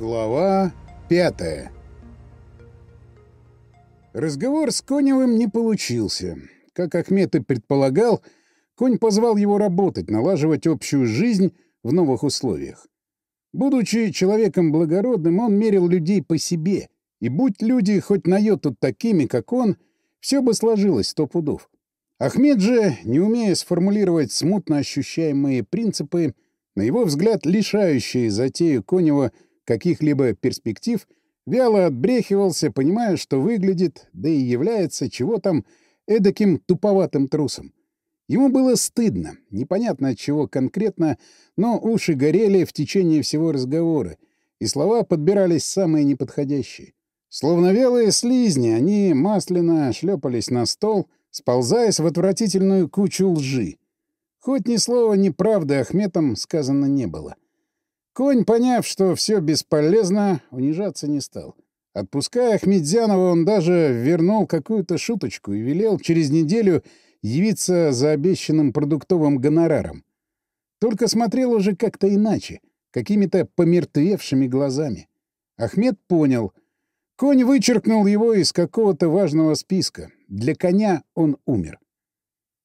Глава пятая Разговор с Коневым не получился. Как Ахмед и предполагал, Конь позвал его работать, налаживать общую жизнь в новых условиях. Будучи человеком благородным, он мерил людей по себе. И будь люди хоть на йоту такими, как он, все бы сложилось сто пудов. Ахмед же, не умея сформулировать смутно ощущаемые принципы, на его взгляд, лишающие затею Конева каких-либо перспектив, вяло отбрехивался, понимая, что выглядит, да и является чего там, эдаким туповатым трусом. Ему было стыдно, непонятно от чего конкретно, но уши горели в течение всего разговора, и слова подбирались самые неподходящие. Словно вялые слизни, они масляно шлепались на стол, сползаясь в отвратительную кучу лжи. Хоть ни слова неправды Ахметом сказано не было. Конь, поняв, что все бесполезно, унижаться не стал. Отпуская Ахмедзянова, он даже вернул какую-то шуточку и велел через неделю явиться за обещанным продуктовым гонораром. Только смотрел уже как-то иначе, какими-то помертвевшими глазами. Ахмед понял. Конь вычеркнул его из какого-то важного списка. Для коня он умер.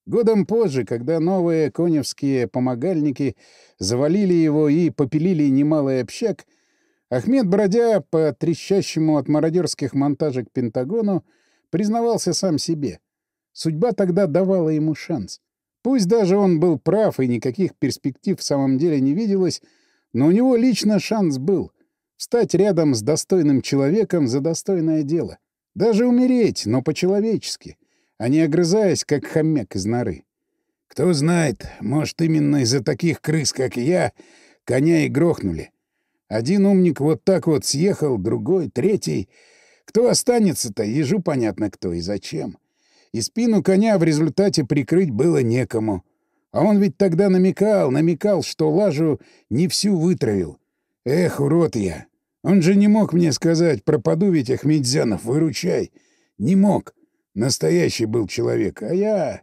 Годом позже, когда новые коневские помогальники завалили его и попилили немалый общак, Ахмед, бродя по трещащему от мародерских монтажек Пентагону, признавался сам себе. Судьба тогда давала ему шанс. Пусть даже он был прав и никаких перспектив в самом деле не виделось, но у него лично шанс был — встать рядом с достойным человеком за достойное дело. Даже умереть, но по-человечески — а не огрызаясь, как хомяк из норы. Кто знает, может, именно из-за таких крыс, как я, коня и грохнули. Один умник вот так вот съехал, другой, третий. Кто останется-то, ежу понятно кто и зачем. И спину коня в результате прикрыть было некому. А он ведь тогда намекал, намекал, что лажу не всю вытравил. Эх, урод я! Он же не мог мне сказать, пропаду ведь, Ахмедзянов, выручай. Не мог. Настоящий был человек, а я...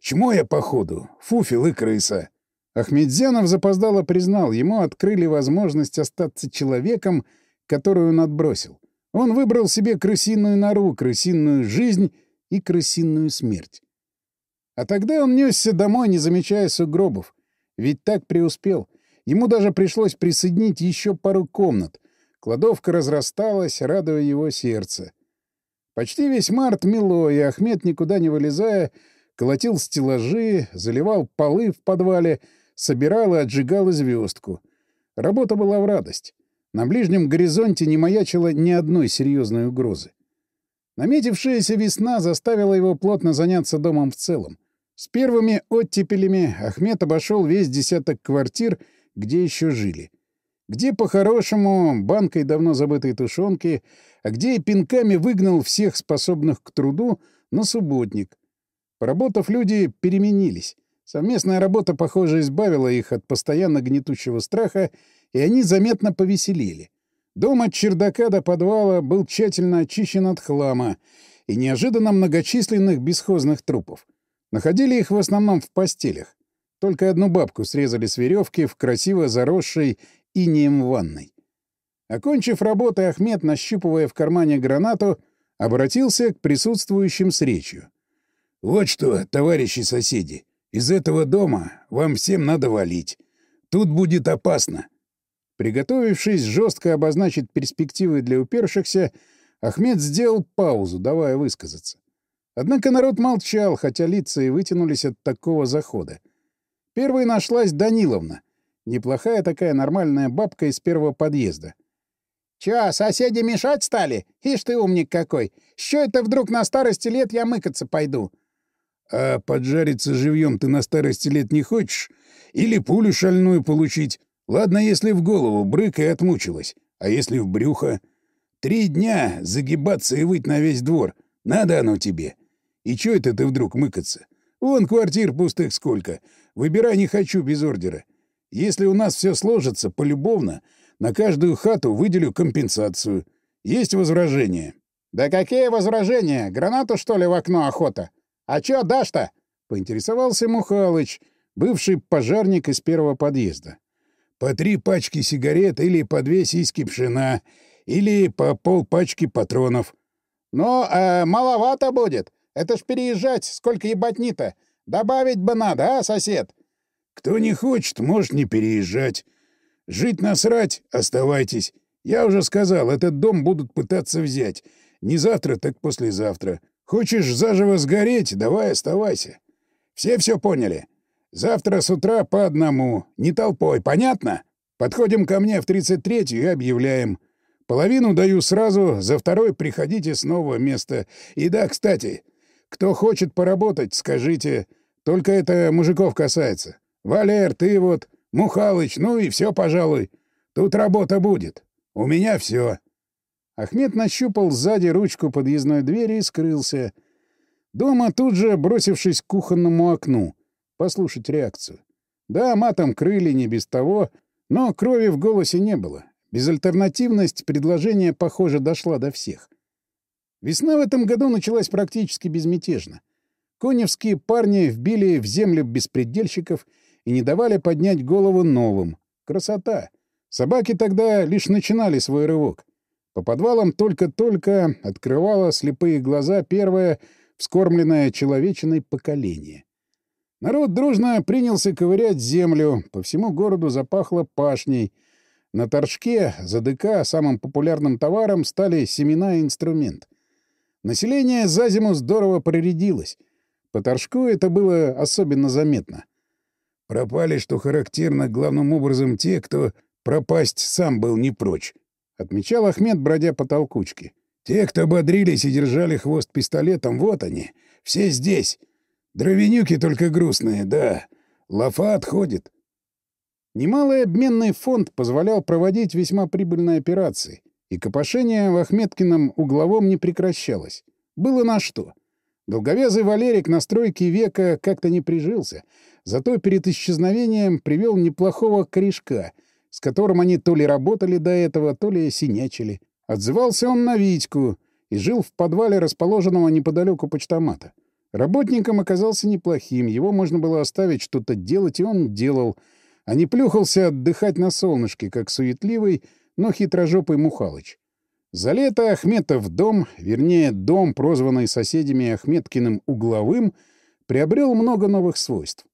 Чмо я, походу? Фуфел и крыса. Ахмедзянов запоздало признал, ему открыли возможность остаться человеком, которую он отбросил. Он выбрал себе крысиную нору, крысиную жизнь и крысиную смерть. А тогда он несся домой, не замечая сугробов. Ведь так преуспел. Ему даже пришлось присоединить еще пару комнат. Кладовка разрасталась, радуя его сердце. Почти весь март мело, и Ахмед, никуда не вылезая, колотил стеллажи, заливал полы в подвале, собирал и отжигал звездку. Работа была в радость. На ближнем горизонте не маячило ни одной серьезной угрозы. Наметившаяся весна заставила его плотно заняться домом в целом. С первыми оттепелями Ахмед обошел весь десяток квартир, где еще жили. Где, по-хорошему, банкой давно забытой тушенки — а где и пинками выгнал всех способных к труду на субботник. Поработав, люди переменились. Совместная работа, похоже, избавила их от постоянно гнетущего страха, и они заметно повеселили. Дом от чердака до подвала был тщательно очищен от хлама и неожиданно многочисленных бесхозных трупов. Находили их в основном в постелях. Только одну бабку срезали с веревки в красиво заросшей инеем ванной. Окончив работу, Ахмед, нащупывая в кармане гранату, обратился к присутствующим с речью. «Вот что, товарищи соседи, из этого дома вам всем надо валить. Тут будет опасно». Приготовившись жестко обозначить перспективы для упершихся, Ахмед сделал паузу, давая высказаться. Однако народ молчал, хотя лица и вытянулись от такого захода. Первой нашлась Даниловна, неплохая такая нормальная бабка из первого подъезда — «Чё, соседи мешать стали? Ишь ты умник какой! Чё это вдруг на старости лет я мыкаться пойду?» «А поджариться живьем ты на старости лет не хочешь? Или пулю шальную получить? Ладно, если в голову брык и отмучилась, а если в брюхо? Три дня загибаться и выть на весь двор. Надо оно тебе. И чё это ты вдруг мыкаться? Вон квартир пустых сколько. Выбирай не хочу без ордера. Если у нас все сложится полюбовно, на каждую хату выделю компенсацию. Есть возражения?» «Да какие возражения? Гранату, что ли, в окно охота? А чё дашь-то?» — поинтересовался Мухалыч, бывший пожарник из первого подъезда. по три пачки сигарет или по две сиськи пшена, или по полпачки патронов. «Ну, э, маловато будет. Это ж переезжать, сколько ебатни-то. Добавить бы надо, а, сосед?» «Кто не хочет, может не переезжать. Жить насрать, оставайтесь. Я уже сказал, этот дом будут пытаться взять. Не завтра, так послезавтра. Хочешь заживо сгореть, давай оставайся. Все все поняли. Завтра с утра по одному, не толпой, понятно? Подходим ко мне в 33-ю и объявляем. Половину даю сразу, за второй приходите с нового места. И да, кстати, кто хочет поработать, скажите. Только это мужиков касается. Валер, ты вот, Мухалыч, ну и все, пожалуй. Тут работа будет. У меня все. Ахмед нащупал сзади ручку подъездной двери и скрылся. Дома тут же, бросившись к кухонному окну, послушать реакцию. Да, матом крыли не без того, но крови в голосе не было. Безальтернативность предложения, похоже, дошла до всех. Весна в этом году началась практически безмятежно. Коневские парни вбили в землю беспредельщиков и не давали поднять голову новым. Красота! Собаки тогда лишь начинали свой рывок. По подвалам только-только открывало слепые глаза первое вскормленное человечиной поколение. Народ дружно принялся ковырять землю, по всему городу запахло пашней. На торжке за ДК самым популярным товаром стали семена и инструмент. Население за зиму здорово проредилось. По торжку это было особенно заметно. Пропали, что характерно, главным образом те, кто пропасть сам был не прочь. — отмечал Ахмед, бродя по толкучке. «Те, кто бодрились и держали хвост пистолетом, вот они, все здесь. Дровенюки только грустные, да. Лафа отходит». Немалый обменный фонд позволял проводить весьма прибыльные операции, и копошение в Ахметкином угловом не прекращалось. Было на что. Долговязый Валерик на стройке века как-то не прижился, зато перед исчезновением привел неплохого корешка — с которым они то ли работали до этого, то ли синячили. Отзывался он на Витьку и жил в подвале, расположенного неподалеку почтомата. Работником оказался неплохим, его можно было оставить что-то делать, и он делал, а не плюхался отдыхать на солнышке, как суетливый, но хитрожопый Мухалыч. За лето Ахметов дом, вернее, дом, прозванный соседями Ахметкиным угловым, приобрел много новых свойств.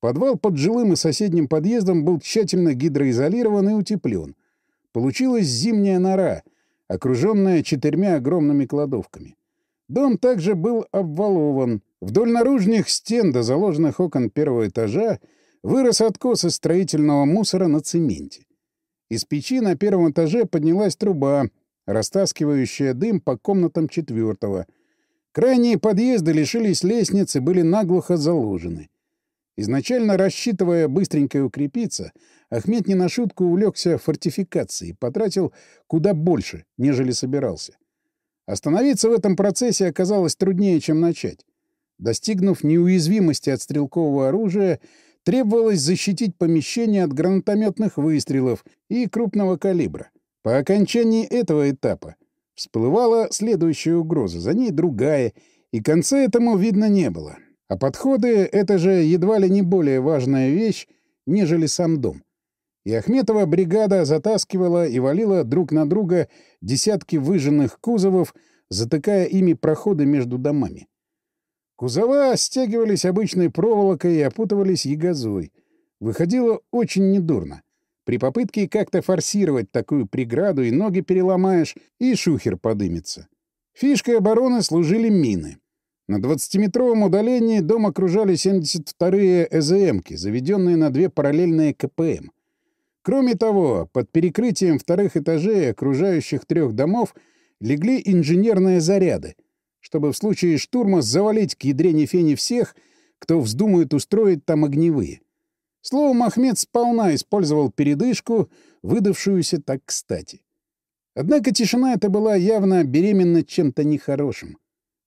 Подвал под жилым и соседним подъездом был тщательно гидроизолирован и утеплен. Получилась зимняя нора, окруженная четырьмя огромными кладовками. Дом также был обвалован. Вдоль наружных стен до заложенных окон первого этажа вырос откос из строительного мусора на цементе. Из печи на первом этаже поднялась труба, растаскивающая дым по комнатам четвертого. Крайние подъезды лишились лестницы, были наглухо заложены. Изначально рассчитывая быстренько укрепиться, Ахмед не на шутку увлекся фортификацией, потратил куда больше, нежели собирался. Остановиться в этом процессе оказалось труднее, чем начать. Достигнув неуязвимости от стрелкового оружия, требовалось защитить помещение от гранатометных выстрелов и крупного калибра. По окончании этого этапа всплывала следующая угроза, за ней другая, и конца этому видно не было. А подходы — это же едва ли не более важная вещь, нежели сам дом. И Ахметова бригада затаскивала и валила друг на друга десятки выжженных кузовов, затыкая ими проходы между домами. Кузова стягивались обычной проволокой и опутывались ягозой. Выходило очень недурно. При попытке как-то форсировать такую преграду и ноги переломаешь, и шухер подымется. Фишкой обороны служили мины. На 20-метровом удалении дом окружали 72-е ЭЗМки, заведенные на две параллельные КПМ. Кроме того, под перекрытием вторых этажей окружающих трех домов легли инженерные заряды, чтобы в случае штурма завалить к ядрене фени всех, кто вздумает устроить там огневые. Словом, Ахмед сполна использовал передышку, выдавшуюся так кстати. Однако тишина эта была явно беременна чем-то нехорошим.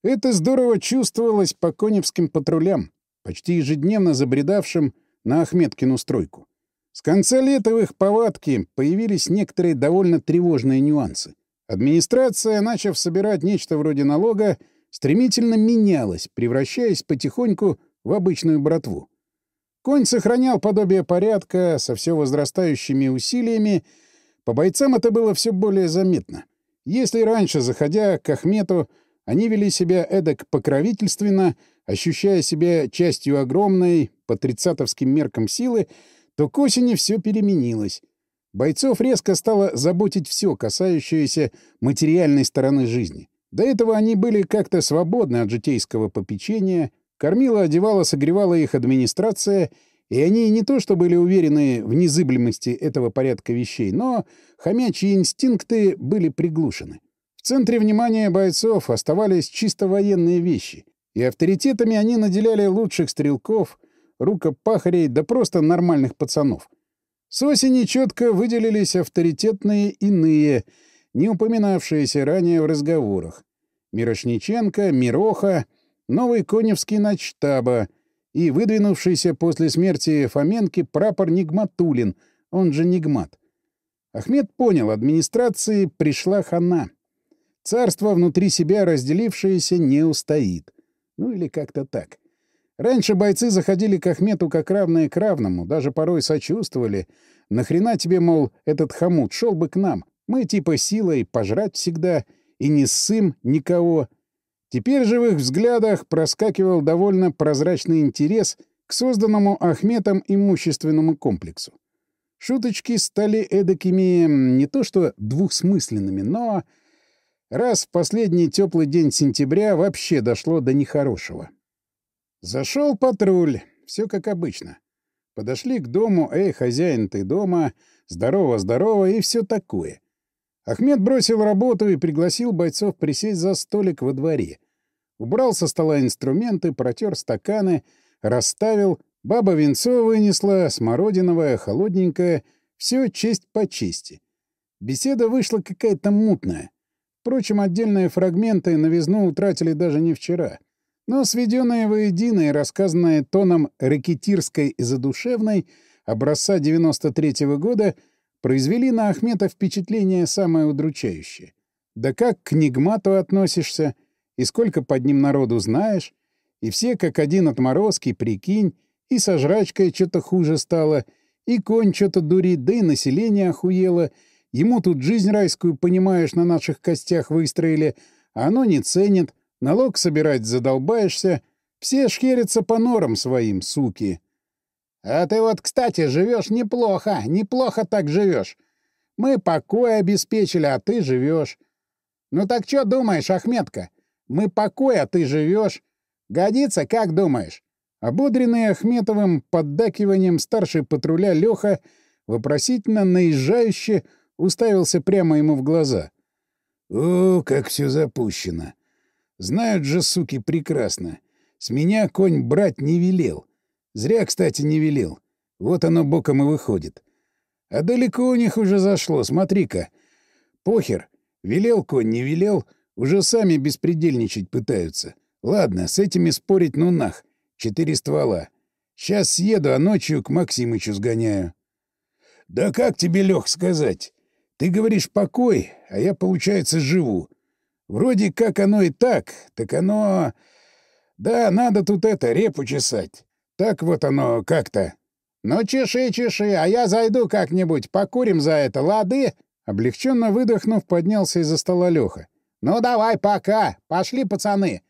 Это здорово чувствовалось по коневским патрулям, почти ежедневно забредавшим на Ахметкину стройку. С конца лета в их повадке появились некоторые довольно тревожные нюансы. Администрация, начав собирать нечто вроде налога, стремительно менялась, превращаясь потихоньку в обычную братву. Конь сохранял подобие порядка со все возрастающими усилиями. По бойцам это было все более заметно. Если раньше, заходя к Ахмету, они вели себя эдак покровительственно, ощущая себя частью огромной, по тридцатовским меркам силы, то к осени все переменилось. Бойцов резко стало заботить все, касающееся материальной стороны жизни. До этого они были как-то свободны от житейского попечения, кормила, одевала, согревала их администрация, и они не то что были уверены в незыблемости этого порядка вещей, но хомячьи инстинкты были приглушены. В центре внимания бойцов оставались чисто военные вещи, и авторитетами они наделяли лучших стрелков, рукопахарей да просто нормальных пацанов — с осени четко выделились авторитетные иные, не упоминавшиеся ранее в разговорах. Мирошниченко, Мироха, новый коневский начтаба и выдвинувшийся после смерти Фоменки прапор Нигматулин, он же Нигмат. Ахмед понял, администрации пришла хана. Царство внутри себя разделившееся не устоит. Ну или как-то так. Раньше бойцы заходили к Ахмету как равные к равному, даже порой сочувствовали. Нахрена тебе, мол, этот хомут, шел бы к нам. Мы типа силой пожрать всегда и не ссым никого. Теперь же в их взглядах проскакивал довольно прозрачный интерес к созданному Ахметом имущественному комплексу. Шуточки стали эдакими не то что двухсмысленными, но раз в последний теплый день сентября вообще дошло до нехорошего. Зашел патруль. Все как обычно. Подошли к дому. «Эй, хозяин, ты дома? Здорово, здорово!» и все такое. Ахмед бросил работу и пригласил бойцов присесть за столик во дворе. Убрал со стола инструменты, протер стаканы, расставил. Баба венцо вынесла, смородиновая, холодненькая. Все честь по чести. Беседа вышла какая-то мутная. Впрочем, отдельные фрагменты новизну утратили даже не вчера — но сведенное воедино и рассказанное тоном рэкетирской и задушевной образца 93-го года произвели на Ахмета впечатление самое удручающее. Да как к Нигмату относишься, и сколько под ним народу знаешь, и все как один отморозки, прикинь, и со жрачкой что-то хуже стало, и конь что-то дурит, да и население охуело, ему тут жизнь райскую, понимаешь, на наших костях выстроили, а оно не ценит — Налог собирать задолбаешься. Все шхерятся по норам своим, суки. А ты вот, кстати, живешь неплохо, неплохо так живешь. Мы покой обеспечили, а ты живешь. Ну так что думаешь, Ахметка? Мы покой, а ты живешь. Годится, как думаешь? Ободренный Ахметовым поддакиванием старший патруля Леха вопросительно наезжающе уставился прямо ему в глаза. «О, как все запущено! Знают же, суки, прекрасно. С меня конь брать не велел. Зря, кстати, не велел. Вот оно боком и выходит. А далеко у них уже зашло, смотри-ка. Похер. Велел конь, не велел, уже сами беспредельничать пытаются. Ладно, с этими спорить ну нах. Четыре ствола. Сейчас съеду, а ночью к Максимычу сгоняю. Да как тебе, Лех, сказать? Ты говоришь покой, а я, получается, живу. Вроде как оно и так, так оно... Да, надо тут это, репу чесать. Так вот оно как-то. Ну, чеши, чеши, а я зайду как-нибудь, покурим за это, лады?» Облегченно выдохнув, поднялся из-за стола Леха. «Ну давай, пока. Пошли, пацаны.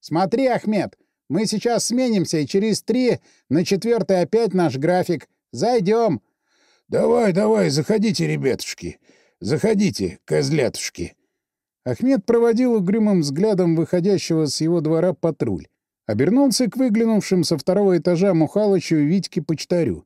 Смотри, Ахмед, мы сейчас сменимся, и через три на четвертый опять наш график. Зайдем. «Давай, давай, заходите, ребятушки. Заходите, козлятушки». Ахмед проводил угрюмым взглядом выходящего с его двора патруль. Обернулся к выглянувшим со второго этажа Мухалычу и Витьке-почтарю.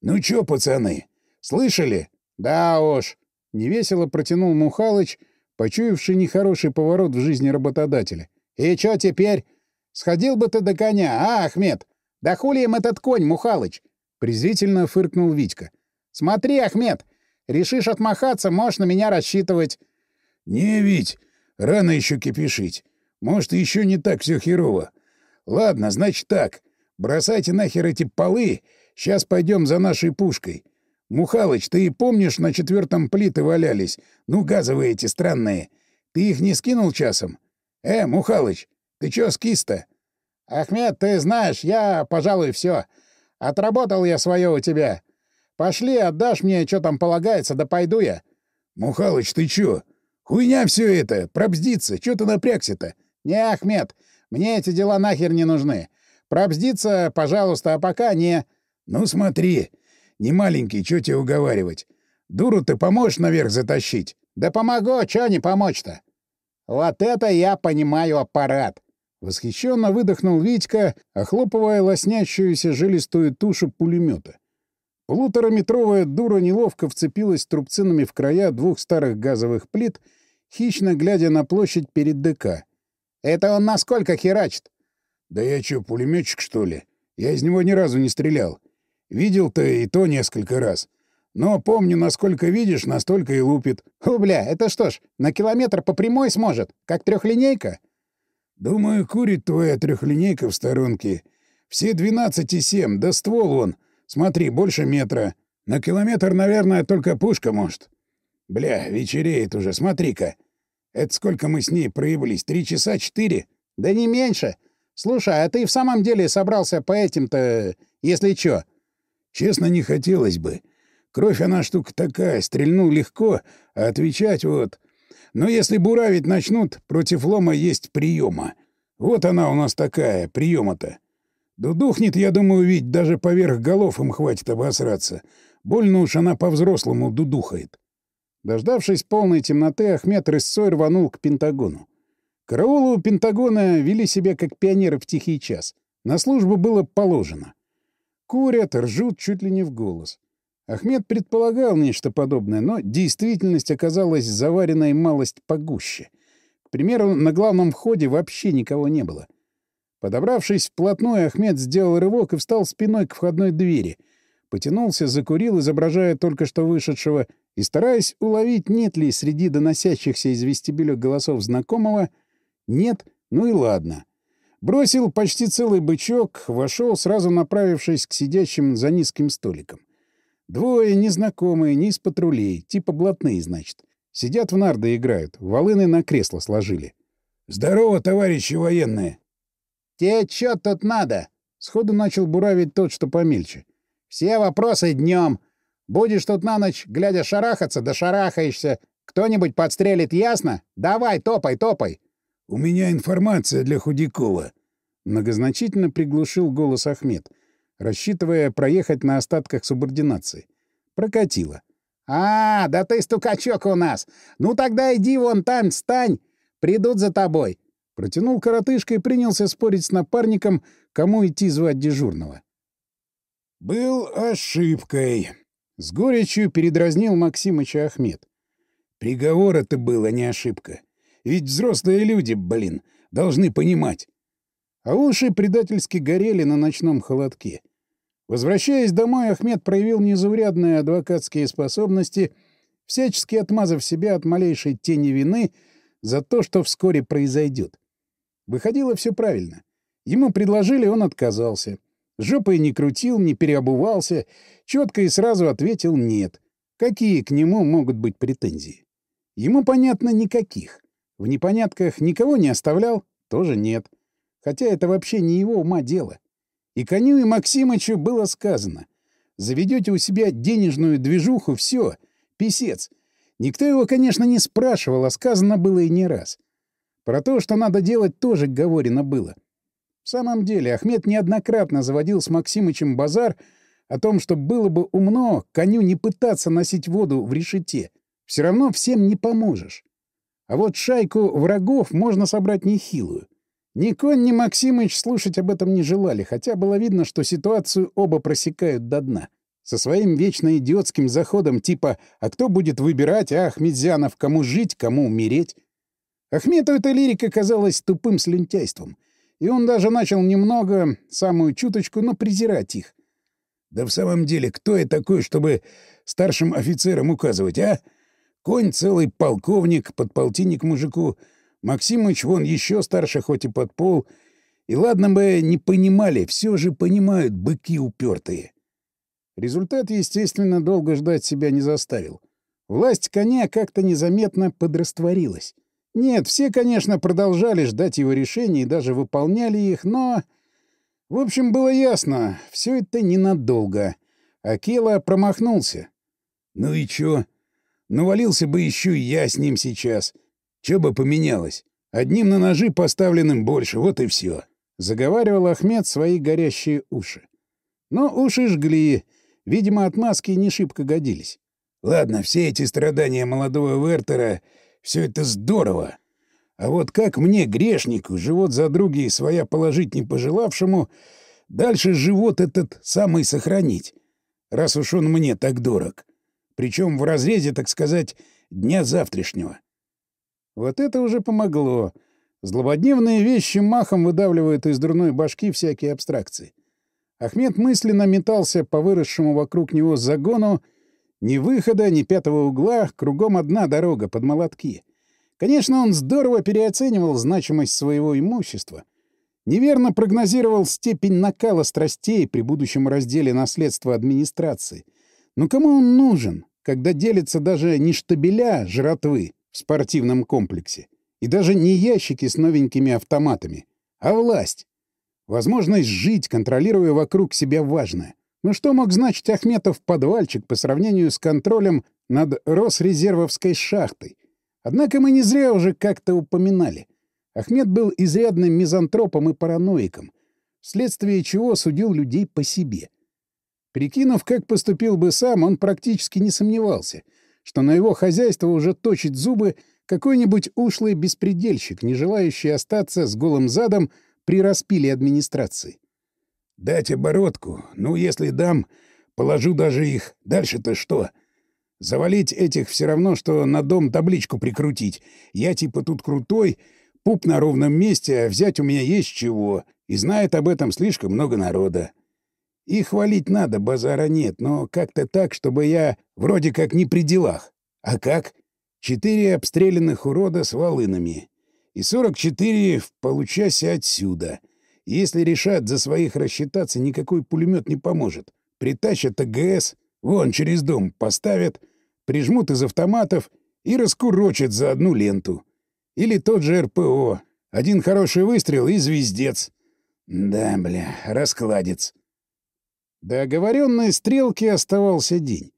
«Ну чё, пацаны, слышали?» «Да уж», — невесело протянул Мухалыч, почуявший нехороший поворот в жизни работодателя. «И чё теперь? Сходил бы ты до коня, а, Ахмед? Да хули им этот конь, Мухалыч?» — презрительно фыркнул Витька. «Смотри, Ахмед, решишь отмахаться, можешь на меня рассчитывать». «Не, Вить, рано еще кипишить. Может, еще не так все херово. Ладно, значит так. Бросайте нахер эти полы, сейчас пойдем за нашей пушкой. Мухалыч, ты помнишь, на четвертом плиты валялись? Ну, газовые эти странные. Ты их не скинул часом? Э, Мухалыч, ты чё скис-то?» «Ахмед, ты знаешь, я, пожалуй, все. Отработал я свое у тебя. Пошли, отдашь мне, что там полагается, да пойду я. Мухалыч, ты чё? Хуйня все это, пробздиться, чё ты напрягся-то? Не, Ахмед, мне эти дела нахер не нужны. Пробздиться, пожалуйста, а пока не... Ну смотри, не маленький, чё тебе уговаривать? Дуру ты поможешь наверх затащить? Да помогу, чё не помочь-то? Вот это я понимаю аппарат. Восхищенно выдохнул Витька, охлопывая лоснящуюся жилистую тушу пулемета. Полутораметровая дура неловко вцепилась трубцинами в края двух старых газовых плит, хищно глядя на площадь перед ДК. «Это он насколько херачит?» «Да я чё, пулеметчик, что ли? Я из него ни разу не стрелял. Видел-то и то несколько раз. Но помню, насколько видишь, настолько и лупит». «О, бля, это что ж, на километр по прямой сможет? Как трехлинейка?» «Думаю, курит твоя трехлинейка в сторонке. Все двенадцать и семь, да ствол он. Смотри, больше метра. На километр, наверное, только пушка может. Бля, вечереет уже, смотри-ка. Это сколько мы с ней проявились? Три часа четыре? Да не меньше. Слушай, а ты в самом деле собрался по этим-то, если чё? Честно, не хотелось бы. Кровь она штука такая, стрельнул легко, а отвечать вот... Но если буравить начнут, против лома есть приема. Вот она у нас такая, приема-то. Дудухнет, я думаю, ведь даже поверх голов им хватит обосраться. Больно уж она по-взрослому дудухает. Дождавшись полной темноты, Ахмед рысцой рванул к Пентагону. Караулы у Пентагона вели себя как пионеры в тихий час. На службу было положено. Курят, ржут чуть ли не в голос. Ахмед предполагал нечто подобное, но действительность оказалась заваренной малость погуще. К примеру, на главном входе вообще никого не было. Подобравшись вплотную, Ахмед сделал рывок и встал спиной к входной двери. Потянулся, закурил, изображая только что вышедшего, и, стараясь уловить, нет ли среди доносящихся из вестибюля голосов знакомого, нет, ну и ладно. Бросил почти целый бычок, вошел, сразу направившись к сидящим за низким столиком. Двое незнакомые, не из патрулей, типа блатные, значит. Сидят в нарды играют, волыны на кресло сложили. «Здорово, товарищи военные!» «Тебе чё тут надо?» — сходу начал буравить тот, что помельче. «Все вопросы днем. Будешь тут на ночь, глядя шарахаться, да шарахаешься. Кто-нибудь подстрелит, ясно? Давай, топай, топай!» «У меня информация для Худякова», — многозначительно приглушил голос Ахмед, рассчитывая проехать на остатках субординации. Прокатило. «А, да ты стукачок у нас! Ну тогда иди вон там, стань! Придут за тобой!» Протянул коротышка и принялся спорить с напарником, кому идти звать дежурного. «Был ошибкой», — с горечью передразнил Максимыча Ахмед. «Приговор это был, а не ошибка. Ведь взрослые люди, блин, должны понимать». А уши предательски горели на ночном холодке. Возвращаясь домой, Ахмед проявил незаурядные адвокатские способности, всячески отмазав себя от малейшей тени вины за то, что вскоре произойдет. Выходило все правильно. Ему предложили, он отказался. Жопой не крутил, не переобувался, четко и сразу ответил «нет». Какие к нему могут быть претензии? Ему, понятно, никаких. В непонятках никого не оставлял, тоже нет. Хотя это вообще не его ума дело. И Коню, и Максимычу было сказано. Заведете у себя денежную движуху, все, писец. Никто его, конечно, не спрашивал, а сказано было и не раз. Про то, что надо делать, тоже говорено было. В самом деле, Ахмед неоднократно заводил с Максимычем базар о том, что было бы умно коню не пытаться носить воду в решете. Все равно всем не поможешь. А вот шайку врагов можно собрать нехилую. Ни конь, ни Максимыч слушать об этом не желали, хотя было видно, что ситуацию оба просекают до дна. Со своим вечно идиотским заходом типа «А кто будет выбирать, а, Ахмедзянов, кому жить, кому умереть?» Ахмету эта лирика казалась тупым слюнтяйством, и он даже начал немного, самую чуточку, но презирать их. «Да в самом деле, кто я такой, чтобы старшим офицерам указывать, а? Конь целый полковник, подполтинник мужику, Максимыч вон еще старше, хоть и под пол. И ладно бы не понимали, все же понимают быки упертые». Результат, естественно, долго ждать себя не заставил. Власть коня как-то незаметно подрастворилась. Нет, все, конечно, продолжали ждать его решений и даже выполняли их, но... В общем, было ясно, все это ненадолго. Акела промахнулся. Ну и чё? Навалился бы еще и я с ним сейчас. Чё бы поменялось? Одним на ножи поставленным больше, вот и все. Заговаривал Ахмед свои горящие уши. Но уши жгли, видимо, отмазки не шибко годились. Ладно, все эти страдания молодого Вертера — все это здорово. А вот как мне, грешнику, живот за други своя положить не пожелавшему, дальше живот этот самый сохранить, раз уж он мне так дорог. Причем в разрезе, так сказать, дня завтрашнего. Вот это уже помогло. Злободневные вещи махом выдавливают из дурной башки всякие абстракции. Ахмед мысленно метался по выросшему вокруг него загону. Ни выхода, ни пятого угла, кругом одна дорога под молотки. Конечно, он здорово переоценивал значимость своего имущества. Неверно прогнозировал степень накала страстей при будущем разделе наследства администрации. Но кому он нужен, когда делится даже не штабеля жратвы в спортивном комплексе, и даже не ящики с новенькими автоматами, а власть. Возможность жить, контролируя вокруг себя важное. Но что мог значить Ахметов подвальчик по сравнению с контролем над Росрезервовской шахтой? Однако мы не зря уже как-то упоминали. Ахмед был изрядным мизантропом и параноиком, вследствие чего судил людей по себе. Прикинув, как поступил бы сам, он практически не сомневался, что на его хозяйство уже точит зубы какой-нибудь ушлый беспредельщик, не желающий остаться с голым задом при распиле администрации. «Дать оборотку? Ну, если дам, положу даже их. Дальше-то что? Завалить этих все равно, что на дом табличку прикрутить. Я типа тут крутой, пуп на ровном месте, а взять у меня есть чего, и знает об этом слишком много народа. И хвалить надо, базара нет, но как-то так, чтобы я вроде как не при делах. А как? Четыре обстрелянных урода с волынами. И 44 в получасе отсюда. Если решат за своих рассчитаться, никакой пулемет не поможет. Притащат АГС, вон через дом поставят, прижмут из автоматов и раскурочат за одну ленту. Или тот же РПО. Один хороший выстрел и звездец. Да, бля, раскладец. До оговоренной стрелки оставался день.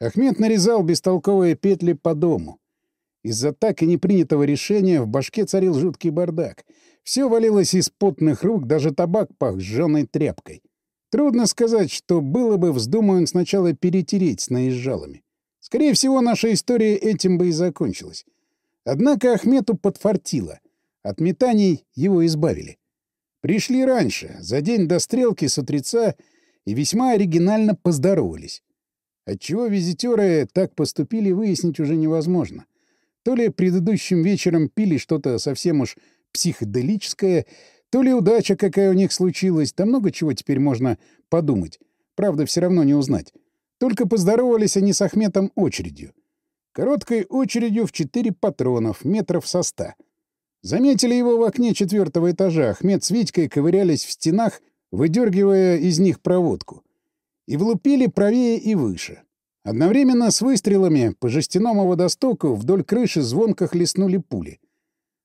Ахмед нарезал бестолковые петли по дому. Из-за так и непринятого решения в башке царил жуткий бардак. Все валилось из потных рук, даже табак пах сжёной тряпкой. Трудно сказать, что было бы, вздумая он сначала перетереть с наезжалами. Скорее всего, наша история этим бы и закончилась. Однако Ахмету подфартило. От метаний его избавили. Пришли раньше, за день до стрелки с утреца, и весьма оригинально поздоровались. Отчего визитеры так поступили, выяснить уже невозможно. То ли предыдущим вечером пили что-то совсем уж психоделическое, то ли удача какая у них случилась, да много чего теперь можно подумать. Правда, все равно не узнать. Только поздоровались они с Ахметом очередью. Короткой очередью в четыре патронов, метров со ста. Заметили его в окне четвертого этажа. Ахмед с Витькой ковырялись в стенах, выдергивая из них проводку. И влупили правее и выше. Одновременно с выстрелами по жестяному водостоку вдоль крыши звонко хлестнули пули.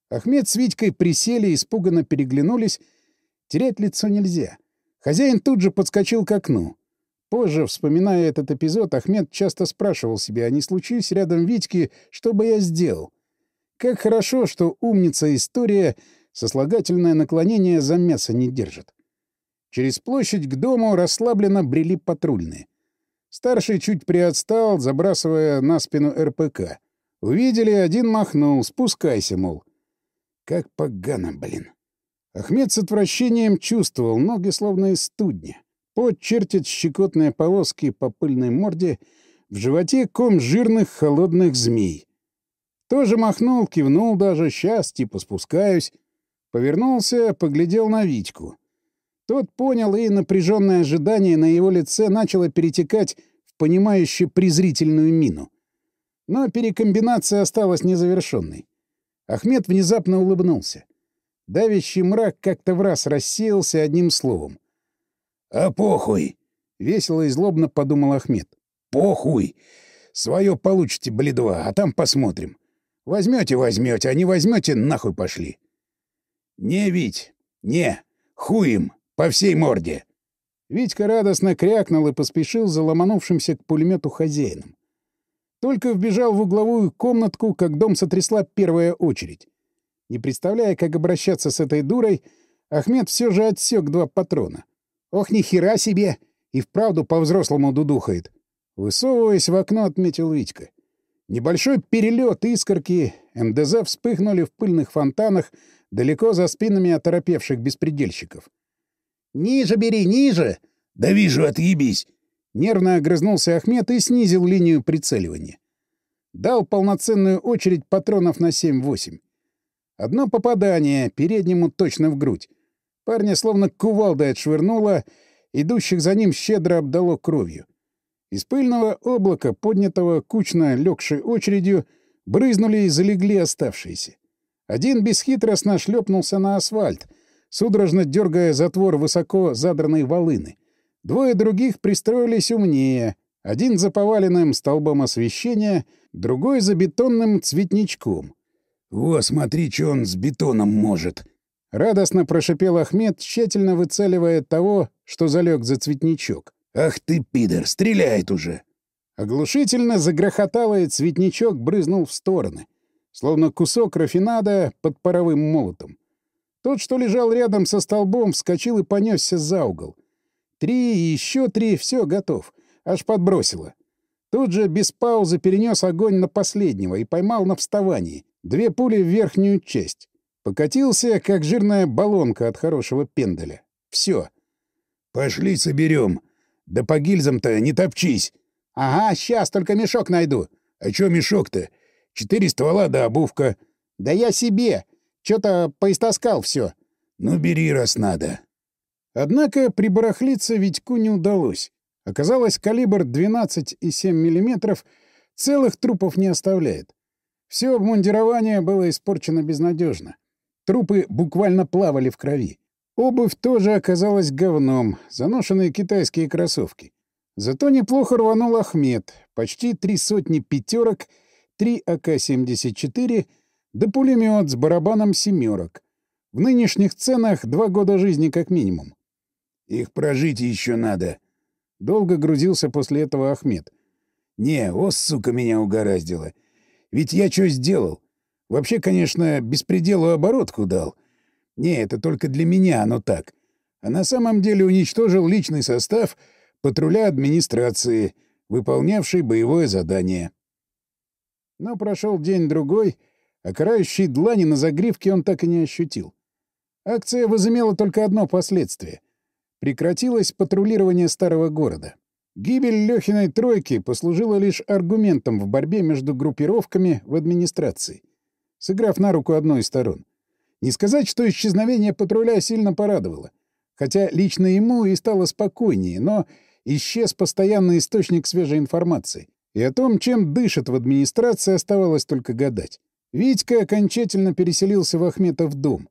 Ахмед с Витькой присели, испуганно переглянулись. Терять лицо нельзя. Хозяин тут же подскочил к окну. Позже, вспоминая этот эпизод, Ахмед часто спрашивал себя, а не случись рядом Витьки, что бы я сделал? Как хорошо, что умница история сослагательное наклонение за мясо не держит. Через площадь к дому расслабленно брели патрульные. Старший чуть приотстал, забрасывая на спину РПК. Увидели, один махнул. «Спускайся, мол». Как погано, блин. Ахмед с отвращением чувствовал, ноги словно из студня. Пот щекотные полоски по пыльной морде, в животе ком жирных холодных змей. Тоже махнул, кивнул даже, сейчас типа спускаюсь. Повернулся, поглядел на Витьку. Тот понял, и напряженное ожидание на его лице начало перетекать в понимающе презрительную мину. Но перекомбинация осталась незавершенной. Ахмед внезапно улыбнулся. Давящий мрак как-то в раз рассеялся одним словом. «А похуй!» — весело и злобно подумал Ахмед. «Похуй! Свое получите, бледва, а там посмотрим. Возьмете, возьмете, а не возьмете, нахуй пошли!» «Не, Вить, не, хуем!» По всей морде!» Витька радостно крякнул и поспешил за ломанувшимся к пулемету хозяином. Только вбежал в угловую комнатку, как дом сотрясла первая очередь. Не представляя, как обращаться с этой дурой, Ахмед все же отсек два патрона. «Ох, ни хера себе! И вправду по-взрослому дудухает!» Высовываясь в окно, отметил Витька. Небольшой перелет искорки МДЗ вспыхнули в пыльных фонтанах далеко за спинами оторопевших беспредельщиков. «Ниже бери, ниже!» «Да вижу, отъебись!» Нервно огрызнулся Ахмед и снизил линию прицеливания. Дал полноценную очередь патронов на 7-8. Одно попадание, переднему точно в грудь. Парня словно кувалдой отшвырнуло, идущих за ним щедро обдало кровью. Из пыльного облака, поднятого кучно легшей очередью, брызнули и залегли оставшиеся. Один бесхитростно шлепнулся на асфальт, судорожно дергая затвор высоко задранной волыны. Двое других пристроились умнее. Один за поваленным столбом освещения, другой за бетонным цветничком. «Во, смотри, что он с бетоном может!» Радостно прошипел Ахмед, тщательно выцеливая того, что залег за цветничок. «Ах ты, пидор, стреляет уже!» Оглушительно загрохотало, и цветничок брызнул в стороны, словно кусок рафинада под паровым молотом. Тот, что лежал рядом со столбом, вскочил и понесся за угол. Три и еще три — все, готов. Аж подбросило. Тут же без паузы перенес огонь на последнего и поймал на вставании. Две пули в верхнюю часть. Покатился, как жирная баллонка от хорошего пенделя. Все. «Пошли соберем. Да по гильзам-то не топчись!» «Ага, сейчас, только мешок найду». «А чё мешок-то? Четыре ствола да обувка». «Да я себе. Чё-то поистаскал все. «Ну, бери, раз надо». Однако прибарахлиться Витьку не удалось. Оказалось, калибр 12,7 мм целых трупов не оставляет. Все обмундирование было испорчено безнадежно. Трупы буквально плавали в крови. Обувь тоже оказалась говном, заношенные китайские кроссовки. Зато неплохо рванул Ахмед. Почти три сотни пятерок, три АК-74, да пулемет с барабаном семерок. В нынешних ценах два года жизни как минимум. Их прожить еще надо. Долго грузился после этого Ахмед. Не, о, сука, меня угораздило. Ведь я что сделал? Вообще, конечно, беспределу оборотку дал. Не, это только для меня оно так. А на самом деле уничтожил личный состав патруля администрации, выполнявший боевое задание. Но прошел день-другой, а карающей длани на загривке он так и не ощутил. Акция возымела только одно последствие — Прекратилось патрулирование старого города. Гибель Лёхиной тройки послужила лишь аргументом в борьбе между группировками в администрации, сыграв на руку одной из сторон. Не сказать, что исчезновение патруля сильно порадовало. Хотя лично ему и стало спокойнее, но исчез постоянный источник свежей информации. И о том, чем дышит в администрации, оставалось только гадать. Витька окончательно переселился в Ахметов дом,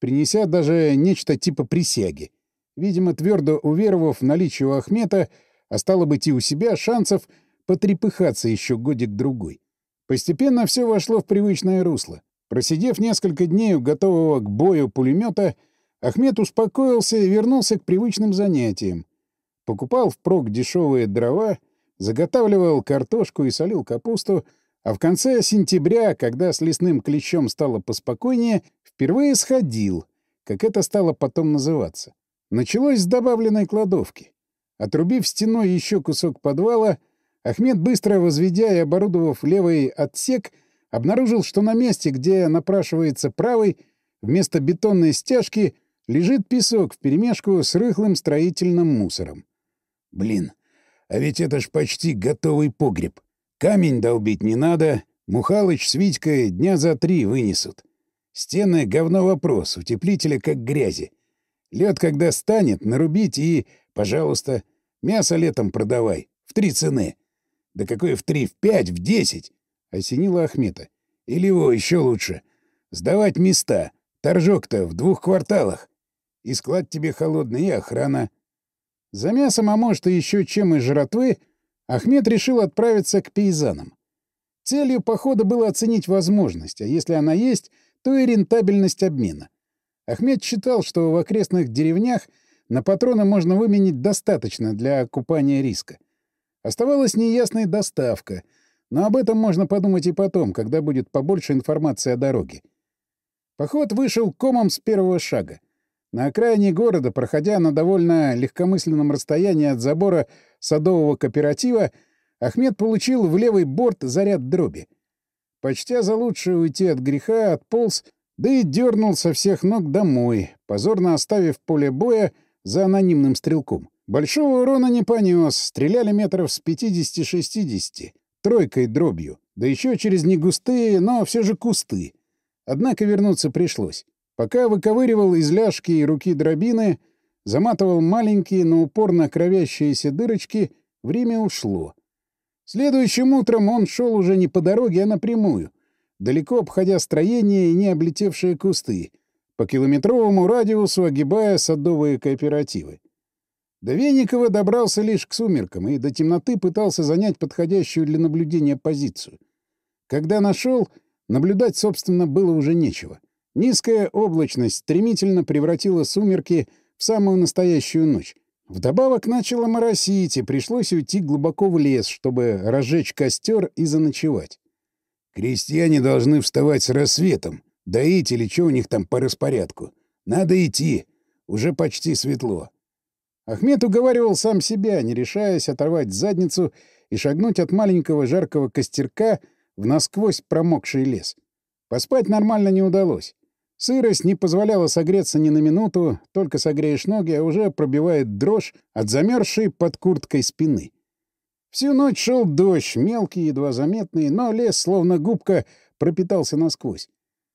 принеся даже нечто типа присяги — видимо, твердо уверовав в наличие у Ахмета, а стало быть и у себя, шансов потрепыхаться еще годик-другой. Постепенно все вошло в привычное русло. Просидев несколько дней у готового к бою пулемета, Ахмед успокоился и вернулся к привычным занятиям. Покупал впрок дешевые дрова, заготавливал картошку и солил капусту, а в конце сентября, когда с лесным клещом стало поспокойнее, впервые сходил, как это стало потом называться. Началось с добавленной кладовки. Отрубив стеной еще кусок подвала, Ахмед, быстро возведя и оборудовав левый отсек, обнаружил, что на месте, где напрашивается правый, вместо бетонной стяжки лежит песок вперемешку с рыхлым строительным мусором. Блин, а ведь это ж почти готовый погреб. Камень долбить не надо, Мухалыч с Витькой дня за три вынесут. Стены — говно вопрос, утеплителя как грязи. Лед, когда станет, нарубить и, пожалуйста, мясо летом продавай. В три цены. Да какое в три, в пять, в десять? Осенила Ахмета. Или его еще лучше. Сдавать места. Торжок-то в двух кварталах. И склад тебе холодный, и охрана. За мясом, а может, и еще чем из жратвы, Ахмед решил отправиться к пейзанам. Целью похода было оценить возможность, а если она есть, то и рентабельность обмена. Ахмед считал, что в окрестных деревнях на патроны можно выменить достаточно для окупания риска. Оставалась неясная доставка, но об этом можно подумать и потом, когда будет побольше информации о дороге. Поход вышел комом с первого шага. На окраине города, проходя на довольно легкомысленном расстоянии от забора садового кооператива, Ахмед получил в левый борт заряд дроби. Почтя за лучшее уйти от греха, отполз, да и дернул со всех ног домой, позорно оставив поле боя за анонимным стрелком. Большого урона не понес, стреляли метров с 50-60, тройкой дробью, да еще через негустые, но все же кусты. Однако вернуться пришлось. Пока выковыривал из ляжки и руки дробины, заматывал маленькие, но упорно кровящиеся дырочки, время ушло. Следующим утром он шел уже не по дороге, а напрямую, далеко обходя строение и не облетевшие кусты, по километровому радиусу огибая садовые кооперативы. До Веникова добрался лишь к сумеркам и до темноты пытался занять подходящую для наблюдения позицию. Когда нашел, наблюдать, собственно, было уже нечего — Низкая облачность стремительно превратила сумерки в самую настоящую ночь. Вдобавок начало моросить, и пришлось уйти глубоко в лес, чтобы разжечь костер и заночевать. «Крестьяне должны вставать с рассветом, доить или что у них там по распорядку. Надо идти. Уже почти светло». Ахмед уговаривал сам себя, не решаясь оторвать задницу и шагнуть от маленького жаркого костерка в насквозь промокший лес. Поспать нормально не удалось. Сырость не позволяла согреться ни на минуту, только согреешь ноги, а уже пробивает дрожь от замерзшей под курткой спины. Всю ночь шел дождь, мелкий, едва заметный, но лес, словно губка, пропитался насквозь.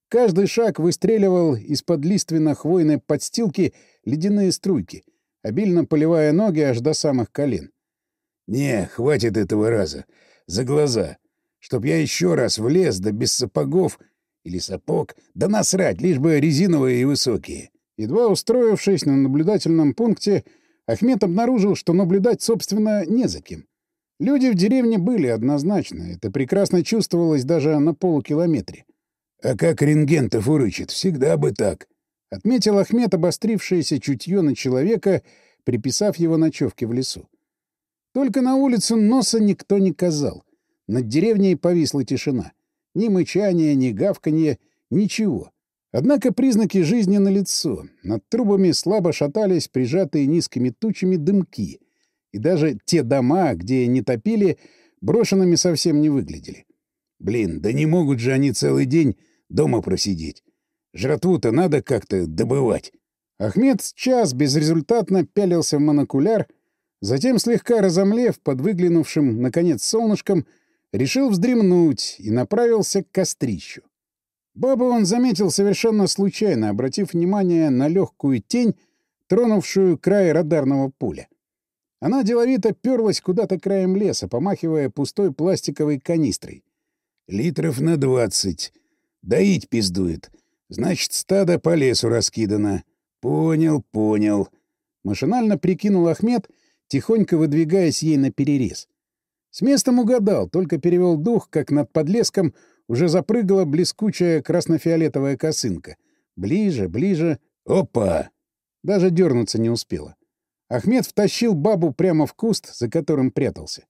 Каждый шаг выстреливал из-под лиственно-хвойной подстилки ледяные струйки, обильно поливая ноги аж до самых колен. «Не, хватит этого раза. За глаза. Чтоб я еще раз влез, да без сапогов или сапог, да насрать, лишь бы резиновые и высокие. Едва устроившись на наблюдательном пункте, Ахмед обнаружил, что наблюдать, собственно, не за кем. Люди в деревне были однозначно, это прекрасно чувствовалось даже на полукилометре. «А как рентгентов урычит, всегда бы так», — отметил Ахмед обострившееся чутье на человека, приписав его ночевке в лесу. Только на улицу носа никто не казал. Над деревней повисла тишина. Ни мычания, ни гавканье, ничего. Однако признаки жизни налицо. Над трубами слабо шатались прижатые низкими тучами дымки. И даже те дома, где не топили, брошенными совсем не выглядели. Блин, да не могут же они целый день дома просидеть. Жратву-то надо как-то добывать. Ахмед час безрезультатно пялился в монокуляр, затем, слегка разомлев под выглянувшим, наконец, солнышком, решил вздремнуть и направился к кострищу. Бабу он заметил совершенно случайно, обратив внимание на легкую тень, тронувшую край радарного поля. Она деловито перлась куда-то краем леса, помахивая пустой пластиковой канистрой. «Литров на двадцать. Доить пиздует. Значит, стадо по лесу раскидано. Понял, понял». Машинально прикинул Ахмед, тихонько выдвигаясь ей на перерез. С местом угадал, только перевел дух, как над подлеском уже запрыгала блескучая красно-фиолетовая косынка. Ближе, ближе. Опа! Даже дернуться не успела. Ахмед втащил бабу прямо в куст, за которым прятался.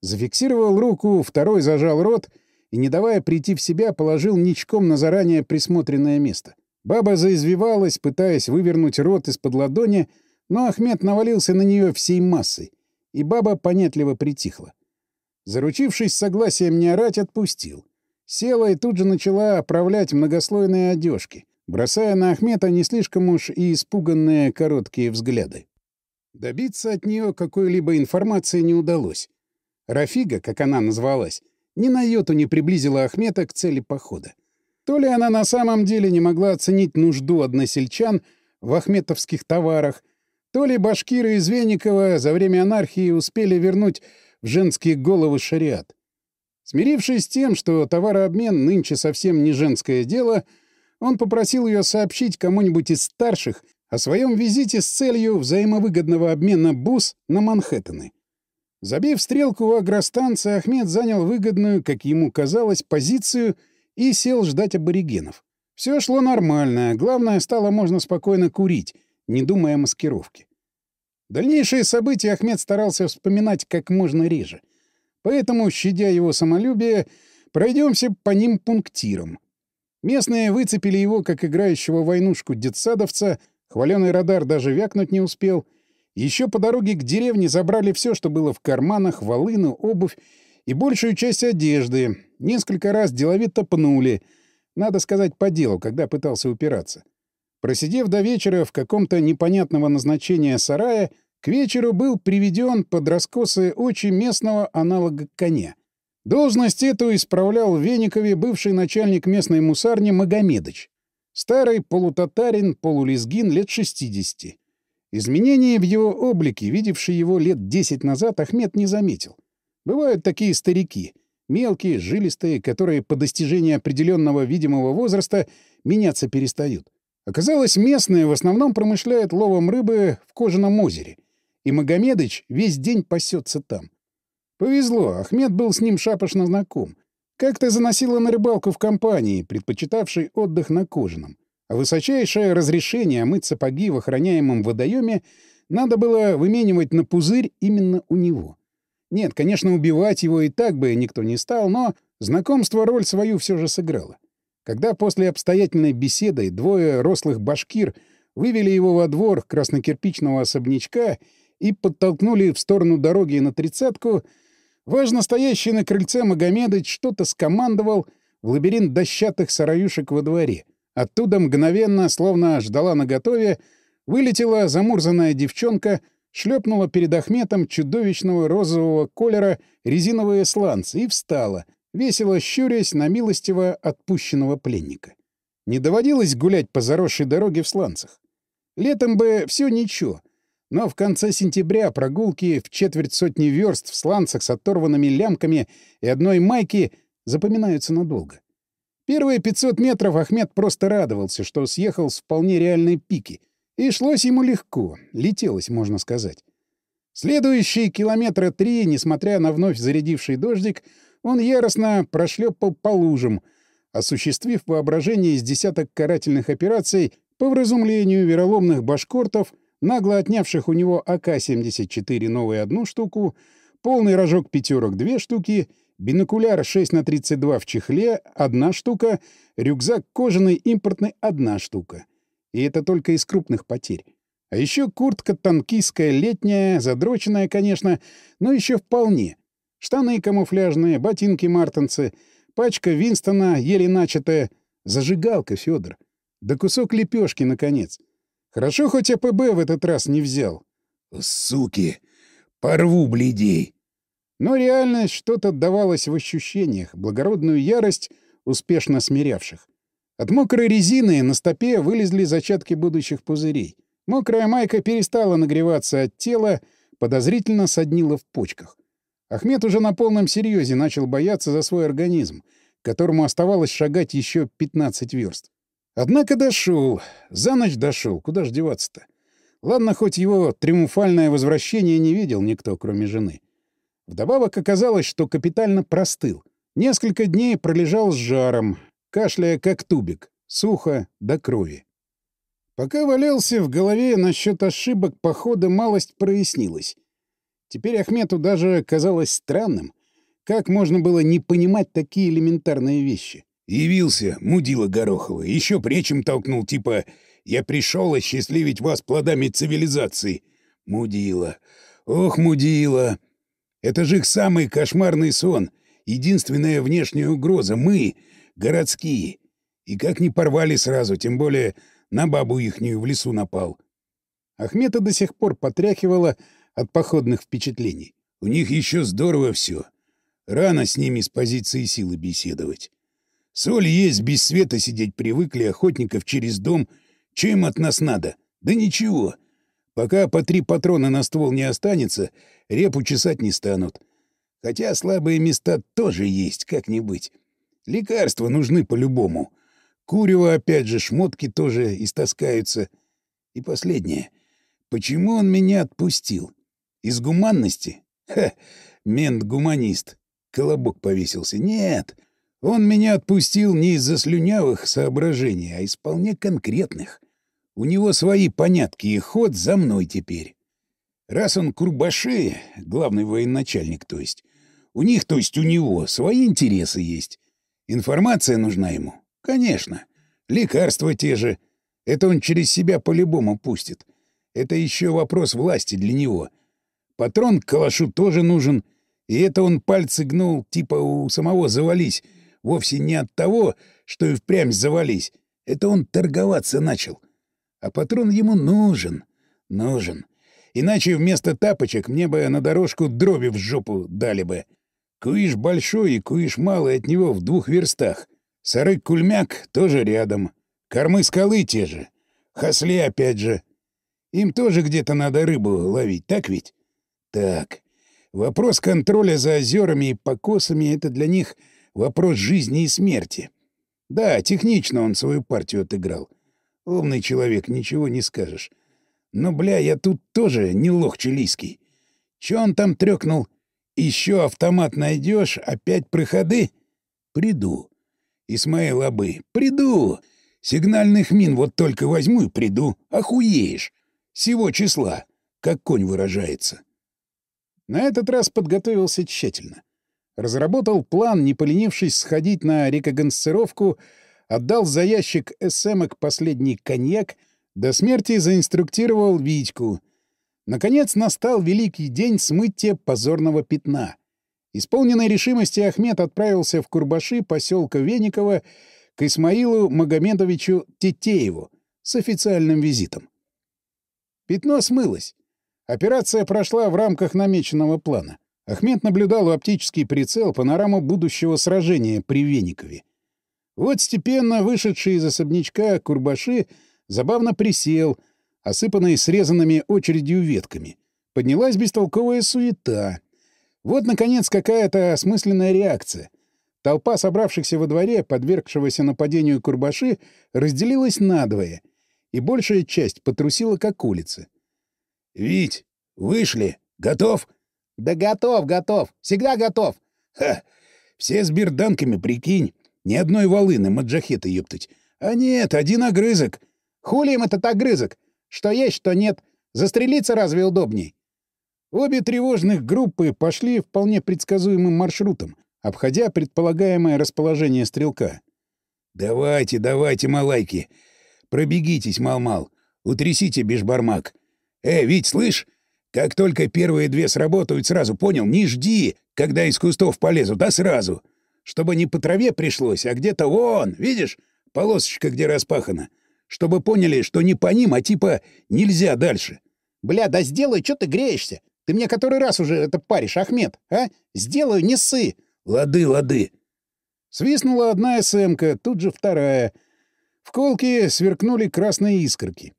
Зафиксировал руку, второй зажал рот и, не давая прийти в себя, положил ничком на заранее присмотренное место. Баба заизвивалась, пытаясь вывернуть рот из-под ладони, но Ахмед навалился на нее всей массой, и баба понятливо притихла. Заручившись согласием не орать, отпустил. Села и тут же начала оправлять многослойные одежки, бросая на Ахмета не слишком уж и испуганные короткие взгляды. Добиться от нее какой-либо информации не удалось. Рафига, как она назвалась, ни на йоту не приблизила Ахмета к цели похода. То ли она на самом деле не могла оценить нужду односельчан в ахметовских товарах, то ли башкиры из Веникова за время анархии успели вернуть в женские головы шариат. Смирившись с тем, что товарообмен нынче совсем не женское дело, он попросил ее сообщить кому-нибудь из старших о своем визите с целью взаимовыгодного обмена бус на Манхэттены. Забив стрелку у агростанции, Ахмед занял выгодную, как ему казалось, позицию и сел ждать аборигенов. Все шло нормально, главное, стало можно спокойно курить, не думая о маскировке. Дальнейшие события Ахмед старался вспоминать как можно реже. Поэтому, щадя его самолюбие, пройдемся по ним пунктиром. Местные выцепили его, как играющего войнушку детсадовца, хваленый радар даже вякнуть не успел. Еще по дороге к деревне забрали все, что было в карманах, волыну, обувь и большую часть одежды. Несколько раз деловито пнули. Надо сказать, по делу, когда пытался упираться. Просидев до вечера в каком-то непонятного назначения сарае, к вечеру был приведен под раскосые очи местного аналога коня. Должность эту исправлял в Веникове бывший начальник местной мусарни Магомедыч. Старый полутатарин, полулезгин лет 60. Изменения в его облике, видевший его лет 10 назад, Ахмед не заметил. Бывают такие старики, мелкие, жилистые, которые по достижении определенного видимого возраста меняться перестают. Оказалось, местные в основном промышляют ловом рыбы в кожаном озере — и Магомедыч весь день пасется там. Повезло, Ахмед был с ним шапошно знаком. Как-то заносило на рыбалку в компании, предпочитавшей отдых на кожаном. А высочайшее разрешение мыть сапоги в охраняемом водоеме надо было выменивать на пузырь именно у него. Нет, конечно, убивать его и так бы никто не стал, но знакомство роль свою все же сыграло. Когда после обстоятельной беседы двое рослых башкир вывели его во двор краснокирпичного особнячка и подтолкнули в сторону дороги на тридцатку, важно стоящий на крыльце Магомедыч что-то скомандовал в лабиринт дощатых сараюшек во дворе. Оттуда мгновенно, словно ждала наготове, вылетела замурзанная девчонка, шлепнула перед Ахметом чудовищного розового колера резиновые сланцы и встала, весело щурясь на милостиво отпущенного пленника. Не доводилось гулять по заросшей дороге в сланцах. Летом бы все ничего — но в конце сентября прогулки в четверть сотни верст в сланцах с оторванными лямками и одной майки запоминаются надолго. Первые 500 метров Ахмед просто радовался, что съехал с вполне реальной пики. И шлось ему легко, летелось, можно сказать. Следующие километра три, несмотря на вновь зарядивший дождик, он яростно прошлепал по лужам, осуществив воображение из десяток карательных операций по вразумлению вероломных башкортов нагло отнявших у него АК-74 новую одну штуку, полный рожок пятерок две штуки, бинокуляр 6 на 32 в чехле одна штука, рюкзак кожаный импортный одна штука. И это только из крупных потерь. А еще куртка танкистская, летняя, задроченная, конечно, но еще вполне. Штаны камуфляжные, ботинки мартенцы, пачка Винстона, еле начатая, зажигалка, Федор. Да кусок лепешки, наконец. Хорошо, хоть АПБ в этот раз не взял. Суки! Порву бледей! Но реальность что-то отдавалась в ощущениях, благородную ярость успешно смирявших. От мокрой резины на стопе вылезли зачатки будущих пузырей. Мокрая майка перестала нагреваться от тела, подозрительно соднила в почках. Ахмед уже на полном серьезе начал бояться за свой организм, которому оставалось шагать еще 15 верст. Однако дошел. За ночь дошел. Куда ж деваться-то? Ладно, хоть его триумфальное возвращение не видел никто, кроме жены. Вдобавок оказалось, что капитально простыл. Несколько дней пролежал с жаром, кашляя как тубик, сухо до крови. Пока валялся в голове насчет ошибок похода, малость прояснилась. Теперь Ахмету даже казалось странным, как можно было не понимать такие элементарные вещи. Явился, мудила Горохова, еще пречем толкнул, типа «Я пришел осчастливить вас плодами цивилизации». Мудила. Ох, мудила. Это же их самый кошмарный сон. Единственная внешняя угроза — мы, городские. И как не порвали сразу, тем более на бабу ихнюю в лесу напал. Ахмета до сих пор потряхивала от походных впечатлений. У них еще здорово все. Рано с ними с позиции силы беседовать. Соль есть, без света сидеть привыкли, охотников через дом. Чем от нас надо? Да ничего. Пока по три патрона на ствол не останется, репу чесать не станут. Хотя слабые места тоже есть, как-нибудь. Лекарства нужны по-любому. Курево, опять же, шмотки тоже истаскаются. И последнее. Почему он меня отпустил? Из гуманности? Ха! Мент-гуманист. Колобок повесился. Нет! — он меня отпустил не из-за слюнявых соображений, а из вполне конкретных. У него свои понятки, и ход за мной теперь. Раз он Курбаши, главный военачальник, то есть, у них, то есть у него, свои интересы есть. Информация нужна ему? Конечно. Лекарства те же. Это он через себя по-любому пустит. Это еще вопрос власти для него. Патрон к калашу тоже нужен. И это он пальцы гнул, типа у самого завались. Вовсе не от того, что и впрямь завались. Это он торговаться начал. А патрон ему нужен. Нужен. Иначе вместо тапочек мне бы на дорожку дроби в жопу дали бы. Куиш большой и куиш малый от него в двух верстах. Сарык-кульмяк тоже рядом. Кормы скалы те же. Хасли опять же. Им тоже где-то надо рыбу ловить, так ведь? Так. Вопрос контроля за озерами и покосами — это для них вопрос жизни и смерти. Да, технично он свою партию отыграл. Умный человек, ничего не скажешь. Но, бля, я тут тоже не лох чилийский. Чё он там трёкнул? Еще автомат найдешь, опять проходы? Приду. Исмаил Абы, приду. Сигнальных мин вот только возьму и приду. Охуеешь. Сего числа, как конь выражается. На этот раз подготовился тщательно. Разработал план, не поленившись сходить на рекогансцировку, отдал за ящик эсэмок последний коньяк, до смерти заинструктировал Витьку — Наконец настал великий день смытия позорного пятна. Исполненной решимости Ахмед отправился в Курбаши поселка Вениково к Исмаилу Магомедовичу Тетееву с официальным визитом. Пятно смылось. Операция прошла в рамках намеченного плана. Ахмед наблюдал у оптический прицел панораму будущего сражения при Веникове. Вот степенно вышедший из особнячка Курбаши забавно присел — осыпанной срезанными очередью ветками. Поднялась бестолковая суета. Вот, наконец, какая-то осмысленная реакция. Толпа собравшихся во дворе, подвергшегося нападению Курбаши, разделилась надвое, и большая часть потрусила как улицы. — Вить, вышли. Готов? — Да готов, готов. Всегда готов. — Ха! Все с берданками, прикинь. Ни одной волыны, маджахеты, ёптать. А нет, один огрызок. — Хули им этот огрызок? Что есть, что нет. Застрелиться разве удобней? Обе тревожных группы пошли вполне предсказуемым маршрутом, обходя предполагаемое расположение стрелка. «Давайте, давайте, малайки! Пробегитесь, мал-мал! Утрясите бешбармак! Э, Вить, слышь? Как только первые две сработают, сразу понял, не жди, когда из кустов полезут, а сразу! Чтобы не по траве пришлось, а где-то вон, видишь, полосочка где распахана чтобы поняли, что не по ним, а типа нельзя дальше. Бля, да сделай, что ты греешься? Ты мне который раз уже это паришь, Ахмед, а? Сделаю, не ссы. Лады, лады. Свистнула одна СМК, тут же вторая. В колке сверкнули красные искорки.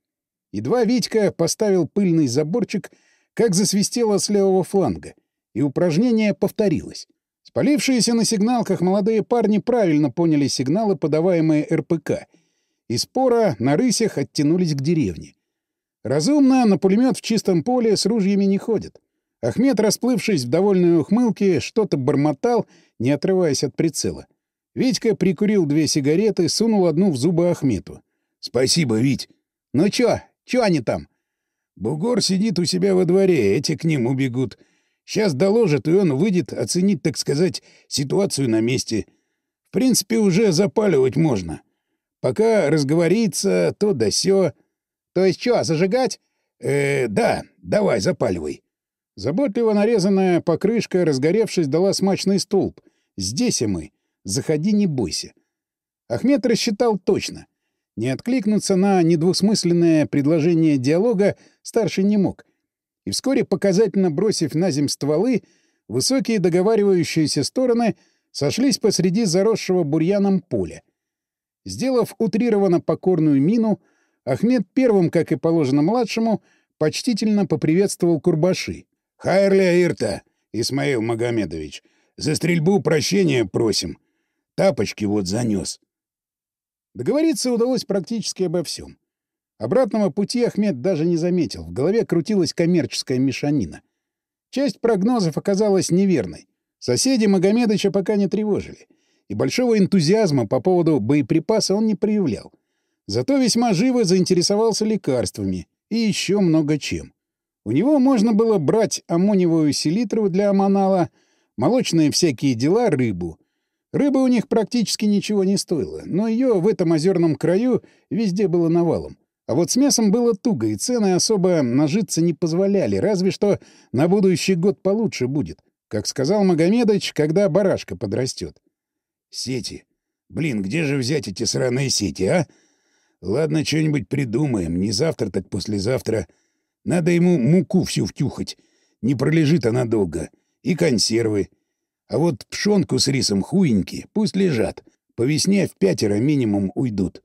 Едва Витька поставил пыльный заборчик, как засвистело с левого фланга, и упражнение повторилось. Спалившиеся на сигналках молодые парни правильно поняли сигналы, подаваемые РПК — и спора на рысях оттянулись к деревне. Разумно, на пулемет в чистом поле с ружьями не ходят. Ахмед, расплывшись в довольной ухмылке, что-то бормотал, не отрываясь от прицела. Витька прикурил две сигареты, сунул одну в зубы Ахмету. «Спасибо, Вить!» «Ну чё? Чё они там?» «Бугор сидит у себя во дворе, эти к ним убегут. Сейчас доложат, и он выйдет оценить, так сказать, ситуацию на месте. В принципе, уже запаливать можно. Пока разговорится, то да сё. То есть что, зажигать? Э, да, давай, запаливай. Заботливо нарезанная покрышка, разгоревшись, дала смачный столб. Здесь и мы. Заходи, не бойся. Ахмед рассчитал точно. Не откликнуться на недвусмысленное предложение диалога старший не мог. И вскоре, показательно бросив на земь стволы, высокие договаривающиеся стороны сошлись посреди заросшего бурьяном поля — Сделав утрированно покорную мину, Ахмед первым, как и положено младшему, почтительно поприветствовал Курбаши. «Хайрля Ирта, Исмаил Магомедович, за стрельбу прощения просим. Тапочки вот занес». Договориться удалось практически обо всем. Обратного пути Ахмед даже не заметил. В голове крутилась коммерческая мешанина. Часть прогнозов оказалась неверной. Соседи Магомедовича пока не тревожили и большого энтузиазма по поводу боеприпаса он не проявлял. Зато весьма живо заинтересовался лекарствами и еще много чем. У него можно было брать аммониевую селитру для аманала, молочные всякие дела, рыбу. Рыба у них практически ничего не стоила, но ее в этом озерном краю везде было навалом. А вот с мясом было туго, и цены особо нажиться не позволяли, разве что на будущий год получше будет, как сказал Магомедович, когда барашка подрастет. Сети. Блин, где же взять эти сраные сети, а? Ладно, что-нибудь придумаем. Не завтра, так послезавтра. Надо ему муку всю втюхать. Не пролежит она долго. И консервы. А вот пшенку с рисом хуенькие, пусть лежат. По весне в пятеро минимум уйдут.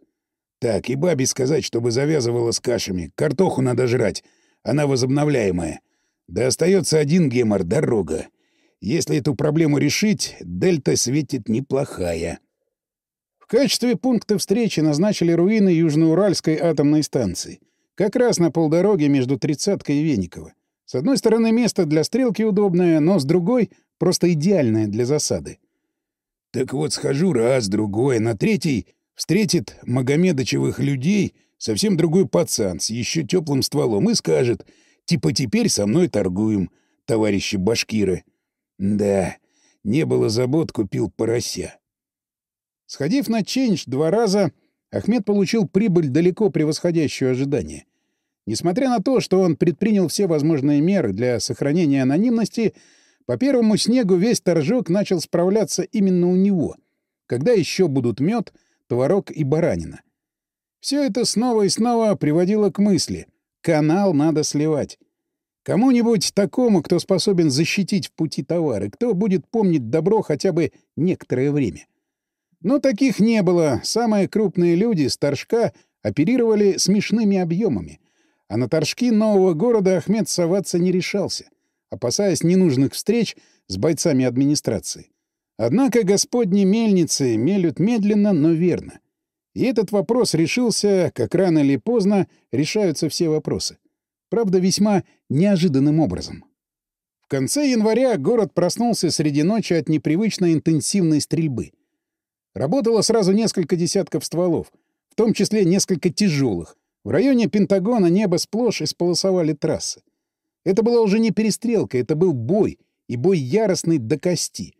Так, и бабе сказать, чтобы завязывала с кашами. Картоху надо жрать. Она возобновляемая. Да остается один гемор — дорога. Если эту проблему решить, дельта светит неплохая. В качестве пункта встречи назначили руины Южноуральской атомной станции. Как раз на полдороге между Тридцаткой и Вениково. С одной стороны, место для стрелки удобное, но с другой — просто идеальное для засады. Так вот, схожу раз, другой, на третий встретит Магомедочевых людей совсем другой пацан с еще теплым стволом и скажет, типа теперь со мной торгуем, товарищи башкиры. Да, не было забот, купил порося. Сходив на ченч два раза, Ахмед получил прибыль, далеко превосходящую ожидания. Несмотря на то, что он предпринял все возможные меры для сохранения анонимности, по первому снегу весь торжок начал справляться именно у него. Когда еще будут мед, творог и баранина? Все это снова и снова приводило к мысли — канал надо сливать. Кому-нибудь такому, кто способен защитить в пути товары, кто будет помнить добро хотя бы некоторое время. Но таких не было. Самые крупные люди с торжка оперировали смешными объемами. А на торжки нового города Ахмед соваться не решался, опасаясь ненужных встреч с бойцами администрации. Однако господни мельницы мелют медленно, но верно. И этот вопрос решился, как рано или поздно решаются все вопросы. Правда, весьма неожиданным образом. В конце января город проснулся среди ночи от непривычно интенсивной стрельбы. Работало сразу несколько десятков стволов, в том числе несколько тяжелых. В районе Пентагона небо сплошь исполосовали трассы. Это была уже не перестрелка, это был бой, и бой яростный до кости.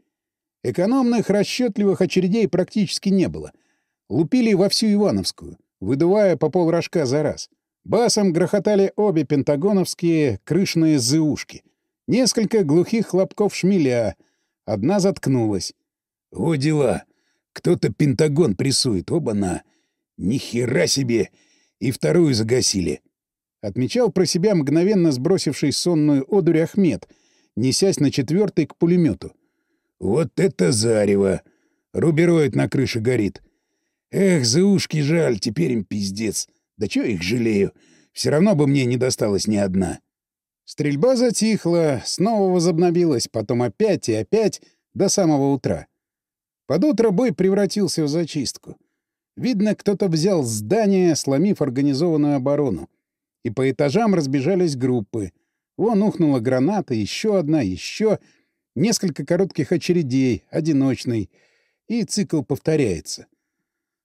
Экономных расчетливых очередей практически не было. Лупили во всю Ивановскую, выдувая по полрожка за раз. Басом грохотали обе пентагоновские крышные зыушки. Несколько глухих хлопков шмеля. Одна заткнулась. «О, дела! Кто-то пентагон прессует, оба-на! Ни хера себе! И вторую загасили!» Отмечал про себя мгновенно сбросивший сонную одурь Ахмед, несясь на четвертый к пулемету. «Вот это зарево! Рубероид на крыше горит! Эх, заушки жаль, теперь им пиздец!» Да чё их жалею? Все равно бы мне не досталась ни одна. Стрельба затихла, снова возобновилась, потом опять и опять до самого утра. Под утро бой превратился в зачистку. Видно, кто-то взял здание, сломив организованную оборону. И по этажам разбежались группы. Вон ухнула граната, еще одна, еще несколько коротких очередей, одиночный. И цикл повторяется.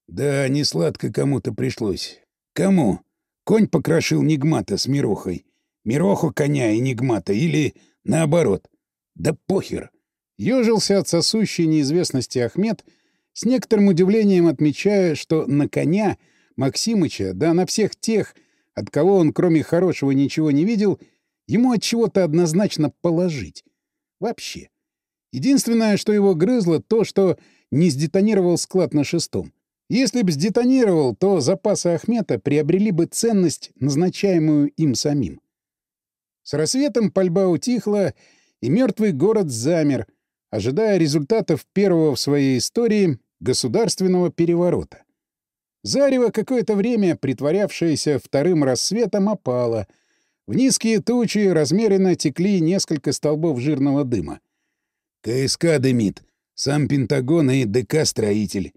Да, не сладко кому-то пришлось. Кому? Конь покрошил Нигмата с Мирохой. Мироху коня и Нигмата или наоборот. Да похер. Ёжился от сосущей неизвестности Ахмед, с некоторым удивлением отмечая, что на коня Максимыча, да на всех тех, от кого он кроме хорошего ничего не видел, ему от чего-то однозначно положить. Вообще. Единственное, что его грызло, то, что не сдетонировал склад на шестом. Если б сдетонировал, то запасы Ахмета приобрели бы ценность, назначаемую им самим. С рассветом пальба утихла, и мертвый город замер, ожидая результатов первого в своей истории государственного переворота. Зарево какое-то время, притворявшееся вторым рассветом, опало. В низкие тучи размеренно текли несколько столбов жирного дыма. «КСК дымит. Сам Пентагон и ДК-строитель.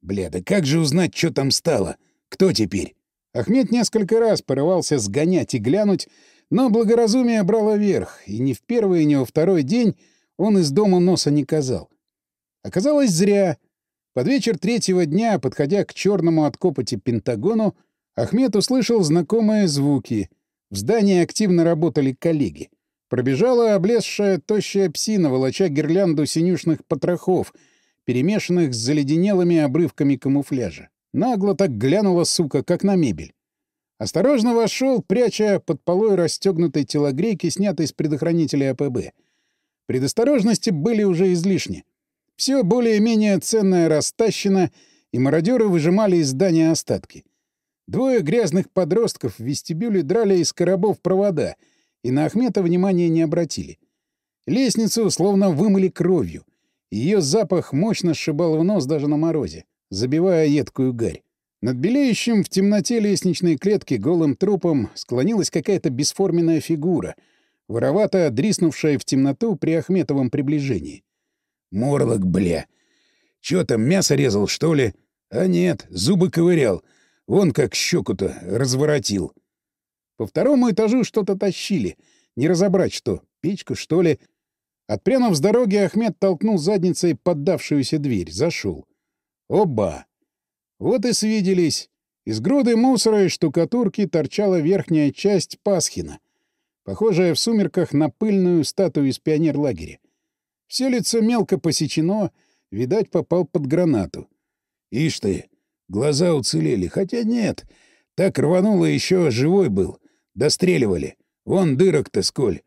Бля, да как же узнать, что там стало? Кто теперь? Ахмед несколько раз порывался сгонять и глянуть, но благоразумие брало верх, и ни в первый, ни во второй день он из дома носа не казал. Оказалось, зря. Под вечер третьего дня, подходя к черному от копоти Пентагону, Ахмед услышал знакомые звуки. В здании активно работали коллеги. Пробежала облезшая тощая псина, волоча гирлянду синюшных потрохов, перемешанных с заледенелыми обрывками камуфляжа. Нагло так глянула сука, как на мебель. Осторожно вошел, пряча под полой расстегнутой телогрейки, снятой с предохранителя АПБ. Предосторожности были уже излишни. Все более-менее ценное растащено, и мародеры выжимали из здания остатки. Двое грязных подростков в вестибюле драли из коробов провода — и на Ахмета внимания не обратили. Лестницу словно вымыли кровью. Ее запах мощно сшибал в нос даже на морозе, забивая едкую гарь. Над белеющим в темноте лестничной клетки голым трупом склонилась какая-то бесформенная фигура, воровато дриснувшая в темноту при Ахметовом приближении. «Морлок, бля! Чё там, мясо резал, что ли? А нет, зубы ковырял. Вон как щеку-то разворотил». По второму этажу что-то тащили. Не разобрать что. Печку, что ли. Отпрянув с дороги, Ахмед толкнул задницей поддавшуюся дверь. Зашел. Оба! Вот и свиделись. Из груды мусора и штукатурки торчала верхняя часть Пасхина, похожая в сумерках на пыльную статую из пионерлагеря. Все лицо мелко посечено, видать, попал под гранату. Ишь ты, глаза уцелели, хотя нет, так рвануло еще живой был. Достреливали. Вон дырок-то сколь.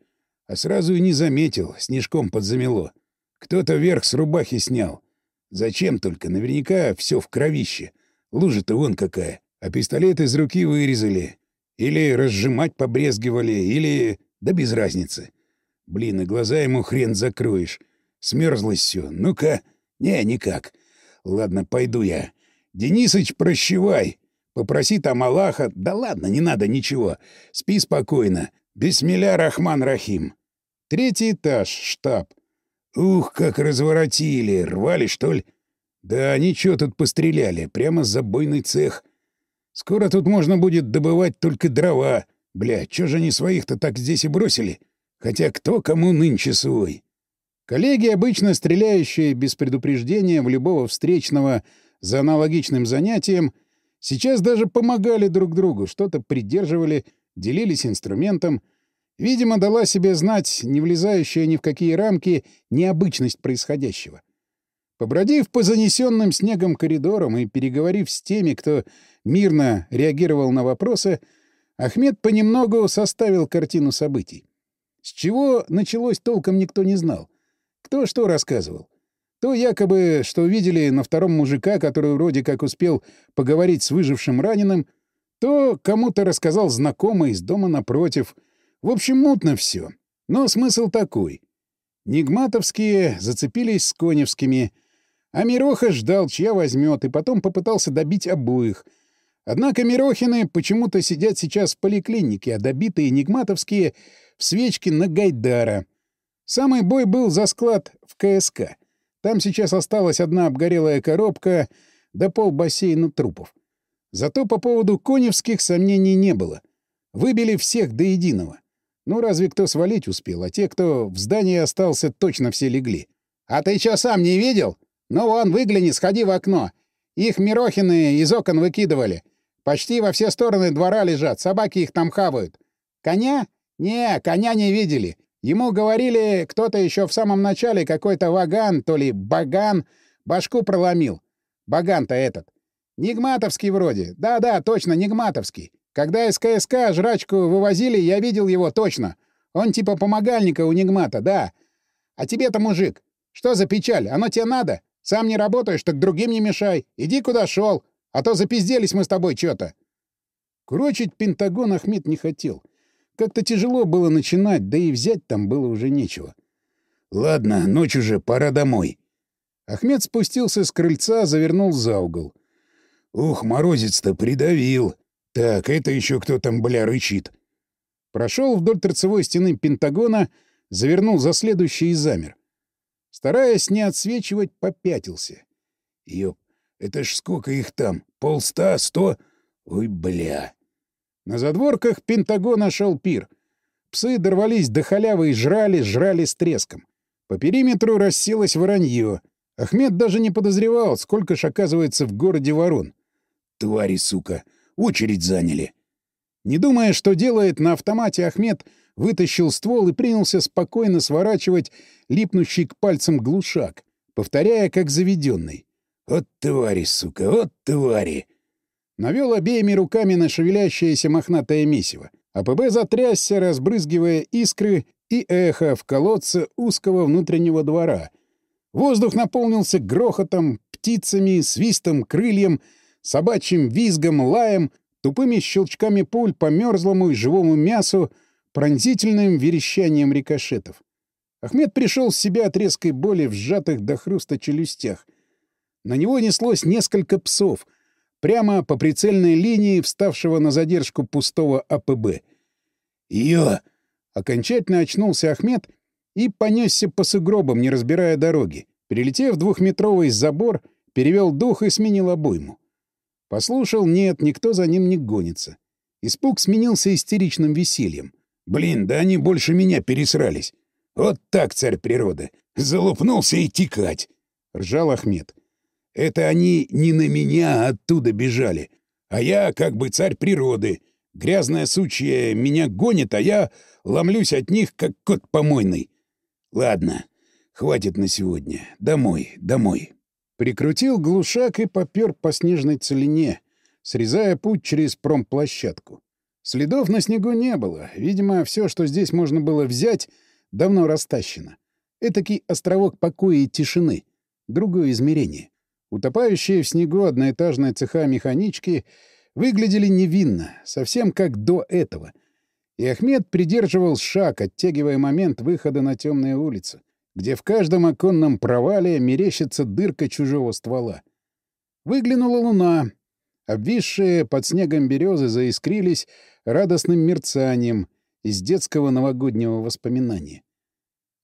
А сразу и не заметил, снежком подзамело. Кто-то верх с рубахи снял. Зачем только? Наверняка все в кровище. Лужа-то вон какая. А пистолет из руки вырезали. Или разжимать побрезгивали, или... Да без разницы. Блин, и глаза ему хрен закроешь. Смерзлось все. Ну-ка. Не, никак. Ладно, пойду я. Денисыч, прощевай. Попроси там Аллаха... Да ладно, не надо ничего. Спи спокойно. Бисмилля Рахман Рахим. Третий этаж, штаб. Ух, как разворотили. Рвали, что ли? Да ничего тут постреляли. Прямо забойный цех. Скоро тут можно будет добывать только дрова. Бля, чё же они своих-то так здесь и бросили? Хотя кто кому нынче свой? Коллеги, обычно стреляющие без предупреждения в любого встречного за аналогичным занятием, Сейчас даже помогали друг другу, что-то придерживали, делились инструментом. Видимо, дала себе знать не влезающая ни в какие рамки необычность происходящего. Побродив по занесенным снегом коридорам и переговорив с теми, кто мирно реагировал на вопросы, Ахмед понемногу составил картину событий. С чего началось, толком никто не знал. Кто что рассказывал. То якобы, что видели на втором мужика, который вроде как успел поговорить с выжившим раненым, то кому-то рассказал знакомый из дома напротив. В общем, мутно все. Но смысл такой. Нигматовские зацепились с коневскими, а Мироха ждал, чья возьмет, и потом попытался добить обоих. Однако Мирохины почему-то сидят сейчас в поликлинике, а добитые Нигматовские — в свечке на Гайдара. Самый бой был за склад в КСК. Там сейчас осталась одна обгорелая коробка да пол бассейна трупов. Зато по поводу коневских сомнений не было. Выбили всех до единого. Ну, разве кто свалить успел, а те, кто в здании остался, точно все легли. «А ты чё, сам не видел? Ну вон, выгляни, сходи в окно. Их Мирохины из окон выкидывали. Почти во все стороны двора лежат, собаки их там хавают. Коня? Не, коня не видели. Ему говорили, кто-то еще в самом начале какой-то ваган, то ли баган, башку проломил. Баган-то этот. Нигматовский вроде. Да-да, точно, Нигматовский. Когда из КСК жрачку вывозили, я видел его точно. Он типа помогальника у Нигмата, да. А тебе-то, мужик, что за печаль? Оно тебе надо? Сам не работаешь, так другим не мешай. Иди куда шел, а то запизделись мы с тобой что-то. Курочить Пентагон Ахмед не хотел. Как-то тяжело было начинать, да и взять там было уже нечего. «Ладно, ночь уже, пора домой». Ахмед спустился с крыльца, завернул за угол. «Ух, морозец-то придавил. Так, это еще кто там, бля, рычит?» Прошел вдоль торцевой стены Пентагона, завернул за следующий и замер. Стараясь не отсвечивать, попятился. «Ёп, это ж сколько их там? Полста, сто? Ой, бля!» На задворках Пентагона шел пир. Псы дорвались до халявы и жрали, жрали с треском. По периметру расселось воронье. Ахмед даже не подозревал, сколько ж оказывается в городе ворон. Твари, сука! Очередь заняли! Не думая, что делает, на автомате Ахмед вытащил ствол и принялся спокойно сворачивать липнущий к пальцам глушак, повторяя, как заведенный. «Вот твари, сука, вот твари!» Навел обеими руками на шевелящееся мохнатое месиво. АПБ затрясся, разбрызгивая искры и эхо в колодце узкого внутреннего двора. Воздух наполнился грохотом, птицами, свистом, крыльем, собачьим визгом, лаем, тупыми щелчками пуль по мерзлому и живому мясу, пронзительным верещанием рикошетов. Ахмед пришел в себя от резкой боли в сжатых до хруста челюстях. На него неслось несколько псов, прямо по прицельной линии вставшего на задержку пустого АПБ. «Ее!» — окончательно очнулся Ахмед и понесся по сугробам, не разбирая дороги. Перелетев двухметровый забор, перевел дух и сменил обойму. Послушал — нет, никто за ним не гонится. Испуг сменился истеричным весельем. «Блин, да они больше меня пересрались. Вот так, царь природы. Залупнулся и текать!» — ржал Ахмед. «Это они не на меня оттуда бежали, а я как бы царь природы. Грязная сучья меня гонит, а я ломлюсь от них, как кот помойный. Ладно, хватит на сегодня. Домой, домой». Прикрутил глушак и попер по снежной целине, срезая путь через промплощадку. Следов на снегу не было. Видимо, все, что здесь можно было взять, давно растащено. Этакий островок покоя и тишины. Другое измерение. Утопающие в снегу одноэтажные цеха механички выглядели невинно, совсем как до этого. И Ахмед придерживал шаг, оттягивая момент выхода на темные улицы где в каждом оконном провале мерещится дырка чужого ствола. Выглянула луна. Обвисшие под снегом березы заискрились радостным мерцанием из детского новогоднего воспоминания.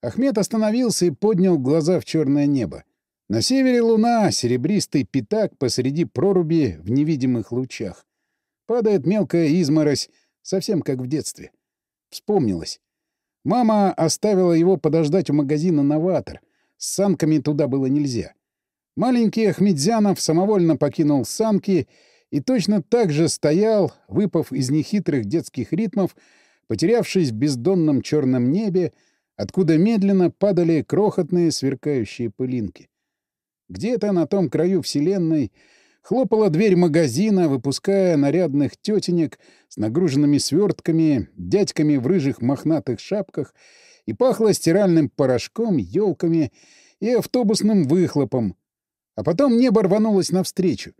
Ахмед остановился и поднял глаза в черное небо. На севере луна, серебристый пятак посреди проруби в невидимых лучах. Падает мелкая изморозь, совсем как в детстве. Вспомнилось. Мама оставила его подождать у магазина «Новатор». С санками туда было нельзя. Маленький Ахмедзянов самовольно покинул санки и точно так же стоял, выпав из нехитрых детских ритмов, потерявшись в бездонном черном небе, откуда медленно падали крохотные сверкающие пылинки. Где-то на том краю Вселенной Хлопала дверь магазина, выпуская нарядных тетенек с нагруженными свертками, дядьками в рыжих мохнатых шапках, и пахло стиральным порошком, елками и автобусным выхлопом. А потом небо рванулось навстречу.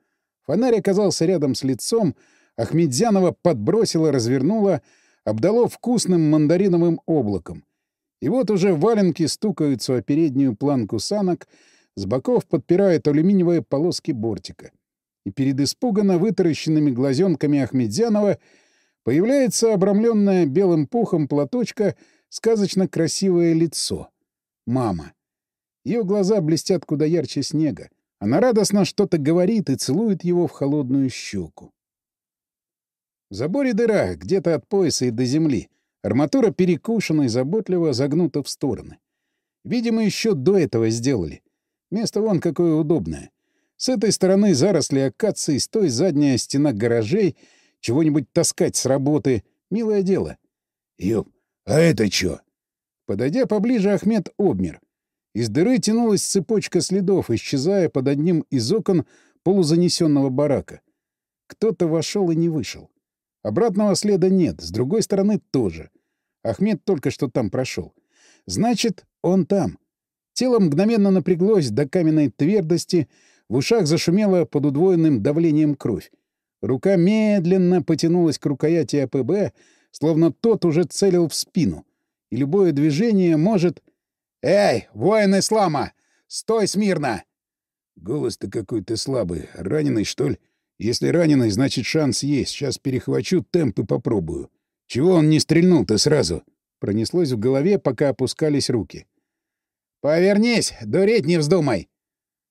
Фонарь оказался рядом с лицом, Ахмедзянова подбросила, развернула, обдало вкусным мандариновым облаком. И вот уже валенки стукаются о переднюю планку санок, с боков подпирают алюминиевые полоски бортика и перед испуганно вытаращенными глазенками Ахмедзянова появляется обрамленное белым пухом платочка сказочно красивое лицо. Мама. Ее глаза блестят куда ярче снега. Она радостно что-то говорит и целует его в холодную щеку. В заборе дыра, где-то от пояса и до земли. Арматура перекушена и заботливо загнута в стороны. Видимо, еще до этого сделали. Место вон какое удобное. С этой стороны заросли акации, с той задняя стена гаражей, чего-нибудь таскать с работы. Милое дело. Ёп, а это чё? Подойдя поближе, Ахмед обмер. Из дыры тянулась цепочка следов, исчезая под одним из окон полузанесенного барака. Кто-то вошел и не вышел. Обратного следа нет, с другой стороны тоже. Ахмед только что там прошел. Значит, он там. Тело мгновенно напряглось до каменной твердости — в ушах зашумело под удвоенным давлением кровь. Рука медленно потянулась к рукояти АПБ, словно тот уже целил в спину. И любое движение может... «Эй, воин ислама! Стой смирно!» Голос-то какой-то слабый. Раненый, что ли? Если раненый, значит шанс есть. Сейчас перехвачу темп и попробую. Чего он не стрельнул-то сразу? Пронеслось в голове, пока опускались руки. «Повернись! Дуреть не вздумай!»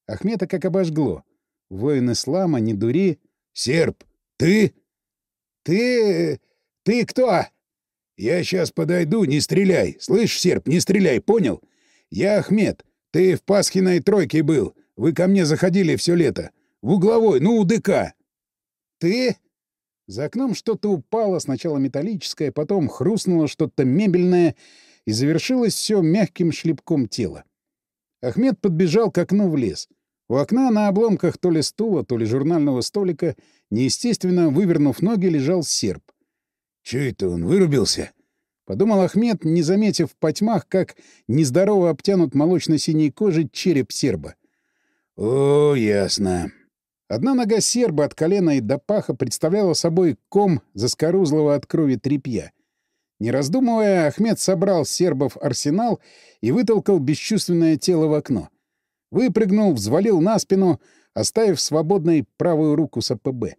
Ахмета как обожгло. Воин ислама, не дури. «Серб, ты?» «Ты... ты кто?» «Я сейчас подойду, не стреляй. Слышь, серб, не стреляй, понял? Я Ахмед. Ты в Пасхиной тройке был. Вы ко мне заходили все лето. В угловой, ну, у ДК». «Ты?» За окном что-то упало, сначала металлическое, потом хрустнуло что-то мебельное, и завершилось все мягким шлепком тела. Ахмед подбежал к окну в лес. У окна на обломках то ли стула, то ли журнального столика, неестественно вывернув ноги, лежал серп. «Чё это он, вырубился?» — подумал Ахмед, не заметив в потьмах, как нездорово обтянут молочно-синей кожей череп серба. «О, ясно». Одна нога серба от колена и до паха представляла собой ком заскорузлого от крови тряпья. Не раздумывая, Ахмед собрал сербов арсенал и вытолкал бесчувственное тело в окно. Выпрыгнул, взвалил на спину, оставив свободной правую руку с АПБ.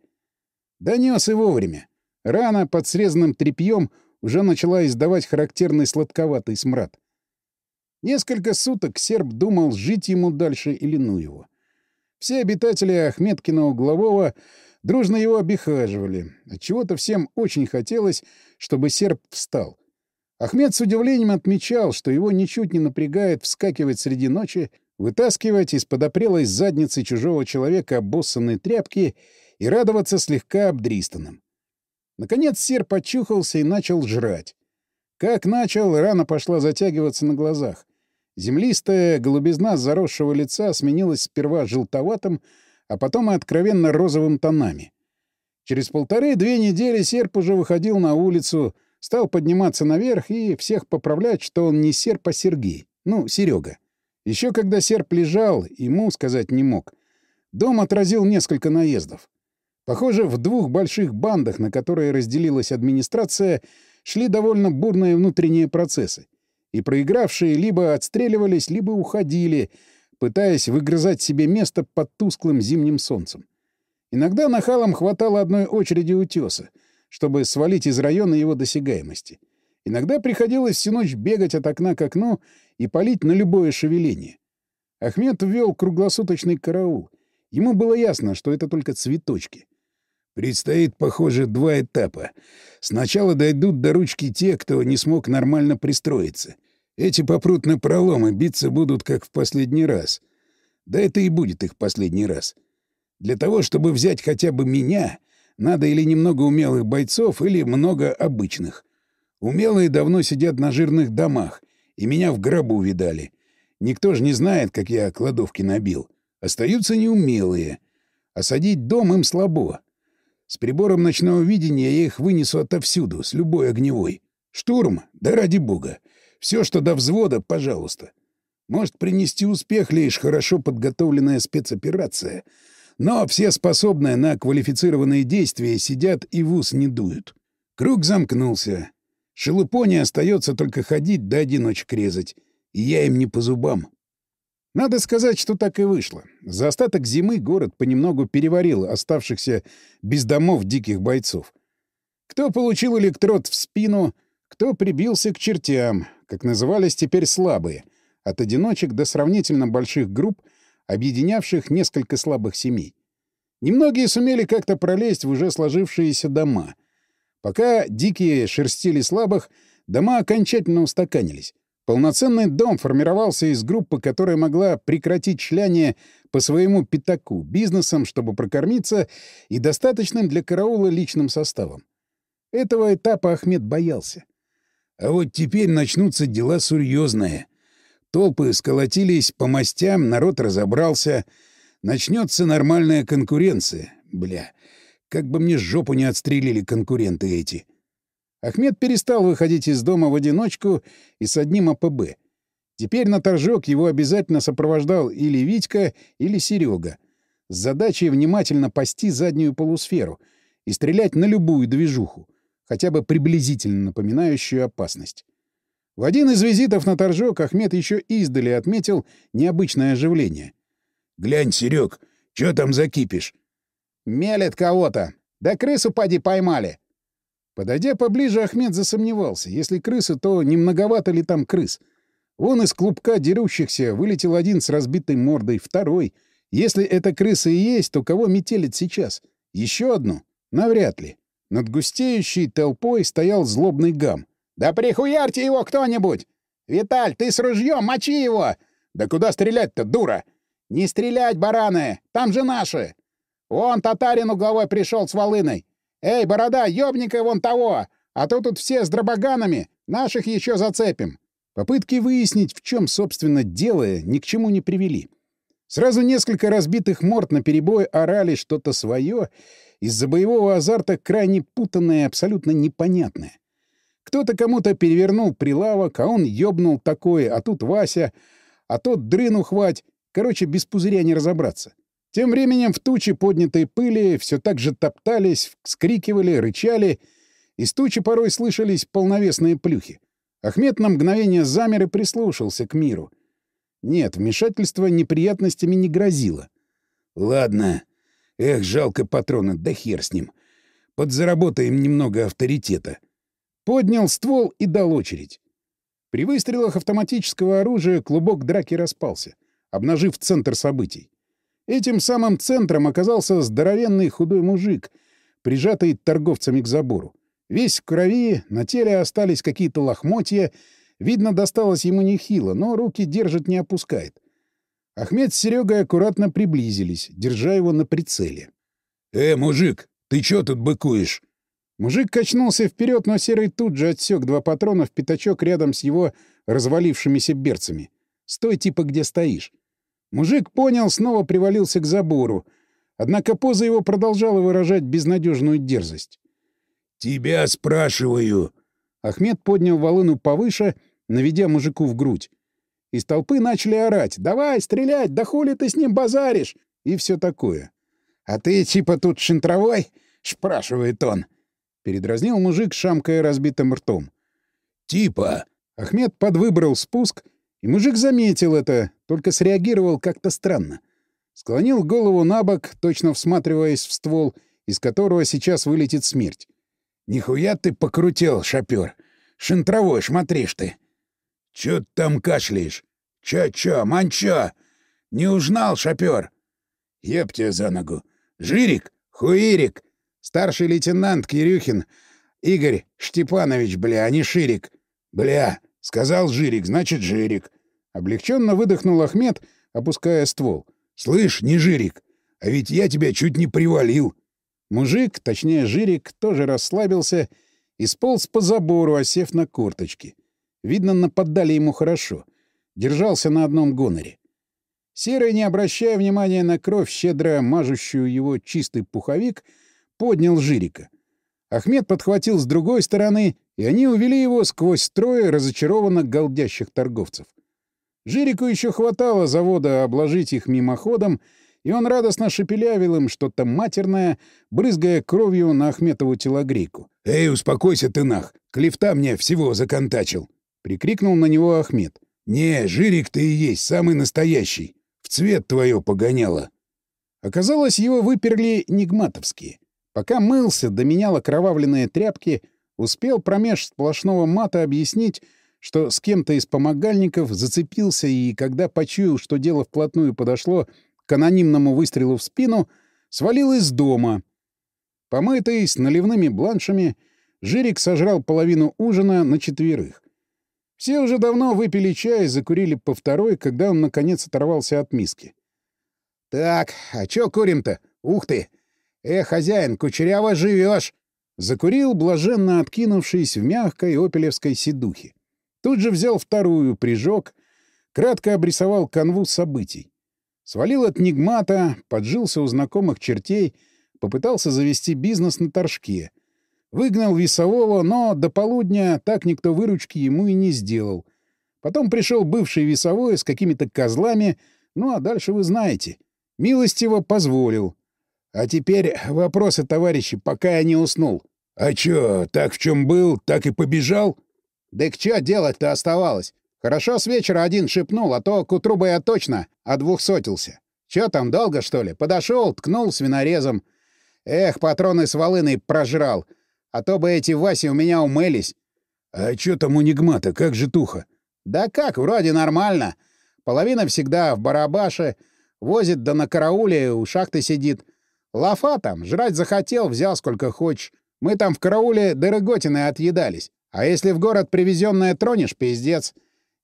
Донес и вовремя. Рана под срезанным тряпьем уже начала издавать характерный сладковатый смрад. Несколько суток серб думал, жить ему дальше или ну его. Все обитатели Ахметкина углового дружно его обихаживали. Отчего-то всем очень хотелось, чтобы серб встал. Ахмед с удивлением отмечал, что его ничуть не напрягает вскакивать среди ночи, вытаскивать из-под опрелой задницы чужого человека обоссанные тряпки и радоваться слегка обдристанным. Наконец серп очухался и начал жрать. Как начал, рана пошла затягиваться на глазах. Землистая голубизна заросшего лица сменилась сперва желтоватым, а потом и откровенно розовым тонами. Через полторы-две недели серп уже выходил на улицу, стал подниматься наверх и всех поправлять, что он не серп, а Сергей. Ну, Серега. Еще когда серп лежал, ему сказать не мог. Дом отразил несколько наездов. Похоже, в двух больших бандах, на которые разделилась администрация, шли довольно бурные внутренние процессы. И проигравшие либо отстреливались, либо уходили, пытаясь выгрызать себе место под тусклым зимним солнцем. Иногда нахалам хватало одной очереди утеса, чтобы свалить из района его досягаемости. Иногда приходилось всю ночь бегать от окна к окну и палить на любое шевеление. Ахмед ввел круглосуточный караул. Ему было ясно, что это только цветочки. Предстоит, похоже, два этапа. Сначала дойдут до ручки те, кто не смог нормально пристроиться. Эти попрут на пролом и биться будут, как в последний раз. Да это и будет их последний раз. Для того, чтобы взять хотя бы меня, надо или немного умелых бойцов, или много обычных. Умелые давно сидят на жирных домах, и меня в гробу видали. Никто же не знает, как я кладовки набил. Остаются неумелые. Осадить дом им слабо. С прибором ночного видения я их вынесу отовсюду, с любой огневой. Штурм? Да ради бога. Все, что до взвода, пожалуйста. Может принести успех лишь хорошо подготовленная спецоперация. Но все способные на квалифицированные действия сидят и в ус не дуют. Круг замкнулся. Шелупоне остается только ходить да одиночек резать. И я им не по зубам. Надо сказать, что так и вышло. За остаток зимы город понемногу переварил оставшихся без домов диких бойцов. Кто получил электрод в спину, кто прибился к чертям, как назывались теперь слабые, от одиночек до сравнительно больших групп, объединявших несколько слабых семей. Немногие сумели как-то пролезть в уже сложившиеся дома. Пока дикие шерстили слабых, дома окончательно устаканились. Полноценный дом формировался из группы, которая могла прекратить шляние по своему пятаку, бизнесом, чтобы прокормиться, и достаточным для караула личным составом. Этого этапа Ахмед боялся. А вот теперь начнутся дела серьезные. Толпы сколотились по мастям, народ разобрался. Начнется нормальная конкуренция. Бля, как бы мне жопу не отстрелили конкуренты эти. — Ахмед перестал выходить из дома в одиночку и с одним АПБ. Теперь на торжок его обязательно сопровождал или Витька, или Серега, с задачей внимательно пасти заднюю полусферу и стрелять на любую движуху, хотя бы приблизительно напоминающую опасность. В один из визитов на торжок Ахмед еще издали отметил необычное оживление. «Глянь, Серег, что там закипишь?» «Мелет кого-то! Да крысу поди поймали!» Подойдя поближе, Ахмед засомневался. Если крысы, то не многовато ли там крыс? Вон из клубка дерущихся вылетел один с разбитой мордой, второй. Если это крысы и есть, то кого метелит сейчас? Еще одну? Навряд ли. Над густеющей толпой стоял злобный гам. «Да прихуярьте его кто-нибудь! Виталь, ты с ружьем, мочи его! Да куда стрелять-то, дура? Не стрелять, бараны! Там же наши! Вон татарин угловой пришел с волыной! Эй, борода, ёбника вон того! А то тут все с дробоганами, наших еще зацепим!» Попытки выяснить, в чем, собственно, дело, ни к чему не привели. Сразу несколько разбитых морд на перебой орали что-то свое, из-за боевого азарта крайне путанное и абсолютно непонятное. Кто-то кому-то перевернул прилавок, а он ёбнул такое, а тут Вася, а тот дрыну хвать. Короче, без пузыря не разобраться. Тем временем в туче поднятой пыли все так же топтались, вскрикивали, рычали. Из тучи порой слышались полновесные плюхи. Ахмед на мгновение замер и прислушался к миру. Нет, вмешательство неприятностями не грозило. Ладно. Эх, жалко патрона, да хер с ним. Подзаработаем немного авторитета. Поднял ствол и дал очередь. При выстрелах автоматического оружия клубок драки распался, обнажив центр событий. Этим самым центром оказался здоровенный худой мужик, прижатый торговцами к забору. Весь в крови, на теле остались какие-то лохмотья. Видно, досталось ему нехило, но руки держит не опускает. Ахмед с Серегой аккуратно приблизились, держа его на прицеле. «Э, мужик, ты чё тут быкуешь?» Мужик качнулся вперед, но Серый тут же отсек два патрона в пятачок рядом с его развалившимися берцами. «Стой типа где стоишь». Мужик понял, снова привалился к забору. Однако поза его продолжала выражать безнадежную дерзость. «Тебя спрашиваю!» Ахмед поднял волыну повыше, наведя мужику в грудь. Из толпы начали орать. «Давай, стрелять! Да хули ты с ним базаришь!» И все такое. «А ты типа тут шентровой?» — спрашивает он. Передразнил мужик, шамкая разбитым ртом. «Типа!» Ахмед подвыбрал спуск, и мужик заметил это, только среагировал как-то странно. Склонил голову на бок, точно всматриваясь в ствол, из которого сейчас вылетит смерть. «Нихуя ты покрутил, шопер! Шентровой, смотришь ты!» «Чё ты там кашляешь? Чё-чё, манчо? Не узнал, шопер?» «Еб тебя за ногу! Жирик? Хуирик! Старший лейтенант Кирюхин. Игорь Штепанович, бля, а не Ширик. Бля, сказал Жирик, значит Жирик. Облегченно выдохнул Ахмед, опуская ствол. Слышь, не Жирик, а ведь я тебя чуть не привалил. Мужик, точнее Жирик, тоже расслабился и сполз по забору, осев на корточки. Видно, нападали ему хорошо. Держался на одном гоноре. Серый, не обращая внимания на кровь, щедро мажущую его чистый пуховик, — поднял Жирика. Ахмед подхватил с другой стороны, и они увели его сквозь строй разочарованно голдящих торговцев. Жирику еще хватало завода обложить их мимоходом, и он радостно шепелявил им что-то матерное, брызгая кровью на Ахметову телогрейку. «Эй, успокойся ты нах! Клифта мне всего законтачил!» — прикрикнул на него Ахмед. «Не, Жирик ты и есть, самый настоящий. В цвет твое погоняло!» Оказалось, его выперли нигматовские. Пока мылся, доменял окровавленные тряпки, успел промеж сплошного мата объяснить, что с кем-то из помогальников зацепился и, когда почуял, что дело вплотную подошло к анонимному выстрелу в спину, свалил из дома. Помытый, с наливными бланшами, Жирик сожрал половину ужина на четверых. Все уже давно выпили чай и закурили по второй, когда он, наконец, оторвался от миски. «Так, а чё курим-то? Ух ты! «Э, хозяин, кучеряво живешь!» Закурил, блаженно откинувшись в мягкой опелевской седухе. Тут же взял вторую, прижег, кратко обрисовал канву событий. Свалил от Нигмата, поджился у знакомых чертей, попытался завести бизнес на торжке. Выгнал весового, но до полудня так никто выручки ему и не сделал. Потом пришел бывший весовой с какими-то козлами, ну а дальше вы знаете. Милостиво позволил. А теперь вопросы, товарищи, пока я не уснул. А чё, так в чем был, так и побежал? Да к чё делать-то оставалось? Хорошо с вечера один шепнул, а то к утру бы я точно одвухсотился. Чё там, долго, что ли? Подошел, ткнул свинорезом. Эх, патроны с волыной прожрал. А то бы эти Васи у меня умылись. А чё там у Нигмата, как же туха? Да как, вроде нормально. Половина всегда в барабаше. Возит да на карауле, у шахты сидит. Лафа там, жрать захотел, взял сколько хочешь. Мы там в карауле дороготины отъедались. А если в город привезенное тронешь, пиздец.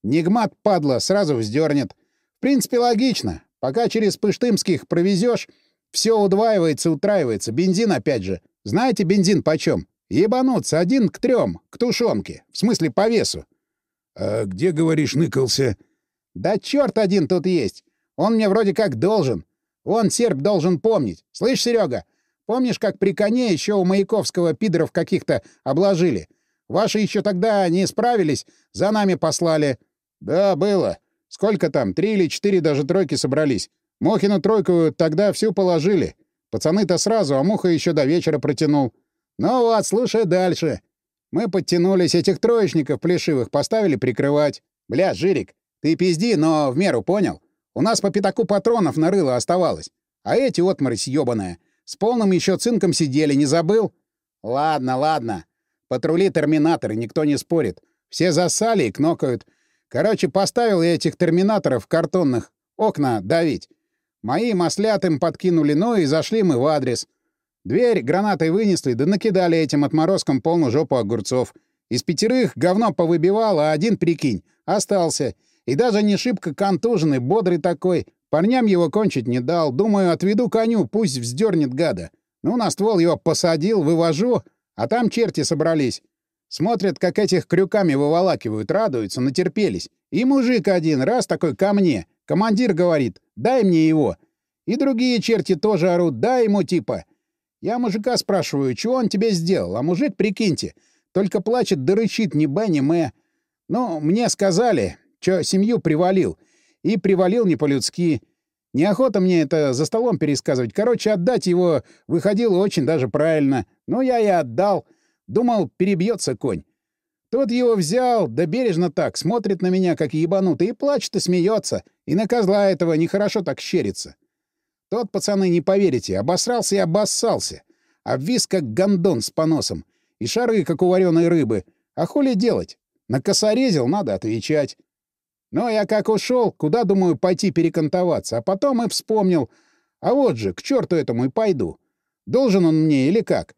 Нигмат, падла, сразу вздернет. В принципе, логично. Пока через Пыштымских провезешь, все удваивается, утраивается. Бензин опять же. Знаете, бензин почем? Ебануться один к трем, к тушенке. В смысле, по весу. — А где, говоришь, ныкался? — Да черт один тут есть. Он мне вроде как должен. Он, серб, должен помнить. Слышь, Серега, помнишь, как при коне еще у Маяковского пидоров каких-то обложили? Ваши еще тогда не справились, за нами послали. — Да, было. Сколько там? Три или четыре даже тройки собрались. Мохину тройку тогда всю положили. Пацаны-то сразу, а Муха еще до вечера протянул. Ну вот, слушай дальше. Мы подтянулись, этих троечников плешивых поставили прикрывать. Бля, Жирик, ты пизди, но в меру понял? У нас по пятаку патронов на рыло оставалось. А эти отморозь ёбаная. С полным еще цинком сидели, не забыл? Ладно, ладно. Патрули терминаторы, никто не спорит. Все засали и кнокают. Короче, поставил я этих терминаторов картонных окна давить. Мои маслятым подкинули, ну и зашли мы в адрес. Дверь гранатой вынесли, да накидали этим отморозкам полную жопу огурцов. Из пятерых говно повыбивал, а один, прикинь, остался. И даже не шибко контуженный, бодрый такой. Парням его кончить не дал. Думаю, отведу коню, пусть вздернет гада. Ну, на ствол его посадил, вывожу, а там черти собрались. Смотрят, как этих крюками выволакивают, радуются, натерпелись. И мужик один раз такой ко мне. Командир говорит, дай мне его. И другие черти тоже орут, дай ему типа. Я мужика спрашиваю, чего он тебе сделал, а мужик, прикиньте, только плачет да рычит ни б, ни мэ. Ну, мне сказали, что семью привалил. И привалил не по-людски. Неохота мне это за столом пересказывать. Короче, отдать его выходило очень даже правильно. Но я и отдал. Думал, перебьется конь. Тот его взял, да бережно так, смотрит на меня, как ебанутый, и плачет и смеется, и на козла этого нехорошо так щерится. Тот, пацаны, не поверите, обосрался и обоссался. Обвис, как гондон с поносом. И шары, как у вареной рыбы. А хули делать? Накосорезил, надо отвечать. Но я как ушел, куда, думаю, пойти перекантоваться, а потом и вспомнил. А вот же, к черту этому и пойду. Должен он мне или как?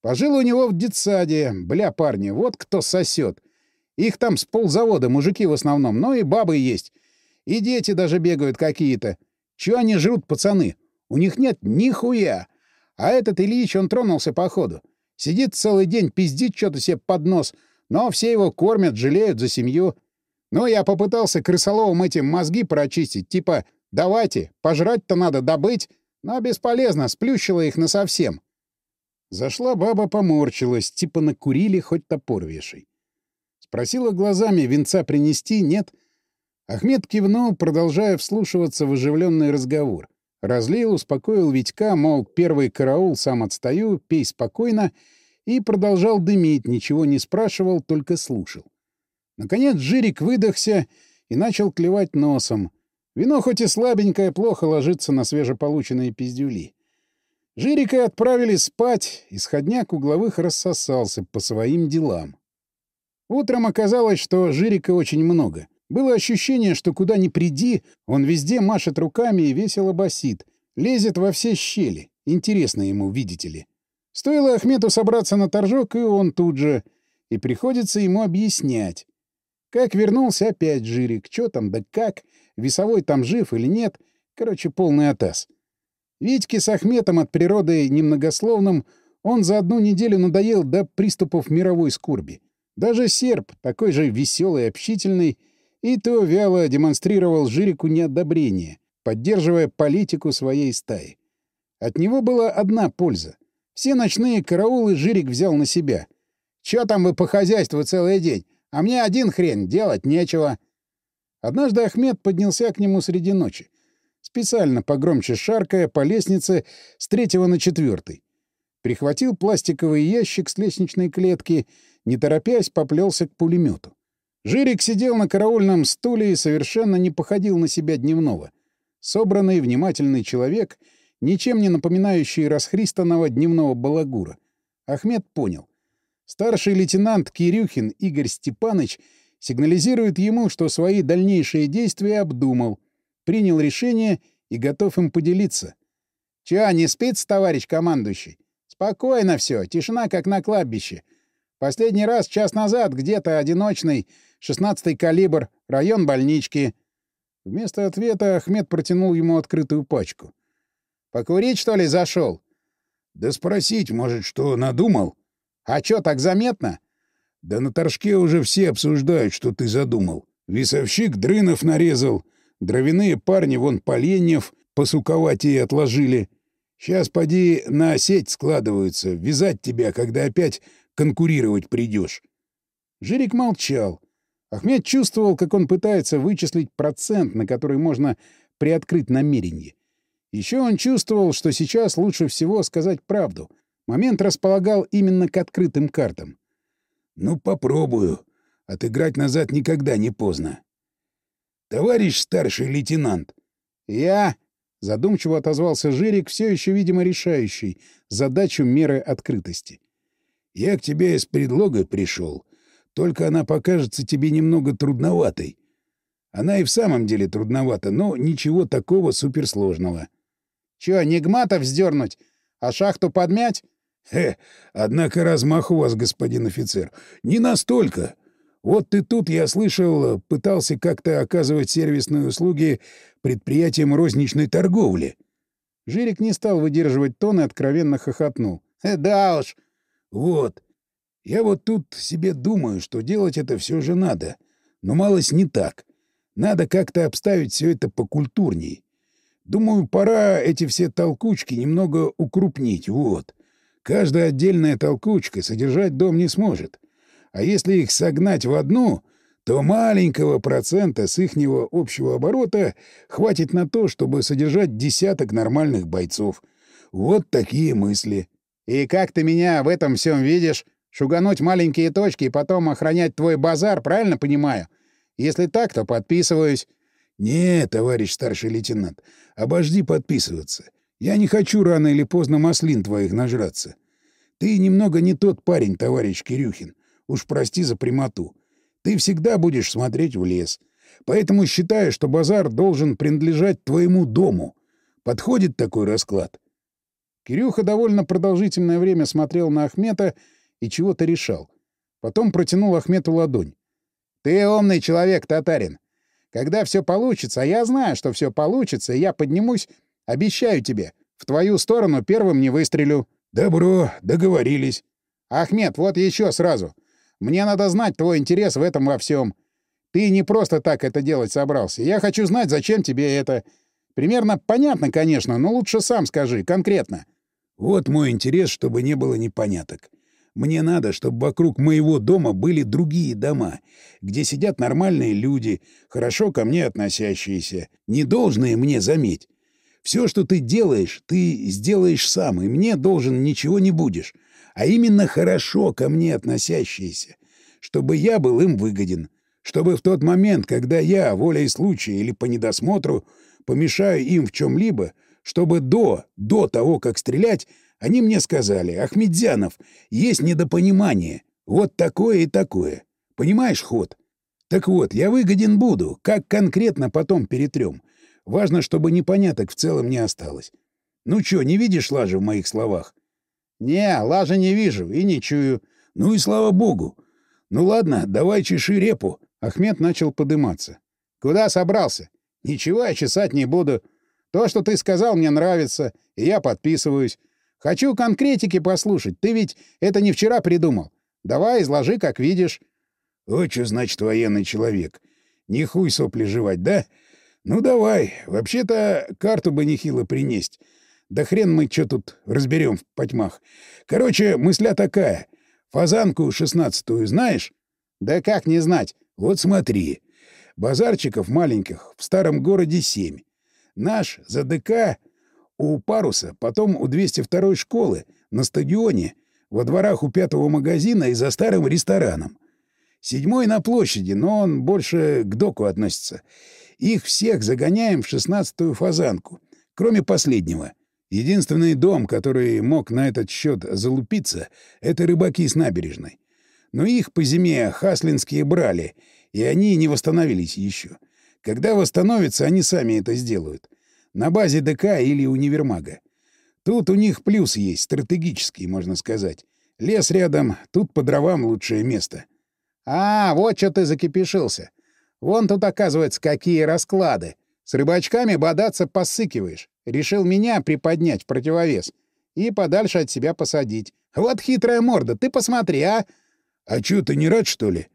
Пожил у него в детсаде. Бля, парни, вот кто сосет. Их там с ползавода, мужики в основном, но и бабы есть. И дети даже бегают какие-то. Чего они жрут, пацаны? У них нет нихуя. А этот Ильич, он тронулся походу. Сидит целый день, пиздит что-то себе под нос, но все его кормят, жалеют за семью. Ну, я попытался крысоловым этим мозги прочистить, типа «давайте, пожрать-то надо добыть», но бесполезно, сплющило их насовсем. Зашла баба, поморщилась, типа накурили, хоть топор вешай. Спросила глазами, венца принести, нет — Ахмед кивнул, продолжая вслушиваться в оживленный разговор. Разлил, успокоил Витька, мол, первый караул, сам отстаю, пей спокойно, и продолжал дымить, ничего не спрашивал, только слушал. Наконец Жирик выдохся и начал клевать носом. Вино хоть и слабенькое, плохо ложится на свежеполученные пиздюли. Жирика отправили спать, исходняк угловых рассосался по своим делам. Утром оказалось, что Жирика очень много. Было ощущение, что куда ни приди, он везде машет руками и весело басит, лезет во все щели. Интересно ему, видите ли. Стоило Ахмету собраться на торжок, и он тут же. И приходится ему объяснять. Как вернулся опять Жирик, что там да как, весовой там жив или нет. Короче, полный атас. Витьке с Ахметом от природы немногословным он за одну неделю надоел до приступов мировой скорби. Даже серб, такой же веселый и общительный, и то вяло демонстрировал Жирику неодобрение, поддерживая политику своей стаи. От него была одна польза. Все ночные караулы Жирик взял на себя. «Чё там вы по хозяйству целый день? А мне один хрен, делать нечего». Однажды Ахмед поднялся к нему среди ночи. Специально погромче шаркая по лестнице с третьего на четвертый. Прихватил пластиковый ящик с лестничной клетки, не торопясь поплелся к пулемету. Жирик сидел на караульном стуле и совершенно не походил на себя дневного. Собранный, внимательный человек, ничем не напоминающий расхристанного дневного балагура. Ахмед понял. Старший лейтенант Кирюхин Игорь Степаныч сигнализирует ему, что свои дальнейшие действия обдумал, принял решение и готов им поделиться. — Чё, не спится, товарищ командующий? — Спокойно все, тишина, как на кладбище. Последний раз час назад где-то одиночный Шестнадцатый калибр, район больнички. Вместо ответа Ахмед протянул ему открытую пачку. «Покурить, что ли, зашел? Да спросить, может, что надумал? А чё, так заметно? Да на торжке уже все обсуждают, что ты задумал. Весовщик дрынов нарезал, дровяные парни вон поленьев по суковатее отложили. Сейчас поди на сеть складываются, вязать тебя, когда опять конкурировать придешь. Жирик молчал. Ахмед чувствовал, как он пытается вычислить процент, на который можно приоткрыть намерение. Еще он чувствовал, что сейчас лучше всего сказать правду. Момент располагал именно к открытым картам. «Ну, попробую. Отыграть назад никогда не поздно». «Товарищ старший лейтенант». «Я...» — задумчиво отозвался Жирик, все еще, видимо, решающий задачу меры открытости. «Я к тебе из предлога пришел. Только она покажется тебе немного трудноватой. Она и в самом деле трудновата, но ничего такого суперсложного. Чё, не гматов вздернуть, а шахту подмять? Хе, однако размах у вас, господин офицер. Не настолько. Вот ты тут, я слышал, пытался как-то оказывать сервисные услуги предприятиям розничной торговли. Жирик не стал выдерживать тон и откровенно хохотнул. Да уж. Вот. Я вот тут себе думаю, что делать это все же надо. Но малость не так. Надо как-то обставить все это покультурней. Думаю, пора эти все толкучки немного укрупнить, вот. Каждая отдельная толкучка содержать дом не сможет. А если их согнать в одну, то маленького процента с ихнего общего оборота хватит на то, чтобы содержать десяток нормальных бойцов. Вот такие мысли. И как ты меня в этом всем видишь? Шугануть маленькие точки и потом охранять твой базар, правильно понимаю? Если так, то подписываюсь. «Не, товарищ старший лейтенант, обожди подписываться. Я не хочу рано или поздно маслин твоих нажраться. Ты немного не тот парень, товарищ Кирюхин. Уж прости за прямоту. Ты всегда будешь смотреть в лес. Поэтому считаю, что базар должен принадлежать твоему дому. Подходит такой расклад?» Кирюха довольно продолжительное время смотрел на Ахмета и чего-то решал. Потом протянул Ахмету ладонь. «Ты умный человек, татарин. Когда все получится, а я знаю, что все получится, я поднимусь, обещаю тебе, в твою сторону первым не выстрелю». «Добро, договорились». «Ахмед, вот еще сразу. Мне надо знать твой интерес в этом во всем. Ты не просто так это делать собрался. Я хочу знать, зачем тебе это. Примерно понятно, конечно, но лучше сам скажи, конкретно». «Вот мой интерес, чтобы не было непоняток. Мне надо, чтобы вокруг моего дома были другие дома, где сидят нормальные люди, хорошо ко мне относящиеся, не должные мне заметь. Все, что ты делаешь, ты сделаешь сам, и мне должен ничего не будешь, а именно хорошо ко мне относящиеся, чтобы я был им выгоден, чтобы в тот момент, когда я, волей случая или по недосмотру, помешаю им в чем-либо, чтобы до, до того, как стрелять, они мне сказали, Ахмедзянов, есть недопонимание. Вот такое и такое. Понимаешь ход? Так вот, я выгоден буду. Как конкретно потом перетрем. Важно, чтобы непоняток в целом не осталось. Ну чё, не видишь лажи в моих словах? Не, лажи не вижу и не чую. Ну и слава богу. Ну ладно, давай чеши репу. Ахмед начал подыматься. Куда собрался? Ничего я чесать не буду. То, что ты сказал, мне нравится, и я подписываюсь. Хочу конкретики послушать. Ты ведь это не вчера придумал. Давай, изложи, как видишь. Вот что значит военный человек. Не хуй сопли жевать, да? Ну давай. Вообще-то карту бы нехило принесть. Да хрен мы что тут разберем в потьмах. Короче, мысля такая. Фазанку шестнадцатую знаешь? Да как не знать? Вот смотри. Базарчиков маленьких в старом городе семь. Наш за ДК у паруса, потом у 202-й школы, на стадионе, во дворах у пятого магазина и за старым рестораном. Седьмой на площади, но он больше к доку относится. Их всех загоняем в шестнадцатую фазанку, кроме последнего. Единственный дом, который мог на этот счет залупиться, — это рыбаки с набережной. Но их по зиме хаслинские брали, и они не восстановились еще. Когда восстановятся, они сами это сделают на базе ДК или универмага. Тут у них плюс есть, стратегический, можно сказать. Лес рядом, тут по дровам лучшее место. А, вот что ты закипишился. Вон тут, оказывается, какие расклады. С рыбачками бодаться посыкиваешь. Решил меня приподнять в противовес. и подальше от себя посадить. Вот хитрая морда, ты посмотри, а! А чё, ты не рад, что ли?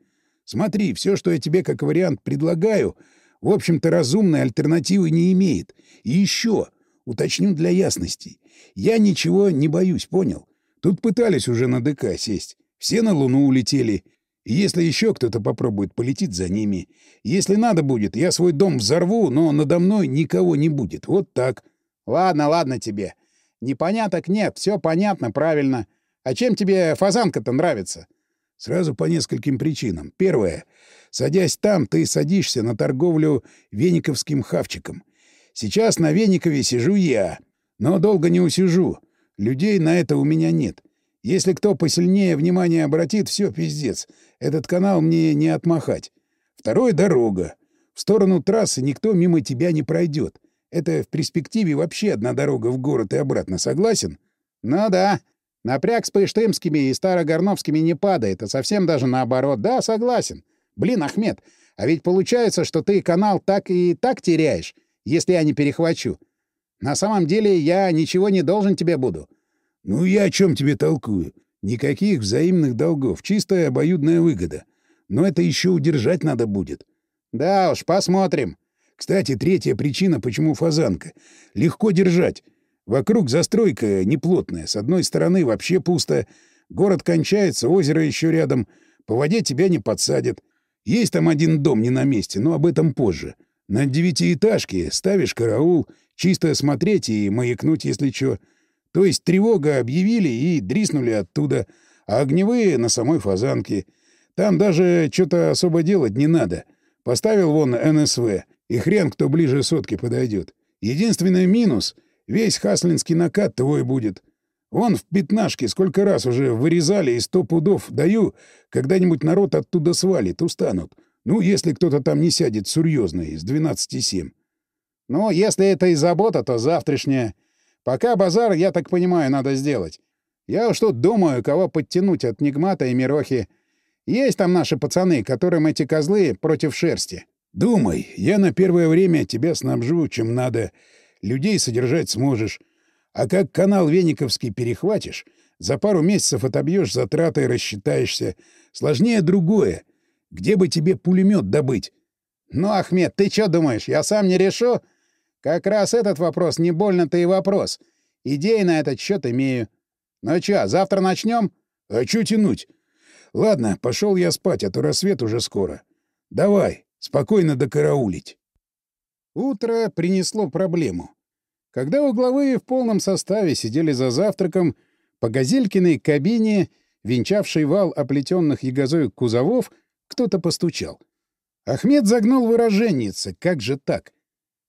Смотри, все, что я тебе как вариант предлагаю, в общем-то разумной альтернативы не имеет. И еще, уточню для ясности, я ничего не боюсь, понял? Тут пытались уже на ДК сесть. Все на Луну улетели. И если еще кто-то попробует, полетит за ними. Если надо будет, я свой дом взорву, но надо мной никого не будет. Вот так. Ладно, ладно тебе. Непоняток нет, все понятно, правильно. А чем тебе фазанка-то нравится? Сразу по нескольким причинам. Первое. Садясь там, ты садишься на торговлю вениковским хавчиком. Сейчас на Веникове сижу я, но долго не усижу. Людей на это у меня нет. Если кто посильнее внимание обратит, все, пиздец. Этот канал мне не отмахать. Второе — дорога. В сторону трассы никто мимо тебя не пройдет. Это в перспективе вообще одна дорога в город и обратно, согласен? Ну да. Напряг с Пыштымскими и Старогорновскими не падает, а совсем даже наоборот. Да, согласен. Блин, Ахмед, а ведь получается, что ты канал так и так теряешь, если я не перехвачу. На самом деле я ничего не должен тебе буду. Ну, я о чем тебе толкую? Никаких взаимных долгов, чистая обоюдная выгода. Но это еще удержать надо будет. Да уж, посмотрим. Кстати, третья причина, почему фазанка. Легко держать. Вокруг застройка неплотная. С одной стороны вообще пусто. Город кончается, озеро еще рядом. По воде тебя не подсадят. Есть там один дом не на месте, но об этом позже. На девятиэтажке ставишь караул, чисто смотреть и маякнуть, если что. То есть тревога объявили и дриснули оттуда, а огневые на самой фазанке. Там даже что-то особо делать не надо. Поставил вон НСВ, и хрен кто ближе сотки подойдет. Единственный минус — весь хаслинский накат твой будет. Вон в пятнашке сколько раз уже вырезали и сто пудов даю, когда-нибудь народ оттуда свалит, устанут. Ну, если кто-то там не сядет серьезный, с 12,7. Ну, если это и забота, то завтрашняя. Пока базар, я так понимаю, надо сделать. Я уж тут думаю, кого подтянуть от Нигмата и Мирохи. Есть там наши пацаны, которым эти козлы против шерсти. Думай, я на первое время тебя снабжу, чем надо. Людей содержать сможешь. А как канал Вениковский перехватишь, за пару месяцев отобьешь затраты и рассчитаешься. Сложнее другое. Где бы тебе пулемет добыть? Ну, Ахмед, ты что думаешь, я сам не решу? Как раз этот вопрос не больно-то и вопрос. Идеи на этот счет имею. Ну чё, завтра начнем? А чё тянуть? Ладно, пошел я спать, а то рассвет уже скоро. Давай, спокойно докараулить. Утро принесло проблему. Когда угловые в полном составе сидели за завтраком, по газелькиной кабине, венчавшей вал оплетенных ягозой кузовов, кто-то постучал. Ахмед загнул выраженница. Как же так?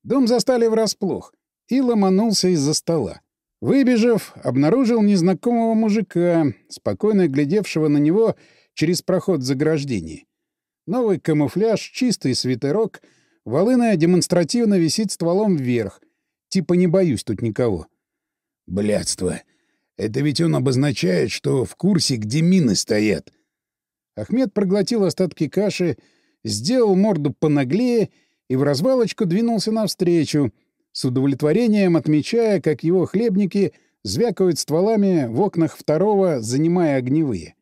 Дом застали врасплох и ломанулся из-за стола. Выбежав, обнаружил незнакомого мужика, спокойно глядевшего на него через проход в заграждении. Новый камуфляж, чистый свитерок, волына демонстративно висит стволом вверх, Типа не боюсь тут никого. Блядство. Это ведь он обозначает, что в курсе, где мины стоят. Ахмед проглотил остатки каши, сделал морду понаглее и в развалочку двинулся навстречу, с удовлетворением отмечая, как его хлебники звякают стволами в окнах второго, занимая огневые.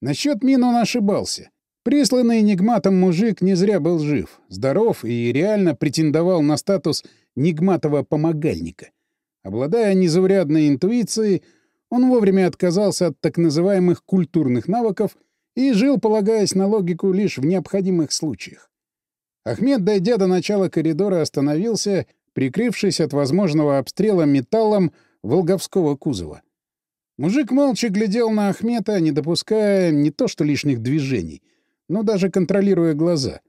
Насчет мин он ошибался. Присланный энигматом мужик не зря был жив, здоров и реально претендовал на статус Нигматова помогальника. Обладая незаурядной интуицией, он вовремя отказался от так называемых культурных навыков и жил, полагаясь на логику лишь в необходимых случаях. Ахмед, дойдя до начала коридора, остановился, прикрывшись от возможного обстрела металлом волговского кузова. Мужик молча глядел на Ахмета, не допуская не то что лишних движений, но даже контролируя глаза.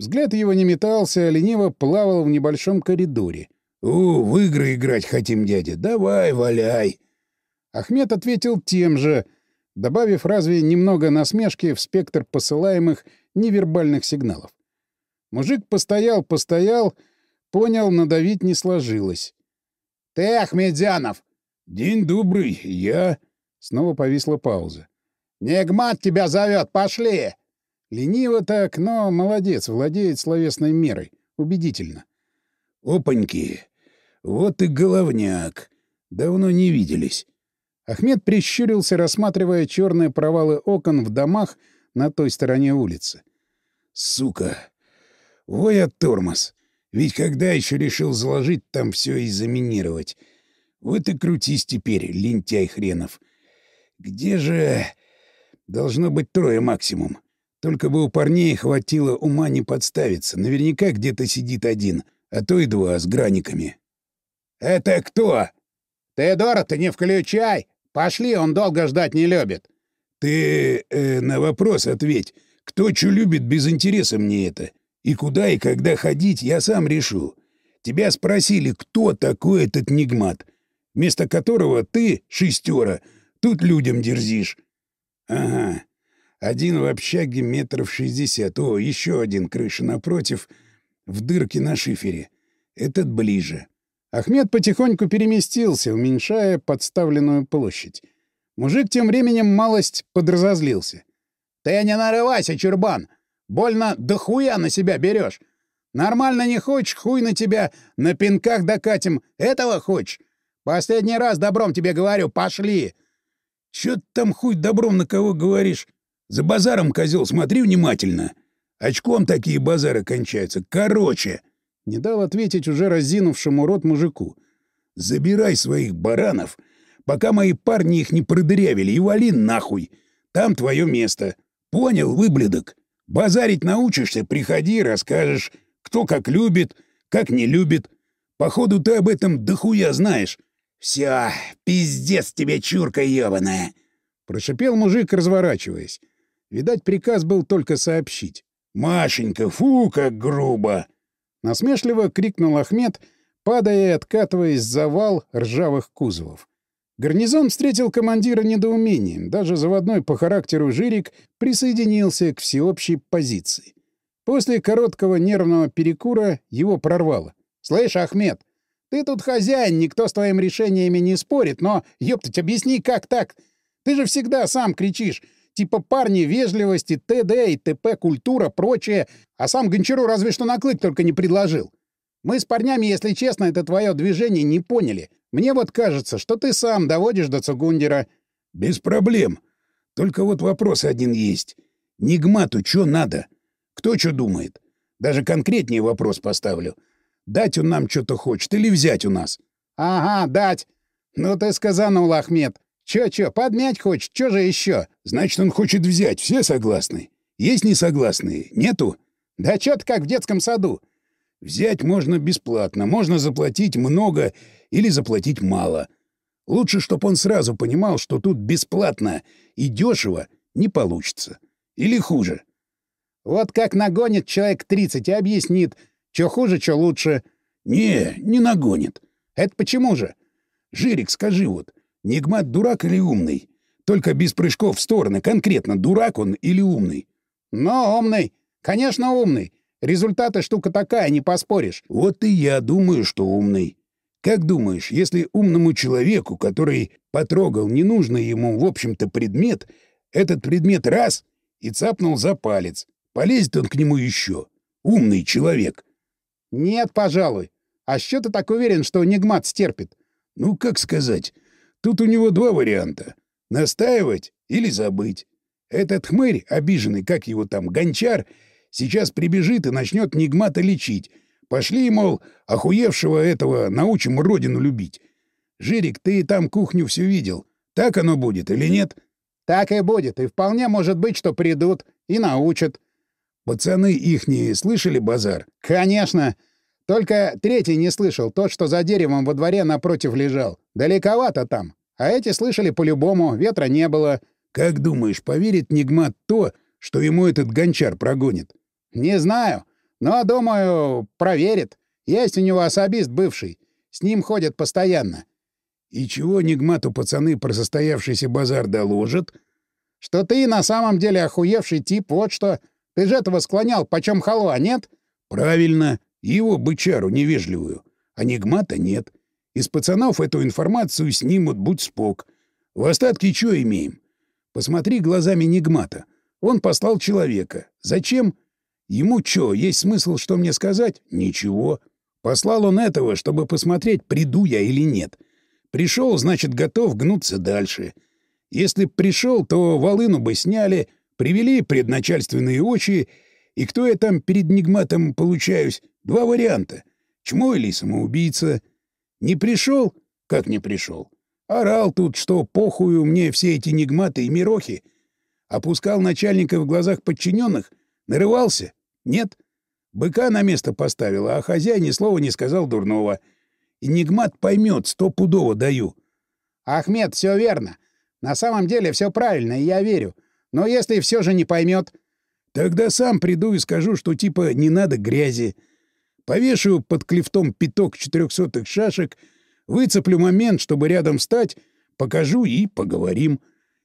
Взгляд его не метался, а лениво плавал в небольшом коридоре. «О, в игры играть хотим, дядя. Давай, валяй!» Ахмед ответил тем же, добавив разве немного насмешки в спектр посылаемых невербальных сигналов. Мужик постоял, постоял, понял, надавить не сложилось. «Ты, Ахмедзянов!» «День добрый, я...» Снова повисла пауза. «Негмат тебя зовет, пошли!» Лениво так, но молодец, владеет словесной мерой. Убедительно. Опаньки! Вот и головняк. Давно не виделись. Ахмед прищурился, рассматривая черные провалы окон в домах на той стороне улицы. Сука! Ой, я тормоз! Ведь когда еще решил заложить там все и заминировать? Вот и крутись теперь, лентяй хренов. Где же... Должно быть трое максимум. Только бы у парней хватило ума не подставиться. Наверняка где-то сидит один, а то и два с граниками. «Это кто?» «Теодора, ты не включай! Пошли, он долго ждать не любит!» «Ты э, на вопрос ответь. Кто что любит, без интереса мне это. И куда и когда ходить, я сам решу. Тебя спросили, кто такой этот Нигмат, вместо которого ты, шестера, тут людям дерзишь. Ага. Один в общаге метров шестьдесят. О, еще один крыша напротив, в дырке на шифере. Этот ближе. Ахмед потихоньку переместился, уменьшая подставленную площадь. Мужик тем временем малость подразозлился. — Ты не нарывайся, чурбан! Больно да хуя на себя берешь. Нормально не хочешь, хуй на тебя, на пинках докатим. Этого хочешь? Последний раз добром тебе говорю, пошли. Чё ты там хуй добром на кого говоришь? За базаром, козел, смотри внимательно. Очком такие базары кончаются. Короче. Не дал ответить уже разинувшему рот мужику. Забирай своих баранов, пока мои парни их не продырявили, и вали нахуй. Там твое место. Понял, выблядок? Базарить научишься, приходи, расскажешь, кто как любит, как не любит. Походу, ты об этом дохуя знаешь. Все, пиздец тебе, чурка ебаная. Прошипел мужик, разворачиваясь. Видать, приказ был только сообщить. «Машенька, фу, как грубо!» Насмешливо крикнул Ахмед, падая и откатываясь за вал ржавых кузовов. Гарнизон встретил командира недоумением. Даже заводной по характеру Жирик присоединился к всеобщей позиции. После короткого нервного перекура его прорвало. «Слышь, Ахмед, ты тут хозяин, никто с твоими решениями не спорит, но, ёптать, объясни, как так? Ты же всегда сам кричишь, типа парни, вежливости, ТД и ТП, культура, прочее, а сам Гончару разве что наклык только не предложил. Мы с парнями, если честно, это твое движение не поняли. Мне вот кажется, что ты сам доводишь до Цугундера. — Без проблем. Только вот вопрос один есть. Нигмату что надо? Кто что думает? Даже конкретнее вопрос поставлю. Дать он нам что-то хочет или взять у нас? — Ага, дать. Ну ты сказанул, Ахмед. Чё-чё, подмять хочет, чё же еще? Значит, он хочет взять, все согласны. Есть несогласные? Нету? Да чё ты как в детском саду. Взять можно бесплатно, можно заплатить много или заплатить мало. Лучше, чтобы он сразу понимал, что тут бесплатно и дешево не получится. Или хуже. Вот как нагонит человек 30 и объяснит, что хуже, что лучше. Не, не нагонит. Это почему же? Жирик, скажи вот, Нигмат дурак или умный? Только без прыжков в стороны, конкретно, дурак он или умный? Но умный. Конечно, умный. Результаты штука такая, не поспоришь. Вот и я думаю, что умный. Как думаешь, если умному человеку, который потрогал ненужный ему, в общем-то, предмет, этот предмет раз и цапнул за палец, полезет он к нему еще? Умный человек. Нет, пожалуй. А что ты так уверен, что Нигмат стерпит? Ну, как сказать, тут у него два варианта. Настаивать или забыть. Этот хмырь, обиженный, как его там, гончар — Сейчас прибежит и начнет Нигмата лечить. Пошли, мол, охуевшего этого научим родину любить. Жирик, ты там кухню все видел. Так оно будет или нет? Так и будет, и вполне может быть, что придут и научат. Пацаны ихние слышали базар? Конечно. Только третий не слышал, тот, что за деревом во дворе напротив лежал. Далековато там. А эти слышали по-любому, ветра не было. Как думаешь, поверит Нигмат то, что ему этот гончар прогонит? «Не знаю, но, думаю, проверит. Есть у него особист бывший. С ним ходят постоянно». «И чего Нигмату пацаны про состоявшийся базар доложат?» «Что ты на самом деле охуевший тип, вот что. Ты же этого склонял, почем халва, нет?» «Правильно. Его бычару невежливую. А Нигмата нет. Из пацанов эту информацию снимут, будь спок. В остатке что имеем? Посмотри глазами Нигмата. Он послал человека. Зачем? Ему чё, есть смысл, что мне сказать? Ничего. Послал он этого, чтобы посмотреть, приду я или нет. Пришел, значит, готов гнуться дальше. Если б пришел, то волыну бы сняли, привели предначальственные очи, и кто я там перед Нигматом получаюсь? Два варианта. Чмо или самоубийца. Не пришел? Как не пришел? Орал тут, что похую мне все эти нигматы и мирохи. Опускал начальника в глазах подчиненных? Нарывался? Нет? Быка на место поставил, а хозяин ни слова не сказал дурного. Нигмат поймет, стопудово даю. Ахмед, все верно. На самом деле все правильно, и я верю. Но если все же не поймет, Тогда сам приду и скажу, что типа не надо грязи. Повешу под клифтом пяток четырехсотых шашек, выцеплю момент, чтобы рядом встать, покажу и поговорим.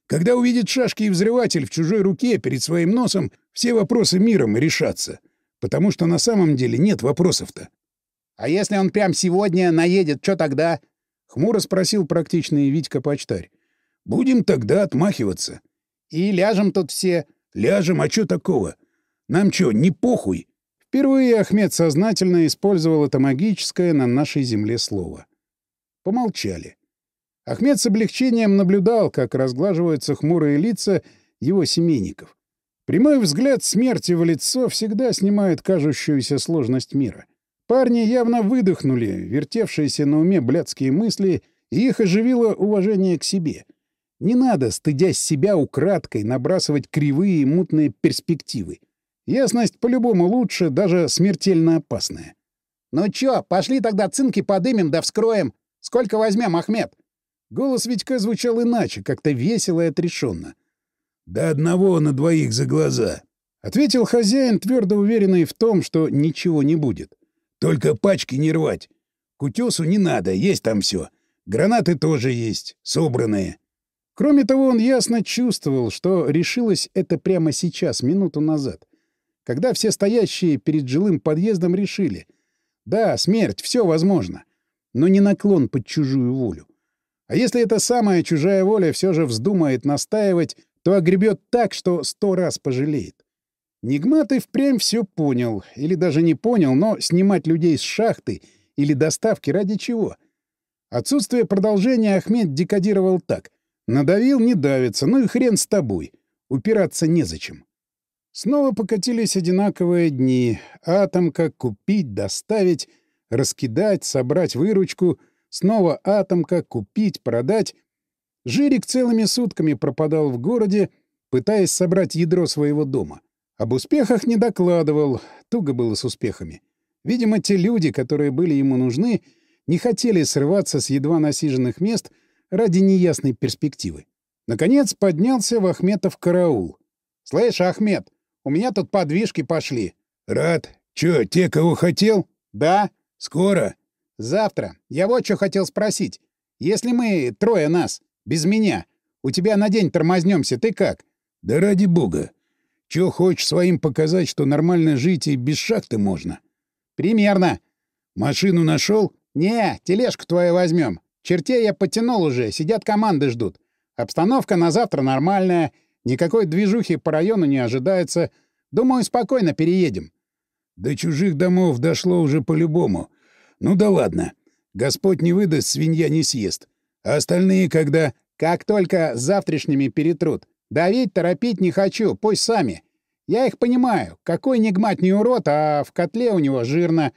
Когда увидит шашки и взрыватель в чужой руке перед своим носом, все вопросы миром решатся. Потому что на самом деле нет вопросов-то. — А если он прям сегодня наедет, что тогда? — хмуро спросил практичный Витька-почтарь. — Будем тогда отмахиваться. — И ляжем тут все. — Ляжем, а что такого? Нам что, не похуй? Впервые Ахмед сознательно использовал это магическое на нашей земле слово. Помолчали. Ахмед с облегчением наблюдал, как разглаживаются хмурые лица его семейников. Прямой взгляд смерти в лицо всегда снимает кажущуюся сложность мира. Парни явно выдохнули вертевшиеся на уме блядские мысли, и их оживило уважение к себе. Не надо, стыдясь себя украдкой, набрасывать кривые и мутные перспективы. Ясность по-любому лучше, даже смертельно опасная. «Ну чё, пошли тогда цинки подымем да вскроем. Сколько возьмем, Ахмед?» Голос Витька звучал иначе, как-то весело и отрешенно. «До одного на двоих за глаза», — ответил хозяин, твердо уверенный в том, что ничего не будет. «Только пачки не рвать. К утесу не надо, есть там все. Гранаты тоже есть, собранные». Кроме того, он ясно чувствовал, что решилось это прямо сейчас, минуту назад когда все стоящие перед жилым подъездом решили. Да, смерть, все возможно, но не наклон под чужую волю. А если эта самая чужая воля все же вздумает настаивать, то огребет так, что сто раз пожалеет. Нигмат и впрямь все понял, или даже не понял, но снимать людей с шахты или доставки ради чего? Отсутствие продолжения Ахмед декодировал так. Надавил — не давится, ну и хрен с тобой. Упираться незачем. Снова покатились одинаковые дни. Атомка — купить, доставить, раскидать, собрать выручку. Снова атомка — купить, продать. Жирик целыми сутками пропадал в городе, пытаясь собрать ядро своего дома. Об успехах не докладывал, туго было с успехами. Видимо, те люди, которые были ему нужны, не хотели срываться с едва насиженных мест ради неясной перспективы. Наконец поднялся в Ахметов караул. «Слышь, Ахмед, у меня тут подвижки пошли. — Рад. Чё, те, кого хотел? — Да. — Скоро? — Завтра. Я вот что хотел спросить. Если мы, трое нас, без меня, у тебя на день тормознемся, ты как? — Да ради бога. Чё, хочешь своим показать, что нормально жить и без шахты можно? — Примерно. — Машину нашел? Не, тележку твою возьмем. Чертей я потянул уже, сидят команды ждут. Обстановка на завтра нормальная — Никакой движухи по району не ожидается. Думаю, спокойно переедем. До чужих домов дошло уже по-любому. Ну да ладно. Господь не выдаст, свинья не съест. А остальные когда? Как только с завтрашними перетрут. Давить, торопить не хочу, пусть сами. Я их понимаю. Какой нигмат не урод, а в котле у него жирно.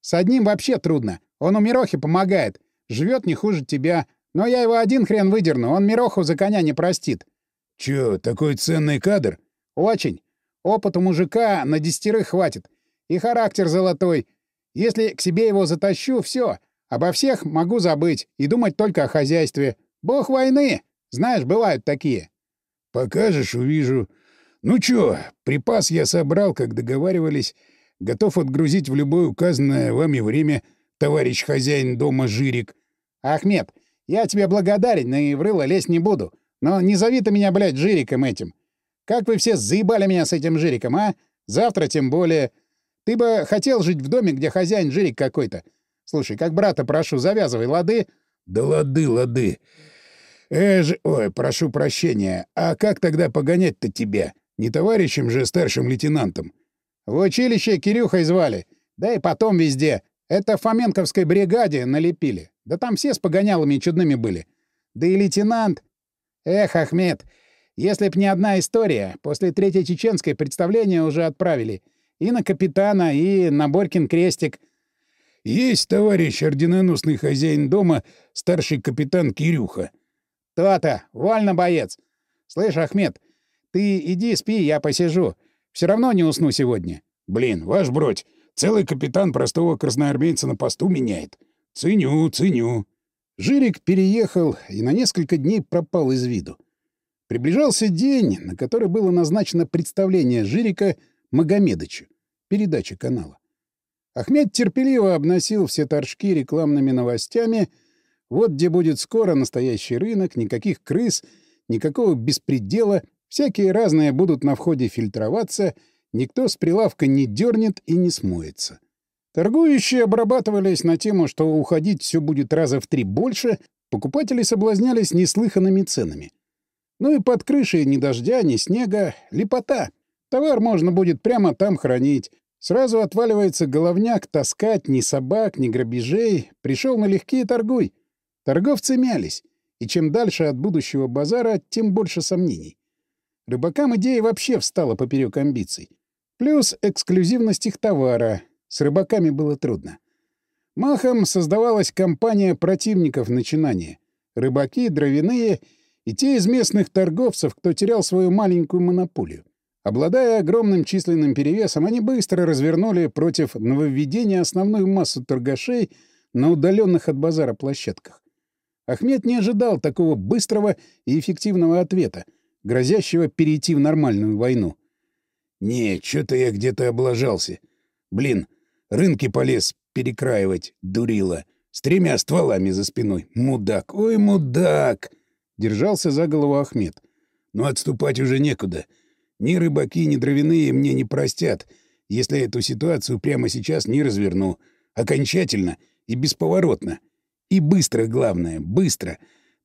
С одним вообще трудно. Он у Мирохи помогает. Живет не хуже тебя. Но я его один хрен выдерну, он Мироху за коня не простит. Чё, такой ценный кадр? Очень. Опыт у мужика на десятерых хватит. И характер золотой. Если к себе его затащу, все. Обо всех могу забыть и думать только о хозяйстве. Бог войны! Знаешь, бывают такие. Покажешь — увижу. Ну чё, припас я собрал, как договаривались. Готов отгрузить в любое указанное вами время, товарищ хозяин дома Жирик. Ахмед, я тебе благодарен и в рыло лезть не буду. Но не зови ты меня, блядь, жириком этим. Как вы все заебали меня с этим жириком, а? Завтра тем более. Ты бы хотел жить в доме, где хозяин жирик какой-то. Слушай, как брата прошу, завязывай, лады? Да лады, лады. Э же... Ой, прошу прощения. А как тогда погонять-то тебя? Не товарищем же старшим лейтенантом? В училище Кирюхой звали. Да и потом везде. Это в Фоменковской бригаде налепили. Да там все с погонялами чудными были. Да и лейтенант... Эх, Ахмед, если б не одна история, после Третьей Чеченской представление уже отправили. И на капитана, и на Борькин крестик. Есть, товарищ орденоносный хозяин дома, старший капитан Кирюха. То-то, вольно, боец. Слышь, Ахмед, ты иди спи, я посижу. Все равно не усну сегодня. Блин, ваш бродь, целый капитан простого красноармейца на посту меняет. Ценю, ценю. Жирик переехал и на несколько дней пропал из виду. Приближался день, на который было назначено представление Жирика Магомедычу, передача канала. Ахмед терпеливо обносил все торжки рекламными новостями. Вот где будет скоро настоящий рынок, никаких крыс, никакого беспредела, всякие разные будут на входе фильтроваться, никто с прилавка не дернет и не смоется. Торгующие обрабатывались на тему, что уходить все будет раза в три больше, покупатели соблазнялись неслыханными ценами. Ну и под крышей ни дождя, ни снега, лепота. Товар можно будет прямо там хранить. Сразу отваливается головняк таскать ни собак, ни грабежей. Пришел налегке и торгуй. Торговцы мялись. И чем дальше от будущего базара, тем больше сомнений. Рыбакам идея вообще встала поперек амбиций. Плюс эксклюзивность их товара, с рыбаками было трудно. Махом создавалась компания противников начинания. Рыбаки, дровяные и те из местных торговцев, кто терял свою маленькую монополию. Обладая огромным численным перевесом, они быстро развернули против нововведения основную массу торгашей на удаленных от базара площадках. Ахмед не ожидал такого быстрого и эффективного ответа, грозящего перейти в нормальную войну. «Не, что-то я где-то облажался. Блин, Рынки полез перекраивать, дурила. С тремя стволами за спиной. Мудак, ой, мудак!» Держался за голову Ахмед. «Но отступать уже некуда. Ни рыбаки, ни дровяные мне не простят, если эту ситуацию прямо сейчас не разверну. Окончательно и бесповоротно. И быстро, главное, быстро.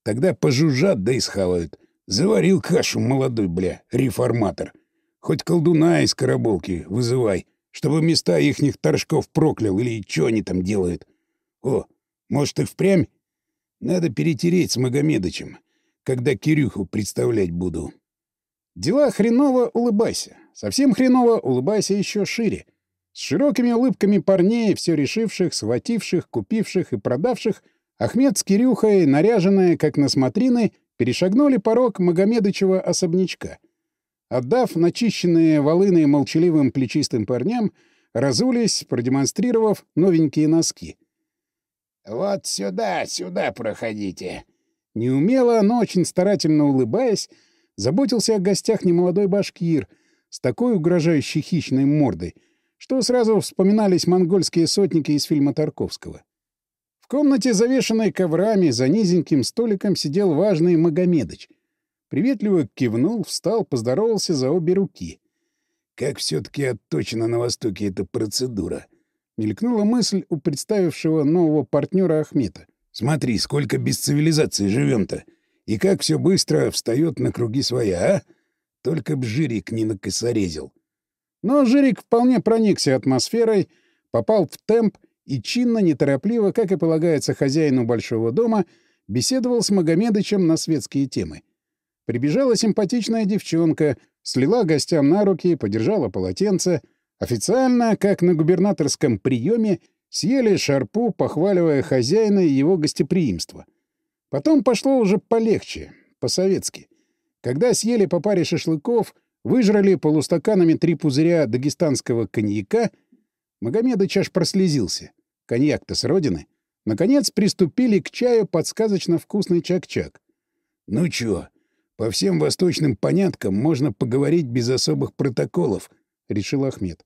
Тогда пожужжат да и. Заварил кашу молодой, бля, реформатор. Хоть колдуна из караболки вызывай чтобы места ихних торжков проклял или что они там делают. О, может, и впрямь? Надо перетереть с Магомедычем, когда Кирюху представлять буду. Дела хреново улыбайся. Совсем хреново улыбайся еще шире. С широкими улыбками парней, все решивших, схвативших, купивших и продавших, Ахмед с Кирюхой, наряженные, как на смотрины, перешагнули порог Магомедычева особнячка — Отдав начищенные волыны молчаливым плечистым парням, разулись, продемонстрировав новенькие носки. «Вот сюда, сюда проходите!» Неумело, но очень старательно улыбаясь, заботился о гостях немолодой башкир с такой угрожающей хищной мордой, что сразу вспоминались монгольские сотники из фильма Тарковского. В комнате, завешенной коврами, за низеньким столиком сидел важный Магомедыч — Приветливо кивнул, встал, поздоровался за обе руки. «Как все-таки отточена на Востоке эта процедура?» Мелькнула мысль у представившего нового партнера Ахмета. «Смотри, сколько без цивилизации живем-то! И как все быстро встает на круги своя, а? Только б Жирик не накосорезил!» Но Жирик вполне проникся атмосферой, попал в темп и чинно, неторопливо, как и полагается хозяину большого дома, беседовал с Магомедычем на светские темы. Прибежала симпатичная девчонка, слила гостям на руки, подержала полотенце. Официально, как на губернаторском приеме, съели шарпу, похваливая хозяина и его гостеприимство. Потом пошло уже полегче, по-советски. Когда съели по паре шашлыков, выжрали полустаканами три пузыря дагестанского коньяка, Магомедыч аж прослезился. Коньяк-то с родины. Наконец приступили к чаю под сказочно вкусный чак-чак. «Ну чё, по всем восточным поняткам можно поговорить без особых протоколов, — решил Ахмед.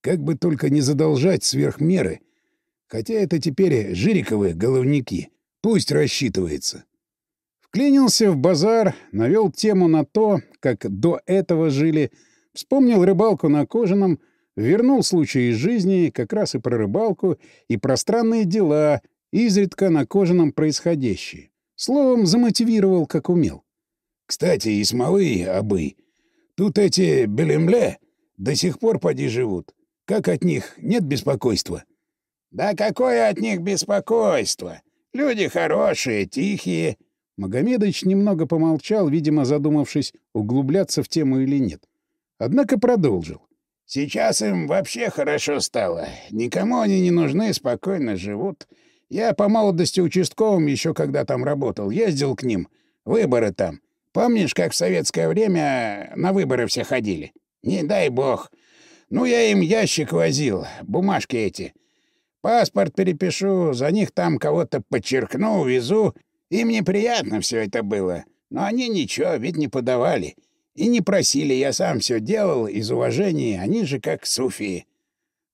Как бы только не задолжать сверх меры. Хотя это теперь жириковые головники. Пусть рассчитывается. Вклинился в базар, навел тему на то, как до этого жили, вспомнил рыбалку на кожаном, вернул случай из жизни, как раз и про рыбалку, и про странные дела, изредка на кожаном происходящие. Словом, замотивировал, как умел. Кстати, и смолы, обы. Тут эти белемле до сих пор поди живут. Как от них нет беспокойства? Да какое от них беспокойство? Люди хорошие, тихие. Магомедович немного помолчал, видимо, задумавшись, углубляться в тему или нет. Однако продолжил. Сейчас им вообще хорошо стало. Никому они не нужны, спокойно живут. Я по молодости участковым еще когда там работал, ездил к ним. Выборы там. Помнишь, как в советское время на выборы все ходили? Не дай бог. Ну, я им ящик возил, бумажки эти. Паспорт перепишу, за них там кого-то подчеркну, увезу. Им неприятно все это было. Но они ничего, ведь не подавали. И не просили, я сам все делал из уважения, они же как суфии.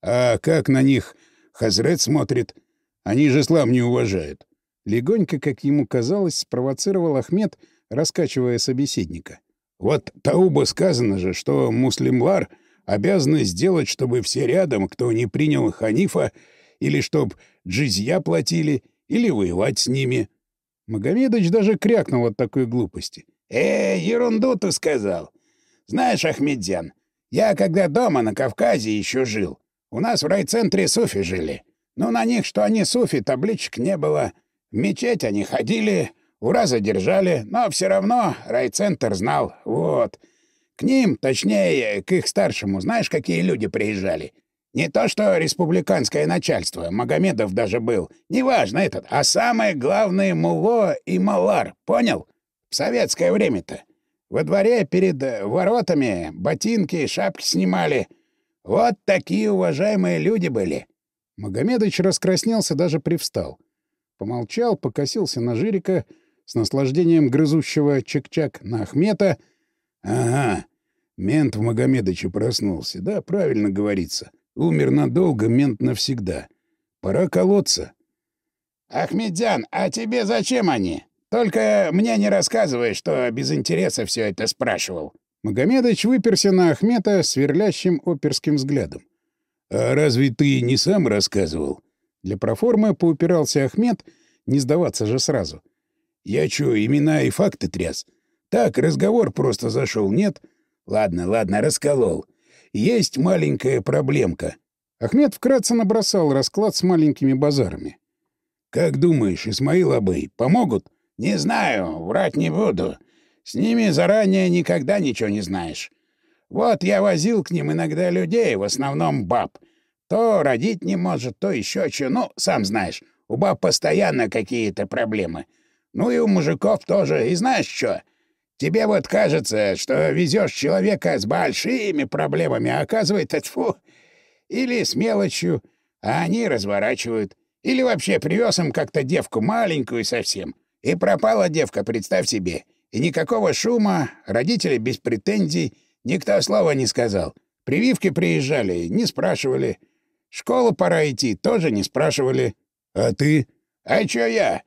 А как на них Хазрет смотрит? Они же слам не уважают. Легонько, как ему казалось, спровоцировал Ахмед, раскачивая собеседника. Вот Тауба сказано же, что муслимлар обязаны сделать, чтобы все рядом, кто не принял ханифа, или чтоб джизья платили, или воевать с ними. Магомедович даже крякнул от такой глупости. «Э, ерунду ты сказал. Знаешь, Ахмедзян, я когда дома на Кавказе еще жил, у нас в райцентре суфи жили. Но на них, что они суфи, табличек не было. В мечеть они ходили, ура задержали, но все равно райцентр знал. Вот. К ним, точнее, к их старшему, знаешь, какие люди приезжали? Не то что республиканское начальство, Магомедов даже был, неважно этот, а самое главное — Муло и Малар, понял? В советское время-то. Во дворе перед э, воротами ботинки и шапки снимали. Вот такие уважаемые люди были. Магомедыч раскраснелся, даже привстал. Помолчал, покосился на Жирика, с наслаждением грызущего чек-чак на Ахмета. Ага, мент в Магомедыче проснулся. Да, правильно говорится. Умер надолго, мент навсегда. Пора колоться. Ахмедян, а тебе зачем они? Только мне не рассказывай, что без интереса все это спрашивал. Магомедыч выперся на Ахмета сверлящим оперским взглядом. «А разве ты не сам рассказывал?» Для проформы поупирался Ахмед, не сдаваться же сразу. «Я чё, имена и факты тряс? Так, разговор просто зашел, нет? Ладно, ладно, расколол. Есть маленькая проблемка». Ахмед вкратце набросал расклад с маленькими базарами. «Как думаешь, Исмаил Абэй помогут?» «Не знаю, врать не буду. С ними заранее никогда ничего не знаешь. Вот я возил к ним иногда людей, в основном баб. То родить не может, то еще что. Ну, сам знаешь, у баб постоянно какие-то проблемы. Ну и у мужиков тоже. И знаешь что? Тебе вот кажется, что везешь человека с большими проблемами, а оказывается, тьфу, или с мелочью, а они разворачивают. Или вообще привез им как-то девку маленькую совсем. И пропала девка, представь себе. И никакого шума, родители без претензий, никто слова не сказал. Прививки приезжали, не спрашивали. Школу пора идти, тоже не спрашивали. А ты? А чё я?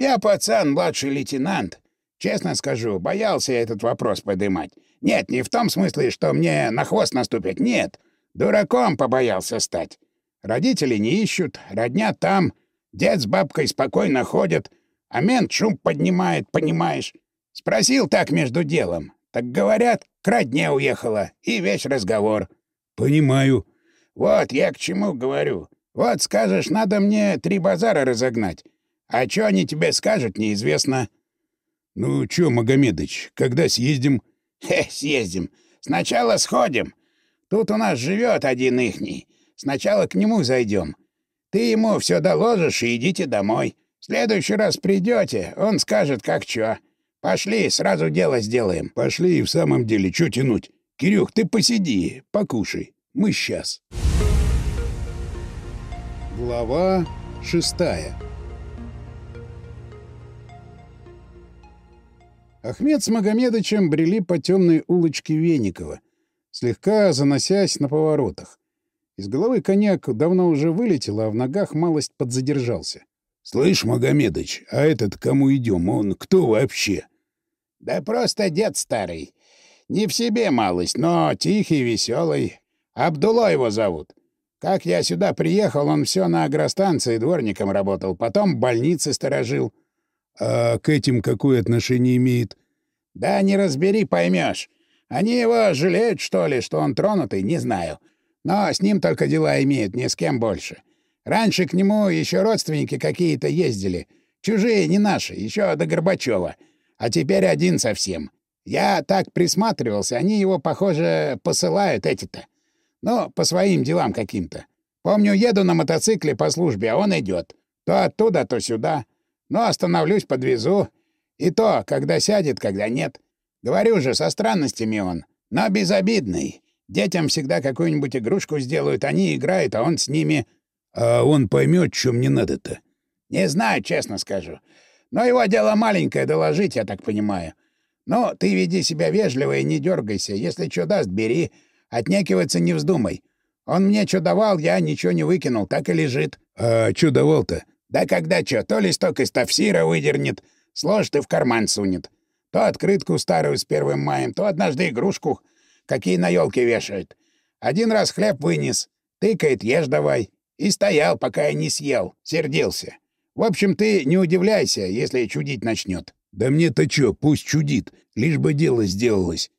Я пацан, младший лейтенант. Честно скажу, боялся я этот вопрос подымать. Нет, не в том смысле, что мне на хвост наступят, нет. Дураком побоялся стать. Родители не ищут, родня там. Дед с бабкой спокойно ходят. А мент шум поднимает, понимаешь? Спросил так между делом. Так говорят, к родне уехала, и весь разговор. Понимаю. Вот я к чему говорю. Вот скажешь, надо мне три базара разогнать. А что они тебе скажут, неизвестно. Ну чё, Магомедыч, когда съездим? Хе, съездим. Сначала сходим. Тут у нас живет один ихний. Сначала к нему зайдем. Ты ему все доложишь и идите домой следующий раз придете, он скажет, как чё. Пошли, сразу дело сделаем. Пошли и в самом деле, чё тянуть? Кирюх, ты посиди, покушай. Мы сейчас. Глава шестая Ахмед с Магомедычем брели по темной улочке Веникова, слегка заносясь на поворотах. Из головы коньяк давно уже вылетел, а в ногах малость подзадержался. «Слышь, Магомедыч, а этот, кому идем, он кто вообще?» «Да просто дед старый. Не в себе малость, но тихий, веселый. Абдулла его зовут. Как я сюда приехал, он все на агростанции дворником работал, потом в больнице сторожил». «А к этим какое отношение имеет?» «Да не разбери, поймешь. Они его жалеют, что ли, что он тронутый, не знаю. Но с ним только дела имеют, ни с кем больше. Раньше к нему еще родственники какие-то ездили. Чужие, не наши, еще до Горбачева. А теперь один совсем. Я так присматривался, они его, похоже, посылают эти-то. Ну, по своим делам каким-то. Помню, еду на мотоцикле по службе, а он идет. То оттуда, то сюда. Но остановлюсь, подвезу. И то, когда сядет, когда нет. Говорю же, со странностями он. Но безобидный. Детям всегда какую-нибудь игрушку сделают, они играют, а он с ними... А он поймет, что мне надо-то? Не знаю, честно скажу. Но его дело маленькое доложить, я так понимаю. Но ты веди себя вежливо и не дергайся. Если что даст, бери. Отнекиваться не вздумай. Он мне что давал, я ничего не выкинул, так и лежит. А что давал-то? Да когда что, то листок из тафсира выдернет, сложит и в карман сунет. То открытку старую с первым маем, то однажды игрушку, какие на елке вешают. Один раз хлеб вынес, тыкает, ешь давай. И стоял, пока я не съел, сердился. В общем, ты не удивляйся, если чудить начнет. Да мне-то чё, пусть чудит, лишь бы дело сделалось.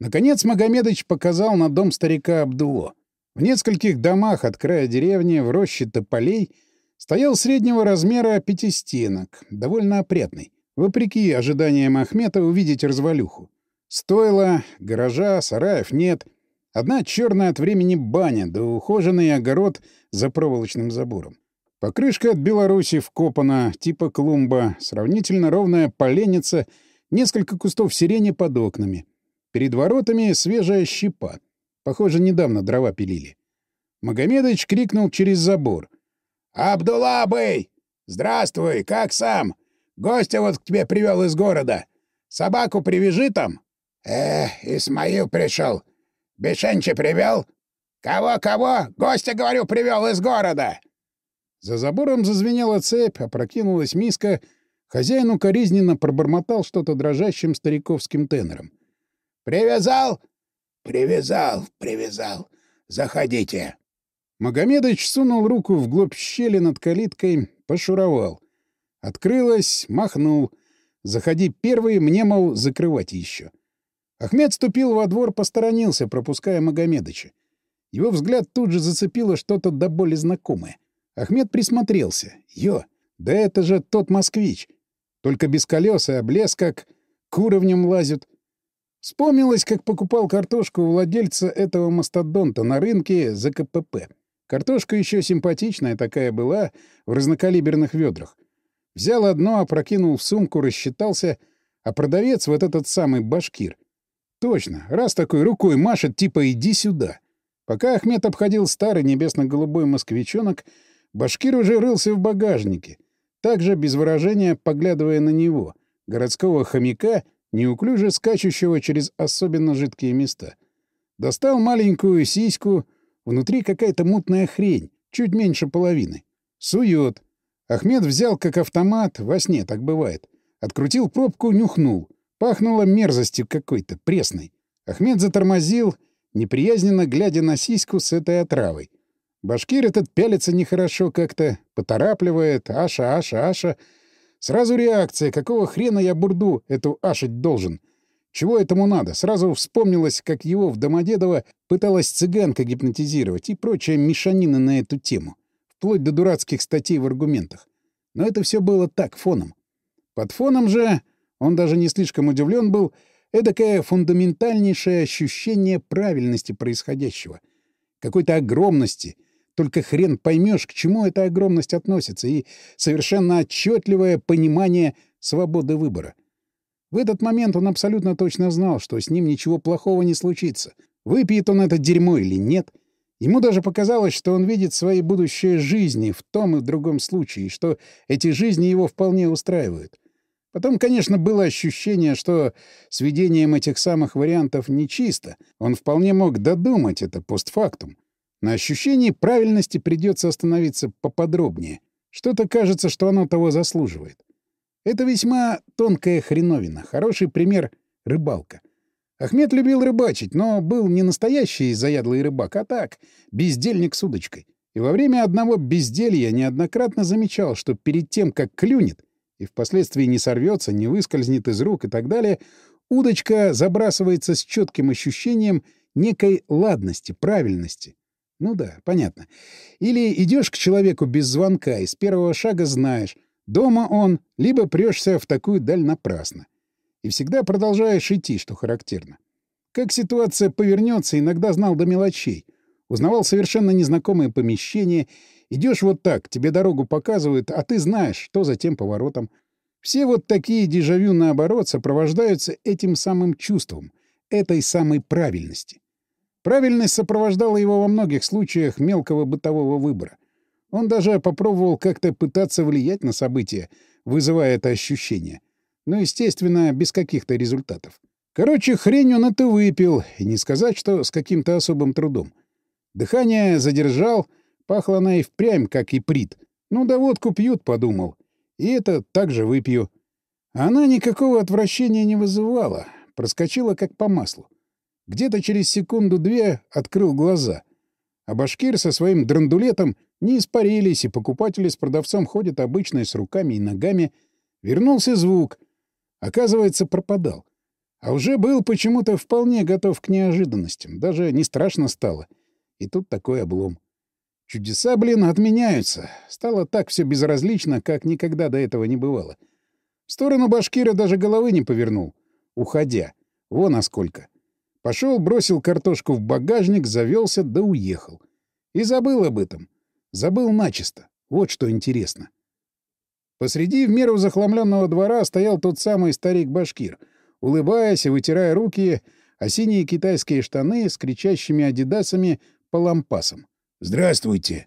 Наконец Магомедыч показал на дом старика Абдуло. В нескольких домах от края деревни, в роще тополей, стоял среднего размера пятистенок, довольно опрятный, вопреки ожиданиям Ахмета увидеть развалюху. Стойла, гаража, сараев нет. Одна черная от времени баня, да ухоженный огород за проволочным забором. Покрышка от Беларуси вкопана, типа клумба, сравнительно ровная поленница, несколько кустов сирени под окнами. Перед воротами свежая щепа. Похоже, недавно дрова пилили. Магомедыч крикнул через забор. «Абдулла бей! Здравствуй, как сам? Гостя вот к тебе привел из города. Собаку привяжи там?» «Э, Исмаил пришел. Бешенчи привел?» «Кого-кого? Гостя, говорю, привел из города!» За забором зазвенела цепь, опрокинулась миска. Хозяин укоризненно пробормотал что-то дрожащим стариковским тенором. «Привязал?» «Привязал, привязал. Заходите». Магомедыч сунул руку вглубь щели над калиткой, пошуровал. Открылась, махнул. «Заходи первый, мне, мол, закрывать еще». Ахмед ступил во двор, посторонился, пропуская Магомедыча. Его взгляд тут же зацепило что-то до боли знакомое. Ахмед присмотрелся. Йо, да это же тот москвич. Только без колес и облез, как к уровням лазят. Вспомнилось, как покупал картошку у владельца этого мастодонта на рынке за КПП. Картошка еще симпатичная такая была в разнокалиберных ведрах. Взял одно, опрокинул в сумку, рассчитался, а продавец вот этот самый башкир. Точно, раз такой рукой машет, типа «иди сюда». Пока Ахмед обходил старый небесно-голубой москвичонок, Башкир уже рылся в багажнике, также без выражения поглядывая на него, городского хомяка, неуклюже скачущего через особенно жидкие места. Достал маленькую сиську, внутри какая-то мутная хрень, чуть меньше половины. Сует. Ахмед взял как автомат, во сне так бывает. Открутил пробку, нюхнул. Пахнуло мерзостью какой-то, пресной. Ахмед затормозил, неприязненно глядя на сиську с этой отравой. Башкир этот пялится нехорошо как-то, поторапливает, Аша, Аша, Аша. Сразу реакция, какого хрена я бурду эту ашить должен? Чего этому надо? Сразу вспомнилось, как его в Домодедово пыталась цыганка гипнотизировать и прочая мешанина на эту тему, вплоть до дурацких статей в аргументах. Но это все было так, фоном. Под фоном же, он даже не слишком удивлен был, эдакое фундаментальнейшее ощущение правильности происходящего, какой-то огромности — только хрен поймешь, к чему эта огромность относится, и совершенно отчетливое понимание свободы выбора. В этот момент он абсолютно точно знал, что с ним ничего плохого не случится. Выпьет он это дерьмо или нет. Ему даже показалось, что он видит свои будущие жизни в том и в другом случае, и что эти жизни его вполне устраивают. Потом, конечно, было ощущение, что с видением этих самых вариантов нечисто. Он вполне мог додумать это постфактум. На ощущении правильности придется остановиться поподробнее. Что-то кажется, что оно того заслуживает. Это весьма тонкая хреновина. Хороший пример — рыбалка. Ахмед любил рыбачить, но был не настоящий заядлый рыбак, а так, бездельник с удочкой. И во время одного безделья неоднократно замечал, что перед тем, как клюнет, и впоследствии не сорвется, не выскользнет из рук и так далее, удочка забрасывается с четким ощущением некой ладности, правильности. Ну да, понятно. Или идешь к человеку без звонка и с первого шага знаешь, Дома он либо прешься в такую даль напрасно. И всегда продолжаешь идти, что характерно. Как ситуация повернется, иногда знал до мелочей. Узнавал совершенно незнакомые помещения. Идешь вот так, тебе дорогу показывают, а ты знаешь, что за тем поворотом. Все вот такие дежавю, наоборот, сопровождаются этим самым чувством, этой самой правильности. Правильность сопровождала его во многих случаях мелкого бытового выбора. Он даже попробовал как-то пытаться влиять на события, вызывая это ощущение. Но, естественно, без каких-то результатов. Короче, хрень он это выпил, и не сказать, что с каким-то особым трудом. Дыхание задержал, пахло она и впрямь, как и прит. Ну да водку пьют, подумал. И это также выпью. Она никакого отвращения не вызывала, проскочила как по маслу. Где-то через секунду-две открыл глаза. А башкир со своим драндулетом не испарились, и покупатели с продавцом ходят обычно с руками и ногами. Вернулся звук. Оказывается, пропадал. А уже был почему-то вполне готов к неожиданностям. Даже не страшно стало. И тут такой облом. Чудеса, блин, отменяются. Стало так все безразлично, как никогда до этого не бывало. В сторону башкира даже головы не повернул, уходя. Вон насколько. Пошел, бросил картошку в багажник, завелся да уехал. И забыл об этом. Забыл начисто. Вот что интересно. Посреди в меру захламленного двора стоял тот самый старик-башкир, улыбаясь и вытирая руки, а синие китайские штаны с кричащими адидасами по лампасам. «Здравствуйте!»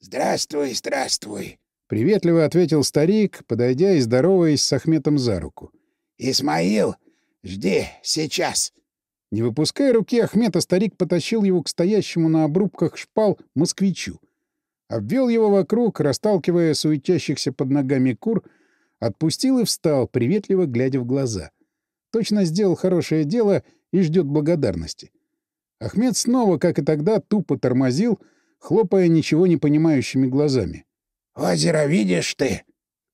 «Здравствуй, здравствуй!» — приветливо ответил старик, подойдя и здороваясь с Ахметом за руку. «Исмаил, жди, сейчас!» Не выпуская руки Ахмета, старик потащил его к стоящему на обрубках шпал москвичу. Обвел его вокруг, расталкивая суетящихся под ногами кур, отпустил и встал, приветливо глядя в глаза. Точно сделал хорошее дело и ждет благодарности. Ахмед снова, как и тогда, тупо тормозил, хлопая ничего не понимающими глазами. «Озеро видишь ты?»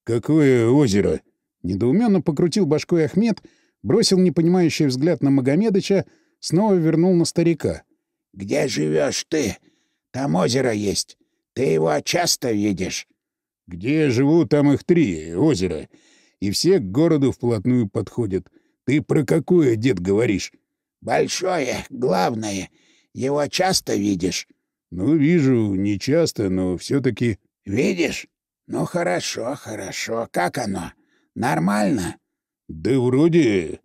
«Какое озеро?» Недоуменно покрутил башкой Ахмед, бросил непонимающий взгляд на Магомедыча, снова вернул на старика. «Где живешь ты? Там озеро есть. Ты его часто видишь? — Где я живу, там их три озера. И все к городу вплотную подходят. Ты про какое, дед, говоришь? — Большое, главное. Его часто видишь? — Ну, вижу, не часто, но все-таки... — Видишь? Ну, хорошо, хорошо. Как оно? Нормально? — Да вроде...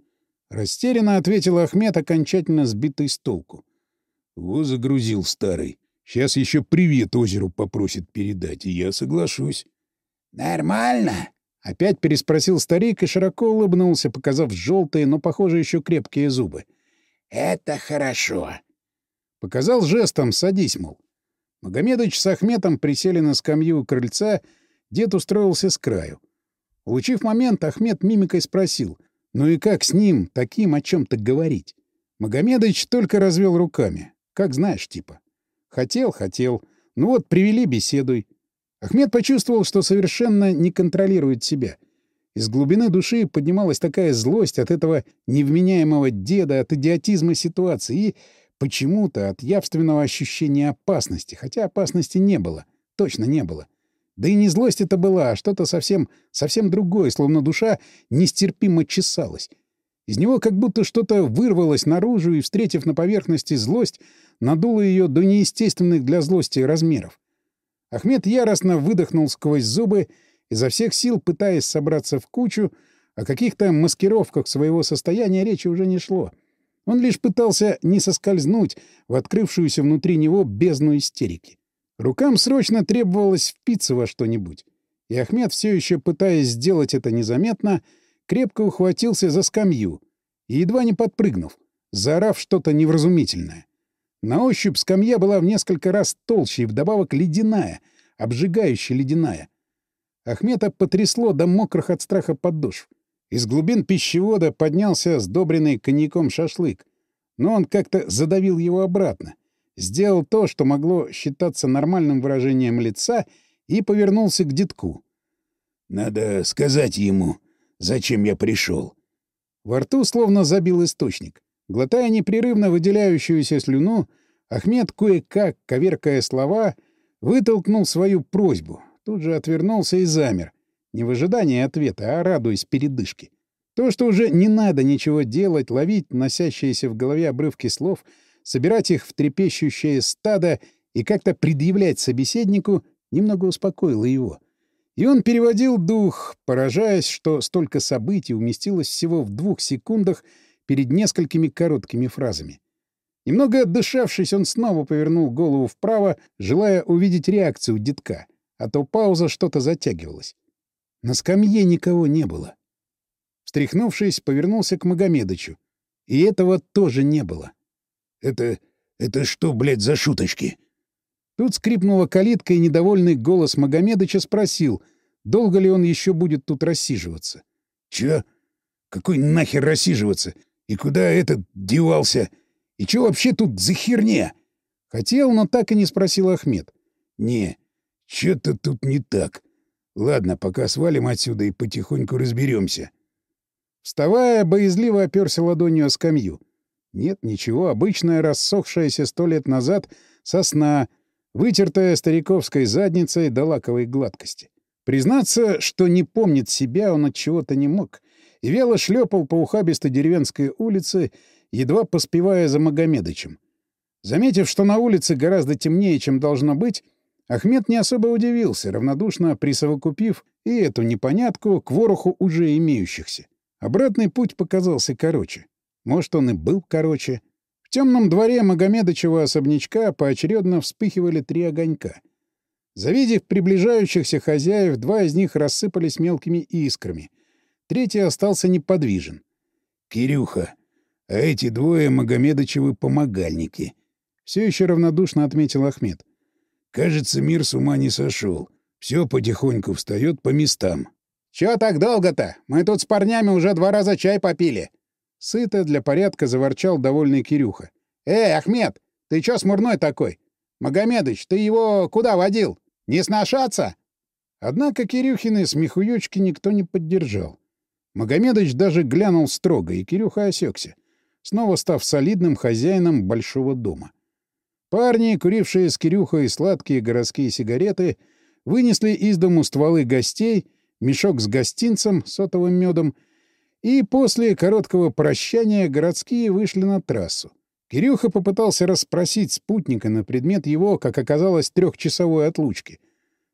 Растерянно ответил Ахмед, окончательно сбитый с толку. — Во загрузил старый. Сейчас еще привет озеру попросит передать, и я соглашусь. — Нормально? — опять переспросил старик и широко улыбнулся, показав желтые, но, похоже, еще крепкие зубы. — Это хорошо. Показал жестом «садись», мол. Магомедыч с Ахметом присели на скамью у крыльца, дед устроился с краю. Улучив момент, Ахмед мимикой спросил, ну и как с ним, таким, о чем-то говорить? Магомедыч только развел руками. Как знаешь, типа. Хотел, хотел. Ну вот, привели, беседуй. Ахмед почувствовал, что совершенно не контролирует себя. Из глубины души поднималась такая злость от этого невменяемого деда, от идиотизма ситуации и почему-то от явственного ощущения опасности, хотя опасности не было, точно не было. Да и не злость это была, а что-то совсем, совсем другое, словно душа нестерпимо чесалась. Из него как будто что-то вырвалось наружу и, встретив на поверхности злость, надуло ее до неестественных для злости размеров. Ахмед яростно выдохнул сквозь зубы, изо всех сил пытаясь собраться в кучу, о каких-то маскировках своего состояния речи уже не шло. Он лишь пытался не соскользнуть в открывшуюся внутри него бездну истерики. Рукам срочно требовалось впиться во что-нибудь. И Ахмед, все еще пытаясь сделать это незаметно, — крепко ухватился за скамью и едва не подпрыгнув, заорав что-то невразумительное. На ощупь скамья была в несколько раз толще и вдобавок ледяная, обжигающая ледяная. Ахмета потрясло до мокрых от страха подошв. Из глубин пищевода поднялся сдобренный коньяком шашлык, но он как-то задавил его обратно, сделал то, что могло считаться нормальным выражением лица, и повернулся к детку. «Надо сказать ему, Зачем я пришел? Во рту словно забил источник. Глотая непрерывно выделяющуюся слюну, Ахмед кое-как, коверкая слова, вытолкнул свою просьбу. Тут же отвернулся и замер, Не в ожидании ответа, а радуясь передышке. То, что уже не надо ничего делать, ловить носящиеся в голове обрывки слов, собирать их в трепещущее стадо и как-то предъявлять собеседнику, немного успокоило его. И он переводил дух, поражаясь, что столько событий уместилось всего в двух секундах перед несколькими короткими фразами. Немного отдышавшись, он снова повернул голову вправо, желая увидеть реакцию детка, а то пауза что-то затягивалась. На скамье никого не было. Встряхнувшись, повернулся к Магомедычу. И этого тоже не было. — Это... это что, блядь, за шуточки? Тут скрипнула калитка, и недовольный голос Магомедыча спросил, долго ли он еще будет тут рассиживаться. — Чё? Какой нахер рассиживаться? И куда этот девался? И чё вообще тут за херня? Хотел, но так и не спросил Ахмед. — Не, чё-то тут не так. Ладно, пока свалим отсюда и потихоньку разберемся. Вставая, боязливо оперся ладонью о скамью. Нет, ничего, обычная рассохшаяся сто лет назад сосна, вытертая стариковской задницей до лаковой гладкости. Признаться, что не помнит себя, он от чего-то не мог, и вело шлепал по ухабистой деревенской улице, едва поспевая за Магомедычем. Заметив, что на улице гораздо темнее, чем должно быть, Ахмед не особо удивился, равнодушно присовокупив и эту непонятку к вороху уже имеющихся. Обратный путь показался короче. Может, он и был короче. В темном дворе Магомедычева особнячка поочередно вспыхивали три огонька. Завидев приближающихся хозяев, два из них рассыпались мелкими искрами. Третий остался неподвижен. — Кирюха, а эти двое Магомедычевы помогальники. Все еще равнодушно отметил Ахмед. Кажется, мир с ума не сошел. Все потихоньку встает по местам. «Чё так долго-то? Мы тут с парнями уже два раза чай попили». Сыто для порядка заворчал довольный Кирюха. «Эй, Ахмед, ты чё смурной такой? Магомедыч, ты его куда водил? Не сношаться?» Однако Кирюхины смехуёчки никто не поддержал. Магомедыч даже глянул строго, и Кирюха осекся, снова став солидным хозяином большого дома. Парни, курившие с Кирюхой сладкие городские сигареты, вынесли из дому стволы гостей — мешок с гостинцем, сотовым медом, и после короткого прощания городские вышли на трассу. Кирюха попытался расспросить спутника на предмет его, как оказалось, трехчасовой отлучки.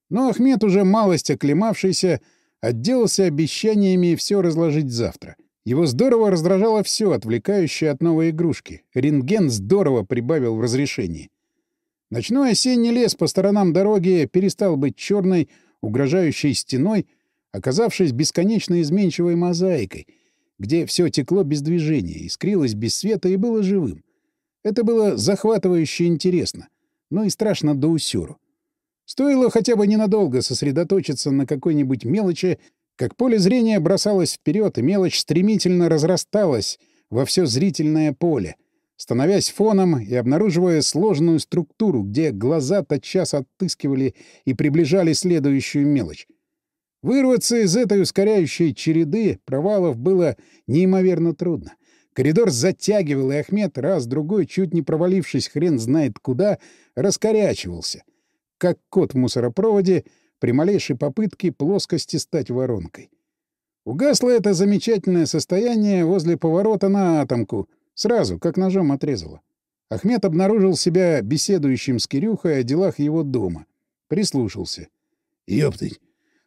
Но Ахмед, уже малость оклемавшийся, отделался обещаниями все разложить завтра. Его здорово раздражало все, отвлекающее от новой игрушки. Рентген здорово прибавил в разрешении. Ночной осенний лес по сторонам дороги перестал быть черной, угрожающей стеной, оказавшись бесконечно изменчивой мозаикой, где все текло без движения, искрилось без света и было живым. Это было захватывающе интересно, но и страшно до усюру. Стоило хотя бы ненадолго сосредоточиться на какой-нибудь мелочи, как поле зрения бросалось вперед, и мелочь стремительно разрасталась во все зрительное поле, становясь фоном и обнаруживая сложную структуру, где глаза тотчас отыскивали и приближали следующую мелочь. Вырваться из этой ускоряющей череды провалов было неимоверно трудно. Коридор затягивал, и Ахмед, раз-другой, чуть не провалившись хрен знает куда, раскорячивался, как кот в мусоропроводе при малейшей попытке плоскости стать воронкой. Угасло это замечательное состояние возле поворота на атомку, сразу, как ножом отрезало. Ахмед обнаружил себя беседующим с Кирюхой о делах его дома. Прислушался. «Ёптыть,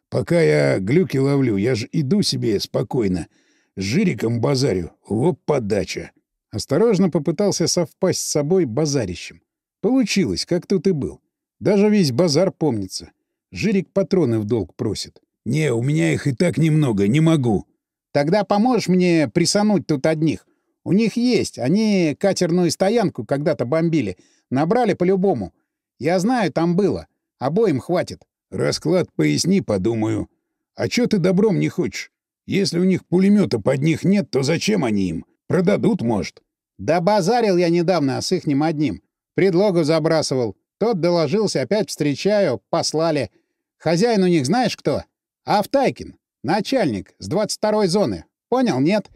Пока я глюки ловлю, я ж иду себе спокойно. С жириком базарю. Вот подача. Осторожно попытался совпасть с собой базарищем. Получилось, как тут и был. Даже весь базар помнится. Жирик патроны в долг просит. «Не, у меня их и так немного, не могу». «Тогда поможешь мне присануть тут одних? У них есть. Они катерную стоянку когда-то бомбили. Набрали по-любому. Я знаю, там было. Обоим хватит». Расклад поясни, подумаю. А чё ты добром не хочешь? Если у них пулемета под них нет, то зачем они им? Продадут, может? Да базарил я недавно с ихним одним. Предлогу забрасывал. Тот доложился, опять встречаю, послали. Хозяин у них знаешь кто? Автайкин. Начальник с 22-й зоны. Понял, нет?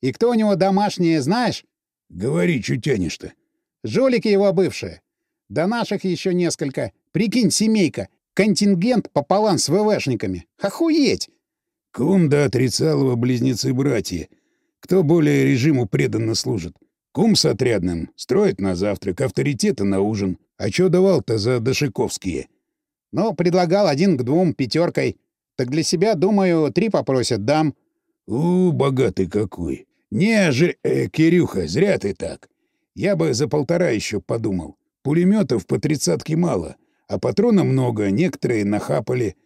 И кто у него домашние, знаешь? Говори, что тянешь-то. Жулики его бывшие. Да наших еще несколько. Прикинь, семейка. Контингент пополам с ВВшниками. Охуеть! Кум да отрицалого близнецы-братья. Кто более режиму преданно служит? Кум с отрядным строит на завтрак, авторитеты на ужин. А чё давал-то за Дашиковские? Ну, предлагал один к двум пятеркой. Так для себя, думаю, три попросят, дам. У, богатый какой. Не, же, э, Кирюха, зря ты так. Я бы за полтора еще подумал. Пулеметов по тридцатке мало, а патрона много, некоторые нахапали.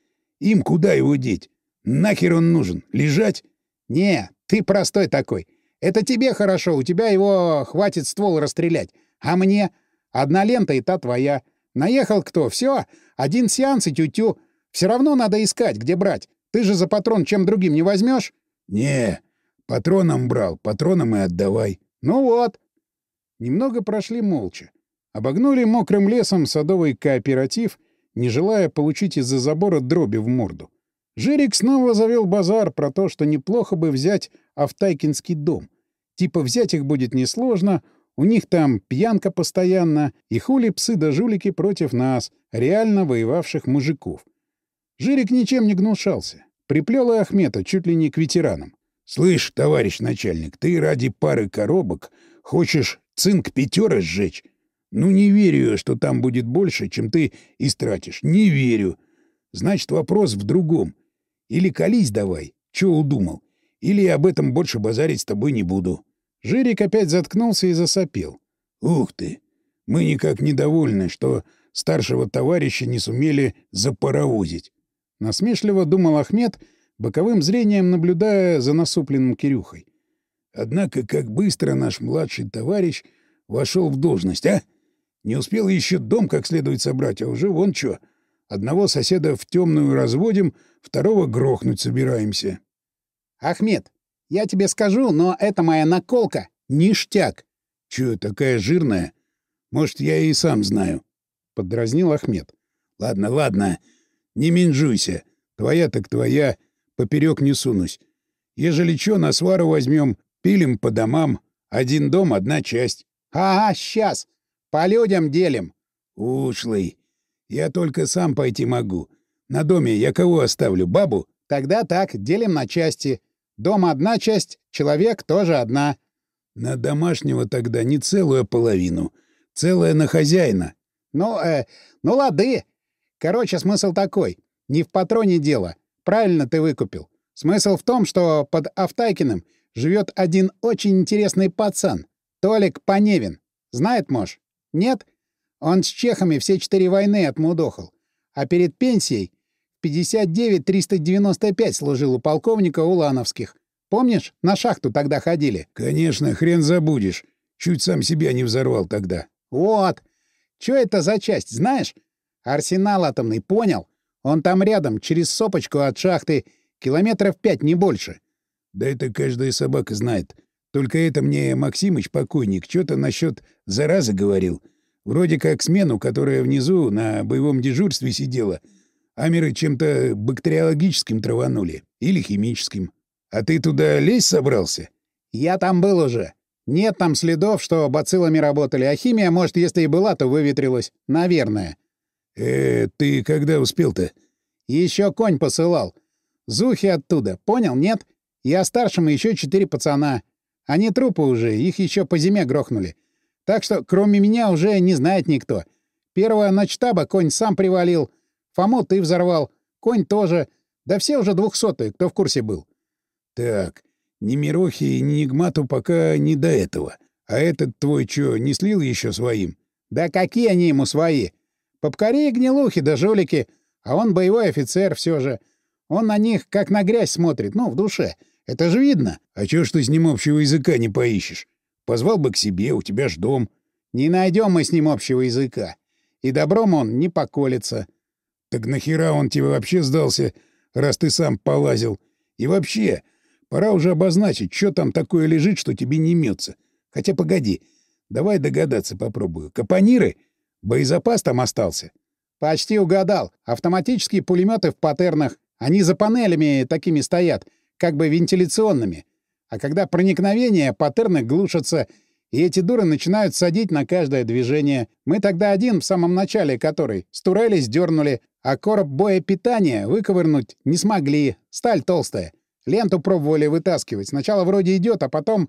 Им куда его деть? Нахер он нужен? Лежать? Не, ты простой такой. Это тебе хорошо, у тебя его хватит ствол расстрелять. А мне? Одна лента и та твоя. Наехал кто? Все, один сеанс и тю-тю. Все равно надо искать, где брать. Ты же за патрон чем другим не возьмешь? Не, патроном брал, патроном и отдавай. Ну вот. Немного прошли молча. Обогнули мокрым лесом садовый кооператив, не желая получить из-за забора дроби в морду. Жирик снова завел базар про то, что неплохо бы взять Автайкинский дом. Типа взять их будет несложно, у них там пьянка постоянно, и хули псы да жулики против нас, реально воевавших мужиков. Жирик ничем не гнушался. Приплел и Ахмета чуть ли не к ветеранам. «Слышь, товарищ начальник, ты ради пары коробок хочешь цинк пятера сжечь? Ну, не верю, что там будет больше, чем ты истратишь. Не верю. Значит, вопрос в другом. Или колись давай, чего удумал. Или я об этом больше базарить с тобой не буду. Жирик опять заткнулся и засопел. Ух ты! Мы никак недовольны, что старшего товарища не сумели запаровозить. Насмешливо думал Ахмед, боковым зрением наблюдая за насупленным Кирюхой. Однако как быстро наш младший товарищ вошел в должность, а? Не успел еще дом как следует собрать, а уже вон что. Одного соседа в темную разводим, второго грохнуть собираемся. — Ахмед, я тебе скажу, но это моя наколка. Ништяк. — Чё, такая жирная? Может, я и сам знаю. — поддразнил Ахмед. — Ладно, ладно, не минжуйся. Твоя так твоя, поперек не сунусь. Ежели чё, на свару возьмем, пилим по домам. Один дом — одна часть. — Ага, сейчас. По людям делим. — Ушлый. Я только сам пойти могу. На доме я кого оставлю? Бабу? Тогда так, делим на части. Дом одна часть, человек тоже одна. На домашнего тогда не целую половину. Целая на хозяина. Ну, э, ну лады. Короче, смысл такой. Не в патроне дело. Правильно ты выкупил. Смысл в том, что под Автайкиным живет один очень интересный пацан. Толик Поневин. Знает, мож? Нет? Он с чехами все четыре войны отмудохал. А перед пенсией в 59-395 служил у полковника Улановских. Помнишь, на шахту тогда ходили? Конечно, хрен забудешь. Чуть сам себя не взорвал тогда. Вот. Чё это за часть, знаешь? Арсенал атомный, понял? Он там рядом, через сопочку от шахты, километров пять, не больше. Да это каждая собака знает. Только это мне Максимыч, покойник, что-то насчет заразы говорил. Вроде как смену, которая внизу на боевом дежурстве сидела, амеры чем-то бактериологическим траванули. Или химическим. А ты туда лезть собрался? Я там был уже. Нет там следов, что бациллами работали, а химия, может, если и была, то выветрилась. Наверное. Э, ты когда успел-то? Еще конь посылал. Зухи оттуда, понял, нет? Я старшим и еще четыре пацана. Они трупы уже, их еще по зиме грохнули. Так что кроме меня уже не знает никто. Первого начтаба конь сам привалил. Фому ты взорвал. Конь тоже. Да все уже двухсотые, кто в курсе был. Так, ни Мирохи, ни Нигмату пока не до этого. А этот твой чё, не слил еще своим? Да какие они ему свои? Попкари и гнилухи да жулики. А он боевой офицер все же. Он на них как на грязь смотрит, ну, в душе. Это же видно. А чё ж ты с ним общего языка не поищешь? Позвал бы к себе, у тебя ж дом. Не найдем мы с ним общего языка. И добром он не поколется. Так нахера он тебе вообще сдался, раз ты сам полазил? И вообще, пора уже обозначить, что там такое лежит, что тебе не имется. Хотя погоди, давай догадаться попробую. Капониры? Боезапас там остался? Почти угадал. Автоматические пулеметы в паттернах. Они за панелями такими стоят, как бы вентиляционными. А когда проникновение, паттерны глушатся, и эти дуры начинают садить на каждое движение. Мы тогда один, в самом начале который, с турели сдернули, А короб боепитания выковырнуть не смогли. Сталь толстая. Ленту пробовали вытаскивать. Сначала вроде идет, а потом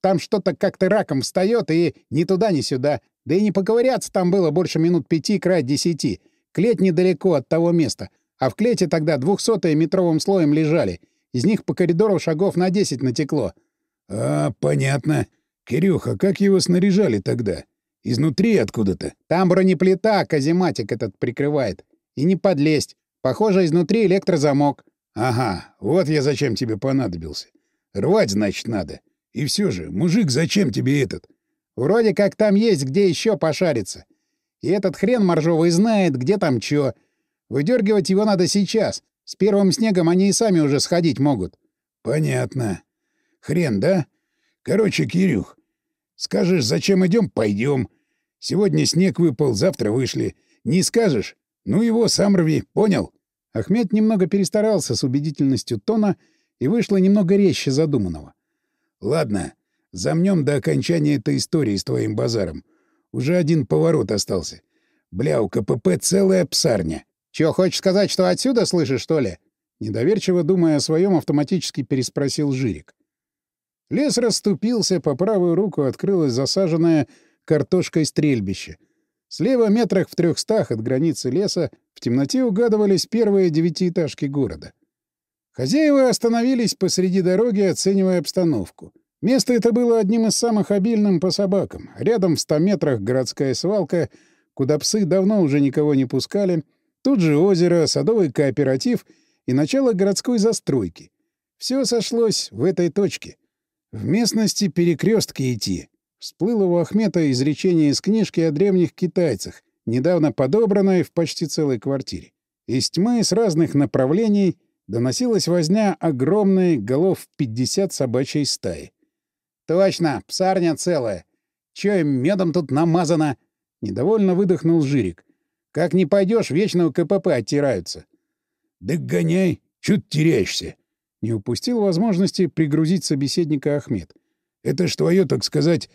там что-то как-то раком встает и ни туда, ни сюда. Да и не поковыряться там было больше минут пяти, край десяти. Клеть недалеко от того места. А в клете тогда двухсотые метровым слоем лежали. Из них по коридору шагов на десять натекло. — А, понятно. Кирюха, как его снаряжали тогда? Изнутри откуда-то? — Там бронеплита, казематик этот прикрывает. И не подлезть. Похоже, изнутри электрозамок. — Ага, вот я зачем тебе понадобился. Рвать, значит, надо. И все же, мужик, зачем тебе этот? Вроде как там есть где еще пошариться. И этот хрен моржовый знает, где там чё. Выдергивать его надо сейчас. С первым снегом они и сами уже сходить могут. — Понятно. Хрен, да? Короче, Кирюх, скажешь, зачем идем, пойдем. Сегодня снег выпал, завтра вышли. Не скажешь? Ну его сам рви, понял? Ахмед немного перестарался с убедительностью тона и вышло немного резче задуманного. — Ладно, замнем до окончания этой истории с твоим базаром. Уже один поворот остался. Бля, у КПП целая псарня. Чё, хочешь сказать, что отсюда слышишь, что ли? Недоверчиво думая о своем, автоматически переспросил Жирик. Лес расступился, по правую руку открылось засаженное картошкой стрельбище. Слева, метрах в трехстах от границы леса, в темноте угадывались первые девятиэтажки города. Хозяева остановились посреди дороги, оценивая обстановку. Место это было одним из самых обильным по собакам. Рядом в ста метрах городская свалка, куда псы давно уже никого не пускали — Тут же озеро, садовый кооператив и начало городской застройки. Все сошлось в этой точке. В местности перекрестки идти. Всплыло у Ахмета изречение из книжки о древних китайцах, недавно подобранной в почти целой квартире. Из тьмы с разных направлений доносилась возня огромной голов 50 собачьей стаи. «Точно, псарня целая. Чё им медом тут намазано?» — недовольно выдохнул Жирик. Как не пойдешь, вечно у КПП оттираются. — Да гоняй, чё ты теряешься? Не упустил возможности пригрузить собеседника Ахмед. — Это ж твое, так сказать,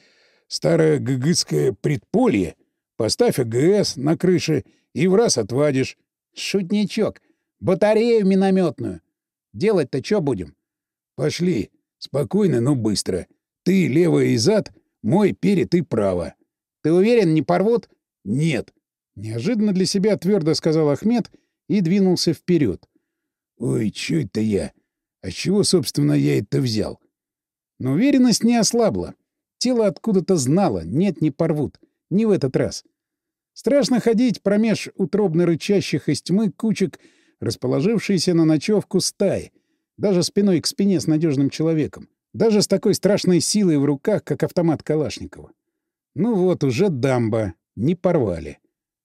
старое ГГСкое предполье. Поставь АГС на крыше и в раз отвадишь. — Шутничок. Батарею минометную. Делать-то что будем? — Пошли. Спокойно, но быстро. Ты левая и зад, мой перед и право. — Ты уверен, не порвут? — Нет. Неожиданно для себя твердо сказал Ахмед и двинулся вперед. «Ой, чё это я? А чего, собственно, я это взял?» Но уверенность не ослабла. Тело откуда-то знало, нет, не порвут. Не в этот раз. Страшно ходить промеж утробно рычащих из тьмы кучек, расположившейся на ночевку стаи, даже спиной к спине с надежным человеком, даже с такой страшной силой в руках, как автомат Калашникова. Ну вот, уже дамба, не порвали.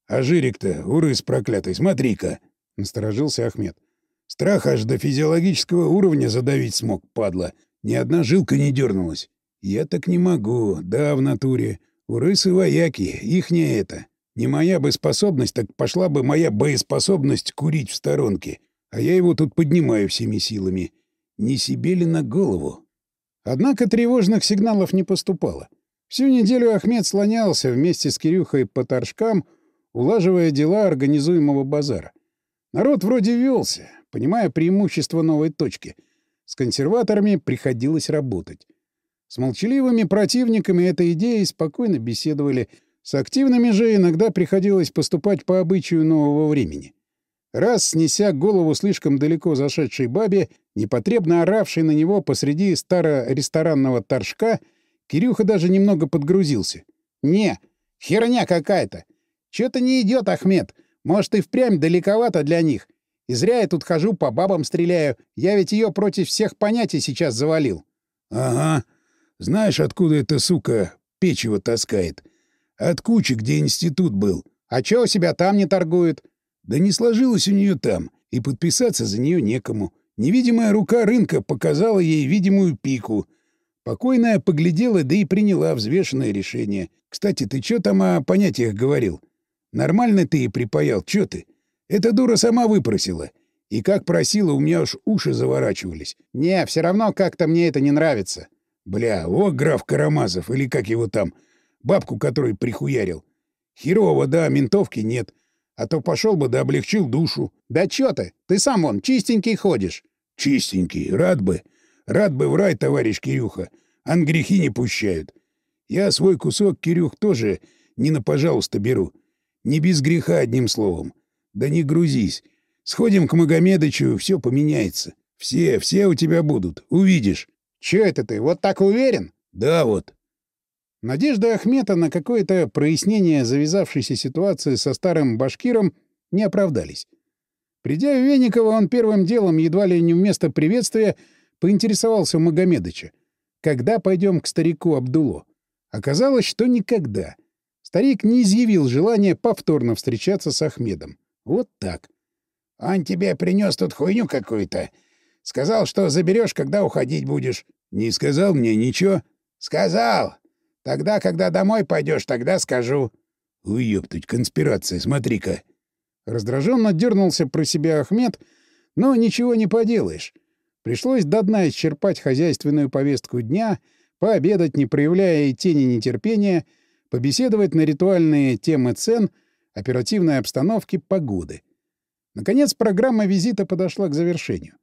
А жирик-то, урыс проклятый, смотри-ка!» — насторожился Ахмед. «Страх аж до физиологического уровня задавить смог, падла. Ни одна жилка не дернулась. Я так не могу, да, в натуре. Урысы вояки, ихняя это. Не моя бы способность, так пошла бы моя боеспособность курить в сторонке. А я его тут поднимаю всеми силами. Не себе ли на голову?» Однако тревожных сигналов не поступало. Всю неделю Ахмед слонялся вместе с Кирюхой по торжкам, улаживая дела организуемого базара. Народ вроде велся, понимая преимущество новой точки. С консерваторами приходилось работать. С молчаливыми противниками этой идеи спокойно беседовали, с активными же иногда приходилось поступать по обычаю нового времени. Раз, снеся голову слишком далеко зашедшей бабе, непотребно оравшей на него посреди старо-ресторанного торжка, Кирюха даже немного подгрузился. «Не, херня какая-то. Чё-то не идет, Ахмед. Может, и впрямь далековато для них. И зря я тут хожу, по бабам стреляю. Я ведь ее против всех понятий сейчас завалил. — Ага. Знаешь, откуда эта сука печево таскает? От кучи, где институт был. А чё у себя там не торгует? Да не сложилось у нее там, и подписаться за нее некому. Невидимая рука рынка показала ей видимую пику. Покойная поглядела, да и приняла взвешенное решение. Кстати, ты чё там о понятиях говорил? — Нормально ты и припаял, чё ты? Эта дура сама выпросила. И как просила, у меня уж уши заворачивались. Не, все равно как-то мне это не нравится. Бля, о, граф Карамазов, или как его там, бабку, который прихуярил. Херово, да, ментовки нет. А то пошел бы да облегчил душу. Да чё ты? Ты сам вон чистенький ходишь. Чистенький, рад бы. Рад бы в рай, товарищ Кирюха. Ан грехи не пущают. Я свой кусок, Кирюх, тоже не на пожалуйста беру. Не без греха, одним словом. Да не грузись. Сходим к Магомедычу, все поменяется. Все, все у тебя будут. Увидишь. Чё это ты? Вот так уверен? Да вот. Надежда Ахмета на какое-то прояснение завязавшейся ситуации со старым башкиром не оправдались. Придя в Венниково, он первым делом, едва ли не вместо приветствия, поинтересовался у Магомедыча. Когда пойдем к старику Абдуло? Оказалось, что никогда. Старик не изъявил желания повторно встречаться с Ахмедом. Вот так. — Он тебе принес тут хуйню какую-то. Сказал, что заберешь, когда уходить будешь. — Не сказал мне ничего? — Сказал. Тогда, когда домой пойдешь, тогда скажу. — Уёптать, конспирация, смотри-ка. Раздраженно дернулся про себя Ахмед, но ничего не поделаешь. Пришлось до дна исчерпать хозяйственную повестку дня, пообедать, не проявляя и тени нетерпения, побеседовать на ритуальные темы цен, оперативной обстановки, погоды. Наконец, программа визита подошла к завершению.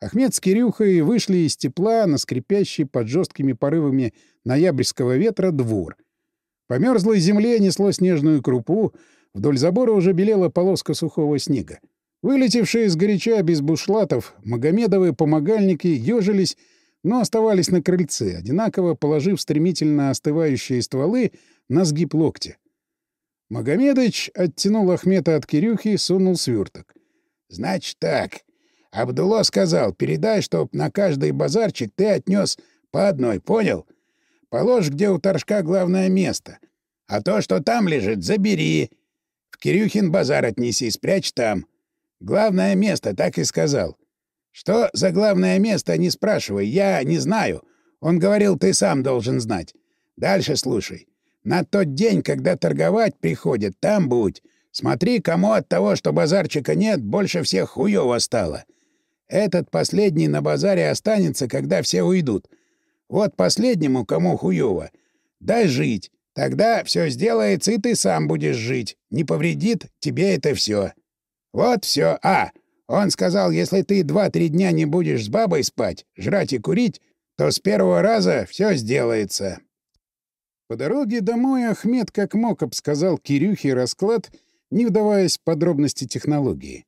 Ахмед с Кирюхой вышли из тепла на скрипящий под жесткими порывами ноябрьского ветра двор. По мерзлой земле несло снежную крупу, Вдоль забора уже белела полоска сухого снега. Вылетевшие из горяча без бушлатов, Магомедовы помогальники ежились, но оставались на крыльце, одинаково положив стремительно остывающие стволы на сгиб локтя. Магомедыч оттянул Ахмета от Кирюхи, сунул сверток. — Значит так. Абдуло сказал, передай, чтоб на каждый базарчик ты отнес по одной, понял? Положь, где у торжка главное место. А то, что там лежит, забери. В Кирюхин базар отнеси, спрячь там. Главное место, так и сказал. Что за главное место, не спрашивай, я не знаю. Он говорил, ты сам должен знать. Дальше слушай. На тот день, когда торговать приходят, там будь. Смотри, кому от того, что базарчика нет, больше всех хуёво стало. Этот последний на базаре останется, когда все уйдут. Вот последнему, кому хуёво, дай жить. Тогда все сделается, и ты сам будешь жить. Не повредит тебе это все. Вот все. А, он сказал, если ты два-три дня не будешь с бабой спать, жрать и курить, то с первого раза все сделается. По дороге домой Ахмед как мог обсказал Кирюхе расклад, не вдаваясь в подробности технологии.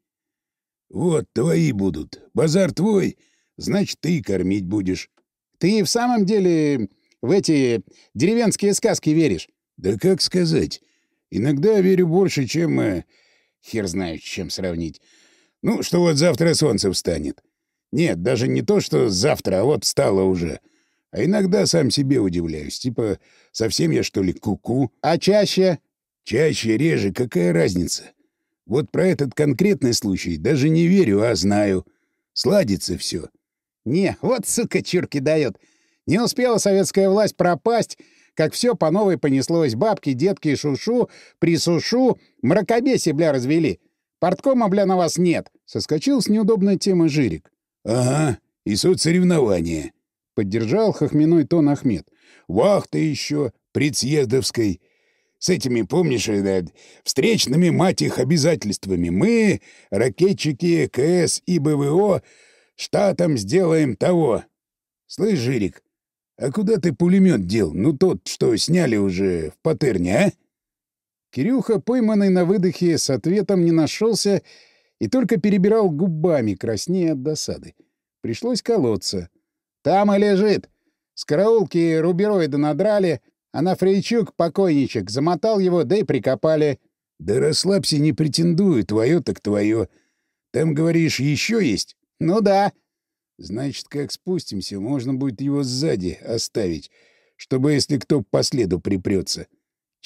«Вот твои будут. Базар твой, значит, ты кормить будешь». «Ты в самом деле в эти деревенские сказки веришь? — Да как сказать. Иногда верю больше, чем... Э, хер знает, чем сравнить. Ну, что вот завтра солнце встанет. Нет, даже не то, что завтра, а вот встало уже. А иногда сам себе удивляюсь. Типа, совсем я, что ли, куку? -ку? А чаще? Чаще, реже, какая разница? Вот про этот конкретный случай даже не верю, а знаю. Сладится все. Не, вот, сука, чурки дает. Не успела советская власть пропасть, как все по новой понеслось. Бабки, детки, шушу, присушу, мракобесие, бля, развели. Порткома, бля, на вас нет. Соскочил с неудобной темы Жирик. — Ага, и соцсоревнования. Поддержал хохмяной тон Ахмед. — Вахта еще, предсъездовской. С этими, помнишь, да, встречными, мать их, обязательствами. Мы, ракетчики КС и БВО, штатом сделаем того. Слышь, Жирик, «А куда ты пулемет дел? Ну, тот, что сняли уже в патерне, а?» Кирюха, пойманный на выдохе, с ответом не нашелся и только перебирал губами, краснея от досады. Пришлось колоться. «Там и лежит. С караулки рубероида надрали, а на Фрейчук покойничек. Замотал его, да и прикопали». «Да расслабься, не претендую, твое так твое. Там, говоришь, еще есть?» «Ну да». Значит, как спустимся, можно будет его сзади оставить, чтобы если кто по следу припрется.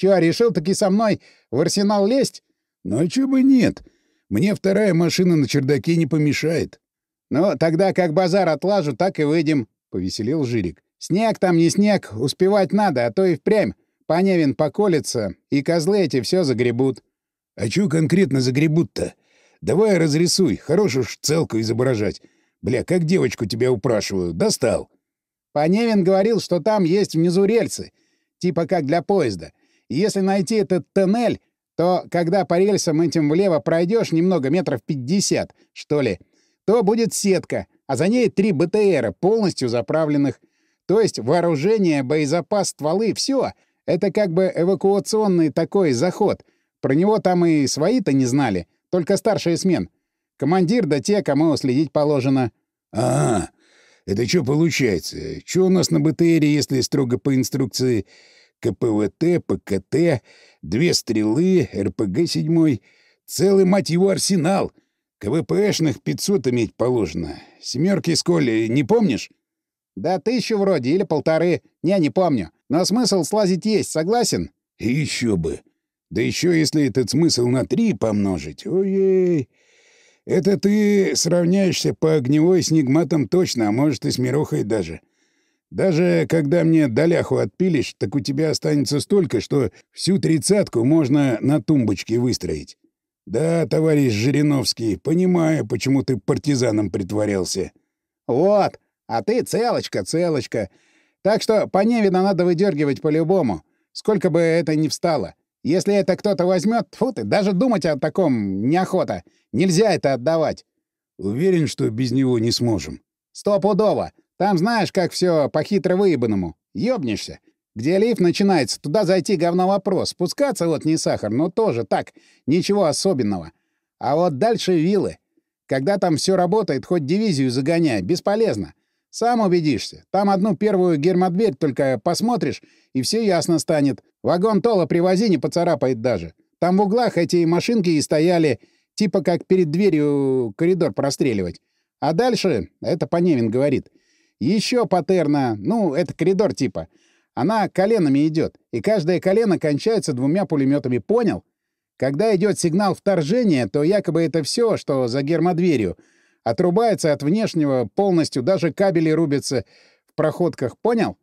Чё, решил таки со мной в арсенал лезть? Ну а чё бы нет? Мне вторая машина на чердаке не помешает. Ну, тогда как базар отлажу, так и выйдем, — повеселил Жирик. Снег там не снег, успевать надо, а то и впрямь. Поневин поколется, и козлы эти все загребут. А чё конкретно загребут-то? Давай разрисуй, хорош уж целку изображать. Бля, как девочку тебя упрашиваю. Достал. Поневин говорил, что там есть внизу рельсы. Типа как для поезда. Если найти этот тоннель, то когда по рельсам этим влево пройдешь немного, метров 50, что ли, то будет сетка, а за ней три БТРа, полностью заправленных. То есть вооружение, боезапас, стволы — все. Это как бы эвакуационный такой заход. Про него там и свои-то не знали, только старшие смен. Командир да те, кому следить положено. — А, это что получается? Что у нас на БТРе, если строго по инструкции? КПВТ, ПКТ, две стрелы, РПГ-7, целый, мать его, арсенал. КВПшных 500 иметь положено. Семерки сколь, не помнишь? Да тысячу вроде, или полторы. Не, не помню. Но смысл слазить есть, согласен? И еще бы. Да еще если этот смысл на три помножить. Ой-ей. Это ты сравняешься по огневой с Нигматом точно, а может и с Мирохой даже. Даже когда мне доляху отпилишь, так у тебя останется столько, что всю тридцатку можно на тумбочке выстроить. Да, товарищ Жириновский, понимаю, почему ты партизаном притворялся. Вот, а ты целочка, целочка. Так что по Невина надо выдергивать по-любому, сколько бы это ни встало. Если это кто-то возьмет, фу ты, даже думать о таком неохота. Нельзя это отдавать. Уверен, что без него не сможем. Стопудово. Там знаешь, как все по-хитро выебанному. Ёбнешься. Где лифт начинается, туда зайти говно вопрос. Спускаться вот не сахар, но тоже так, ничего особенного. А вот дальше вилы. Когда там все работает, хоть дивизию загоняй, бесполезно. Сам убедишься. Там одну первую гермодверь только посмотришь, и все ясно станет. Вагон Тола привози, не поцарапает даже. Там в углах эти машинки и стояли, типа как перед дверью коридор простреливать. А дальше, это Поневин говорит, еще патерна, ну, это коридор типа. Она коленами идет, и каждое колено кончается двумя пулеметами, понял? Когда идет сигнал вторжения, то якобы это все, что за гермодверью. Отрубается от внешнего полностью, даже кабели рубятся в проходках, понял?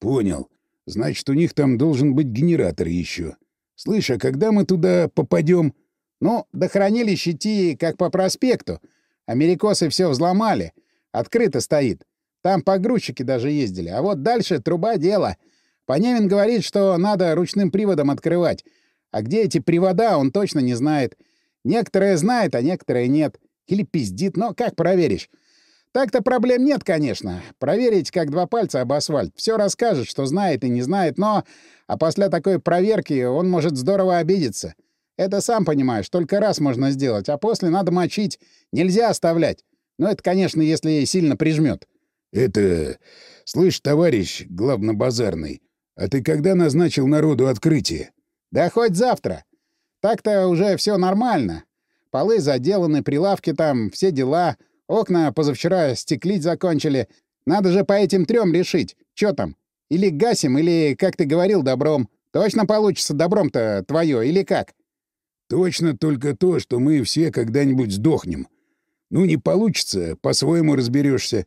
Понял. Значит, у них там должен быть генератор еще. Слышь, а когда мы туда попадем? Ну, до хранилища идти как по проспекту. Америкосы все взломали. Открыто стоит. Там погрузчики даже ездили. А вот дальше труба дело. Поневин говорит, что надо ручным приводом открывать. А где эти привода, он точно не знает. Некоторые знают, а некоторые нет. Или пиздит, но как проверишь? Так-то проблем нет, конечно. Проверить, как два пальца об асфальт. Все расскажет, что знает и не знает, но... А после такой проверки он может здорово обидеться. Это сам понимаешь, только раз можно сделать, а после надо мочить. Нельзя оставлять. Но это, конечно, если сильно прижмет. «Это... Слышь, товарищ главнобазарный, а ты когда назначил народу открытие?» «Да хоть завтра. Так-то уже все нормально. Полы заделаны, прилавки там, все дела. Окна позавчера стеклить закончили. Надо же по этим трем решить. Чё там? Или гасим, или, как ты говорил, добром. Точно получится добром-то твое, или как?» «Точно только то, что мы все когда-нибудь сдохнем. Ну, не получится, по-своему разберешься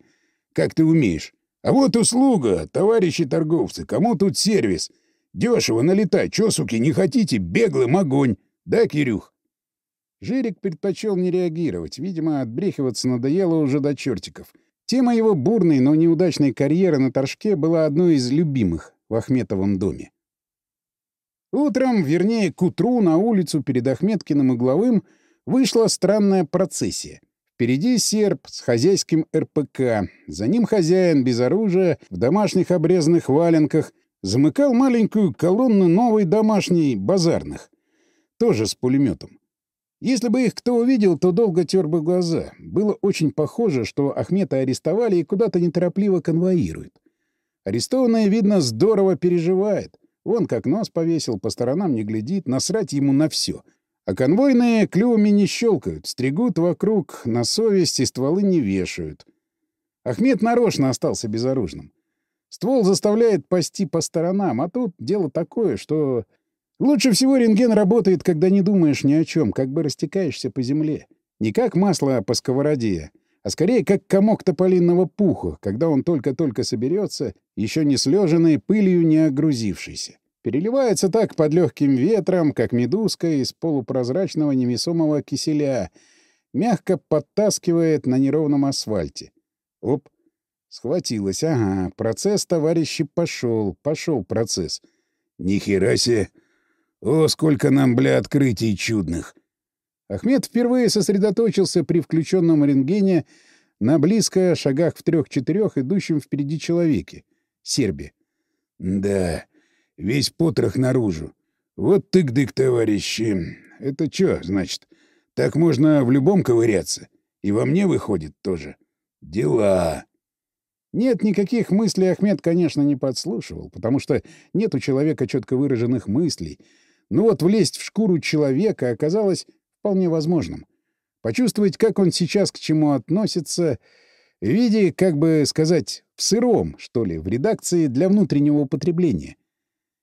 как ты умеешь. А вот услуга, товарищи торговцы, кому тут сервис? Дешево налетай, чё, суки, не хотите? Беглым огонь. Да, Кирюх?» Жирик предпочел не реагировать. Видимо, отбрехиваться надоело уже до чертиков. Тема его бурной, но неудачной карьеры на торжке была одной из любимых в Ахметовом доме. Утром, вернее, к утру на улицу перед Ахметкиным угловым вышла странная процессия. Впереди серб с хозяйским РПК. За ним хозяин без оружия, в домашних обрезанных валенках, замыкал маленькую колонну новой домашней базарных. Тоже с пулеметом. Если бы их кто увидел, то долго тер бы глаза. Было очень похоже, что Ахмета арестовали и куда-то неторопливо конвоируют. Арестованный, видно, здорово переживает. Вон как нос повесил, по сторонам не глядит, насрать ему на все — а конвойные клювами не щелкают, стригут вокруг, на совесть и стволы не вешают. Ахмед нарочно остался безоружным. Ствол заставляет пасти по сторонам, а тут дело такое, что... Лучше всего рентген работает, когда не думаешь ни о чем, как бы растекаешься по земле. Не как масло по сковороде, а скорее как комок тополинного пуха, когда он только-только соберется, еще не слеженный, пылью не огрузившийся. Переливается так под легким ветром, как медузка из полупрозрачного невесомого киселя, мягко подтаскивает на неровном асфальте. Оп! Схватилась, ага. Процесс, товарищи, пошел, пошел процесс. Ни хера себе! О, сколько нам, бля, открытий чудных! Ахмед впервые сосредоточился при включенном рентгене на близко шагах в трех-четырех идущем впереди человеке — Сербе. Да, весь потрох наружу. Вот тык-дык, товарищи. Это что, значит? Так можно в любом ковыряться? И во мне выходит тоже. Дела. Нет, никаких мыслей Ахмед, конечно, не подслушивал, потому что нет у человека четко выраженных мыслей. Но вот влезть в шкуру человека оказалось вполне возможным. Почувствовать, как он сейчас к чему относится, в виде, как бы сказать, в сыром, что ли, в редакции для внутреннего употребления.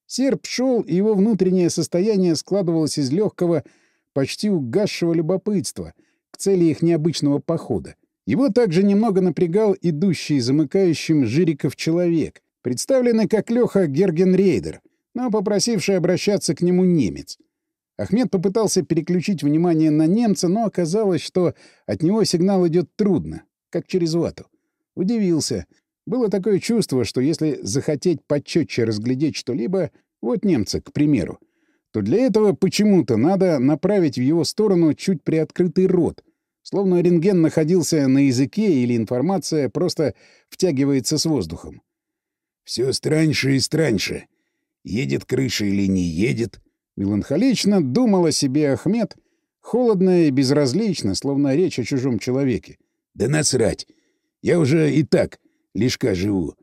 Серб шел, и его внутреннее состояние складывалось из легкого, почти угасшего любопытства к цели их необычного похода. Его также немного напрягал идущий замыкающим Жириков человек, представленный как Леха Гергенрейдер, но попросивший обращаться к нему немец. Ахмед попытался переключить внимание на немца, но оказалось, что от него сигнал идет трудно, как через вату. Удивился. Было такое чувство, что если захотеть почетче разглядеть что-либо, вот немца, к примеру, то для этого почему-то надо направить в его сторону чуть приоткрытый рот, Словно рентген находился на языке или информация просто втягивается с воздухом. Все страньше и страньше. Едет крыша или не едет. Меланхолично думал о себе Ахмед, холодно и безразлично, словно речь о чужом человеке. Да насрать. Я уже и так лишка живу.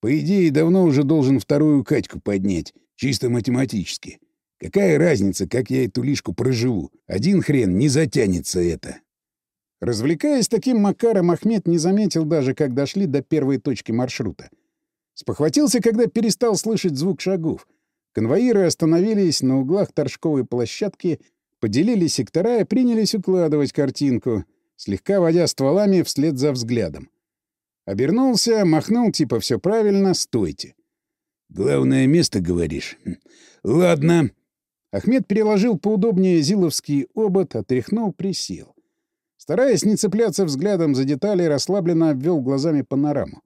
По идее, давно уже должен вторую Катьку поднять, чисто математически. Какая разница, как я эту лишку проживу? Один хрен не затянется это. Развлекаясь таким макаром, Ахмед не заметил даже, как дошли до первой точки маршрута. Спохватился, когда перестал слышать звук шагов. Конвоиры остановились на углах торжковой площадки, поделили сектора и принялись укладывать картинку, слегка водя стволами вслед за взглядом. Обернулся, махнул типа «все правильно, стойте». «Главное место, говоришь? Хм. Ладно». Ахмед переложил поудобнее зиловский обод, отряхнул, присел. Стараясь не цепляться взглядом за детали, расслабленно обвел глазами панораму.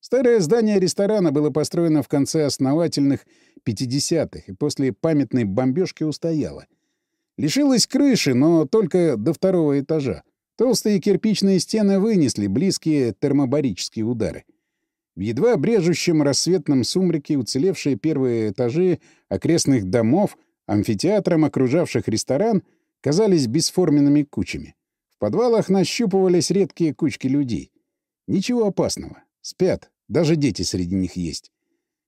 Старое здание ресторана было построено в конце основательных 50-х и после памятной бомбежки устояло. Лишилось крыши, но только до второго этажа. Толстые кирпичные стены вынесли близкие термобарические удары. В едва брежущем рассветном сумраке уцелевшие первые этажи окрестных домов, амфитеатром окружавших ресторан, казались бесформенными кучами. В подвалах нащупывались редкие кучки людей. Ничего опасного. Спят. Даже дети среди них есть.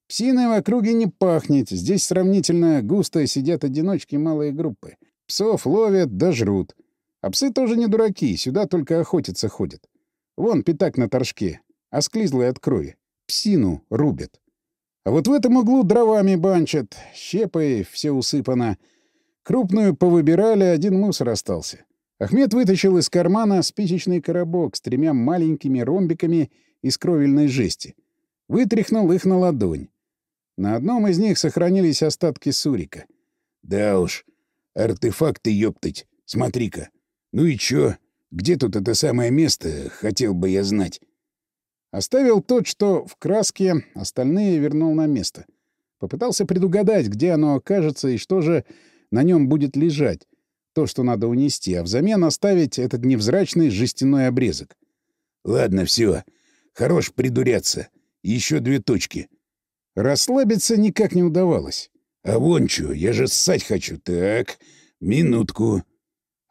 Псиной в округе не пахнет. Здесь сравнительно густо сидят одиночки малые группы. Псов ловят да жрут. А псы тоже не дураки. Сюда только охотиться ходят. Вон пятак на торжке. Осклизлый от крови. Псину рубят. А вот в этом углу дровами банчат. Щепой все усыпано. Крупную повыбирали, один мусор остался. Ахмед вытащил из кармана спичечный коробок с тремя маленькими ромбиками из кровельной жести. Вытряхнул их на ладонь. На одном из них сохранились остатки сурика. «Да уж, артефакты, ёптать, смотри-ка. Ну и чё? Где тут это самое место, хотел бы я знать?» Оставил тот, что в краске, остальные вернул на место. Попытался предугадать, где оно окажется и что же на нем будет лежать то, что надо унести, а взамен оставить этот невзрачный жестяной обрезок. «Ладно, все. Хорош придуряться. Еще две точки». Расслабиться никак не удавалось. «А вон что, я же ссать хочу. Так, минутку».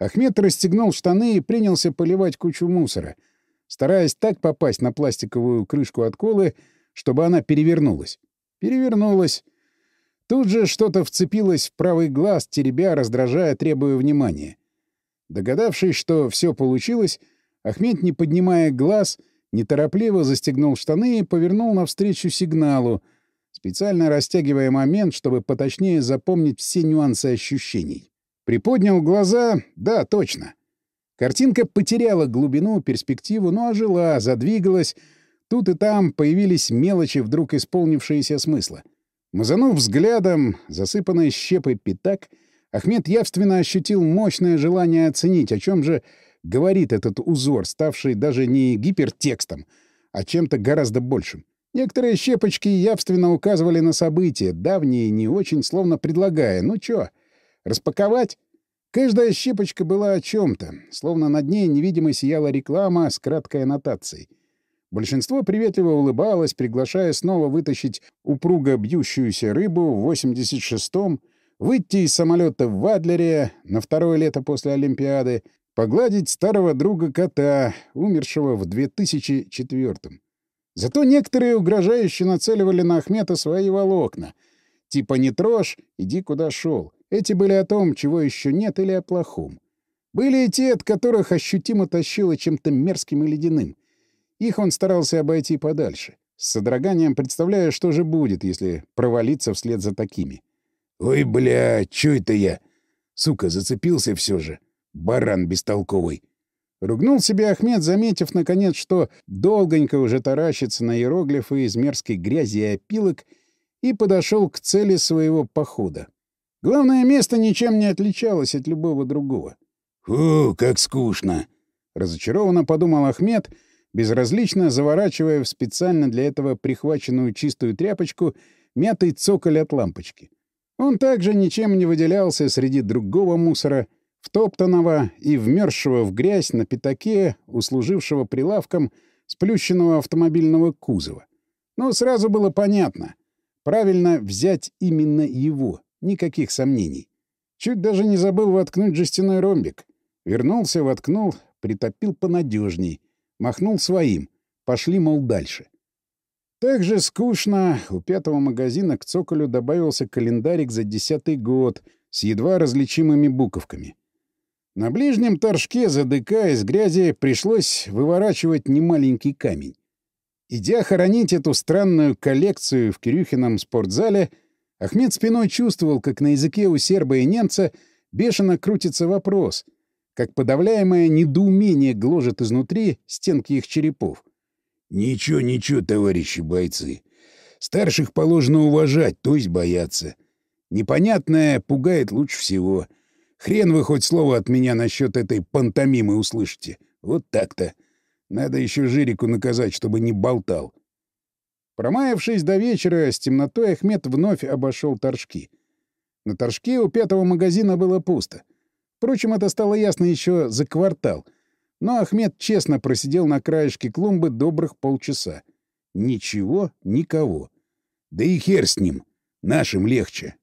Ахмед расстегнул штаны и принялся поливать кучу мусора, стараясь так попасть на пластиковую крышку от колы, чтобы она перевернулась. Перевернулась. Тут же что-то вцепилось в правый глаз, теребя, раздражая, требуя внимания. Догадавшись, что все получилось, Ахмед, не поднимая глаз, неторопливо застегнул штаны и повернул навстречу сигналу, специально растягивая момент, чтобы поточнее запомнить все нюансы ощущений. Приподнял глаза — да, точно. Картинка потеряла глубину, перспективу, но ожила, задвигалась. Тут и там появились мелочи, вдруг исполнившиеся смысла. Мазанув взглядом, засыпанный щепой пятак, Ахмед явственно ощутил мощное желание оценить, о чем же говорит этот узор, ставший даже не гипертекстом, а чем-то гораздо большим. Некоторые щепочки явственно указывали на события, давние не очень, словно предлагая, ну чё, Распаковать? Каждая щепочка была о чем-то, словно над ней невидимо сияла реклама с краткой аннотацией. Большинство приветливо улыбалось, приглашая снова вытащить упруго бьющуюся рыбу в 86-м, выйти из самолета в Вадлере на второе лето после Олимпиады, погладить старого друга кота, умершего в 2004-м. Зато некоторые угрожающе нацеливали на Ахмета свои волокна. Типа «не трожь, иди куда шел». Эти были о том, чего еще нет, или о плохом. Были и те, от которых ощутимо тащило чем-то мерзким и ледяным. Их он старался обойти подальше, с содроганием представляя, что же будет, если провалиться вслед за такими. «Ой, бля, чё это я? Сука, зацепился все же. Баран бестолковый». Ругнул себе Ахмед, заметив, наконец, что долгонько уже таращится на иероглифы из мерзкой грязи и опилок, и подошел к цели своего похода. Главное место ничем не отличалось от любого другого. «Фу, как скучно!» — разочарованно подумал Ахмед, безразлично заворачивая в специально для этого прихваченную чистую тряпочку мятый цоколь от лампочки. Он также ничем не выделялся среди другого мусора, втоптанного и вмерзшего в грязь на пятаке, услужившего прилавком сплющенного автомобильного кузова. Но сразу было понятно — правильно взять именно его — Никаких сомнений. Чуть даже не забыл воткнуть жестяной ромбик. Вернулся, воткнул, притопил понадежней. Махнул своим. Пошли, мол, дальше. Так же скучно у пятого магазина к цоколю добавился календарик за десятый год с едва различимыми буковками. На ближнем торжке, задыкаясь грязи, пришлось выворачивать немаленький камень. Идя хоронить эту странную коллекцию в Кирюхином спортзале, Ахмед спиной чувствовал, как на языке у серба и немца бешено крутится вопрос, как подавляемое недоумение гложет изнутри стенки их черепов. «Ничего, ничего, товарищи бойцы. Старших положено уважать, то есть бояться. Непонятное пугает лучше всего. Хрен вы хоть слово от меня насчет этой пантомимы услышите. Вот так-то. Надо еще Жирику наказать, чтобы не болтал. Промаявшись до вечера, с темнотой Ахмед вновь обошел торжки. На торжке у пятого магазина было пусто. Впрочем, это стало ясно еще за квартал. Но Ахмед честно просидел на краешке клумбы добрых полчаса. Ничего, никого. Да и хер с ним. Нашим легче.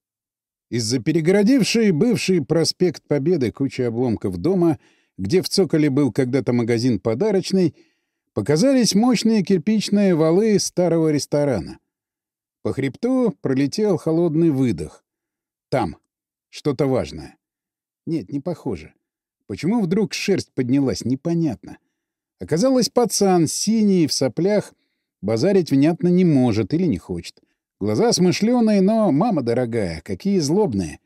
Из-за перегородившей бывший проспект Победы кучи обломков дома, где в цоколе был когда-то магазин подарочный, Показались мощные кирпичные валы старого ресторана. По хребту пролетел холодный выдох. Там. Что-то важное. Нет, не похоже. Почему вдруг шерсть поднялась, непонятно. Оказалось, пацан, синий, в соплях, базарить внятно не может или не хочет. Глаза смышленые, но, мама дорогая, какие злобные.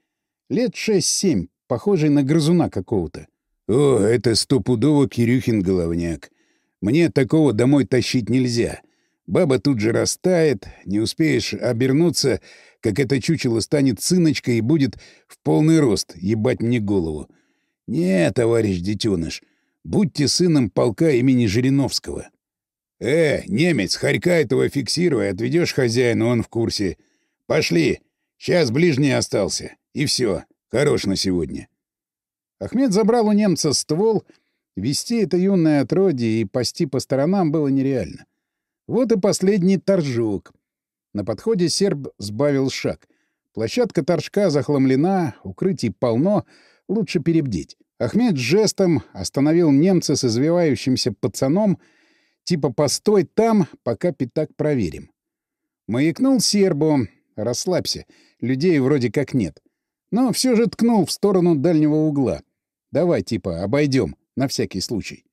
Лет шесть-семь, похожий на грызуна какого-то. О, это стопудово Кирюхин головняк. Мне такого домой тащить нельзя. Баба тут же растает, не успеешь обернуться, как это чучело станет сыночкой и будет в полный рост ебать мне голову. Не, товарищ детеныш, будьте сыном полка имени Жириновского. Э, немец, хорька этого фиксируй, отведешь хозяину, он в курсе. Пошли, сейчас ближний остался. И все, хорош на сегодня. Ахмед забрал у немца ствол — Вести это юное отродье и пасти по сторонам было нереально. Вот и последний торжок. На подходе серб сбавил шаг. Площадка торжка захламлена, укрытий полно, лучше перебдеть. Ахмед жестом остановил немца с извивающимся пацаном, типа «постой там, пока пятак проверим». Маякнул сербу. «Расслабься, людей вроде как нет». Но все же ткнул в сторону дальнего угла. «Давай, типа, обойдем на всякий случай.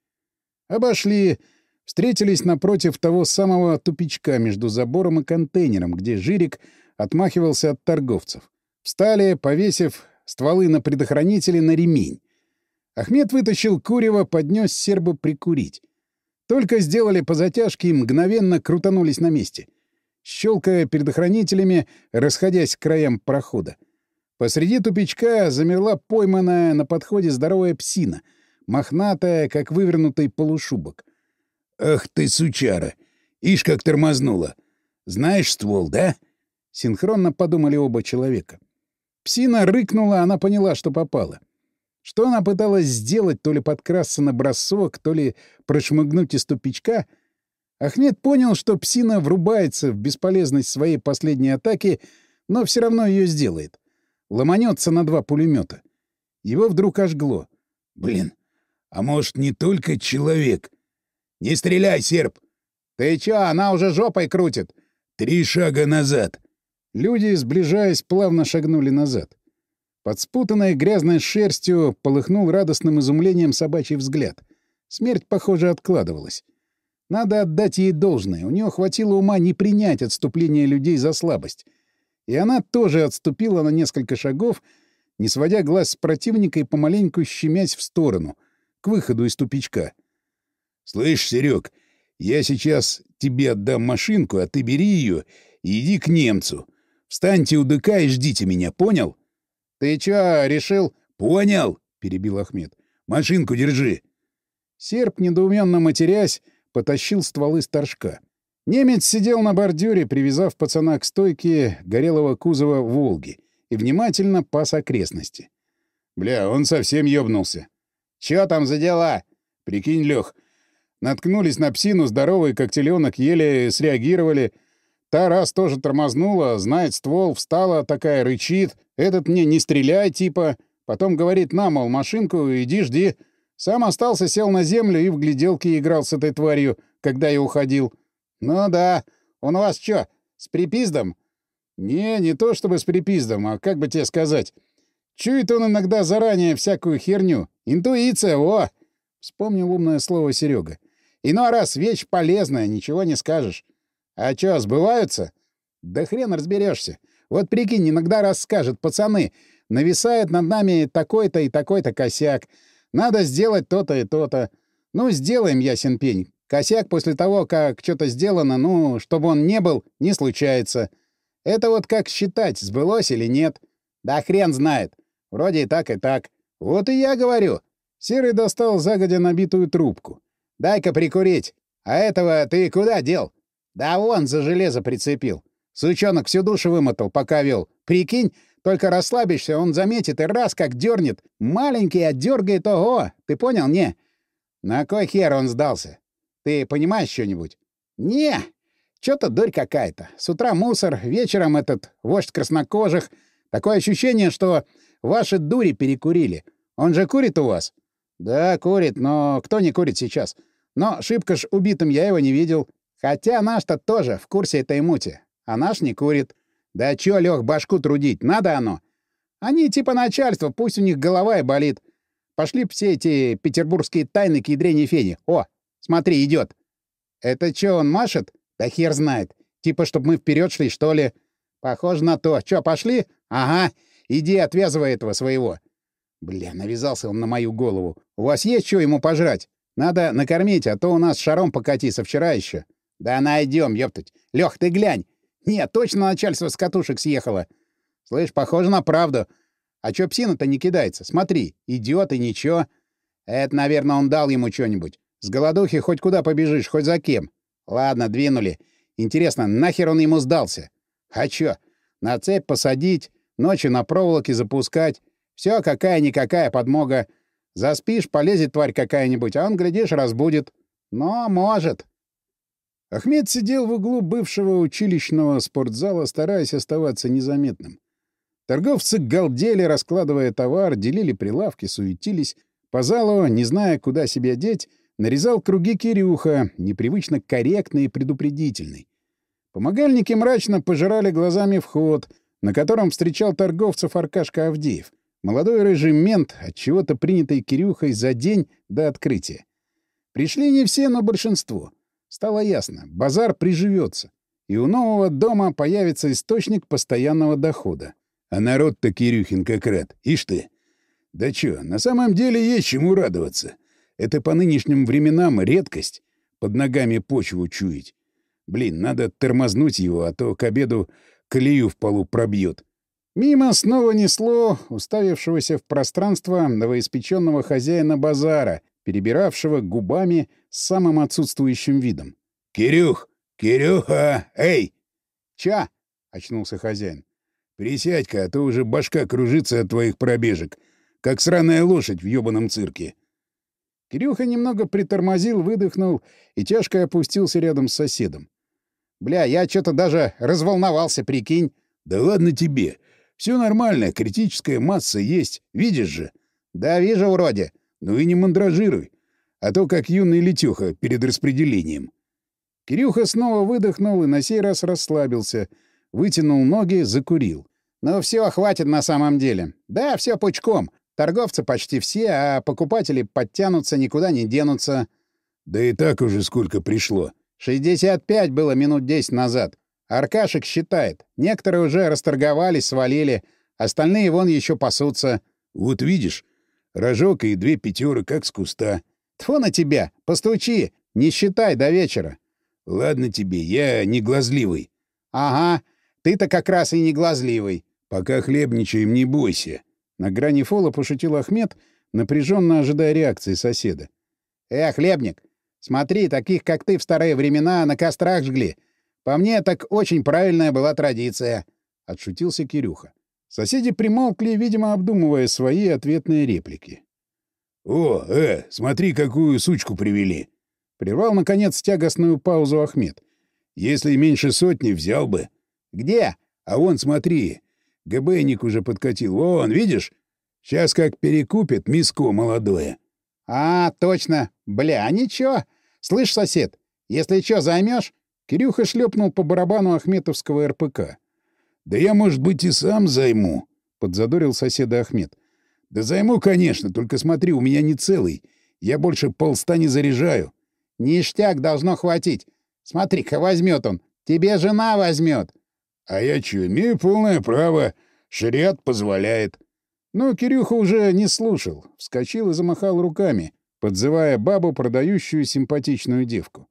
Обошли, встретились напротив того самого тупичка между забором и контейнером, где Жирик отмахивался от торговцев. Встали, повесив стволы на предохранители на ремень. Ахмед вытащил курево, поднес сербу прикурить. Только сделали по затяжке и мгновенно крутанулись на месте, щелкая предохранителями, расходясь к краям прохода. Посреди тупичка замерла пойманная на подходе здоровая псина — мохнатая, как вывернутый полушубок. «Ах ты, сучара! Ишь, как тормознула! Знаешь ствол, да?» Синхронно подумали оба человека. псина рыкнула, она поняла, что попала. Что она пыталась сделать, то ли подкрасться на бросок, то ли прошмыгнуть из тупичка, Ахмед понял, что псина врубается в бесполезность своей последней атаки, но все равно ее сделает. Ломанется на два пулемета. Его вдруг ожгло. Блин, а может, не только человек? Не стреляй, серп! Ты чё, она уже жопой крутит? Три шага назад. Люди, сближаясь, плавно шагнули назад. Под спутанной грязной шерстью полыхнул радостным изумлением собачий взгляд. Смерть, похоже, откладывалась. Надо отдать ей должное. У нее хватило ума не принять отступление людей за слабость. И она тоже отступила на несколько шагов, не сводя глаз с противника и помаленьку щемясь в сторону, к выходу из тупичка. «Слышь, Серег, я сейчас тебе отдам машинку, а ты бери ее и иди к немцу. Встаньте у ДК и ждите меня, понял?» «Ты чё, решил?» «Понял!» — перебил Ахмед. «Машинку держи!» Серп, недоуменно матерясь, потащил стволы старшка. Немец сидел на бордюре, привязав пацана к стойке горелого кузова «Волги» и внимательно пас окрестности. «Бля, он совсем ёбнулся. Чё там за дела?» «Прикинь, Лёх, наткнулись на псину, здоровый, как теленок, еле среагировали. Та раз тоже тормознула, знает ствол, встала, такая рычит. Этот мне не стреляй, типа. Потом говорит, на, мол, машинку, иди жди. Сам остался, сел на землю и в гляделке играл с этой тварью, когда я уходил. «Ну да. Он у вас чё, с припиздом?» «Не, не то чтобы с припиздом, а как бы тебе сказать. Чует он иногда заранее всякую херню. Интуиция, о!» Вспомнил умное слово Серега. «Иной раз вещь полезная, ничего не скажешь. А чё, сбываются?» «Да хрен разберешься. Вот прикинь, иногда раз скажет, пацаны, нависает над нами такой-то и такой-то косяк. Надо сделать то-то и то-то. Ну, сделаем, ясен пень. Косяк после того, как что-то сделано, ну, чтобы он не был, не случается. Это вот как считать, сбылось или нет. Да хрен знает. Вроде и так, и так. Вот и я говорю. Серый достал загодя набитую трубку. «Дай-ка прикурить. А этого ты куда дел?» «Да вон, за железо прицепил. Сучонок всю душу вымотал, пока вел. Прикинь, только расслабишься, он заметит и раз как дернет. Маленький отдергает ого. Ты понял, не? На кой хер он сдался? Ты понимаешь что-нибудь? Не. Что-то дурь какая-то. С утра мусор, вечером этот вождь краснокожих. Такое ощущение, что ваши дури перекурили. Он же курит у вас? Да, курит, но кто не курит сейчас? Но шибко ж убитым я его не видел. Хотя наш-то тоже в курсе этой мути. А наш не курит. Да чё, Лёх, башку трудить, надо оно? Они типа начальство, пусть у них голова и болит. Пошли все эти петербургские тайны к ядрене фени. О, смотри, идет. Это чё, он машет? Да хер знает. Типа, чтобы мы вперед шли, что ли? Похоже на то. Чё, пошли? Ага. Иди, отвязывай этого своего. Бля, навязался он на мою голову. У вас есть что ему пожрать? Надо накормить, а то у нас шаром покати вчера еще. Да найдем, ёптать. Лёх, ты глянь. Нет, точно начальство с катушек съехало. Слышь, похоже на правду. А чё псина-то не кидается? Смотри, идёт и ничего. Это, наверное, он дал ему что-нибудь. С голодухи хоть куда побежишь, хоть за кем. Ладно, двинули. Интересно, нахер он ему сдался? А чё? На цепь посадить, ночью на проволоке запускать. Все какая-никакая подмога. Заспишь, полезет тварь какая-нибудь, а он, глядишь, разбудит. Но может. Ахмед сидел в углу бывшего училищного спортзала, стараясь оставаться незаметным. Торговцы галдели, раскладывая товар, делили прилавки, суетились. По залу, не зная, куда себя деть, нарезал круги Кирюха, непривычно корректный и предупредительный. Помогальники мрачно пожирали глазами вход, на котором встречал торговцев Аркашка Авдеев, молодой рыжий мент, отчего-то принятый Кирюхой за день до открытия. Пришли не все, но большинство — Стало ясно, базар приживется, и у нового дома появится источник постоянного дохода. А народ-то Кирюхин как рад. Ишь ты! Да чё, на самом деле есть чему радоваться. Это по нынешним временам редкость. Под ногами почву чуять. Блин, надо тормознуть его, а то к обеду колею в полу пробьет. Мимо снова несло уставившегося в пространство новоиспеченного хозяина базара, перебиравшего губами с самым отсутствующим видом. «Кирюх! Кирюха! Эй!» «Ча!» — очнулся хозяин. Присядь-ка, а то уже башка кружится от твоих пробежек, как сраная лошадь в ёбаном цирке. Кирюха немного притормозил, выдохнул и тяжко опустился рядом с соседом. «Бля, я что-то даже разволновался, прикинь». «Да ладно тебе. Все нормально, критическая масса есть. Видишь же?» «Да вижу вроде». «Ну и не мандражируй. А то как юный летёха перед распределением». Кирюха снова выдохнул и на сей раз расслабился, вытянул ноги, закурил. «Ну все, хватит на самом деле. Да, все пучком. Торговцы почти все, а покупатели подтянутся, никуда не денутся. Да и так уже сколько пришло. 65 было минут 10 назад. Аркашек считает. Некоторые уже расторговались, свалили. Остальные вон еще пасутся. Вот видишь, рожок и две пятеры как с куста. Тьфу на тебя, постучи, не считай до вечера. Ладно тебе, я не глазливый. Ага, ты-то как раз и не глазливый. Пока хлебничаем, не бойся. На грани фола пошутил Ахмед, напряженно ожидая реакции соседа. «Э, хлебник, смотри, таких, как ты, в старые времена на кострах жгли. По мне, так очень правильная была традиция», — отшутился Кирюха. Соседи примолкли, видимо, обдумывая свои ответные реплики. «О, э, смотри, какую сучку привели!» Прервал, наконец, тягостную паузу Ахмед. «Если меньше сотни, взял бы». «Где?» «А вон, смотри, ГБник уже подкатил. Вон, видишь? Сейчас как перекупит миско молодое. — А, точно. Бля, ничего. Слышь, сосед, если что, займешь? Кирюха шлепнул по барабану Ахметовского РПК. — Да я, может быть, и сам займу, — подзадорил соседа Ахмед. — Да займу, конечно, только смотри, у меня не целый. Я больше полста не заряжаю. — Ништяк должно хватить. Смотри-ка, возьмет он. Тебе жена возьмет. А я что, имею полное право. Шариат позволяет. Но Кирюха уже не слушал. Вскочил и замахал руками, подзывая бабу, продающую симпатичную девку.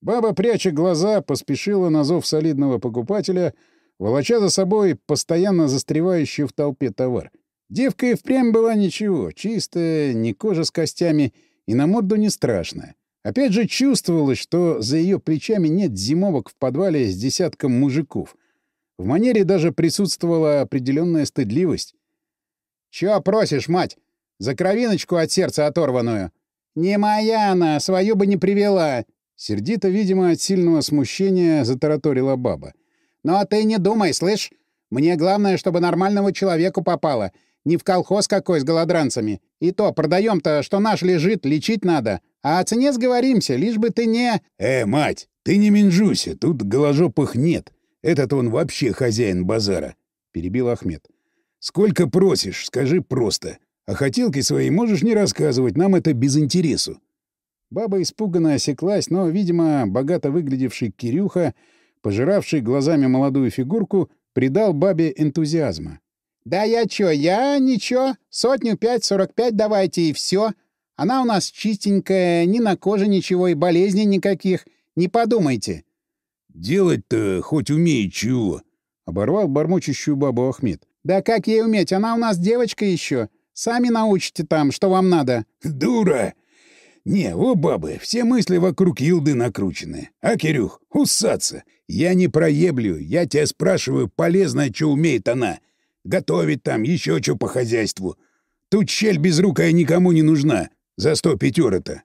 Баба, пряча глаза, поспешила на зов солидного покупателя, волоча за собой постоянно застревающий в толпе товар. Девка и впрямь была ничего, чистая, не кожа с костями и на морду не страшная. Опять же чувствовалось, что за ее плечами нет зимовок в подвале с десятком мужиков, в манере даже присутствовала определенная стыдливость. «Чё просишь, мать? За кровиночку от сердца оторванную?» «Не моя она, свою бы не привела!» Сердито, видимо, от сильного смущения затараторила баба. «Ну а ты не думай, слышь? Мне главное, чтобы нормального человеку попало. Не в колхоз какой с голодранцами. И то, продаем-то, что наш лежит, лечить надо. А о цене сговоримся, лишь бы ты не...» «Э, мать, ты не менжуйся, тут голожопых нет. Этот он вообще хозяин базара», — перебил Ахмед. «Сколько просишь, скажи просто. А хотелки свои можешь не рассказывать, нам это без интересу». Баба испуганно осеклась, но, видимо, богато выглядевший Кирюха, пожиравший глазами молодую фигурку, придал бабе энтузиазма. «Да я чё, я ничего, сотню пять, сорок пять давайте и все. Она у нас чистенькая, ни на коже ничего и болезней никаких, не подумайте». «Делать-то хоть умеет чего?» — оборвал бормочущую бабу Ахмед. «Да как ей уметь? Она у нас девочка еще. Сами научите там, что вам надо». «Дура! Не, о, бабы, все мысли вокруг Илды накручены. А, Кирюх, усаться. Я не проеблю, я тебя спрашиваю, полезно, что умеет она. Готовить там, еще что по хозяйству. Тут щель безрукая никому не нужна. За сто пятеро-то».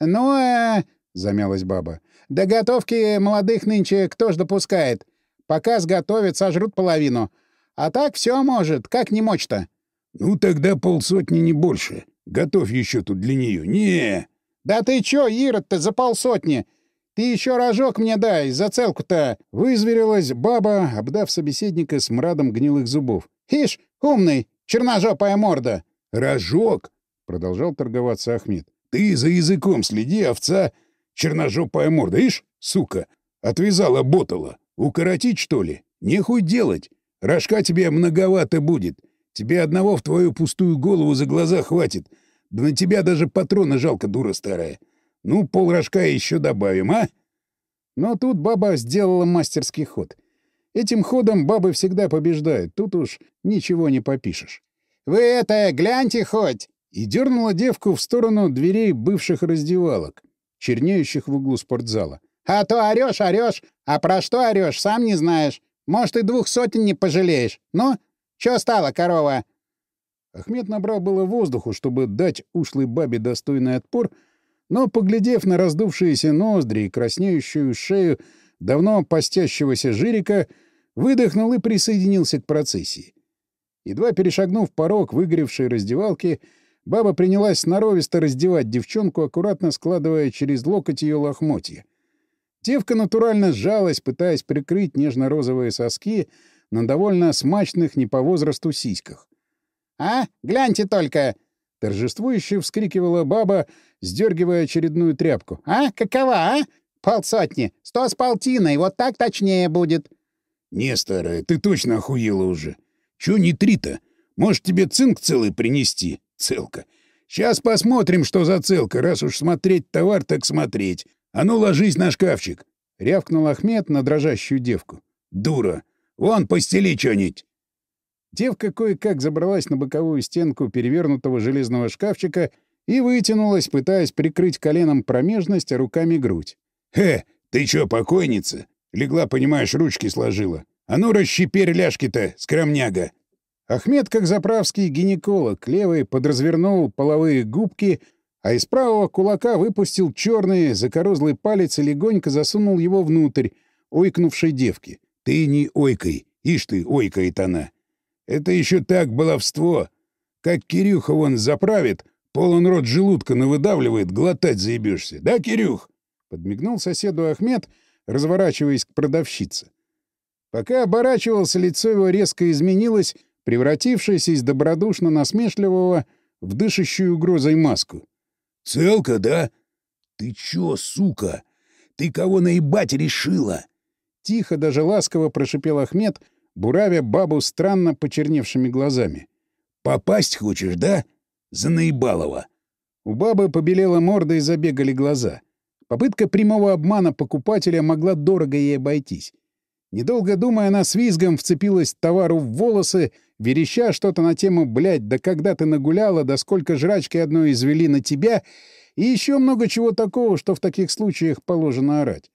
«Ну, э...» — замялась баба. До готовки молодых нынче кто ж допускает? Пока сготовят, сожрут половину. А так все может, как не мочь-то? — Ну тогда полсотни не больше. Готовь еще тут для нее. Не. — Да ты че, Ирод-то, за полсотни? Ты еще рожок мне дай, за целку-то. Вызверилась баба, обдав собеседника с мрадом гнилых зубов. — Ишь, умный, черножопая морда. — Рожок! — продолжал торговаться Ахмед. — Ты за языком следи, овца Черножопая морда, ишь, сука, отвязала ботала. Укоротить, что ли? Нехуй делать. Рожка тебе многовато будет. Тебе одного в твою пустую голову за глаза хватит. Да на тебя даже патрона жалко, дура старая. Ну, пол рожка еще добавим, а? Но тут баба сделала мастерский ход. Этим ходом бабы всегда побеждают, тут уж ничего не попишешь. «Вы это, гляньте хоть!» И дернула девку в сторону дверей бывших раздевалок чернеющих в углу спортзала. «А то орешь, орешь, а про что орешь, сам не знаешь. Может, и двух сотен не пожалеешь. Ну, чё стало, корова?» Ахмед набрал было воздуху, чтобы дать ушлой бабе достойный отпор, но, поглядев на раздувшиеся ноздри и краснеющую шею давно постящегося жирика, выдохнул и присоединился к процессии. Едва перешагнув порог выгоревшей раздевалки, баба принялась сноровисто раздевать девчонку, аккуратно складывая через локоть ее лохмотья. Девка натурально сжалась, пытаясь прикрыть нежно-розовые соски на довольно смачных не по возрасту сиськах. «А? Гляньте только!» — торжествующе вскрикивала баба, сдергивая очередную тряпку. «А? Какова, а? Полсотни! Сто с полтиной! Вот так точнее будет!» «Не, старая, ты точно охуела уже! Чё не три-то? Может, тебе цинк целый принести? Целка. Сейчас посмотрим, что за целка. Раз уж смотреть товар, так смотреть. А ну, ложись на шкафчик. Рявкнул Ахмед на дрожащую девку. Дура. Вон, постели что-нибудь. Девка кое-как забралась на боковую стенку перевернутого железного шкафчика и вытянулась, пытаясь прикрыть коленом промежность, а руками грудь. «Хе, ты чё, покойница? Легла, понимаешь, ручки сложила. А ну, расщеперь ляжки-то, скромняга!» Ахмед, как заправский гинеколог, левый подразвернул половые губки, а из правого кулака выпустил черный закорозлый палец и легонько засунул его внутрь, ойкнувшей девки. «Ты не ойкой, ишь ты, ойкает она. Это еще так баловство. Как Кирюха вон заправит, полон рот желудка навыдавливает, глотать заебешься. Да, Кирюх?» Подмигнул соседу Ахмед, разворачиваясь к продавщице. Пока оборачивался, лицо его резко изменилось, превратившись из добродушно-насмешливого в дышащую угрозой маску. «Целка, да? Ты чё, сука? Ты кого наебать решила?» Тихо, даже ласково прошипел Ахмед, буравя бабу странно почерневшими глазами. «Попасть хочешь, да? За наебалова!» У бабы побелела морда и забегали глаза. Попытка прямого обмана покупателя могла дорого ей обойтись. Недолго думая, она с визгом вцепилась товару в волосы, вереща что-то на тему «блядь, да когда ты нагуляла, да сколько жрачки одной извели на тебя» и еще много чего такого, что в таких случаях положено орать.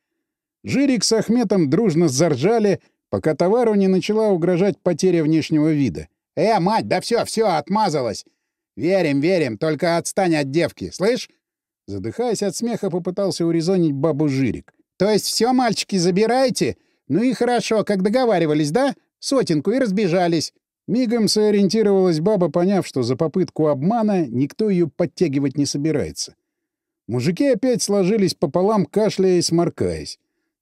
Жирик с Ахметом дружно заржали, пока товару не начала угрожать потеря внешнего вида. «Э, мать, да все, все, отмазалась! Верим, верим, только отстань от девки, слышь?» Задыхаясь от смеха, попытался урезонить бабу Жирик. «То есть все, мальчики, забираете? «Ну и хорошо, как договаривались, да? Сотенку и разбежались». Мигом сориентировалась баба, поняв, что за попытку обмана никто ее подтягивать не собирается. Мужики опять сложились пополам, кашляя и сморкаясь.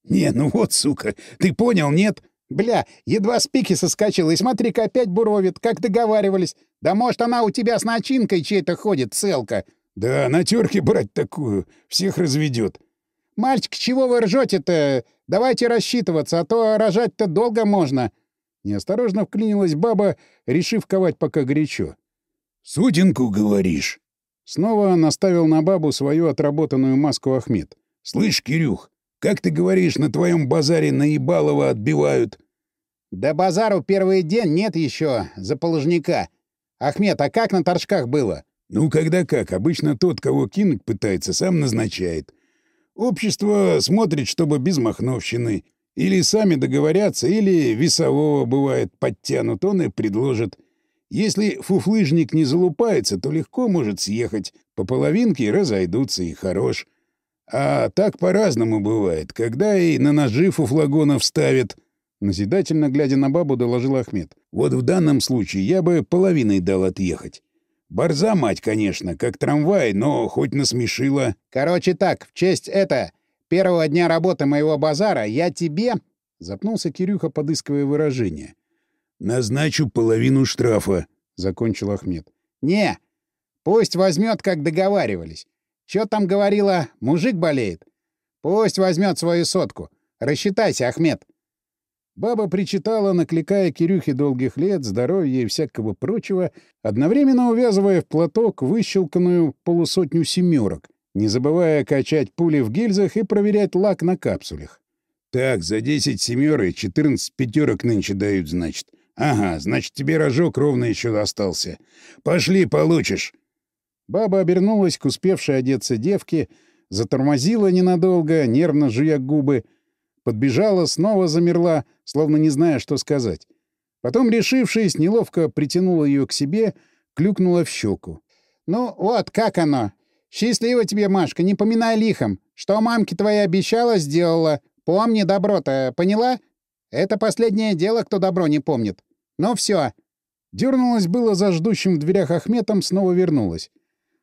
«Не, ну вот, сука, ты понял, нет?» «Бля, едва с пики соскочила, и смотри-ка опять буровит, как договаривались. Да может, она у тебя с начинкой чьей-то ходит, целка?» «Да, на терке брать такую, всех разведет. «Мальчик, чего вы ржете-то? Давайте рассчитываться, а то рожать-то долго можно!» Неосторожно вклинилась баба, решив ковать пока горячо. «Сутинку, говоришь?» Снова наставил на бабу свою отработанную маску Ахмед. «Слышь, Кирюх, как ты говоришь, на твоем базаре наебалово отбивают?» «Да базару первый день нет еще, за положника. Ахмед, а как на торжках было?» «Ну, когда как. Обычно тот, кого кинуть пытается, сам назначает. Общество смотрит, чтобы без махновщины. Или сами договорятся, или весового, бывает, подтянут, он и предложит. Если фуфлыжник не залупается, то легко может съехать. По половинке разойдутся и хорош. А так по-разному бывает, когда и на ножи фуфлагонов ставят. Назидательно глядя на бабу, доложил Ахмед. Вот в данном случае я бы половиной дал отъехать. Борза мать, конечно, как трамвай, но хоть насмешила. Короче так, в честь это, первого дня работы моего базара я тебе... Запнулся Кирюха, подыскивая выражение. «Назначу половину штрафа», — закончил Ахмед. «Не, пусть возьмет, как договаривались. Чё там говорила, мужик болеет? Пусть возьмет свою сотку. Рассчитайся, Ахмед». Баба причитала, накликая Кирюхе долгих лет, здоровья и всякого прочего, одновременно увязывая в платок выщелканную полусотню семерок, не забывая качать пули в гильзах и проверять лак на капсулях. «Так, за десять семер и четырнадцать пятерок нынче дают, значит. Ага, значит, тебе рожок ровно еще остался. Пошли, получишь». Баба обернулась к успевшей одеться девке, затормозила ненадолго, нервно жуя губы — подбежала, снова замерла, словно не зная, что сказать. Потом, решившись, неловко притянула ее к себе, клюкнула в щеку. «Ну вот, как оно? Счастливо тебе, Машка, не поминай лихом. Что мамке твоей обещала, сделала. Помни добро-то, поняла? Это последнее дело, кто добро не помнит. Ну все. Дернулась было за ждущим в дверях Ахметом, снова вернулась.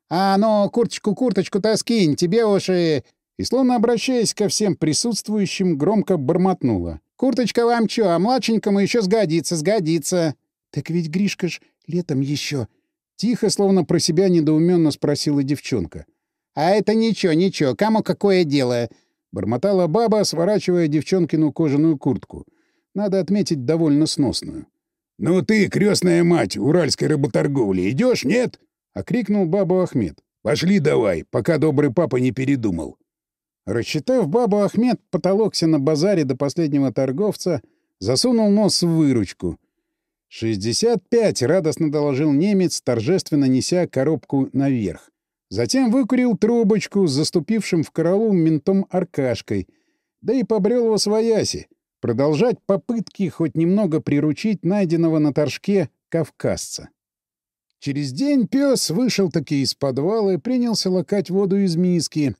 «А ну, курточку-курточку-то скинь, тебе уж и...» И, словно обращаясь ко всем присутствующим, громко бормотнула. «Курточка вам чё, а младшенькому еще сгодится, сгодится». «Так ведь Гришка ж летом еще. Тихо, словно про себя недоуменно спросила девчонка. «А это ничего, ничего, кому какое дело?» — бормотала баба, сворачивая девчонкину кожаную куртку. Надо отметить, довольно сносную. «Ну ты, крестная мать уральской работорговли, идешь, нет?» — окрикнул бабу Ахмед. «Пошли давай, пока добрый папа не передумал». Рассчитав бабу, Ахмед потолокся на базаре до последнего торговца, засунул нос в выручку. «Шестьдесят пять!» — радостно доложил немец, торжественно неся коробку наверх. Затем выкурил трубочку с заступившим в караулу ментом Аркашкой, да и побрел во свояси, продолжать попытки хоть немного приручить найденного на торжке кавказца. Через день пес вышел таки из подвала и принялся лакать воду из миски,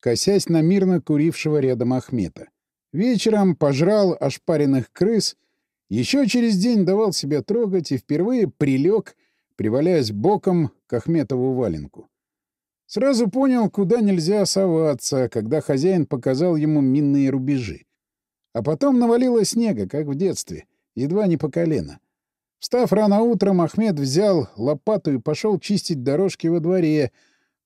косясь на мирно курившего рядом Ахмета. Вечером пожрал ошпаренных крыс, еще через день давал себя трогать и впервые прилег, приваляясь боком к Ахметову валенку. Сразу понял, куда нельзя соваться, когда хозяин показал ему минные рубежи. А потом навалило снега, как в детстве, едва не по колено. Встав рано утром, Ахмед взял лопату и пошел чистить дорожки во дворе,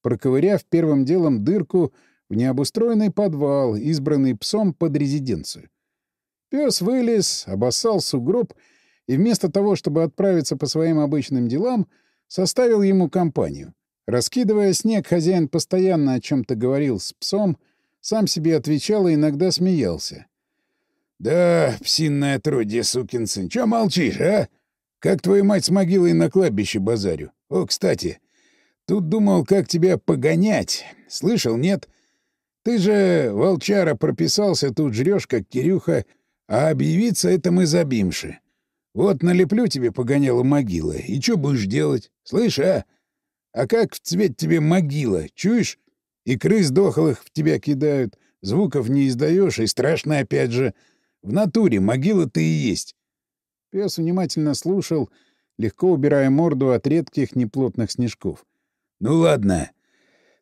проковыряв первым делом дырку в необустроенный подвал, избранный псом под резиденцию. Пес вылез, обоссал сугроб и вместо того, чтобы отправиться по своим обычным делам, составил ему компанию. Раскидывая снег, хозяин постоянно о чем-то говорил с псом, сам себе отвечал и иногда смеялся. «Да, псинное отродье, сукин сын, чё молчишь, а? Как твою мать с могилой на кладбище базарю? О, кстати, тут думал, как тебя погонять. Слышал, нет? Ты же, волчара, прописался, тут жрёшь, как Кирюха, а объявиться это мы забимши. Вот налеплю тебе погоняло могила, и чё будешь делать? Слышь, а? А как в цвет тебе могила, чуешь? И крыс дохлых в тебя кидают, звуков не издаешь, и страшно опять же — в натуре могила ты и есть. Пес внимательно слушал, легко убирая морду от редких неплотных снежков. — Ну ладно.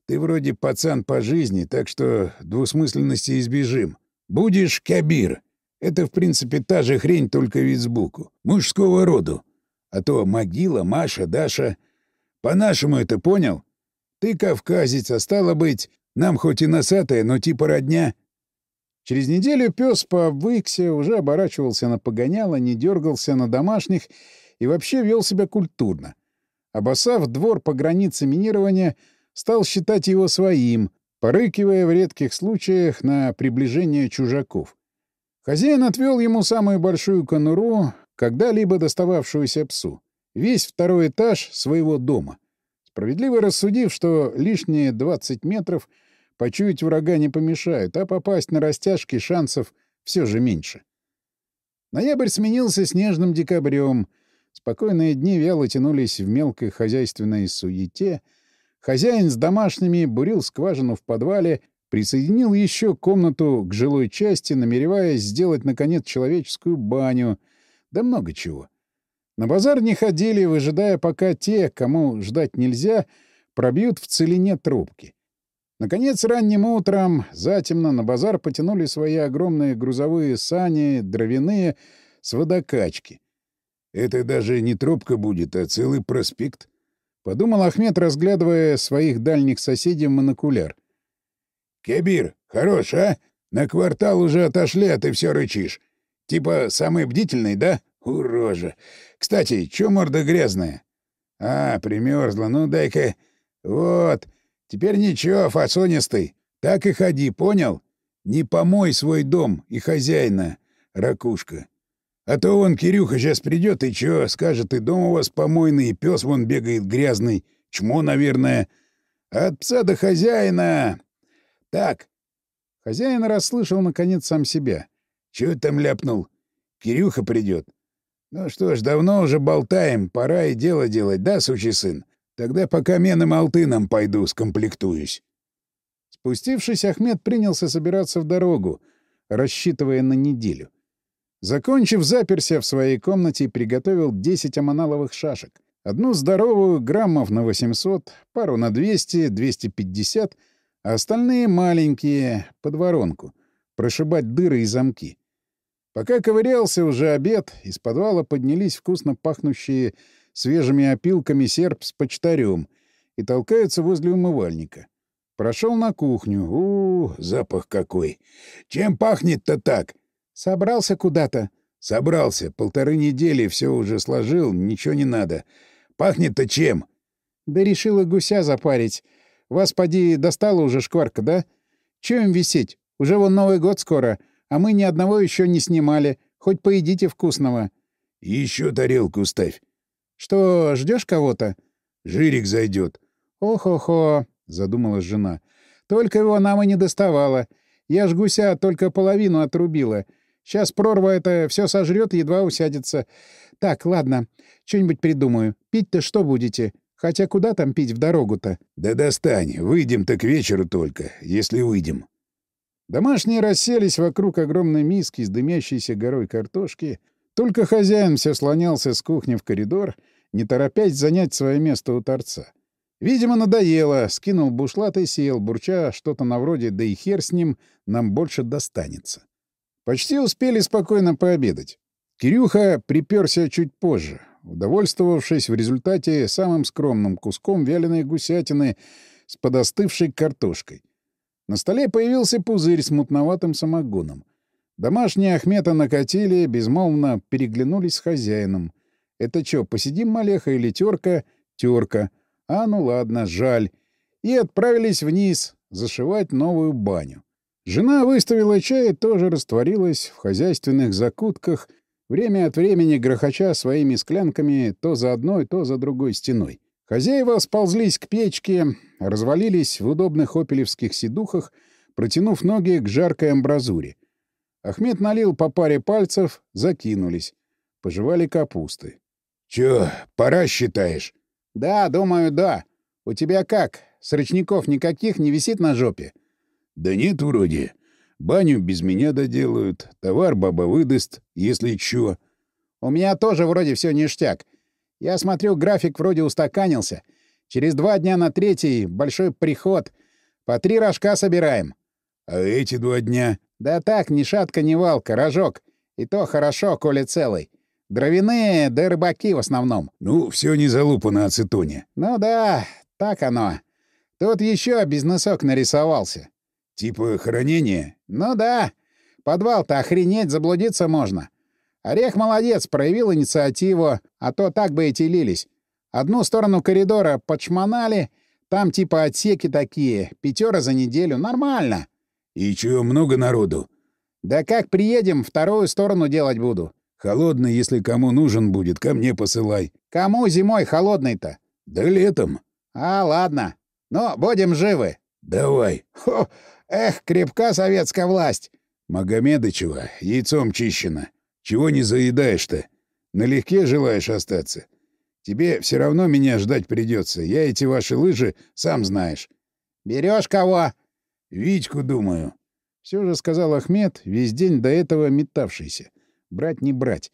Ты вроде пацан по жизни, так что двусмысленности избежим. Будешь Кабир. Это, в принципе, та же хрень, только вид сбоку. Мужского роду. А то могила, Маша, Даша. По-нашему это понял? Ты кавказец, а стало быть, нам хоть и носатая, но типа родня. Через неделю пес пообвыкся, уже оборачивался на погоняло, не дергался на домашних и вообще вел себя культурно. Обоссав двор по границе минирования, стал считать его своим, порыкивая в редких случаях на приближение чужаков. Хозяин отвел ему самую большую конуру, когда-либо достававшуюся псу, весь второй этаж своего дома, справедливо рассудив, что лишние 20 метров — Почуять врага не помешают, а попасть на растяжки шансов все же меньше. Ноябрь сменился снежным декабрем. Спокойные дни вяло тянулись в мелкой хозяйственной суете. Хозяин с домашними бурил скважину в подвале, присоединил еще комнату к жилой части, намереваясь сделать, наконец, человеческую баню. Да много чего. На базар не ходили, выжидая, пока те, кому ждать нельзя, пробьют в целине трубки. Наконец, ранним утром, затемно, на базар потянули свои огромные грузовые сани, дровяные, с водокачки. «Это даже не тропка будет, а целый проспект», — подумал Ахмед, разглядывая своих дальних соседей в монокуляр. «Кебир, хорош, а? На квартал уже отошли, а ты все рычишь. Типа самый бдительный, да? Урожа. Кстати, чё морда грязная?» «А, примерзла. Ну, дай-ка... Вот. Теперь ничего, фасонистый. Так и ходи, понял? Не помой свой дом и хозяина, ракушка. А то он, Кирюха, сейчас придет и чё, скажет, и дом у вас помойный, и пес вон бегает грязный, чмо, наверное. От пса до хозяина. Так. Хозяин расслышал, наконец, сам себя. Чё там ляпнул? Кирюха придет. Ну что ж, давно уже болтаем, пора и дело делать, да, сучий сын? Тогда пока меном алтыном пойду, скомплектуюсь. Спустившись, Ахмед принялся собираться в дорогу, рассчитывая на неделю. Закончив, заперся в своей комнате и приготовил 10 аманаловых шашек. Одну здоровую, граммов на 800, пару на 200, 250, а остальные маленькие, под воронку, прошибать дыры и замки. Пока ковырялся уже обед, из подвала поднялись вкусно пахнущие свежими опилками серп с почтарем и толкаются возле умывальника. Прошел на кухню. У, -у, запах какой! Чем пахнет-то так? Собрался куда-то. Собрался. Полторы недели все уже сложил, ничего не надо. Пахнет-то чем? Да решила гуся запарить. Вас, поди, достала уже шкварка, да? Чё им висеть? Уже вон Новый год скоро, а мы ни одного еще не снимали. Хоть поедите вкусного. Еще тарелку ставь. Что, ждешь кого-то? Жирик зайдет. Ох-охо, задумалась жена. Только его нам и не доставало. Я ж гуся только половину отрубила. Сейчас прорва это все сожрет и едва усядется. Так, ладно, что-нибудь придумаю. Пить-то что будете? Хотя куда там пить в дорогу-то? Да достань, выйдем-то к вечеру только, если выйдем. Домашние расселись вокруг огромной миски с дымящейся горой картошки. Только хозяин все слонялся с кухни в коридор, не торопясь занять свое место у торца. Видимо, надоело, скинул бушлат и сел, бурча что-то на вроде «да и хер с ним, нам больше достанется». Почти успели спокойно пообедать. Кирюха приперся чуть позже, удовольствовавшись в результате самым скромным куском вяленой гусятины с подостывшей картошкой. На столе появился пузырь с мутноватым самогоном. Домашние Ахмета накатили, безмолвно переглянулись с хозяином. «Это чё, посидим, малеха, или терка?» «Терка. А, ну ладно, жаль». И отправились вниз зашивать новую баню. Жена выставила чай и тоже растворилась в хозяйственных закутках, время от времени грохоча своими склянками то за одной, то за другой стеной. Хозяева сползлись к печке, развалились в удобных опелевских сидухах, протянув ноги к жаркой амбразуре. Ахмед налил по паре пальцев, закинулись. Пожевали капусты. — Чё, пора считаешь? — Да, думаю, да. У тебя как? Срочников никаких не висит на жопе? — да нет, вроде. Баню без меня доделают, товар баба выдаст, если чё. У меня тоже вроде все ништяк. Я смотрю, график вроде устаканился. Через два дня на третий большой приход. По три рожка собираем. А эти два дня? Да так, ни шатка, ни валка, рожок. И то хорошо, коли целый. Дровяные, да рыбаки в основном. Ну, все не залупано ацетоне. Ну да, так оно. Тут еще бизнесок нарисовался. Типа хранения? Ну да. Подвал-то охренеть, заблудиться можно. Орех молодец, проявил инициативу, а то так бы и телились. Одну сторону коридора подшмонали, там типа отсеки такие, пятера за неделю, нормально. И чё, много народу? Да как приедем, вторую сторону делать буду. Холодный, если кому нужен будет, ко мне посылай. Кому зимой холодный-то? Да летом. А, ладно. Ну, будем живы. Давай. Хо, Эх, крепка советская власть! Магомедычева, яйцом чищено. Чего не заедаешь-то? Налегке желаешь остаться? Тебе все равно меня ждать придется. Я эти ваши лыжи сам знаешь. Берешь кого? Витьку, думаю. Все же сказал Ахмед, весь день до этого метавшийся. Брать не брать.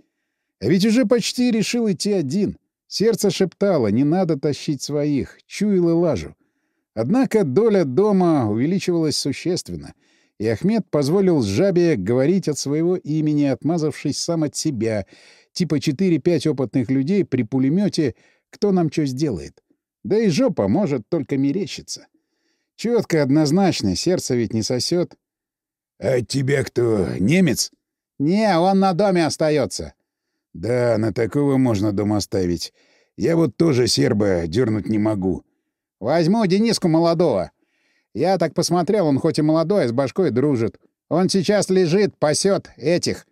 А ведь уже почти решил идти один. Сердце шептало, не надо тащить своих, чуяло лажу. Однако доля дома увеличивалась существенно, и Ахмед позволил жабе говорить от своего имени, отмазавшись сам от себя, типа 4-5 опытных людей при пулемете «Кто нам что сделает?» Да и жопа может только мерещиться. Четко, однозначно, сердце ведь не сосет. «А тебя кто, немец?» «Не, он на доме остается. «Да, на такого можно дом оставить. Я вот тоже серба дернуть не могу. Возьму Дениску молодого. Я так посмотрел, он хоть и молодой, а с башкой дружит. Он сейчас лежит, пасет этих.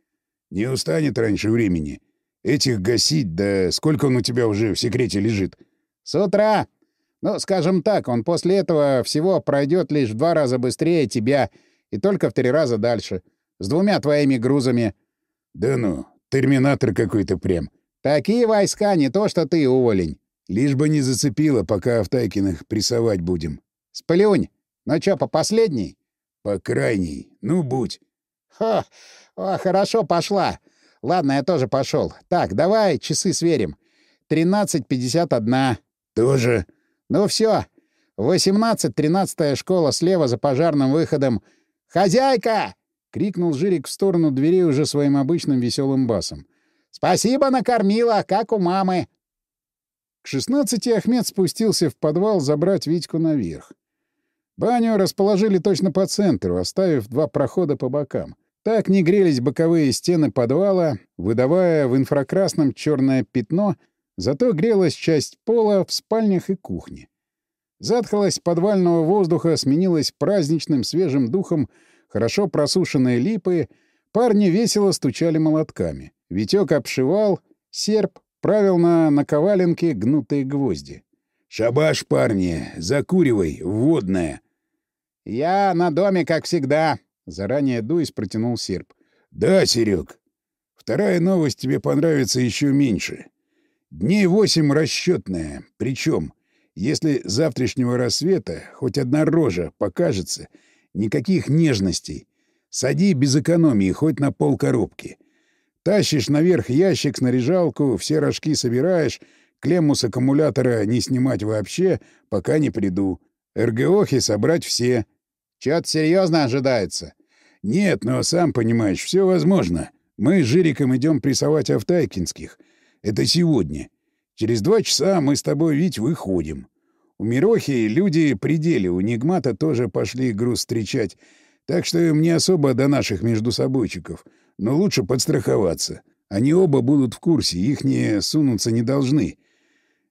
Не устанет раньше времени. Этих гасить, да сколько он у тебя уже в секрете лежит? С утра. Ну, скажем так, он после этого всего пройдет лишь в два раза быстрее тебя и только в три раза дальше. С двумя твоими грузами. Да ну, терминатор какой-то прям. Такие войска, не то что ты, уволень. Лишь бы не зацепило, пока Автайкиных прессовать будем. Сплюнь. Ну чё, по последней? По крайней. Ну, будь. Ха! О, хорошо, пошла. Ладно, я тоже пошел. Так, давай часы сверим. 13.51. Тоже. Ну все. 18, 13 школа слева за пожарным выходом. «Хозяйка!» — крикнул Жирик в сторону дверей уже своим обычным веселым басом. «Спасибо, накормила, как у мамы!» К 16 Ахмед спустился в подвал забрать Витьку наверх. Баню расположили точно по центру, оставив два прохода по бокам. Так не грелись боковые стены подвала, выдавая в инфракрасном черное пятно, зато грелась часть пола в спальнях и кухне. Затхлость подвального воздуха сменилась праздничным свежим духом хорошо просушенные липы, парни весело стучали молотками. Витек обшивал, серп правил на наковаленке гнутые гвозди. «Шабаш, парни! Закуривай! Водная!» «Я на доме, как всегда!» — заранее дуясь протянул серп. «Да, Серег. Вторая новость тебе понравится еще меньше. Дней восемь расчетная, причем если завтрашнего рассвета хоть одна рожа покажется, никаких нежностей. Сади без экономии, хоть на пол коробки. Тащишь наверх ящик, снаряжалку, все рожки собираешь, клемму с аккумулятора не снимать вообще, пока не приду. РГОхи собрать все. Чё-то серьезно ожидается. Нет, но сам понимаешь, все возможно. Мы с Жириком идем прессовать Автайкинских. Это сегодня. Через два часа мы с тобой, ведь выходим. У Мирохи люди пределе, у Нигмата тоже пошли груз встречать, так что им не особо до наших междусобойчиков, но лучше подстраховаться. Они оба будут в курсе, их не сунуться не должны.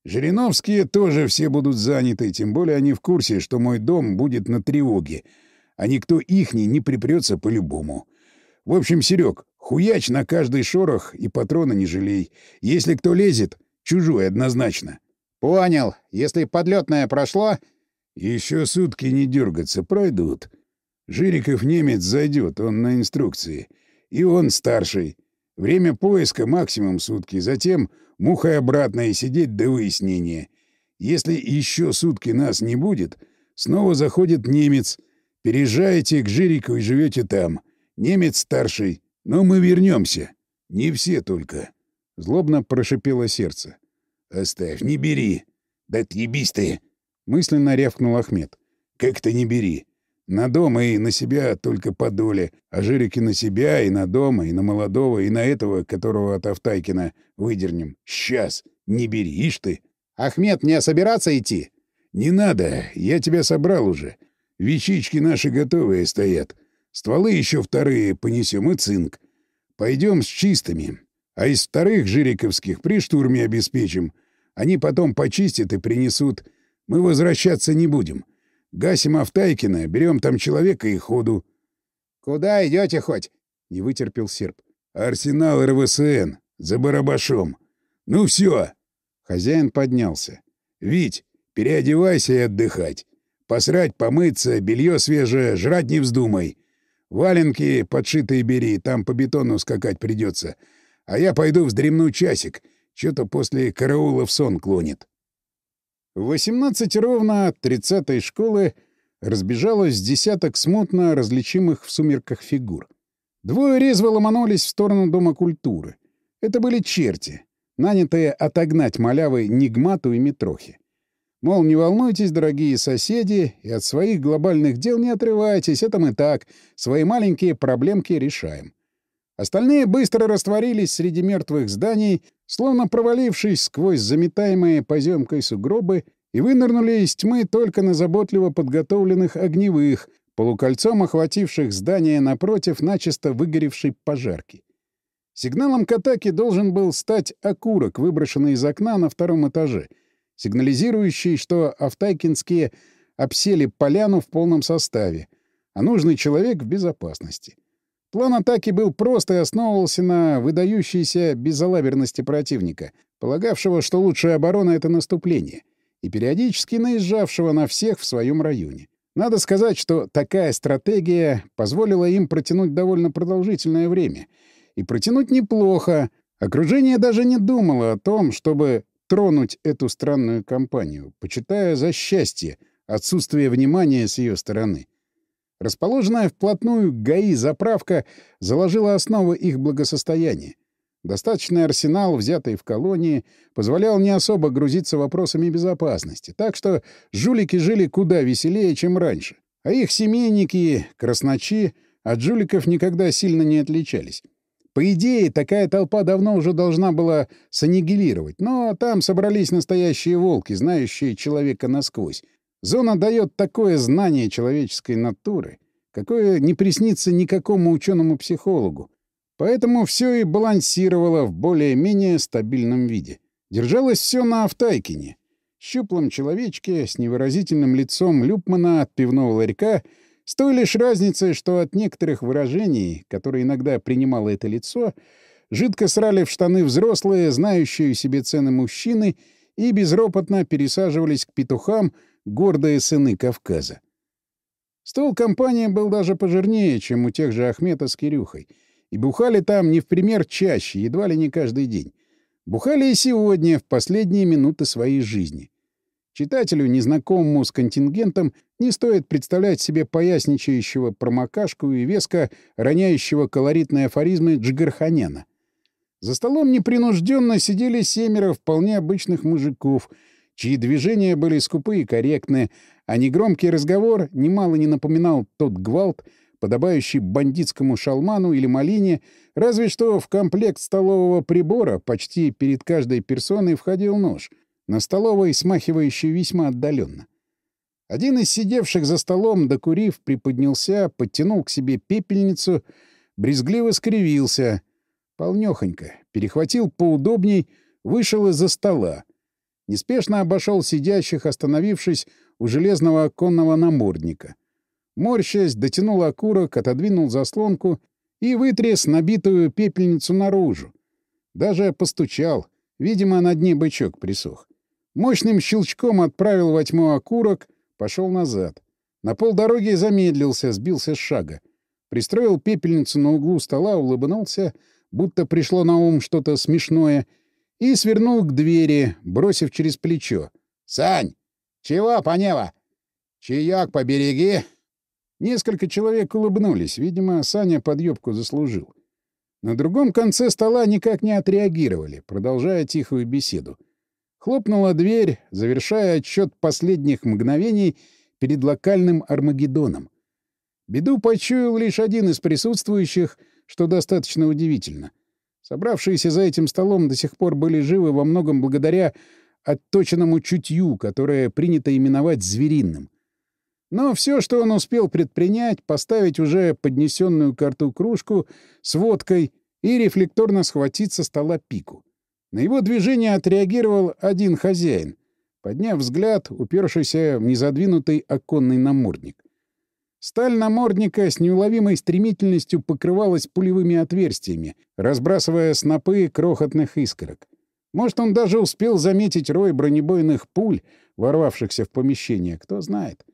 Жириновские тоже все будут заняты, тем более они в курсе, что мой дом будет на тревоге, а никто ихний не припрется по-любому. В общем, Серег, хуяч на каждый шорох и патрона не жалей. Если кто лезет, Чужой однозначно. Понял. Если подлетное прошло... Еще сутки не дергаться, пройдут. Жириков немец зайдет, он на инструкции. И он старший. Время поиска максимум сутки, затем мухой обратно и сидеть до выяснения. Если еще сутки нас не будет, снова заходит немец. Переезжаете к Жирику и живете там. Немец старший. Но мы вернемся. Не все только. — злобно прошипело сердце. «Оставь, не бери! Да отъебись ты!» — мысленно рявкнул Ахмед. «Как-то не бери. На дом и на себя только по доле, а жирики на себя и на дом, и на молодого, и на этого, которого от Автайкина выдернем. Сейчас! Не бери, ишь ты!» «Ахмед, мне собираться идти?» «Не надо, я тебя собрал уже. Вещички наши готовые стоят. Стволы еще вторые понесем и цинк. Пойдем с чистыми. А из вторых жириковских при штурме обеспечим. Они потом почистят и принесут. Мы возвращаться не будем. Гасим Автайкина, берем там человека и ходу. — Куда идете хоть? — не вытерпел серп. — Арсенал РВСН. За барабашом. Ну все. Хозяин поднялся. — Вить, переодевайся и отдыхать. Посрать, помыться, белье свежее, жрать не вздумай. Валенки подшитые бери, там по бетону скакать придется. — а я пойду вздремну часик. Что-то после караула в сон клонит. В 18 ровно 30-й школы разбежалось десяток смутно различимых в сумерках фигур. Двое резво ломанулись в сторону Дома культуры. Это были черти, нанятые отогнать малявы Нигмату и Митрохи. Мол, не волнуйтесь, дорогие соседи, и от своих глобальных дел не отрывайтесь, это мы так, свои маленькие проблемки решаем. Остальные быстро растворились среди мертвых зданий, словно провалившись сквозь заметаемые поземкой сугробы, и вынырнули из тьмы только на заботливо подготовленных огневых, полукольцом охвативших здание напротив начисто выгоревшей пожарки. Сигналом к атаке должен был стать окурок, выброшенный из окна на втором этаже, сигнализирующий, что автайкинские обсели поляну в полном составе, а нужный человек в безопасности. План атаки был прост и основывался на выдающейся безалаберности противника, полагавшего, что лучшая оборона — это наступление, и периодически наезжавшего на всех в своем районе. Надо сказать, что такая стратегия позволила им протянуть довольно продолжительное время. И протянуть неплохо. Окружение даже не думало о том, чтобы тронуть эту странную компанию, почитая за счастье отсутствие внимания с ее стороны. Расположенная вплотную ГАИ заправка заложила основы их благосостояния. Достаточный арсенал, взятый в колонии, позволял не особо грузиться вопросами безопасности, так что жулики жили куда веселее, чем раньше. А их семейники, красночи, от жуликов никогда сильно не отличались. По идее, такая толпа давно уже должна была саннигилировать, но там собрались настоящие волки, знающие человека насквозь. Зона дает такое знание человеческой натуры, какое не приснится никакому ученому-психологу. Поэтому все и балансировало в более-менее стабильном виде. Держалось все на Автайкине. Щуплом человечке с невыразительным лицом Люпмана от пивного ларька с той лишь разницей, что от некоторых выражений, которые иногда принимало это лицо, жидко срали в штаны взрослые, знающие себе цены мужчины, и безропотно пересаживались к петухам, гордые сыны Кавказа. Стол компании был даже пожирнее, чем у тех же Ахмета с Кирюхой. И бухали там не в пример чаще, едва ли не каждый день. Бухали и сегодня, в последние минуты своей жизни. Читателю, незнакомому с контингентом, не стоит представлять себе поясничающего промокашку и веско роняющего колоритные афоризмы Джигарханяна. За столом непринужденно сидели семеро вполне обычных мужиков — чьи движения были скупы и корректны, а негромкий разговор немало не напоминал тот гвалт, подобающий бандитскому шалману или малине, разве что в комплект столового прибора почти перед каждой персоной входил нож, на столовой смахивающий весьма отдаленно. Один из сидевших за столом, докурив, приподнялся, подтянул к себе пепельницу, брезгливо скривился, полнёхонько, перехватил поудобней, вышел из-за стола, Неспешно обошел сидящих, остановившись у железного оконного намордника. Морщась, дотянул окурок, отодвинул заслонку и вытряс набитую пепельницу наружу. Даже постучал. Видимо, на дне бычок присох. Мощным щелчком отправил во тьму окурок, пошел назад. На полдороги замедлился, сбился с шага. Пристроил пепельницу на углу стола, улыбнулся, будто пришло на ум что-то смешное — и свернул к двери, бросив через плечо. «Сань! Чего, Панева? Чаек побереги!» Несколько человек улыбнулись. Видимо, Саня подъебку заслужил. На другом конце стола никак не отреагировали, продолжая тихую беседу. Хлопнула дверь, завершая отсчет последних мгновений перед локальным Армагеддоном. Беду почуял лишь один из присутствующих, что достаточно удивительно. Собравшиеся за этим столом до сих пор были живы во многом благодаря отточенному чутью, которое принято именовать звериным. Но все, что он успел предпринять, поставить уже поднесенную к рту кружку с водкой и рефлекторно схватить со стола пику. На его движение отреагировал один хозяин, подняв взгляд, упершийся в незадвинутый оконный намордник. Сталь намордника с неуловимой стремительностью покрывалась пулевыми отверстиями, разбрасывая снопы крохотных искорок. Может, он даже успел заметить рой бронебойных пуль, ворвавшихся в помещение, кто знает.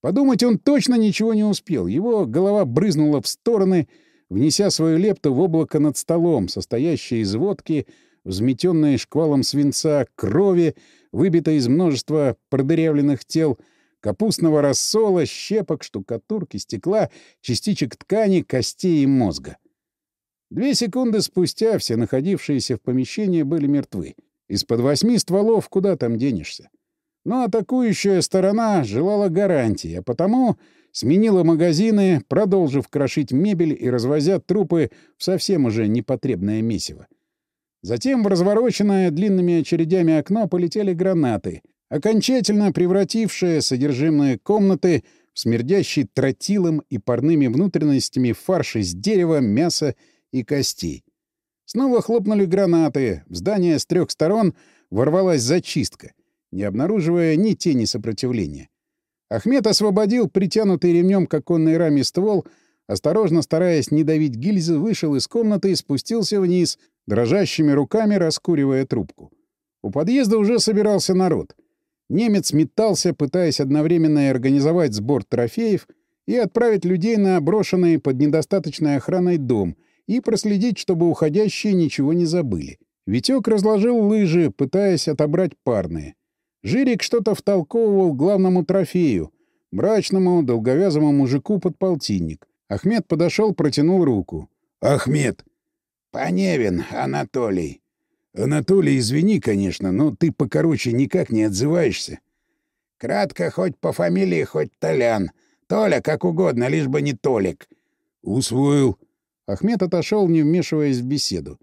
Подумать он точно ничего не успел. Его голова брызнула в стороны, внеся свою лепту в облако над столом, состоящее из водки, взметенной шквалом свинца, крови, выбитой из множества продырявленных тел — капустного рассола, щепок, штукатурки, стекла, частичек ткани, костей и мозга. Две секунды спустя все находившиеся в помещении были мертвы. Из-под восьми стволов куда там денешься? Но атакующая сторона желала гарантии, а потому сменила магазины, продолжив крошить мебель и развозя трупы в совсем уже непотребное месиво. Затем в развороченное длинными очередями окно полетели гранаты, окончательно превратившая содержимое комнаты в смердящий тротилом и парными внутренностями фарш из дерева, мяса и костей. Снова хлопнули гранаты, в здание с трех сторон ворвалась зачистка, не обнаруживая ни тени сопротивления. Ахмед освободил притянутый ремнем к оконной раме ствол, осторожно стараясь не давить гильзы, вышел из комнаты и спустился вниз, дрожащими руками раскуривая трубку. У подъезда уже собирался народ. Немец метался, пытаясь одновременно и организовать сбор трофеев и отправить людей на брошенный под недостаточной охраной дом и проследить, чтобы уходящие ничего не забыли. Витек разложил лыжи, пытаясь отобрать парные. Жирик что-то втолковывал главному трофею, мрачному, долговязому мужику под полтинник. Ахмед подошел, протянул руку. «Ахмед!» «Поневин, Анатолий!» «Анатолий, извини, конечно, но ты покороче никак не отзываешься». «Кратко, хоть по фамилии, хоть Толян. Толя, как угодно, лишь бы не Толик». «Усвоил». Ахмед отошел, не вмешиваясь в беседу.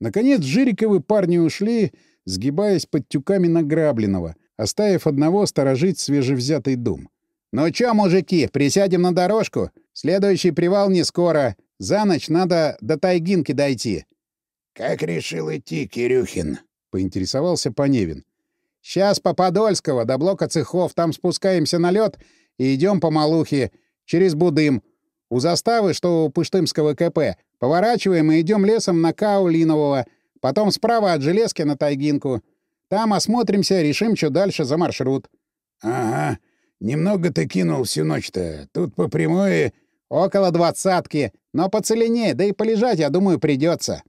Наконец Жириковы парни ушли, сгибаясь под тюками награбленного, оставив одного сторожить свежевзятый дом. «Ну чё, мужики, присядем на дорожку? Следующий привал не скоро. За ночь надо до Тайгинки дойти». «Как решил идти, Кирюхин?» — поинтересовался Поневин. «Сейчас по Подольского, до блока цехов, там спускаемся на лед и идем по Малухе, через Будым. У заставы, что у Пыштымского КП, поворачиваем и идем лесом на Каулинового, потом справа от Железки на Тайгинку. Там осмотримся, решим, что дальше за маршрут». «Ага. Немного ты кинул всю ночь-то. Тут по прямой...» «Около двадцатки. Но поцеленее, да и полежать, я думаю, придется.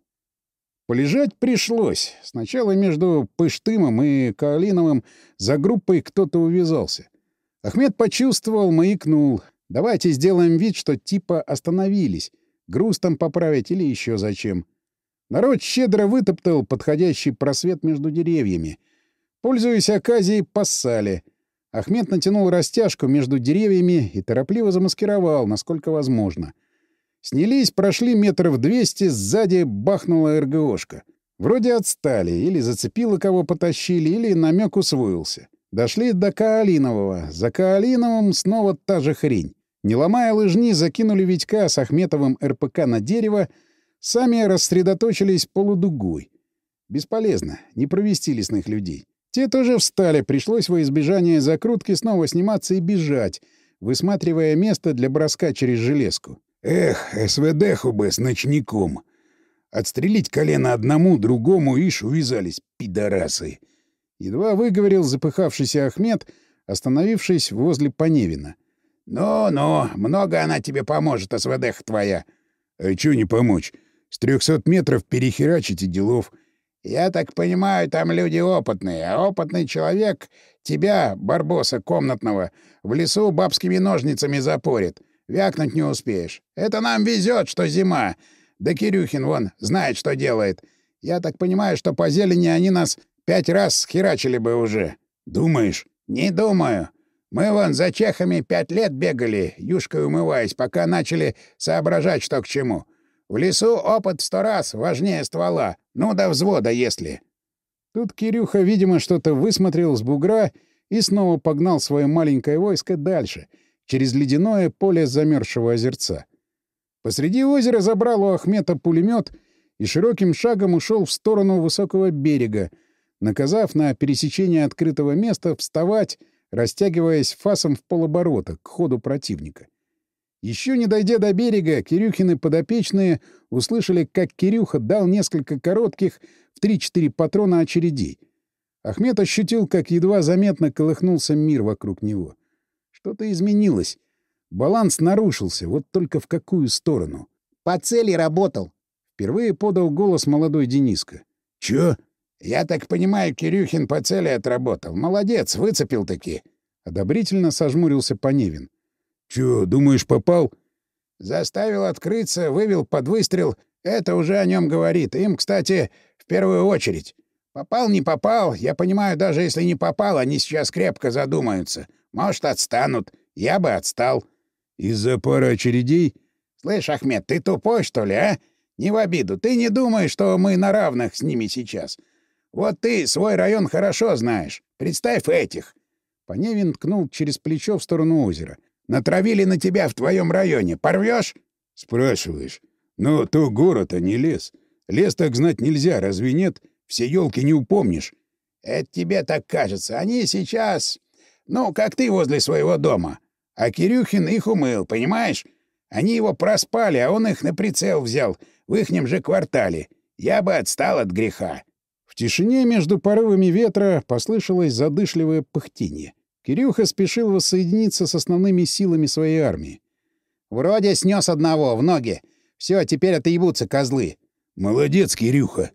Полежать пришлось. Сначала между Пыштымом и Каолиновым за группой кто-то увязался. Ахмед почувствовал, маякнул. Давайте сделаем вид, что типа остановились. Груз там поправить или еще зачем. Народ щедро вытоптал подходящий просвет между деревьями. Пользуясь оказией, поссали. Ахмед натянул растяжку между деревьями и торопливо замаскировал, насколько возможно — Снялись, прошли метров двести, сзади бахнула РГОшка. Вроде отстали, или зацепило кого потащили, или намек усвоился. Дошли до Каолинового. За Каолиновым снова та же хрень. Не ломая лыжни, закинули Витька с Ахметовым РПК на дерево, сами рассредоточились полудугой. Бесполезно, не провести лесных людей. Те тоже встали, пришлось во избежание закрутки снова сниматься и бежать, высматривая место для броска через железку. Эх, СВДху бы с ночником. Отстрелить колено одному, другому, ишь, увязались, пидорасы. Едва выговорил запыхавшийся Ахмед, остановившись возле Поневина. «Ну-ну, много она тебе поможет, СВДХ твоя». «А чё не помочь? С трехсот метров перехерачить и делов». «Я так понимаю, там люди опытные, а опытный человек тебя, барбоса комнатного, в лесу бабскими ножницами запорит. Вякнуть не успеешь. Это нам везет, что зима. Да Кирюхин вон знает, что делает. Я так понимаю, что по зелени они нас пять раз схерачили бы уже. Думаешь? Не думаю. Мы вон за чехами пять лет бегали, юшкой умываясь, пока начали соображать, что к чему. В лесу опыт сто раз важнее ствола. Ну, до взвода, если. Тут Кирюха, видимо, что-то высмотрел с бугра и снова погнал свое маленькое войско дальше — через ледяное поле замерзшего озерца. Посреди озера забрал у Ахмета пулемет и широким шагом ушел в сторону высокого берега, наказав на пересечении открытого места вставать, растягиваясь фасом в полоборота к ходу противника. Еще не дойдя до берега, Кирюхины подопечные услышали, как Кирюха дал несколько коротких в 3-4 патрона очередей. Ахмед ощутил, как едва заметно колыхнулся мир вокруг него. Что-то изменилось. Баланс нарушился, вот только в какую сторону. «По цели работал», — впервые подал голос молодой Дениска. «Чё?» «Я так понимаю, Кирюхин по цели отработал. Молодец, выцепил-таки». Одобрительно сожмурился Поневин. «Чё, думаешь, попал?» «Заставил открыться, вывел под выстрел. Это уже о нем говорит. Им, кстати, в первую очередь. Попал, не попал. Я понимаю, даже если не попал, они сейчас крепко задумаются. Может, отстанут. Я бы отстал. Из-за пары очередей? Слышь, Ахмед, ты тупой, что ли, а? Не в обиду. Ты не думаешь, что мы на равных с ними сейчас. Вот ты свой район хорошо знаешь. Представь этих. Поневин ткнул через плечо в сторону озера. Натравили на тебя в твоем районе. Порвешь? Спрашиваешь. Но то город, а не лес. Лес так знать нельзя, разве нет? Все елки не упомнишь. Это тебе так кажется. Они сейчас ну, как ты возле своего дома. А Кирюхин их умыл, понимаешь? Они его проспали, а он их на прицел взял в ихнем же квартале. Я бы отстал от греха. В тишине между порывами ветра послышалось задышливое пыхтение. Кирюха спешил воссоединиться с основными силами своей армии. «Вроде снес одного, в ноги. Все, теперь отъебутся козлы». «Молодец, Кирюха».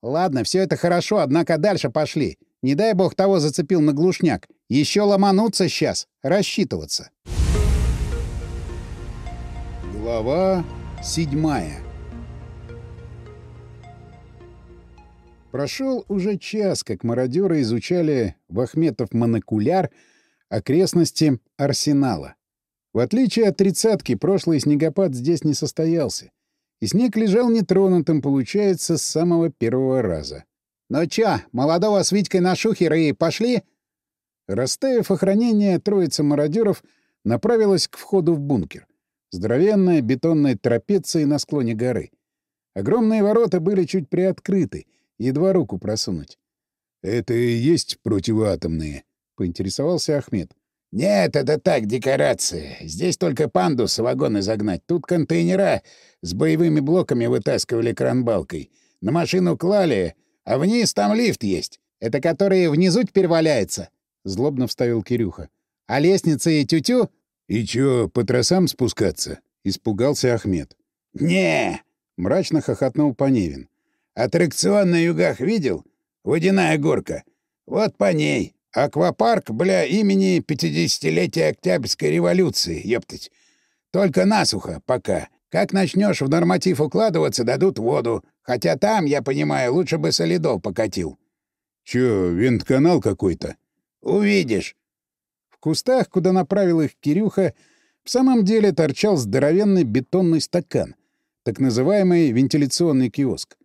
«Ладно, все это хорошо, однако дальше пошли. Не дай бог того зацепил на глушняк. Еще ломануться сейчас, рассчитываться». Глава седьмая Прошел уже час, как мародеры изучали Вахметов монокуляр окрестности Арсенала. В отличие от тридцатки, прошлый снегопад здесь не состоялся. И снег лежал нетронутым, получается, с самого первого раза. «Ну чё, молодого с Витькой на шухер и пошли?» Расставив охранение, троица мародеров направилась к входу в бункер. Здоровенная бетонная трапеция на склоне горы. Огромные ворота были чуть приоткрыты, Едва руку просунуть. — Это и есть противоатомные? — поинтересовался Ахмед. — Нет, это так, декорации. Здесь только пандус вагоны загнать. Тут контейнера с боевыми блоками вытаскивали кранбалкой. На машину клали, а вниз там лифт есть. Это который внизу теперь валяется? — злобно вставил Кирюха. — А лестница и тютю? — И чё, по тросам спускаться? — испугался Ахмед. — Не! — мрачно хохотнул Поневин. Аттракцион на югах видел? Водяная горка. Вот по ней. Аквапарк, бля, имени 50-летия Октябрьской революции, ёптать. Только насухо пока. Как начнешь в норматив укладываться, дадут воду. Хотя там, я понимаю, лучше бы солидол покатил. Чё, винтканал какой-то? Увидишь. В кустах, куда направил их Кирюха, в самом деле торчал здоровенный бетонный стакан, так называемый вентиляционный киоск.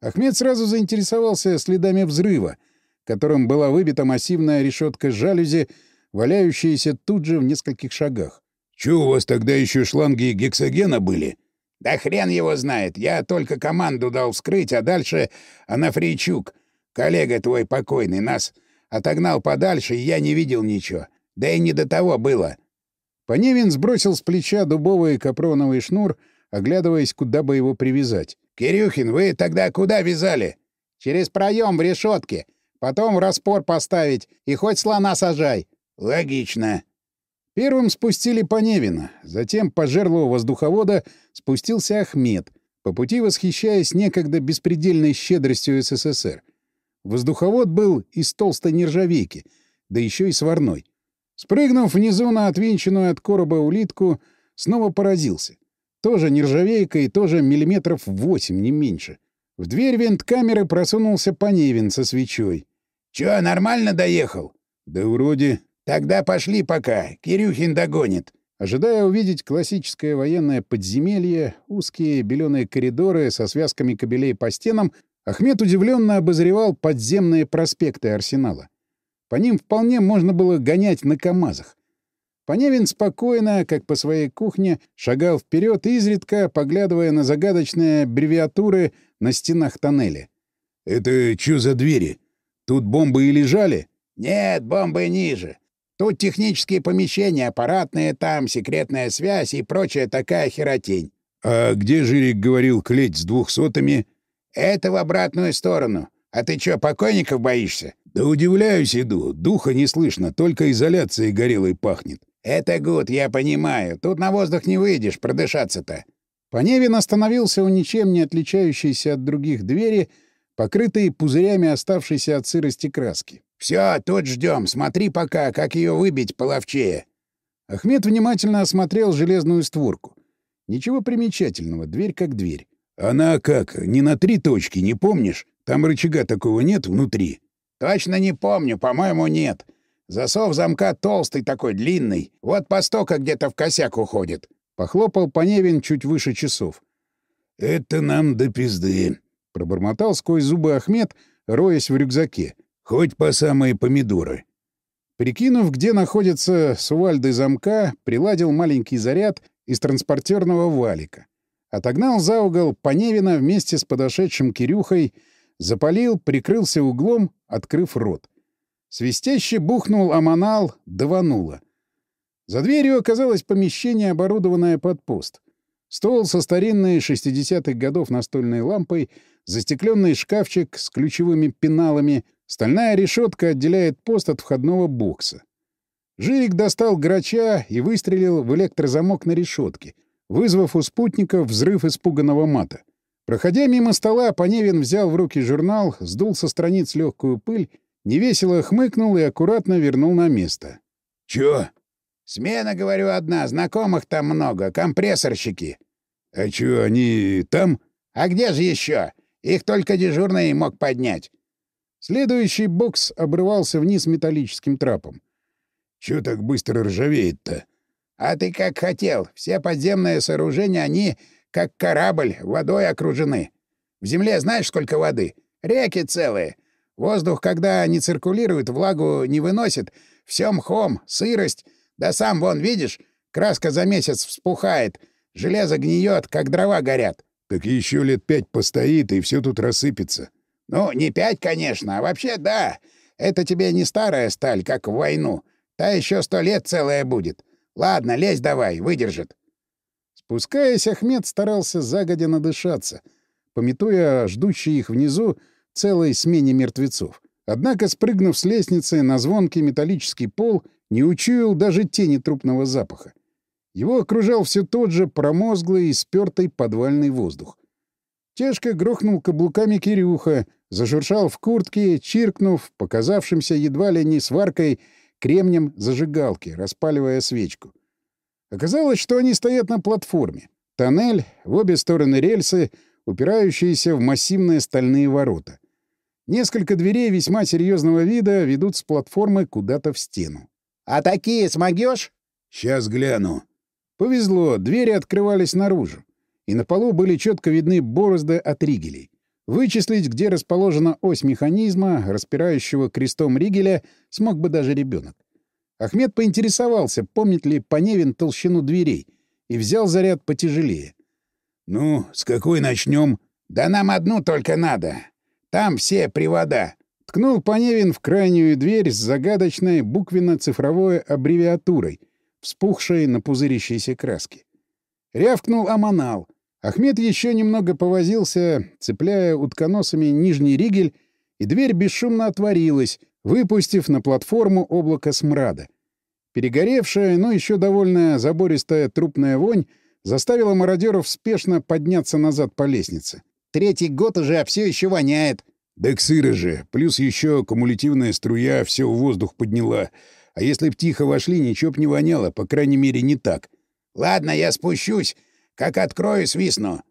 Ахмед сразу заинтересовался следами взрыва, которым была выбита массивная решетка жалюзи, валяющаяся тут же в нескольких шагах. «Чё у вас тогда еще шланги гексогена были?» «Да хрен его знает. Я только команду дал вскрыть, а дальше Анафрийчук, коллега твой покойный, нас отогнал подальше, и я не видел ничего. Да и не до того было». Поневин сбросил с плеча дубовый капроновый шнур, оглядываясь, куда бы его привязать. «Кирюхин, вы тогда куда вязали?» «Через проем в решетке. Потом распор поставить и хоть слона сажай». «Логично». Первым спустили Поневина, затем по жерлу воздуховода спустился Ахмед, по пути восхищаясь некогда беспредельной щедростью СССР. Воздуховод был из толстой нержавейки, да еще и сварной. Спрыгнув внизу на отвинченную от короба улитку, снова поразился. Тоже нержавейка и тоже миллиметров восемь, не меньше. В дверь винт-камеры просунулся Поневин со свечой. — Чё, нормально доехал? — Да вроде. — Тогда пошли пока, Кирюхин догонит. Ожидая увидеть классическое военное подземелье, узкие беленые коридоры со связками кабелей по стенам, Ахмед удивленно обозревал подземные проспекты арсенала. По ним вполне можно было гонять на КАМАЗах. Поневин спокойно, как по своей кухне, шагал вперед, изредка поглядывая на загадочные аббревиатуры на стенах тоннеля. «Это что за двери? Тут бомбы и лежали?» «Нет, бомбы ниже. Тут технические помещения, аппаратные там, секретная связь и прочая такая херотень». «А где Жирик говорил клеть с двухсотыми?» «Это в обратную сторону. А ты что, покойников боишься?» «Да удивляюсь иду. Духа не слышно, только изоляцией горелой пахнет». «Это гуд, я понимаю. Тут на воздух не выйдешь, продышаться-то». Поневин остановился у ничем не отличающейся от других двери, покрытой пузырями оставшейся от сырости краски. «Все, тут ждем. Смотри пока, как ее выбить половчее». Ахмед внимательно осмотрел железную створку. Ничего примечательного, дверь как дверь. «Она как, не на три точки, не помнишь? Там рычага такого нет внутри?» «Точно не помню, по-моему, нет. Засов замка толстый такой, длинный. Вот по стока где-то в косяк уходит. Похлопал Поневин чуть выше часов. «Это нам до пизды», — пробормотал сквозь зубы Ахмед, роясь в рюкзаке. «Хоть по самые помидоры». Прикинув, где находится сувальды замка, приладил маленький заряд из транспортерного валика. Отогнал за угол Поневина вместе с подошедшим Кирюхой, запалил, прикрылся углом, открыв рот. Свистяще бухнул аманал, давануло. За дверью оказалось помещение, оборудованное под пост. Стол со старинной 60-х годов настольной лампой, застекленный шкафчик с ключевыми пеналами, стальная решетка отделяет пост от входного бокса. Жирик достал грача и выстрелил в электрозамок на решетке, вызвав у спутника взрыв испуганного мата. Проходя мимо стола, Поневин взял в руки журнал, сдул со страниц легкую пыль, невесело хмыкнул и аккуратно вернул на место. — Чё? — Смена, говорю, одна, знакомых там много, компрессорщики. — А чё, они там? — А где же еще? Их только дежурный мог поднять. Следующий бокс обрывался вниз металлическим трапом. Чё так быстро ржавеет-то? А ты как хотел. Все подземные сооружения, они, как корабль, водой окружены. В земле знаешь, сколько воды? Реки целые. Воздух, когда не циркулирует, влагу не выносит. Все мхом, сырость. Да сам вон, видишь, краска за месяц вспухает. Железо гниет, как дрова горят. Так еще лет пять постоит, и все тут рассыпется. Ну, не пять, конечно, а вообще да. Это тебе не старая сталь, как в войну. Та еще сто лет целая будет. Ладно, лезь давай, выдержит. Спускаясь, Ахмед старался загодя надышаться, пометуя о ждущей их внизу целой смене мертвецов. Однако, спрыгнув с лестницы на звонкий металлический пол, не учуял даже тени трупного запаха. Его окружал все тот же промозглый и спёртый подвальный воздух. Тяжко грохнул каблуками Кирюха, зашуршал в куртке, чиркнув, показавшимся едва ли не сваркой, кремнем зажигалки, распаливая свечку. Оказалось, что они стоят на платформе. Тоннель, в обе стороны рельсы, упирающиеся в массивные стальные ворота. Несколько дверей весьма серьезного вида ведут с платформы куда-то в стену. «А такие смогешь?» «Сейчас гляну». Повезло, двери открывались наружу, и на полу были четко видны борозды от ригелей. Вычислить, где расположена ось механизма, распирающего крестом ригеля, смог бы даже ребенок. Ахмед поинтересовался, помнит ли Поневин толщину дверей, и взял заряд потяжелее. — Ну, с какой начнем? — Да нам одну только надо. Там все привода. Ткнул Поневин в крайнюю дверь с загадочной буквенно-цифровой аббревиатурой, вспухшей на пузырящейся краске. Рявкнул Аманал — Ахмед еще немного повозился, цепляя утконосами нижний ригель, и дверь бесшумно отворилась, выпустив на платформу облако смрада. Перегоревшая, но еще довольно забористая трупная вонь заставила мародеров спешно подняться назад по лестнице. «Третий год уже, а все еще воняет!» «Да ксыра же! Плюс еще кумулятивная струя все в воздух подняла. А если б тихо вошли, ничего б не воняло, по крайней мере, не так». «Ладно, я спущусь. Как открою, свистну.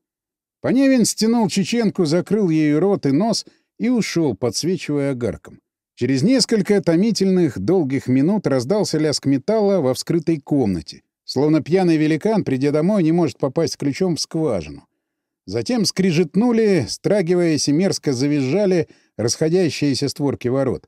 Поневин стянул чеченку, закрыл ею рот и нос и ушел, подсвечивая огарком. Через несколько томительных, долгих минут раздался лязг металла во вскрытой комнате. Словно пьяный великан, придя домой, не может попасть ключом в скважину. Затем скрижетнули, страгиваясь и мерзко завизжали расходящиеся створки ворот.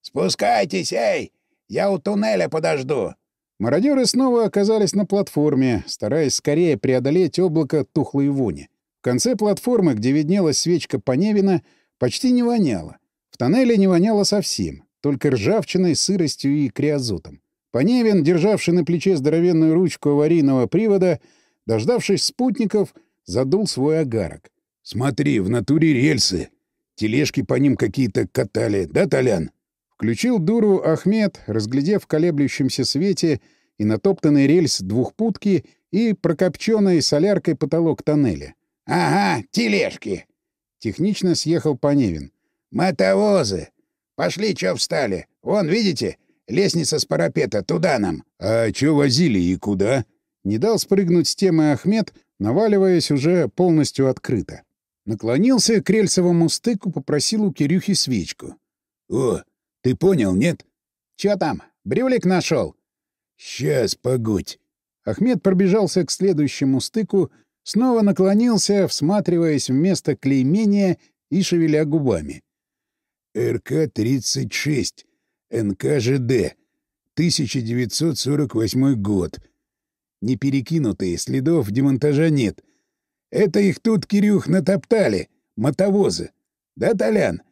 «Спускайтесь, эй! Я у туннеля подожду!» Мародеры снова оказались на платформе, стараясь скорее преодолеть облако тухлой вони. В конце платформы, где виднелась свечка Поневина, почти не воняло. В тоннеле не воняло совсем, только ржавчиной, сыростью и криозотом. Поневин, державший на плече здоровенную ручку аварийного привода, дождавшись спутников, задул свой агарок. «Смотри, в натуре рельсы. Тележки по ним какие-то катали, да, Толян?» Включил дуру Ахмед, разглядев в колеблющемся свете и натоптанный рельс двухпутки и прокопченный соляркой потолок тоннеля. «Ага, тележки!» Технично съехал Поневин. «Мотовозы! Пошли, чё встали? Вон, видите? Лестница с парапета, туда нам!» «А чё возили и куда?» Не дал спрыгнуть с темы Ахмед, наваливаясь уже полностью открыто. Наклонился к рельсовому стыку, попросил у Кирюхи свечку. «О, ты понял, нет? Чё там? Брюлик нашел? Сейчас, погодь. Ахмед пробежался к следующему стыку, снова наклонился, всматриваясь в место клеймения и шевеля губами. РК-36, НКЖД, 1948 год. Не перекинутые, следов демонтажа нет. Это их тут, Кирюх, натоптали, мотовозы. Да, Толян?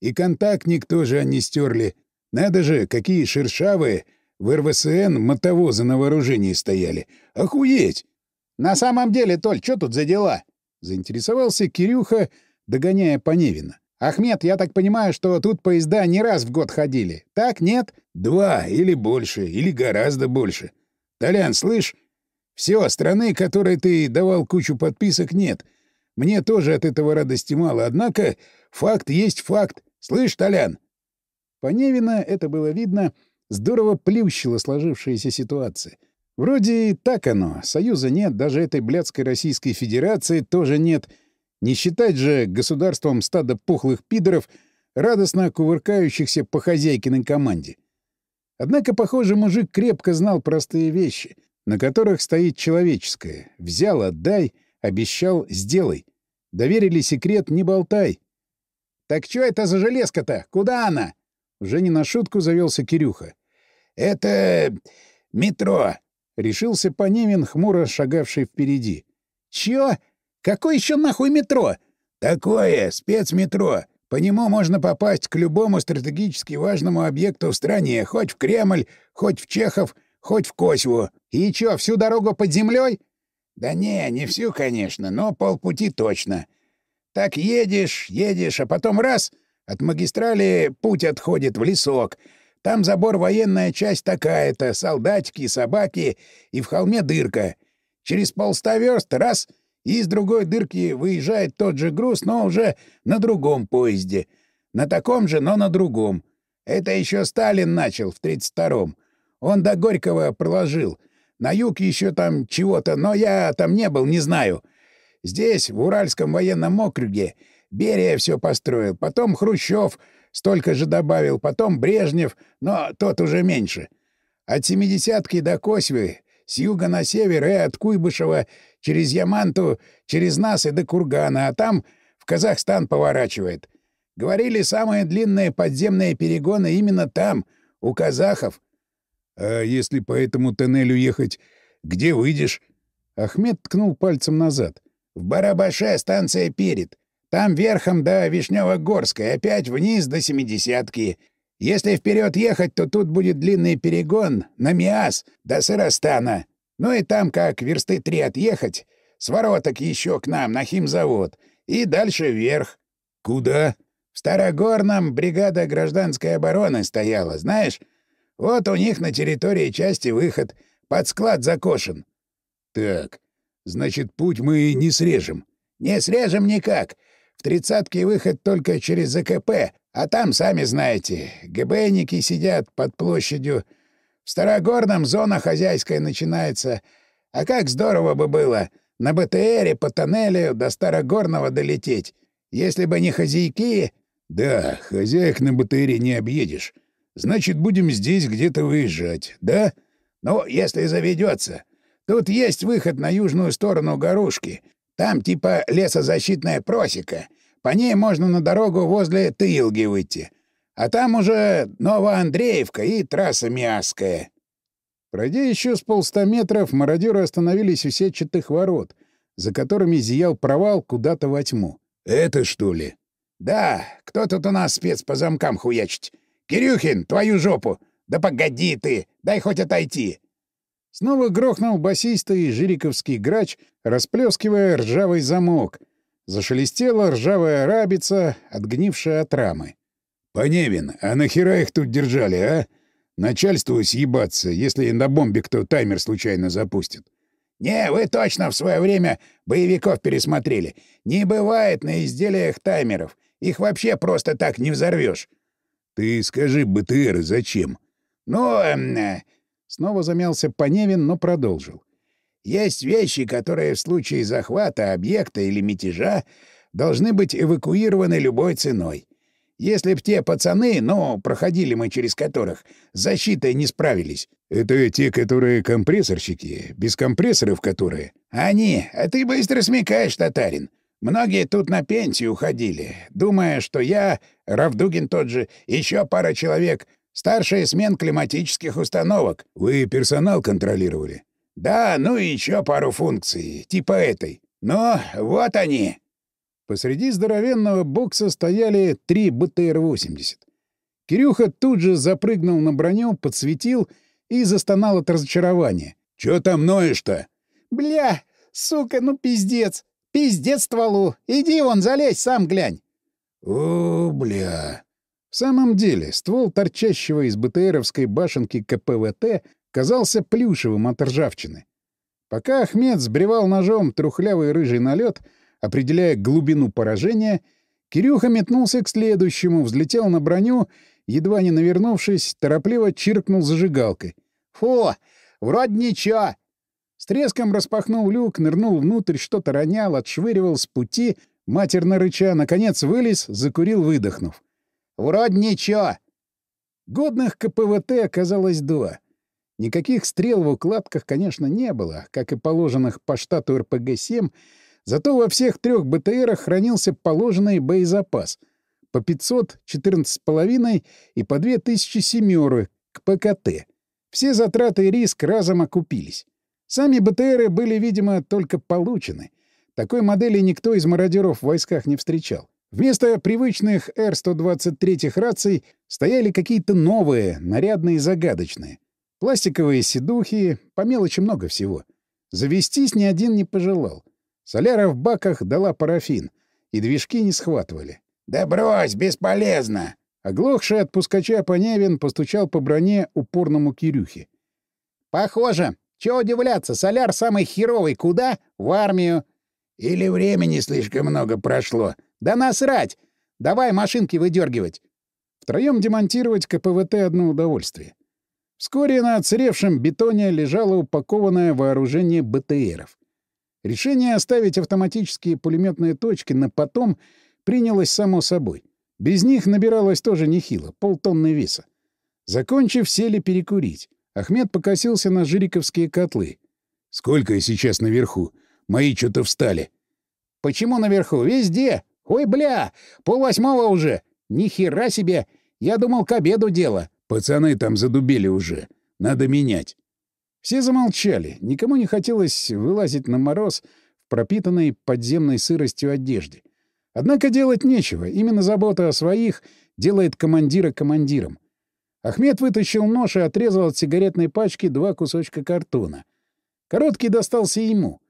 И контактник тоже они стерли. Надо же, какие шершавые в РВСН мотовозы на вооружении стояли. Охуеть! На самом деле, Толь, что тут за дела? Заинтересовался Кирюха, догоняя Поневина. Ахмед, я так понимаю, что тут поезда не раз в год ходили. Так, нет? Два или больше, или гораздо больше. Толян, слышь, все, страны, которой ты давал кучу подписок, нет. Мне тоже от этого радости мало, однако факт есть факт. Слышь, Толян? Поневина, это было видно, здорово плющила сложившаяся ситуация. Вроде и так оно. Союза нет, даже этой блядской Российской Федерации тоже нет. Не считать же государством стада пухлых пидоров, радостно кувыркающихся по хозяйкиной команде. Однако, похоже, мужик крепко знал простые вещи, на которых стоит человеческое. Взял — отдай, обещал — сделай. Доверили секрет — не болтай. «Так что это за железка-то? Куда она?» Уже не на шутку завелся Кирюха. «Это... метро», — решился Поневин, хмуро шагавший впереди. «Чё? Какое еще нахуй метро?» «Такое, спецметро. По нему можно попасть к любому стратегически важному объекту в стране, хоть в Кремль, хоть в Чехов, хоть в Косьву. И чё, всю дорогу под землей? Да не, не всю, конечно, но полпути точно. Так едешь, едешь, а потом раз — от магистрали путь отходит в лесок — там забор военная часть такая-то, солдатики, собаки, и в холме дырка. Через полста верст — раз — и из другой дырки выезжает тот же груз, но уже на другом поезде. На таком же, но на другом. Это еще Сталин начал в 32-м. Он до Горького проложил. На юг еще там чего-то, но я там не был, не знаю. Здесь, в Уральском военном округе, Берия все построил, потом Хрущев — Столько же добавил, потом Брежнев, но тот уже меньше. От семидесятки до Косьвы, с юга на север и от Куйбышева через Яманту, через нас и до Кургана, а там в Казахстан поворачивает. Говорили, самые длинные подземные перегоны именно там, у казахов. — А если по этому тоннелю ехать, где выйдешь? Ахмед ткнул пальцем назад. — В Барабаше станция перед. Там верхом до Вишнево-Горской, опять вниз до Семидесятки. Если вперед ехать, то тут будет длинный перегон на Миас до Сыростана. Ну и там, как версты три отъехать, с вороток еще к нам на химзавод. И дальше вверх. — Куда? — В Старогорном бригада гражданской обороны стояла, знаешь? Вот у них на территории части выход. Под склад закошен. — Так, значит, путь мы не срежем. — Не срежем никак. В тридцатке выход только через ЗКП, а там, сами знаете, ГБники сидят под площадью. В Старогорном зона хозяйская начинается. А как здорово бы было на БТРе по тоннелю до Старогорного долететь. Если бы не хозяйки... Да, хозяек на БТРе не объедешь. Значит, будем здесь где-то выезжать, да? Ну, если заведется. Тут есть выход на южную сторону горушки. Там типа лесозащитная просека. По ней можно на дорогу возле Тылги выйти. А там уже Новоандреевка и трасса Миасская. Пройдя еще с полста метров, мародеры остановились у сетчатых ворот, за которыми зиял провал куда-то во тьму. «Это что ли?» «Да, кто тут у нас спец по замкам хуячить? Кирюхин, твою жопу! Да погоди ты, дай хоть отойти!» Снова грохнул басистый жириковский грач, расплескивая ржавый замок — Зашелестела ржавая рабица, отгнившая от рамы. «Поневин, а нахера их тут держали, а? Начальству съебаться, если на бомбе кто таймер случайно запустит». «Не, вы точно в свое время боевиков пересмотрели. Не бывает на изделиях таймеров. Их вообще просто так не взорвешь. «Ты скажи, БТР зачем?» «Ну...» эм, э... Снова замялся Поневин, но продолжил. Есть вещи, которые в случае захвата объекта или мятежа должны быть эвакуированы любой ценой. Если б те пацаны, ну, проходили мы через которых, с защитой не справились. Это те, которые компрессорщики, без компрессоров которые? Они. А ты быстро смекаешь, татарин. Многие тут на пенсию уходили, думая, что я, Равдугин тот же, еще пара человек, старшая смен климатических установок. Вы персонал контролировали? Да, ну и еще пару функций, типа этой. Но вот они. Посреди здоровенного бокса стояли три БТР-80. Кирюха тут же запрыгнул на броню, подсветил и застонал от разочарования. «Чё там ноешь-то?» «Бля, Сука, ну пиздец! Пиздец стволу! Иди вон, залезь, сам глянь!» «О, бля!» В самом деле, ствол торчащего из БТРовской башенки КПВТ казался плюшевым от ржавчины. Пока Ахмед сбривал ножом трухлявый рыжий налет, определяя глубину поражения, Кирюха метнулся к следующему, взлетел на броню, едва не навернувшись, торопливо чиркнул зажигалкой. «Фу! Вроде ничего!» С треском распахнул люк, нырнул внутрь, что-то ронял, отшвыривал с пути, матерно рыча, наконец вылез, закурил, выдохнув. «Вроде ничего!» Годных КПВТ оказалось два. Никаких стрел в укладках, конечно, не было, как и положенных по штату РПГ-7, зато во всех трех БТРах хранился положенный боезапас — по 500, 14,5 и по 2000 семеры к ПКТ. Все затраты и риск разом окупились. Сами БТРы были, видимо, только получены. Такой модели никто из мародеров в войсках не встречал. Вместо привычных Р-123 раций стояли какие-то новые, нарядные загадочные. Пластиковые седухи, по мелочи много всего. Завестись ни один не пожелал. Соляра в баках дала парафин, и движки не схватывали. «Да брось, бесполезно!» Оглохший от пускача Поневин постучал по броне упорному Кирюхе. «Похоже. Чего удивляться, соляр самый херовый. Куда? В армию. Или времени слишком много прошло. Да насрать! Давай машинки выдергивать. Втроем демонтировать КПВТ — одно удовольствие. Вскоре на отсыревшем бетоне лежало упакованное вооружение БТРов. Решение оставить автоматические пулеметные точки на потом принялось само собой. Без них набиралось тоже нехило, полтонны веса. Закончив, сели перекурить. Ахмед покосился на жириковские котлы. «Сколько сейчас наверху? Мои что-то встали». «Почему наверху? Везде! Ой, бля! Полвосьмого уже! Ни хера себе! Я думал, к обеду дело!» «Пацаны там задубели уже. Надо менять». Все замолчали. Никому не хотелось вылазить на мороз в пропитанной подземной сыростью одежде. Однако делать нечего. Именно забота о своих делает командира командиром. Ахмед вытащил нож и отрезал от сигаретной пачки два кусочка картона. Короткий достался ему.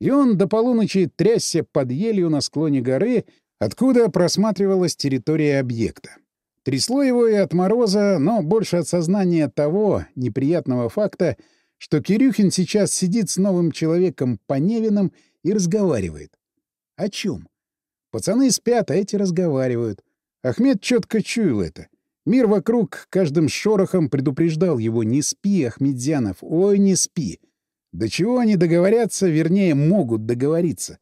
И он до полуночи трясся под елью на склоне горы, откуда просматривалась территория объекта. Трясло его и от мороза, но больше от сознания того неприятного факта, что Кирюхин сейчас сидит с новым человеком по Невиным и разговаривает. О чем? Пацаны спят, а эти разговаривают. Ахмед четко чуял это. Мир вокруг каждым шорохом предупреждал его «Не спи, Ахмедзянов, ой, не спи». До чего они договорятся, вернее, могут договориться.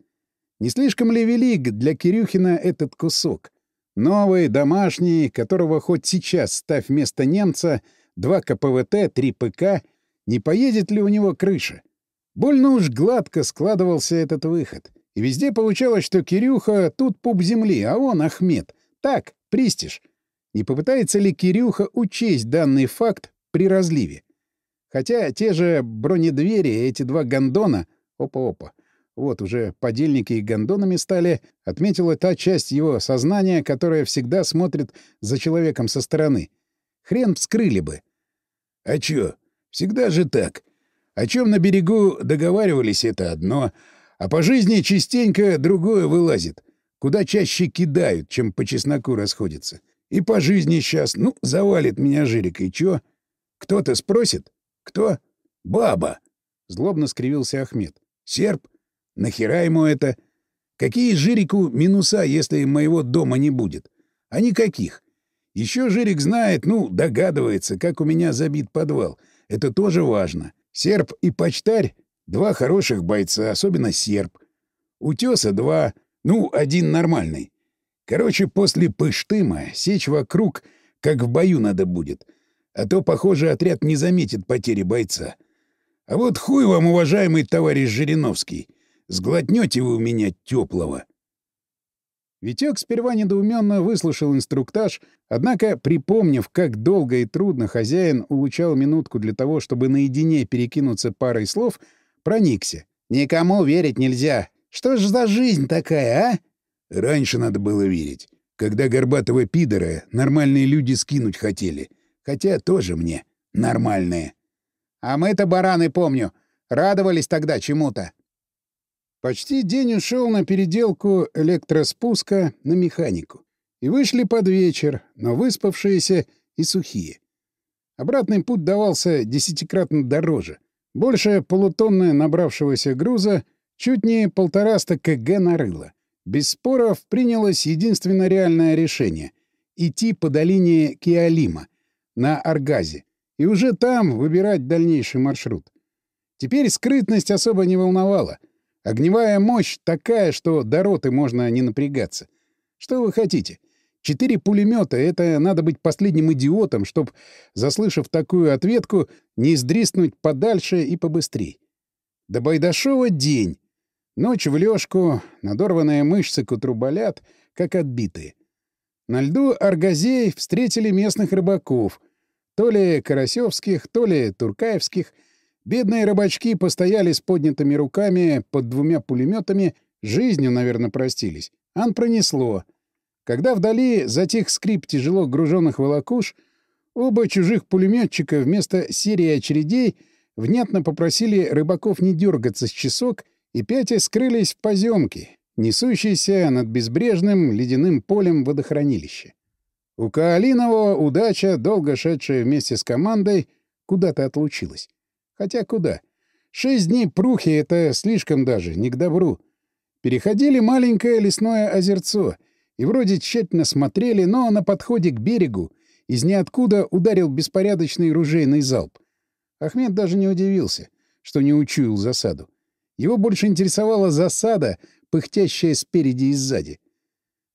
Не слишком ли велик для Кирюхина этот кусок? Новый, домашний, которого хоть сейчас ставь вместо немца, два КПВТ, три ПК, не поедет ли у него крыша? Больно уж гладко складывался этот выход. И везде получалось, что Кирюха тут пуп земли, а он Ахмед. Так, пристиж. Не попытается ли Кирюха учесть данный факт при разливе? Хотя те же бронедвери, эти два гондона... Опа-опа. Вот уже подельники и гондонами стали, отметила та часть его сознания, которая всегда смотрит за человеком со стороны. Хрен вскрыли бы. А чё? Всегда же так. О чем на берегу договаривались, это одно, а по жизни частенько другое вылазит. Куда чаще кидают, чем по чесноку расходятся. И по жизни сейчас, ну, завалит меня Жирик, и чё? Кто-то спросит? Кто? Баба. Злобно скривился Ахмед. Серп? Нахера ему это? Какие Жирику минуса, если моего дома не будет? А никаких. Еще Жирик знает, ну, догадывается, как у меня забит подвал. Это тоже важно. Серп и почтарь — два хороших бойца, особенно серп. Утеса — два, ну, один нормальный. Короче, после Пыштыма сечь вокруг, как в бою надо будет. А то, похоже, отряд не заметит потери бойца. А вот хуй вам, уважаемый товарищ Жириновский, сглотнете вы у меня теплого. Витек сперва недоуменно выслушал инструктаж, однако, припомнив, как долго и трудно хозяин улучал минутку для того, чтобы наедине перекинуться парой слов, проникся. «Никому верить нельзя. Что ж за жизнь такая, а?» Раньше надо было верить. Когда горбатого пидора нормальные люди скинуть хотели. Хотя тоже мне нормальные. А мы-то бараны, помню, радовались тогда чему-то. Почти день ушел на переделку электроспуска на механику. И вышли под вечер, но выспавшиеся и сухие. Обратный путь давался десятикратно дороже. Больше полутонны набравшегося груза чуть не полтораста кг нарыло. Без споров принялось единственно реальное решение — идти по долине Киалима, на Аргазе, и уже там выбирать дальнейший маршрут. Теперь скрытность особо не волновала. Огневая мощь такая, что до роты можно не напрягаться. Что вы хотите? Четыре пулемета — это надо быть последним идиотом, чтоб, заслышав такую ответку, не сдриснуть подальше и побыстрей. До Байдашова день. Ночь в лёжку, надорванные мышцы к утру болят, как отбитые. На льду Аргазей встретили местных рыбаков. То ли карасевских, то ли туркаевских. Бедные рыбачки постояли с поднятыми руками под двумя пулеметами, жизнью, наверное, простились. Ан пронесло. Когда вдали затих скрип тяжело груженных волокуш, оба чужих пулеметчика вместо серии очередей внятно попросили рыбаков не дергаться с часок и пятя скрылись в поземке, несущейся над безбрежным ледяным полем водохранилища. У Каолинового удача, долго шедшая вместе с командой, куда-то отлучилась. Хотя куда? Шесть дней прухи — это слишком даже, не к добру. Переходили маленькое лесное озерцо — и вроде тщательно смотрели, но на подходе к берегу из ниоткуда ударил беспорядочный ружейный залп. Ахмед даже не удивился, что не учуял засаду. Его больше интересовала засада, пыхтящая спереди и сзади.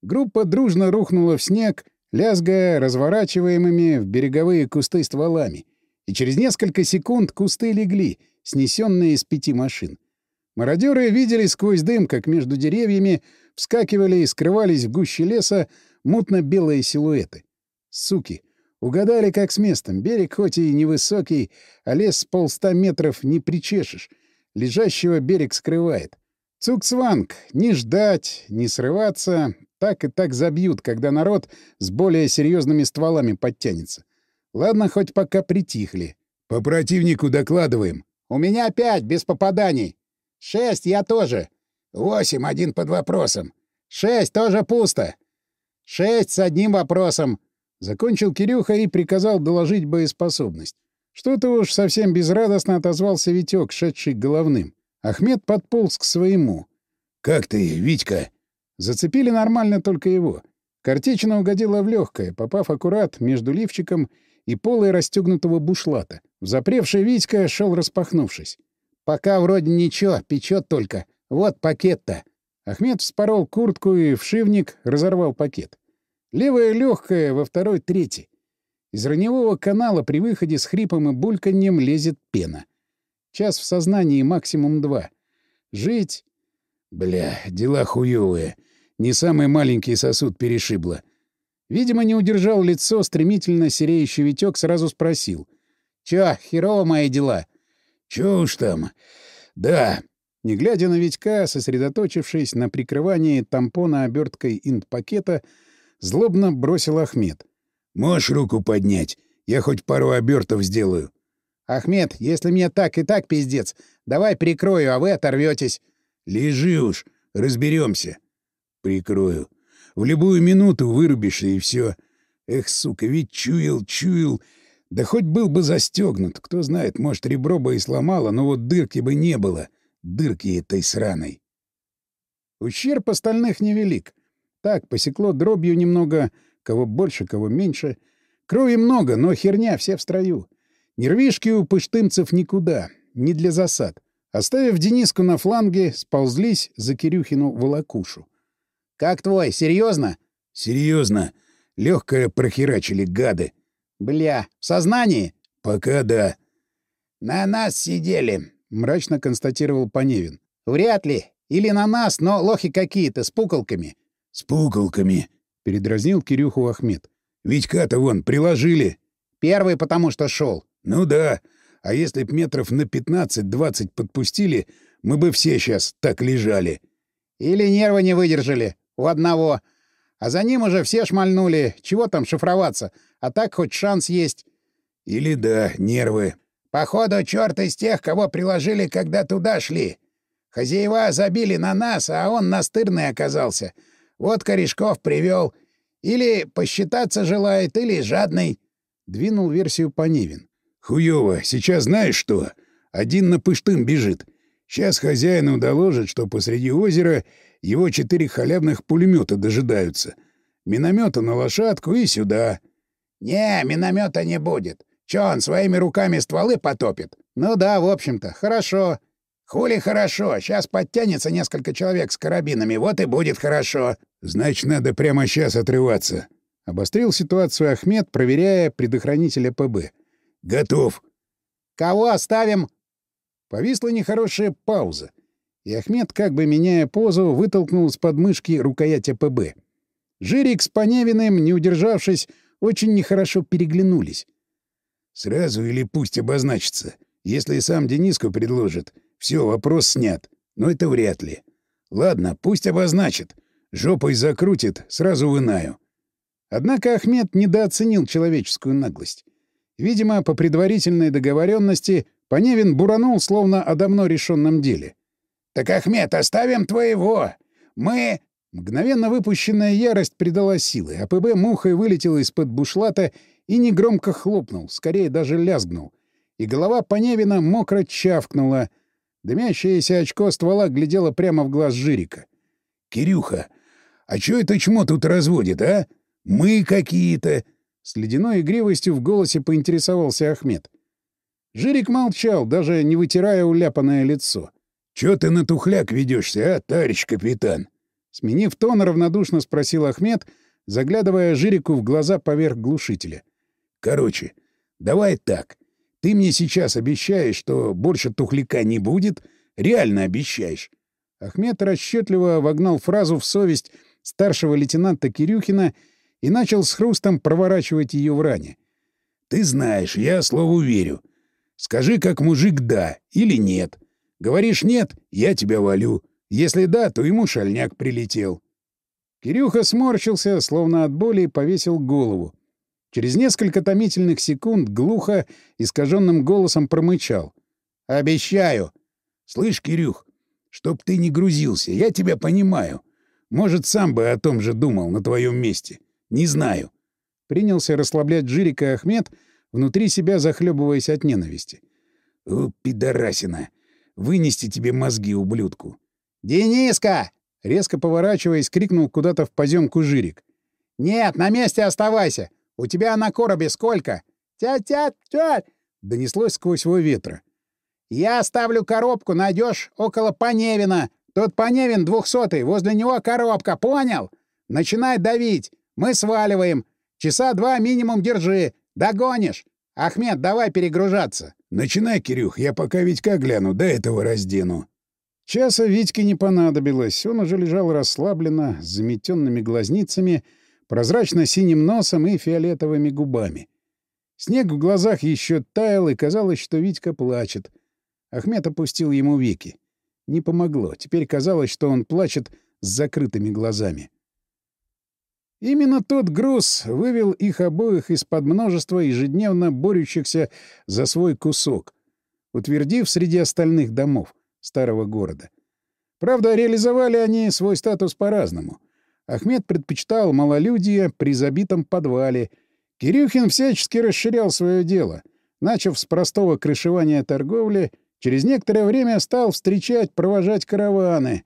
Группа дружно рухнула в снег, лязгая разворачиваемыми в береговые кусты стволами, и через несколько секунд кусты легли, снесенные из пяти машин. Мародеры видели сквозь дым, как между деревьями вскакивали и скрывались в гуще леса мутно-белые силуэты. Суки! Угадали, как с местом. Берег хоть и невысокий, а лес с полста метров не причешешь. Лежащего берег скрывает. Цуксванг! Не ждать, не срываться. Так и так забьют, когда народ с более серьезными стволами подтянется. Ладно, хоть пока притихли. По противнику докладываем. У меня пять, без попаданий. Шесть, я тоже. Восемь, один под вопросом. Шесть, тоже пусто. Шесть с одним вопросом. Закончил Кирюха и приказал доложить боеспособность. Что-то уж совсем безрадостно отозвался Витек, шедший головным. Ахмед подполз к своему. «Как ты, Витька?» Зацепили нормально только его. Картечина угодила в легкое, попав аккурат между лифчиком и полой расстегнутого бушлата. Запревший Витька шел распахнувшись. «Пока вроде ничего, печет только. Вот пакет-то. Ахмед вспорол куртку и вшивник разорвал пакет. Левая легкая, во второй — третий. Из раневого канала при выходе с хрипом и бульканьем лезет пена. Час в сознании максимум два. Жить... Бля, дела хуёвые. Не самый маленький сосуд перешибло. Видимо, не удержал лицо, стремительно сереющий Витёк сразу спросил. «Чё, херово мои дела?» «Чё уж там? Да, не глядя на Витька, сосредоточившись на прикрывании тампона оберткой инт-пакета, злобно бросил Ахмед. «Можешь руку поднять? Я хоть пару обертов сделаю». «Ахмед, если мне так и так пиздец, давай прикрою, а вы оторветесь». «Лежи уж, разберемся. «Прикрою. В любую минуту вырубишься, и все. Эх, сука, ведь чуял, чуял. Да хоть был бы застегнут, кто знает, может, ребро бы и сломало, но вот дырки бы не было дырки этой сраной. Ущерб остальных невелик. Так, посекло дробью немного, кого больше, кого меньше. Крови много, но херня все в строю. Нервишки у пыштымцев никуда, не для засад. Оставив Дениску на фланге, сползлись за Кирюхину волокушу. «Как твой? Серьезно? Серьезно. Легкое прохерачили, гады. Бля, в сознании? Пока да. На нас сидели. — мрачно констатировал Поневин. «Вряд ли. Или на нас, но лохи какие-то, с пуколками». «С пуколками», — передразнил Кирюху Ахмед. «Витька-то вон приложили». «Первый, потому что шел. «Ну да. А если б метров на пятнадцать-двадцать подпустили, мы бы все сейчас так лежали». «Или нервы не выдержали. У одного. А за ним уже все шмальнули. Чего там шифроваться? А так хоть шанс есть». «Или да, нервы», Походу, черт из тех, кого приложили, когда туда шли. Хозяева забили на нас, а он настырный оказался. Вот корешков привел. Или посчитаться желает, или жадный. Двинул версию Поневин. Хуёво, сейчас знаешь что? Один на пыштым бежит. Сейчас хозяину доложат, что посреди озера его четыре халявных пулемета дожидаются. Миномета на лошадку и сюда. Не, миномета не будет. Чё он своими руками стволы потопит? Ну да, в общем-то, хорошо. Хули хорошо. Сейчас подтянется несколько человек с карабинами, вот и будет хорошо. Значит, надо прямо сейчас отрываться. Обострил ситуацию Ахмед, проверяя предохранителя ПБ. Готов. Кого оставим? Повисла нехорошая пауза, и Ахмед, как бы меняя позу, вытолкнул с подмышки рукоять АПБ. Жирик с Поневиным, не удержавшись, очень нехорошо переглянулись. «Сразу или пусть обозначится. Если сам Дениску предложит, все, вопрос снят. Но это вряд ли. Ладно, пусть обозначит. Жопой закрутит, сразу вынаю». Однако Ахмед недооценил человеческую наглость. Видимо, по предварительной договоренности Поневин буранул, словно о давно решенном деле. «Так, Ахмед, оставим твоего. Мы...» Мгновенно выпущенная ярость придала силы, а ПБ мухой вылетела из-под бушлата и негромко хлопнул, скорее даже лязгнул. И голова Поневина мокро чавкнула. Дымящееся очко ствола глядело прямо в глаз Жирика. «Кирюха, а чё это чмо тут разводит, а? Мы какие-то...» С ледяной игривостью в голосе поинтересовался Ахмед. Жирик молчал, даже не вытирая уляпанное лицо. «Чё ты на тухляк ведёшься, а, товарищ капитан?» Сменив тон, равнодушно спросил Ахмед, заглядывая Жирику в глаза поверх глушителя. «Короче, давай так. Ты мне сейчас обещаешь, что больше тухляка не будет? Реально обещаешь?» Ахмед расчетливо вогнал фразу в совесть старшего лейтенанта Кирюхина и начал с хрустом проворачивать ее в ране. «Ты знаешь, я слову верю. Скажи, как мужик, да или нет. Говоришь нет, я тебя валю. Если да, то ему шальняк прилетел. Кирюха сморщился, словно от боли, и повесил голову. Через несколько томительных секунд глухо, искаженным голосом промычал. «Обещаю!» «Слышь, Кирюх, чтоб ты не грузился, я тебя понимаю. Может, сам бы о том же думал на твоем месте. Не знаю». Принялся расслаблять Жирика Ахмед, внутри себя захлебываясь от ненависти. «О, пидорасина! Вынести тебе мозги, ублюдку!» «Дениска!» — резко поворачиваясь, крикнул куда-то в поземку Жирик. «Нет, на месте оставайся! У тебя на коробе сколько?» «Тя-тя-тя!» — донеслось сквозь его ветра. «Я оставлю коробку, найдешь около Поневина. Тот Поневин двухсотый, возле него коробка, понял? Начинай давить. Мы сваливаем. Часа два минимум держи. Догонишь. Ахмед, давай перегружаться». «Начинай, Кирюх, я пока Витька гляну, до этого раздену». Часа Витьке не понадобилось. Он уже лежал расслабленно, с заметенными глазницами, прозрачно-синим носом и фиолетовыми губами. Снег в глазах еще таял, и казалось, что Витька плачет. Ахмед опустил ему веки. Не помогло. Теперь казалось, что он плачет с закрытыми глазами. Именно тот груз вывел их обоих из-под множества ежедневно борющихся за свой кусок, утвердив среди остальных домов старого города. Правда, реализовали они свой статус по-разному. Ахмед предпочитал малолюдие при забитом подвале. Кирюхин всячески расширял свое дело. Начав с простого крышевания торговли, через некоторое время стал встречать, провожать караваны,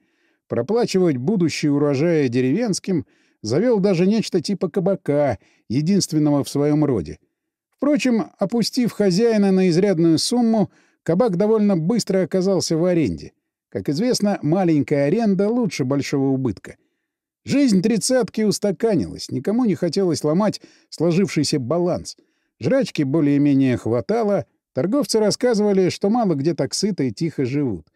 проплачивать будущие урожаи деревенским — завел даже нечто типа кабака, единственного в своем роде. Впрочем, опустив хозяина на изрядную сумму, кабак довольно быстро оказался в аренде. Как известно, маленькая аренда лучше большого убытка. Жизнь тридцатки устаканилась, никому не хотелось ломать сложившийся баланс. Жрачки более-менее хватало, торговцы рассказывали, что мало где так сыто и тихо живут.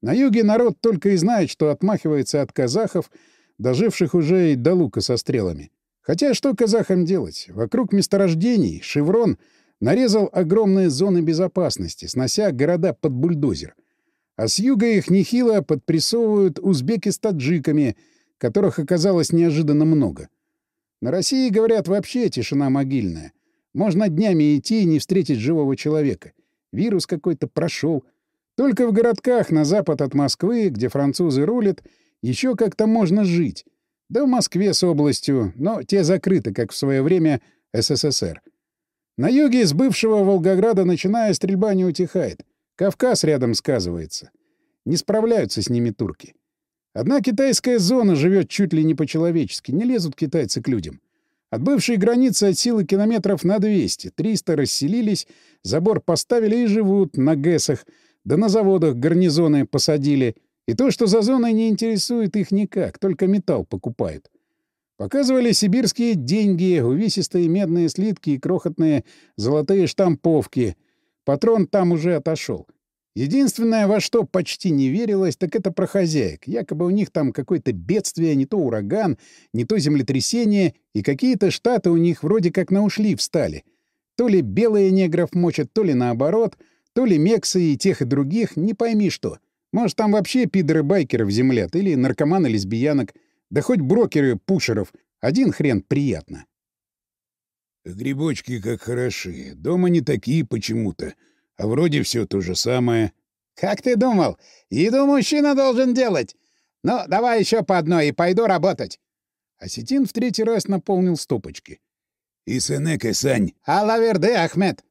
На юге народ только и знает, что отмахивается от казахов — доживших уже и до лука со стрелами. Хотя что казахам делать? Вокруг месторождений «Шеврон» нарезал огромные зоны безопасности, снося города под бульдозер. А с юга их нехило подпрессовывают узбеки с таджиками, которых оказалось неожиданно много. На России, говорят, вообще тишина могильная. Можно днями идти и не встретить живого человека. Вирус какой-то прошел. Только в городках на запад от Москвы, где французы рулят, еще как-то можно жить. Да в Москве с областью, но те закрыты, как в свое время СССР. На юге с бывшего Волгограда начиная стрельба не утихает. Кавказ рядом сказывается. Не справляются с ними турки. Одна китайская зона живет чуть ли не по-человечески, не лезут китайцы к людям. От бывшей границы от силы километров на 200. 300 расселились, забор поставили и живут на ГЭСах, да на заводах гарнизоны посадили. И то, что за зоной не интересует их никак, только металл покупают. Показывали сибирские деньги, увесистые медные слитки и крохотные золотые штамповки. Патрон там уже отошел. Единственное, во что почти не верилось, так это про хозяек. Якобы у них там какое-то бедствие, не то ураган, не то землетрясение, и какие-то штаты у них вроде как на ушли встали. То ли белые негров мочат, то ли наоборот, то ли мексы и тех и других, не пойми что. Может, там вообще пидоры-байкеров землят, или наркоманы-лесбиянок, да хоть брокеры-пушеров. Один хрен приятно. Грибочки как хороши. Дома не такие почему-то. А вроде все то же самое. — Как ты думал? Еду мужчина должен делать. Ну, давай еще по одной и пойду работать. Осетин в третий раз наполнил стопочки. — И Сенека, Сань. — Аллаверде, Ахмед.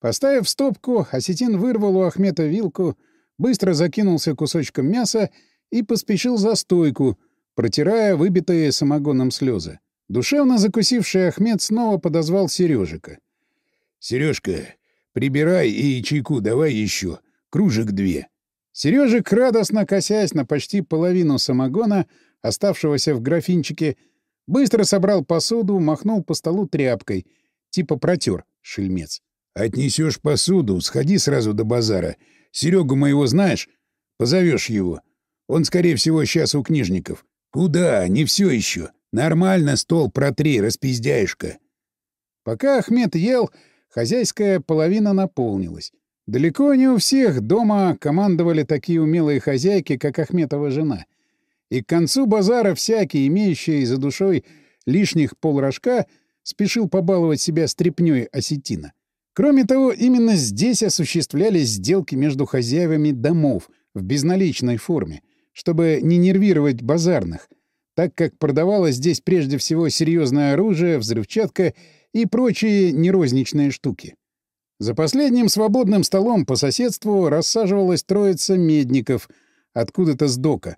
Поставив стопку, Осетин вырвал у Ахмета вилку, быстро закинулся кусочком мяса и поспешил за стойку, протирая выбитые самогоном слезы. Душевно закусивший Ахмед снова подозвал Сережика. — Сережка, Прибирай и чайку давай еще. Кружек две. Сережик, радостно косясь на почти половину самогона, оставшегося в графинчике, быстро собрал посуду, махнул по столу тряпкой. Типа протер, шельмец. Отнесешь посуду, сходи сразу до базара. Серегу моего знаешь? Позовешь его. Он, скорее всего, сейчас у книжников. Куда? Не все еще. Нормально стол протри, распиздяешка. Пока Ахмед ел, Хозяйская половина наполнилась. Далеко не у всех дома командовали такие умелые хозяйки, как Ахметова жена. И к концу базара всякий, имеющий за душой лишних полрожка, спешил побаловать себя стряпнёй осетина. Кроме того, именно здесь осуществлялись сделки между хозяевами домов в безналичной форме, чтобы не нервировать базарных, так как продавалось здесь прежде всего серьезное оружие, взрывчатка и прочие нерозничные штуки. За последним свободным столом по соседству рассаживалась троица медников откуда-то с дока.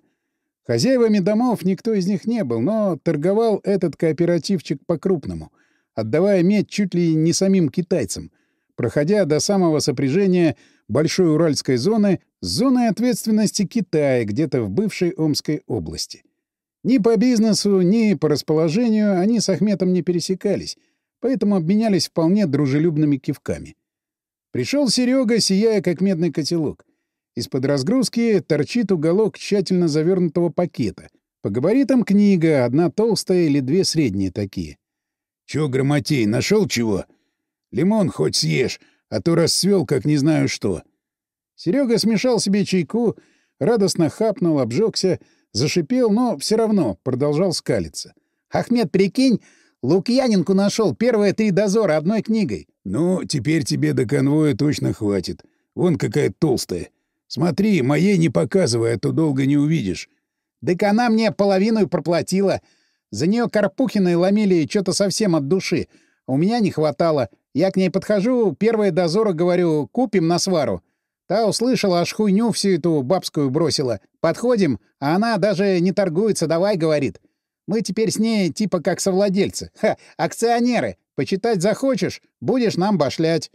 Хозяевами домов никто из них не был, но торговал этот кооперативчик по-крупному, отдавая медь чуть ли не самим китайцам, проходя до самого сопряжения Большой Уральской зоны с зоной ответственности Китая где-то в бывшей Омской области. Ни по бизнесу, ни по расположению они с Ахметом не пересекались, поэтому обменялись вполне дружелюбными кивками. Пришел Серега, сияя как медный котелок. Из-под разгрузки торчит уголок тщательно завернутого пакета. По габаритам книга, одна толстая или две средние такие. — Чё, грамотей, нашел чего? Лимон хоть съешь, а то расцвел, как не знаю что. Серега смешал себе чайку, радостно хапнул, обжегся, зашипел, но все равно продолжал скалиться. — Ахмед, прикинь, Лукьяненку нашел первые три дозора одной книгой. Ну, теперь тебе до конвоя точно хватит. Вон какая толстая. Смотри, моей не показывай, а то долго не увидишь. Так она мне половину и проплатила. За нее Карпухиной ломили что-то совсем от души. У меня не хватало. Я к ней подхожу, первые дозоры, говорю, купим на свару. Та услышала, аж хуйню всю эту бабскую бросила. Подходим, а она даже не торгуется, давай, говорит. Мы теперь с ней типа как совладельцы. Ха, акционеры. Почитать захочешь, будешь нам башлять.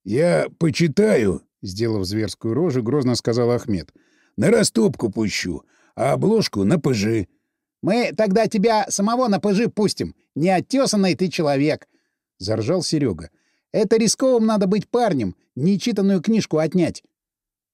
— Я почитаю, — сделав зверскую рожу, грозно сказал Ахмед. — На растопку пущу, а обложку на пыжи. — Мы тогда тебя самого на пыжи пустим. Неоттесанный ты человек, — заржал Серега. — Это рисковым надо быть парнем, нечитанную книжку отнять.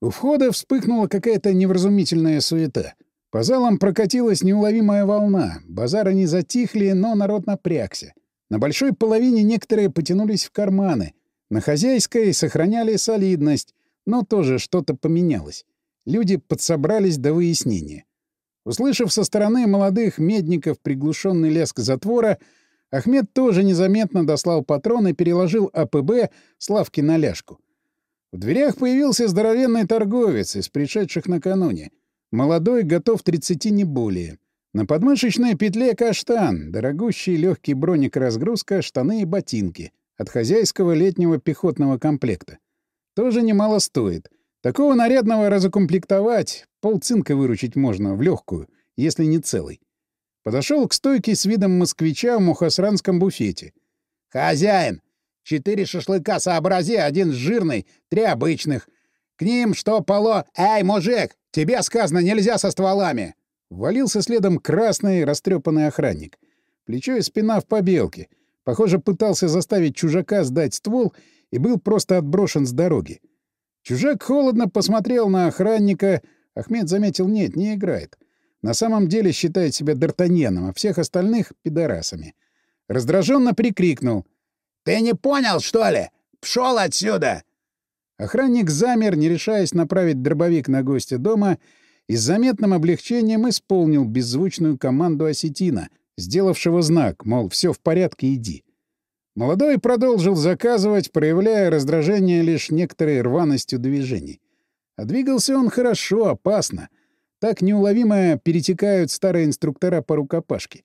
У входа вспыхнула какая-то невразумительная суета. По залам прокатилась неуловимая волна. Базары не затихли, но народ напрягся. На большой половине некоторые потянулись в карманы. На хозяйской сохраняли солидность, но тоже что-то поменялось. Люди подсобрались до выяснения. Услышав со стороны молодых медников приглушенный лязг затвора, Ахмед тоже незаметно дослал патрон и переложил АПБ Славки на ляжку. В дверях появился здоровенный торговец из пришедших накануне. Молодой, готов 30 не более. На подмышечной петле каштан, дорогущий легкий броник-разгрузка, штаны и ботинки от хозяйского летнего пехотного комплекта. Тоже немало стоит. Такого нарядного разукомплектовать, полцинка выручить можно в легкую, если не целый. Подошел к стойке с видом москвича в мухосранском буфете. «Хозяин! Четыре шашлыка сообрази, один жирный, три обычных. К ним что поло... Эй, мужик, тебе сказано, нельзя со стволами!» Валился следом красный, растрепанный охранник. Плечо и спина в побелке. Похоже, пытался заставить чужака сдать ствол и был просто отброшен с дороги. Чужак холодно посмотрел на охранника. Ахмед заметил, нет, не играет. На самом деле считает себя Д'Артаньяном, а всех остальных — пидорасами. Раздраженно прикрикнул. «Ты не понял, что ли? Пшел отсюда!» Охранник замер, не решаясь направить дробовик на гостя дома, и с заметным облегчением исполнил беззвучную команду осетина, сделавшего знак, мол, все в порядке, иди. Молодой продолжил заказывать, проявляя раздражение лишь некоторой рваностью движений. А двигался он хорошо, опасно. Так неуловимо перетекают старые инструктора по рукопашке.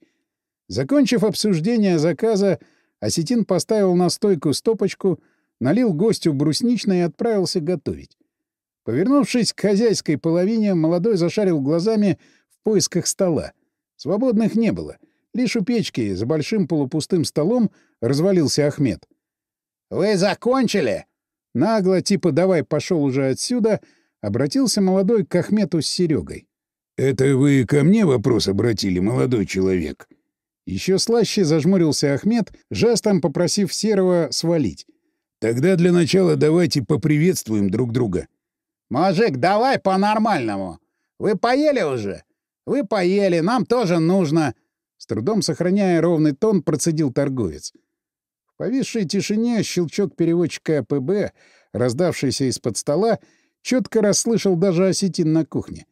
Закончив обсуждение заказа, Осетин поставил на стойку стопочку, налил гостю брусничное и отправился готовить. Повернувшись к хозяйской половине, молодой зашарил глазами в поисках стола. Свободных не было. Лишь у печки за большим полупустым столом развалился Ахмед. «Вы закончили?» Нагло, типа «давай, пошел уже отсюда», обратился молодой к Ахмету с Серегой. «Это вы ко мне вопрос обратили, молодой человек?» Еще слаще зажмурился Ахмед, жестом попросив Серого свалить. «Тогда для начала давайте поприветствуем друг друга». «Мужик, давай по-нормальному. Вы поели уже? Вы поели, нам тоже нужно». С трудом сохраняя ровный тон, процедил торговец. В повисшей тишине щелчок переводчика АПБ, раздавшийся из-под стола, четко расслышал даже осетин на кухне.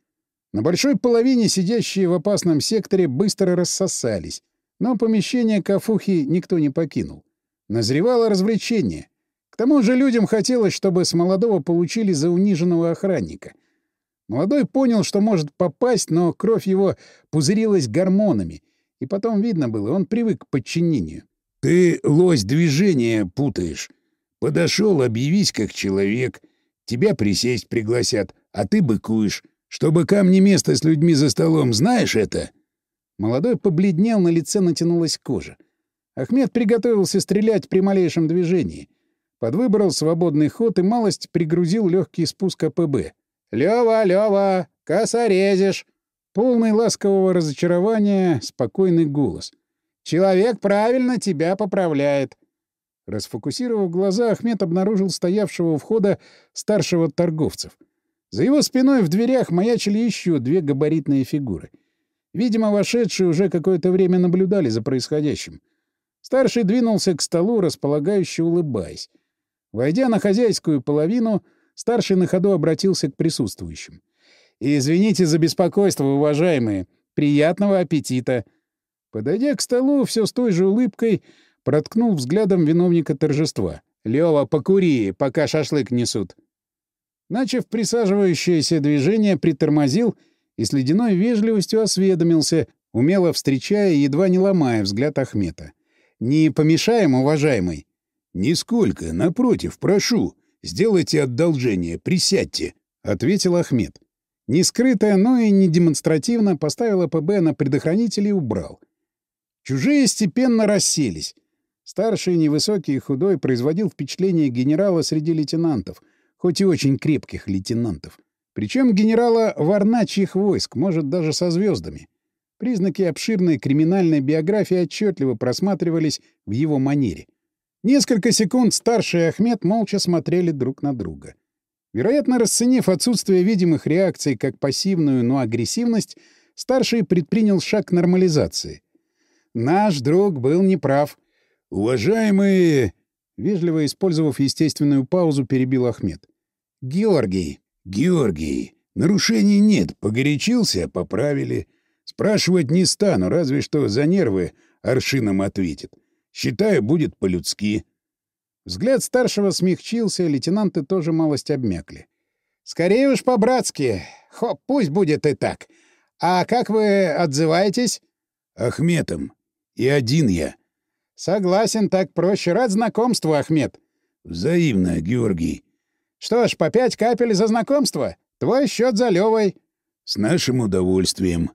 На большой половине сидящие в опасном секторе быстро рассосались, но помещение Кафухи никто не покинул. Назревало развлечение. Тому же людям хотелось, чтобы с молодого получили за униженного охранника. Молодой понял, что может попасть, но кровь его пузырилась гормонами, и потом видно было, он привык к подчинению. — Ты лось движения путаешь. Подошел, объявись как человек. Тебя присесть пригласят, а ты быкуешь. Чтобы камни место с людьми за столом, знаешь это? — Молодой побледнел, на лице натянулась кожа. Ахмед приготовился стрелять при малейшем движении. Подвыбрал свободный ход и малость пригрузил легкий спуск АПБ. «Лёва, Лёва, косорезишь!» Полный ласкового разочарования, спокойный голос. «Человек правильно тебя поправляет!» Расфокусировав глаза, Ахмед обнаружил стоявшего у входа старшего торговцев. За его спиной в дверях маячили еще две габаритные фигуры — Видимо, вошедшие уже какое-то время наблюдали за происходящим. Старший двинулся к столу, располагающе улыбаясь. Войдя на хозяйскую половину, старший на ходу обратился к присутствующим. «Извините за беспокойство, уважаемые. Приятного аппетита!» Подойдя к столу, все с той же улыбкой проткнул взглядом виновника торжества. «Лёва, покури, пока шашлык несут!» Начав присаживающееся движение, притормозил — и с ледяной вежливостью осведомился, умело встречая и едва не ломая взгляд Ахмета. «Не помешаем, уважаемый?» «Нисколько, напротив, прошу. Сделайте одолжение, присядьте», — ответил Ахмед. Не скрыто, но и не демонстративно поставил АПБ на предохранитель и убрал. Чужие степенно расселись. Старший, невысокий и худой производил впечатление генерала среди лейтенантов, хоть и очень крепких лейтенантов. Причем генерала варначьих войск, может, даже со звездами. Признаки обширной криминальной биографии отчетливо просматривались в его манере. Несколько секунд старший и Ахмед молча смотрели друг на друга. Вероятно, расценив отсутствие видимых реакций как пассивную, но агрессивность, старший предпринял шаг к нормализации. Наш друг был неправ. «Уважаемые...» Вежливо использовав естественную паузу, перебил Ахмед. «Георгий, «Георгий, нарушений нет. Погорячился — поправили. Спрашивать не стану, разве что за нервы аршином ответит. Считаю, будет по-людски». Взгляд старшего смягчился, лейтенанты тоже малость обмякли. «Скорее уж по-братски. Хоп, пусть будет и так. А как вы отзываетесь?» «Ахметом. И один я». «Согласен, так проще. Рад знакомству, Ахмед». «Взаимно, Георгий». «Что ж, по пять капель за знакомство. Твой счет за Левой». «С нашим удовольствием».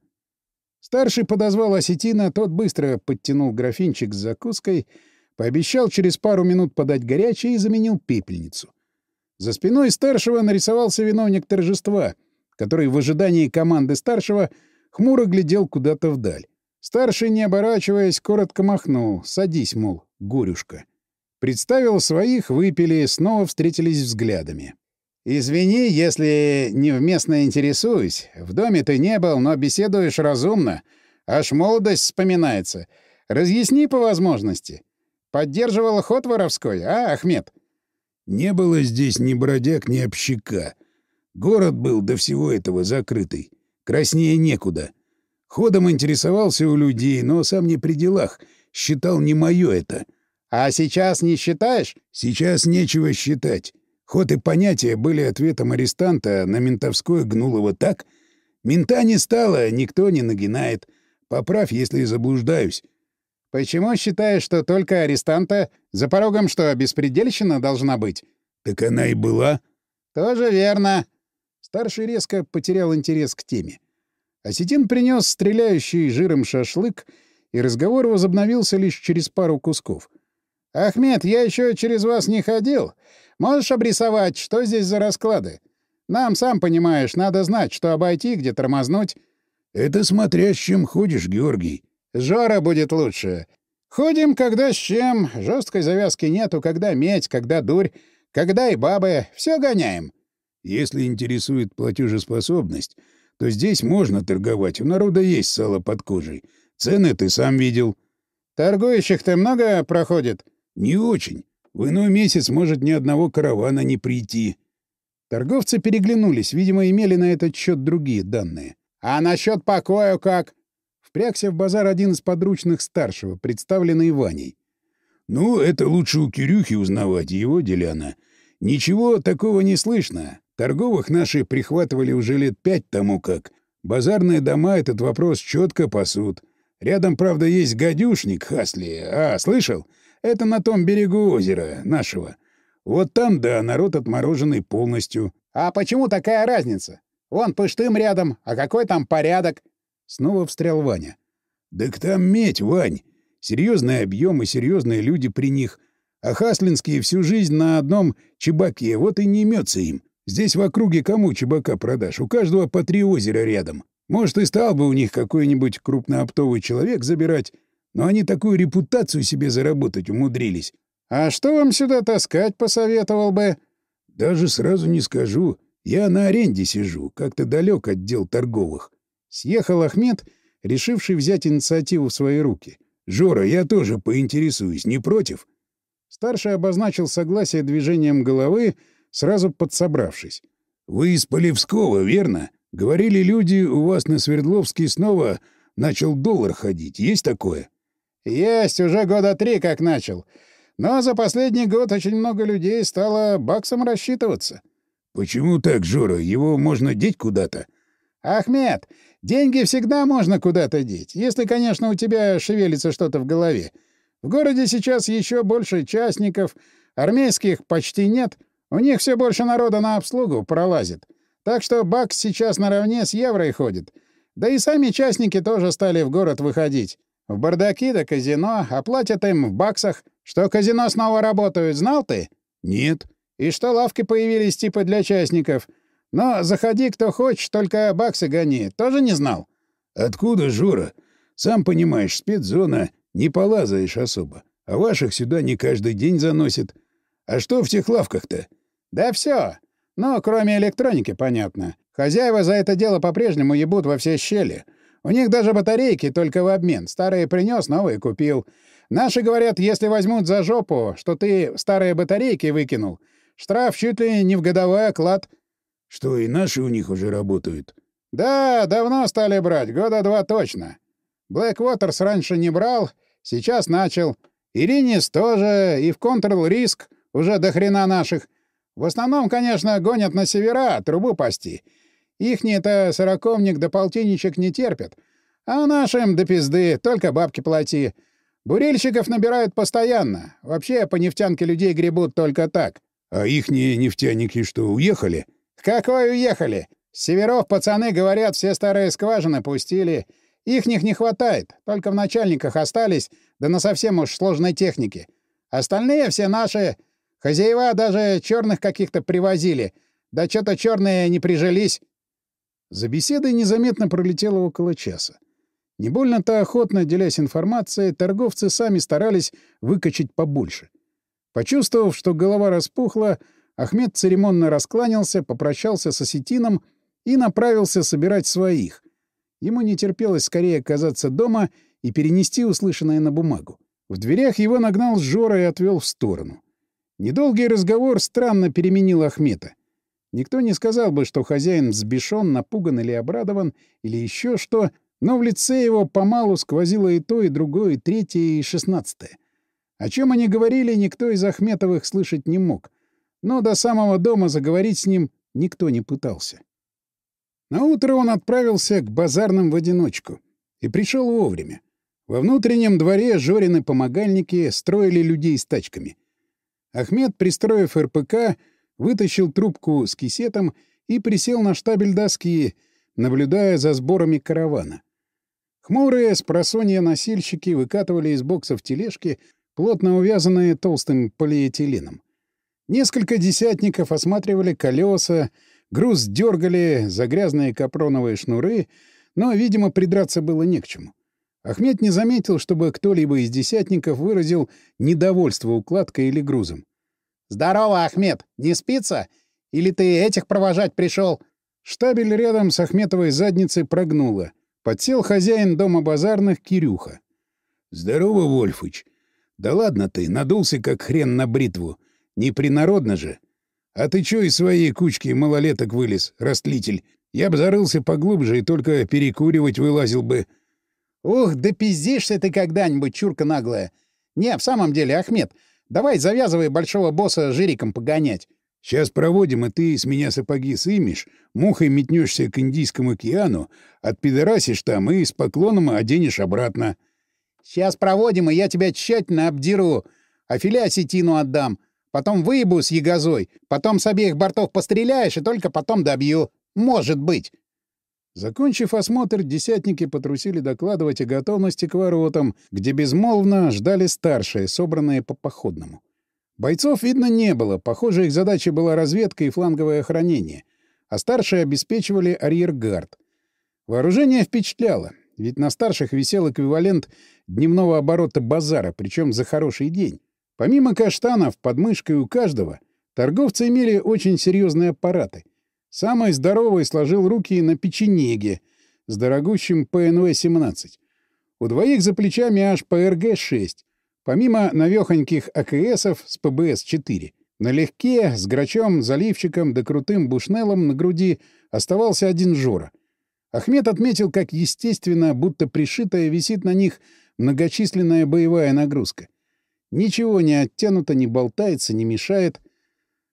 Старший подозвал осетина, тот быстро подтянул графинчик с закуской, пообещал через пару минут подать горячее и заменил пепельницу. За спиной старшего нарисовался виновник торжества, который в ожидании команды старшего хмуро глядел куда-то вдаль. Старший, не оборачиваясь, коротко махнул. «Садись, мол, горюшка». Представил своих, выпили, снова встретились взглядами. «Извини, если невместно интересуюсь. В доме ты не был, но беседуешь разумно. Аж молодость вспоминается. Разъясни по возможности. Поддерживал ход воровской, а, Ахмед?» «Не было здесь ни бродяг, ни общака. Город был до всего этого закрытый. Краснее некуда. Ходом интересовался у людей, но сам не при делах. Считал не мое это. А сейчас не считаешь? Сейчас нечего считать. Ход и понятия были ответом арестанта на ментовское гнулово так. Мента не стало, никто не нагинает. Поправь, если заблуждаюсь. Почему считаешь, что только арестанта за порогом что, беспредельщина должна быть? Так она и была. Тоже верно. Старший резко потерял интерес к теме. Осетин принес стреляющий жиром шашлык, и разговор возобновился лишь через пару кусков. «Ахмед, я еще через вас не ходил. Можешь обрисовать, что здесь за расклады? Нам, сам понимаешь, надо знать, что обойти, где тормознуть». «Это смотря с чем ходишь, Георгий». «Жора будет лучше. Ходим, когда с чем. Жесткой завязки нету, когда медь, когда дурь, когда и бабы. Все гоняем». «Если интересует платежеспособность, то здесь можно торговать. У народа есть сало под кожей. Цены ты сам видел». «Торгующих-то много проходит?» «Не очень. В иной месяц может ни одного каравана не прийти. Торговцы переглянулись, видимо, имели на этот счет другие данные. «А насчет покоя как?» Впрягся в базар один из подручных старшего, представленный Ваней. «Ну, это лучше у Кирюхи узнавать, его деляна. Ничего такого не слышно. Торговых наши прихватывали уже лет пять тому как. Базарные дома этот вопрос четко пасут. Рядом, правда, есть гадюшник Хасли. А, слышал? Это на том берегу озера, нашего. Вот там, да, народ отмороженный полностью. А почему такая разница? Вон Пыштым рядом, а какой там порядок? Снова встрял Ваня. Так там медь, Вань. Серьезные объемы, серьезные люди при них. А хаслинские всю жизнь на одном чебаке, вот и не имется им. Здесь в округе кому чебака продашь? У каждого по три озера рядом. Может, и стал бы у них какой-нибудь крупнооптовый человек забирать, но они такую репутацию себе заработать умудрились. А что вам сюда таскать посоветовал бы? Даже сразу не скажу. Я на аренде сижу, как-то далек от дел торговых. Съехал Ахмед, решивший взять инициативу в свои руки. «Жора, я тоже поинтересуюсь, не против?» Старший обозначил согласие движением головы, сразу подсобравшись. «Вы из Полевского, верно? Говорили люди, у вас на Свердловске снова начал доллар ходить. Есть такое?» «Есть, уже года три как начал. Но за последний год очень много людей стало баксом рассчитываться». «Почему так, Жора? Его можно деть куда-то?» «Ахмед, деньги всегда можно куда-то деть, если, конечно, у тебя шевелится что-то в голове. В городе сейчас еще больше частников, армейских почти нет, у них все больше народа на обслугу пролазит. Так что бакс сейчас наравне с евро и ходит. Да и сами частники тоже стали в город выходить. В бардаки да казино, оплатят им в баксах. Что казино снова работают, знал ты? Нет. И что лавки появились типа для частников. Но заходи кто хочешь, только баксы гони. Тоже не знал? Откуда, Жора? Сам понимаешь, спецзона, не полазаешь особо. А ваших сюда не каждый день заносит. А что в тех лавках-то? Да все. Ну, кроме электроники, понятно. Хозяева за это дело по-прежнему ебут во все щели. У них даже батарейки только в обмен. Старые принес, новые купил. Наши говорят, если возьмут за жопу, что ты старые батарейки выкинул, штраф чуть ли не в годовой оклад. Что, и наши у них уже работают? Да, давно стали брать, года два точно. Блэквотерс раньше не брал, сейчас начал. Иринис тоже, и в Control Risk Уже до хрена наших. В основном, конечно, гонят на севера, трубу пасти. Ихний-то сороковник да полтинничек не терпят. А нашим до пизды, только бабки плати. Бурильщиков набирают постоянно. Вообще, по нефтянке людей гребут только так. А ихние нефтяники что, уехали? Какой уехали? С северов пацаны, говорят, все старые скважины пустили. Ихних не хватает, только в начальниках остались, да на совсем уж сложной технике. Остальные все наши. Хозяева даже черных каких-то привозили. Да что-то черные не прижились. За беседой незаметно пролетело около часа. Не больно-то охотно, делясь информацией, торговцы сами старались выкачать побольше. Почувствовав, что голова распухла, Ахмед церемонно раскланялся, попрощался с осетином и направился собирать своих. Ему не терпелось скорее оказаться дома и перенести услышанное на бумагу. В дверях его нагнал Жора и отвел в сторону. Недолгий разговор странно переменил Ахмета. Никто не сказал бы, что хозяин взбешен, напуган или обрадован, или еще что, но в лице его помалу сквозило и то, и другое, и третье, и шестнадцатое. О чем они говорили, никто из Ахметовых слышать не мог. Но до самого дома заговорить с ним никто не пытался. Наутро он отправился к базарным в одиночку. И пришел вовремя. Во внутреннем дворе Жорины-помогальники строили людей с тачками. Ахмед, пристроив РПК, вытащил трубку с кисетом и присел на штабель доски, наблюдая за сборами каравана. Хмурые с просонья носильщики выкатывали из боксов тележки, плотно увязанные толстым полиэтиленом. Несколько десятников осматривали колеса, груз дергали за грязные капроновые шнуры, но, видимо, придраться было не к чему. Ахмед не заметил, чтобы кто-либо из десятников выразил недовольство укладкой или грузом. «Здорово, Ахмед! Не спится? Или ты этих провожать пришел? Штабель рядом с Ахметовой задницей прогнуло — Подсел хозяин дома базарных Кирюха. «Здорово, Вольфыч. Да ладно ты, надулся как хрен на бритву. Не принародно же. А ты чё из своей кучки малолеток вылез, растлитель? Я б зарылся поглубже и только перекуривать вылазил бы». «Ух, да пиздишься ты когда-нибудь, чурка наглая. Не, в самом деле, Ахмед, давай завязывай большого босса жириком погонять. Сейчас проводим, и ты с меня сапоги сымешь, мухой метнешься к Индийскому океану, отпидорасишь там и с поклоном оденешь обратно. Сейчас проводим, и я тебя тщательно обдеру, а филе осетину отдам. Потом выебу с ягозой, потом с обеих бортов постреляешь, и только потом добью. Может быть. Закончив осмотр, десятники потрусили докладывать о готовности к воротам, где безмолвно ждали старшие, собранные по походному. Бойцов видно не было, похоже, их задача была разведка и фланговое охранение, а старшие обеспечивали арьергард. Вооружение впечатляло, ведь на старших висел эквивалент дневного оборота базара, причем за хороший день. Помимо каштанов, под мышкой у каждого, торговцы имели очень серьезные аппараты. Самый здоровый сложил руки на печенеге с дорогущим ПНВ-17. У двоих за плечами аж ПРГ-6, Помимо навехоньких АКСов с ПБС-4, налегке, с грачом, заливчиком да крутым бушнелом на груди оставался один Жора. Ахмед отметил, как естественно, будто пришитая висит на них многочисленная боевая нагрузка. Ничего не оттянуто, не болтается, не мешает.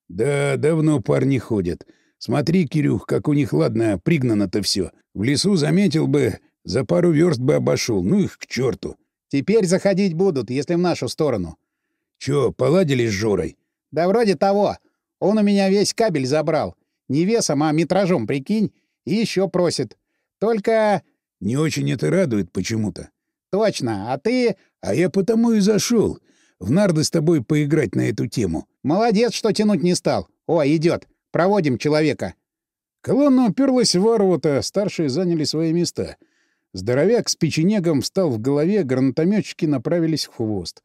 «Да, давно парни ходят. Смотри, Кирюх, как у них, ладно, пригнано-то все. В лесу заметил бы, за пару верст бы обошел. Ну их к черту. Теперь заходить будут, если в нашу сторону. Чё, поладили с Жорой? Да вроде того. Он у меня весь кабель забрал. Не весом, а метражом, прикинь. И еще просит. Только... Не очень это радует почему-то. Точно. А ты... А я потому и зашел. В нарды с тобой поиграть на эту тему. Молодец, что тянуть не стал. О, идет. Проводим человека. Колонна уперлась в ворота, старшие заняли свои места — Здоровяк с печенегом встал в голове, гранатометчики направились в хвост.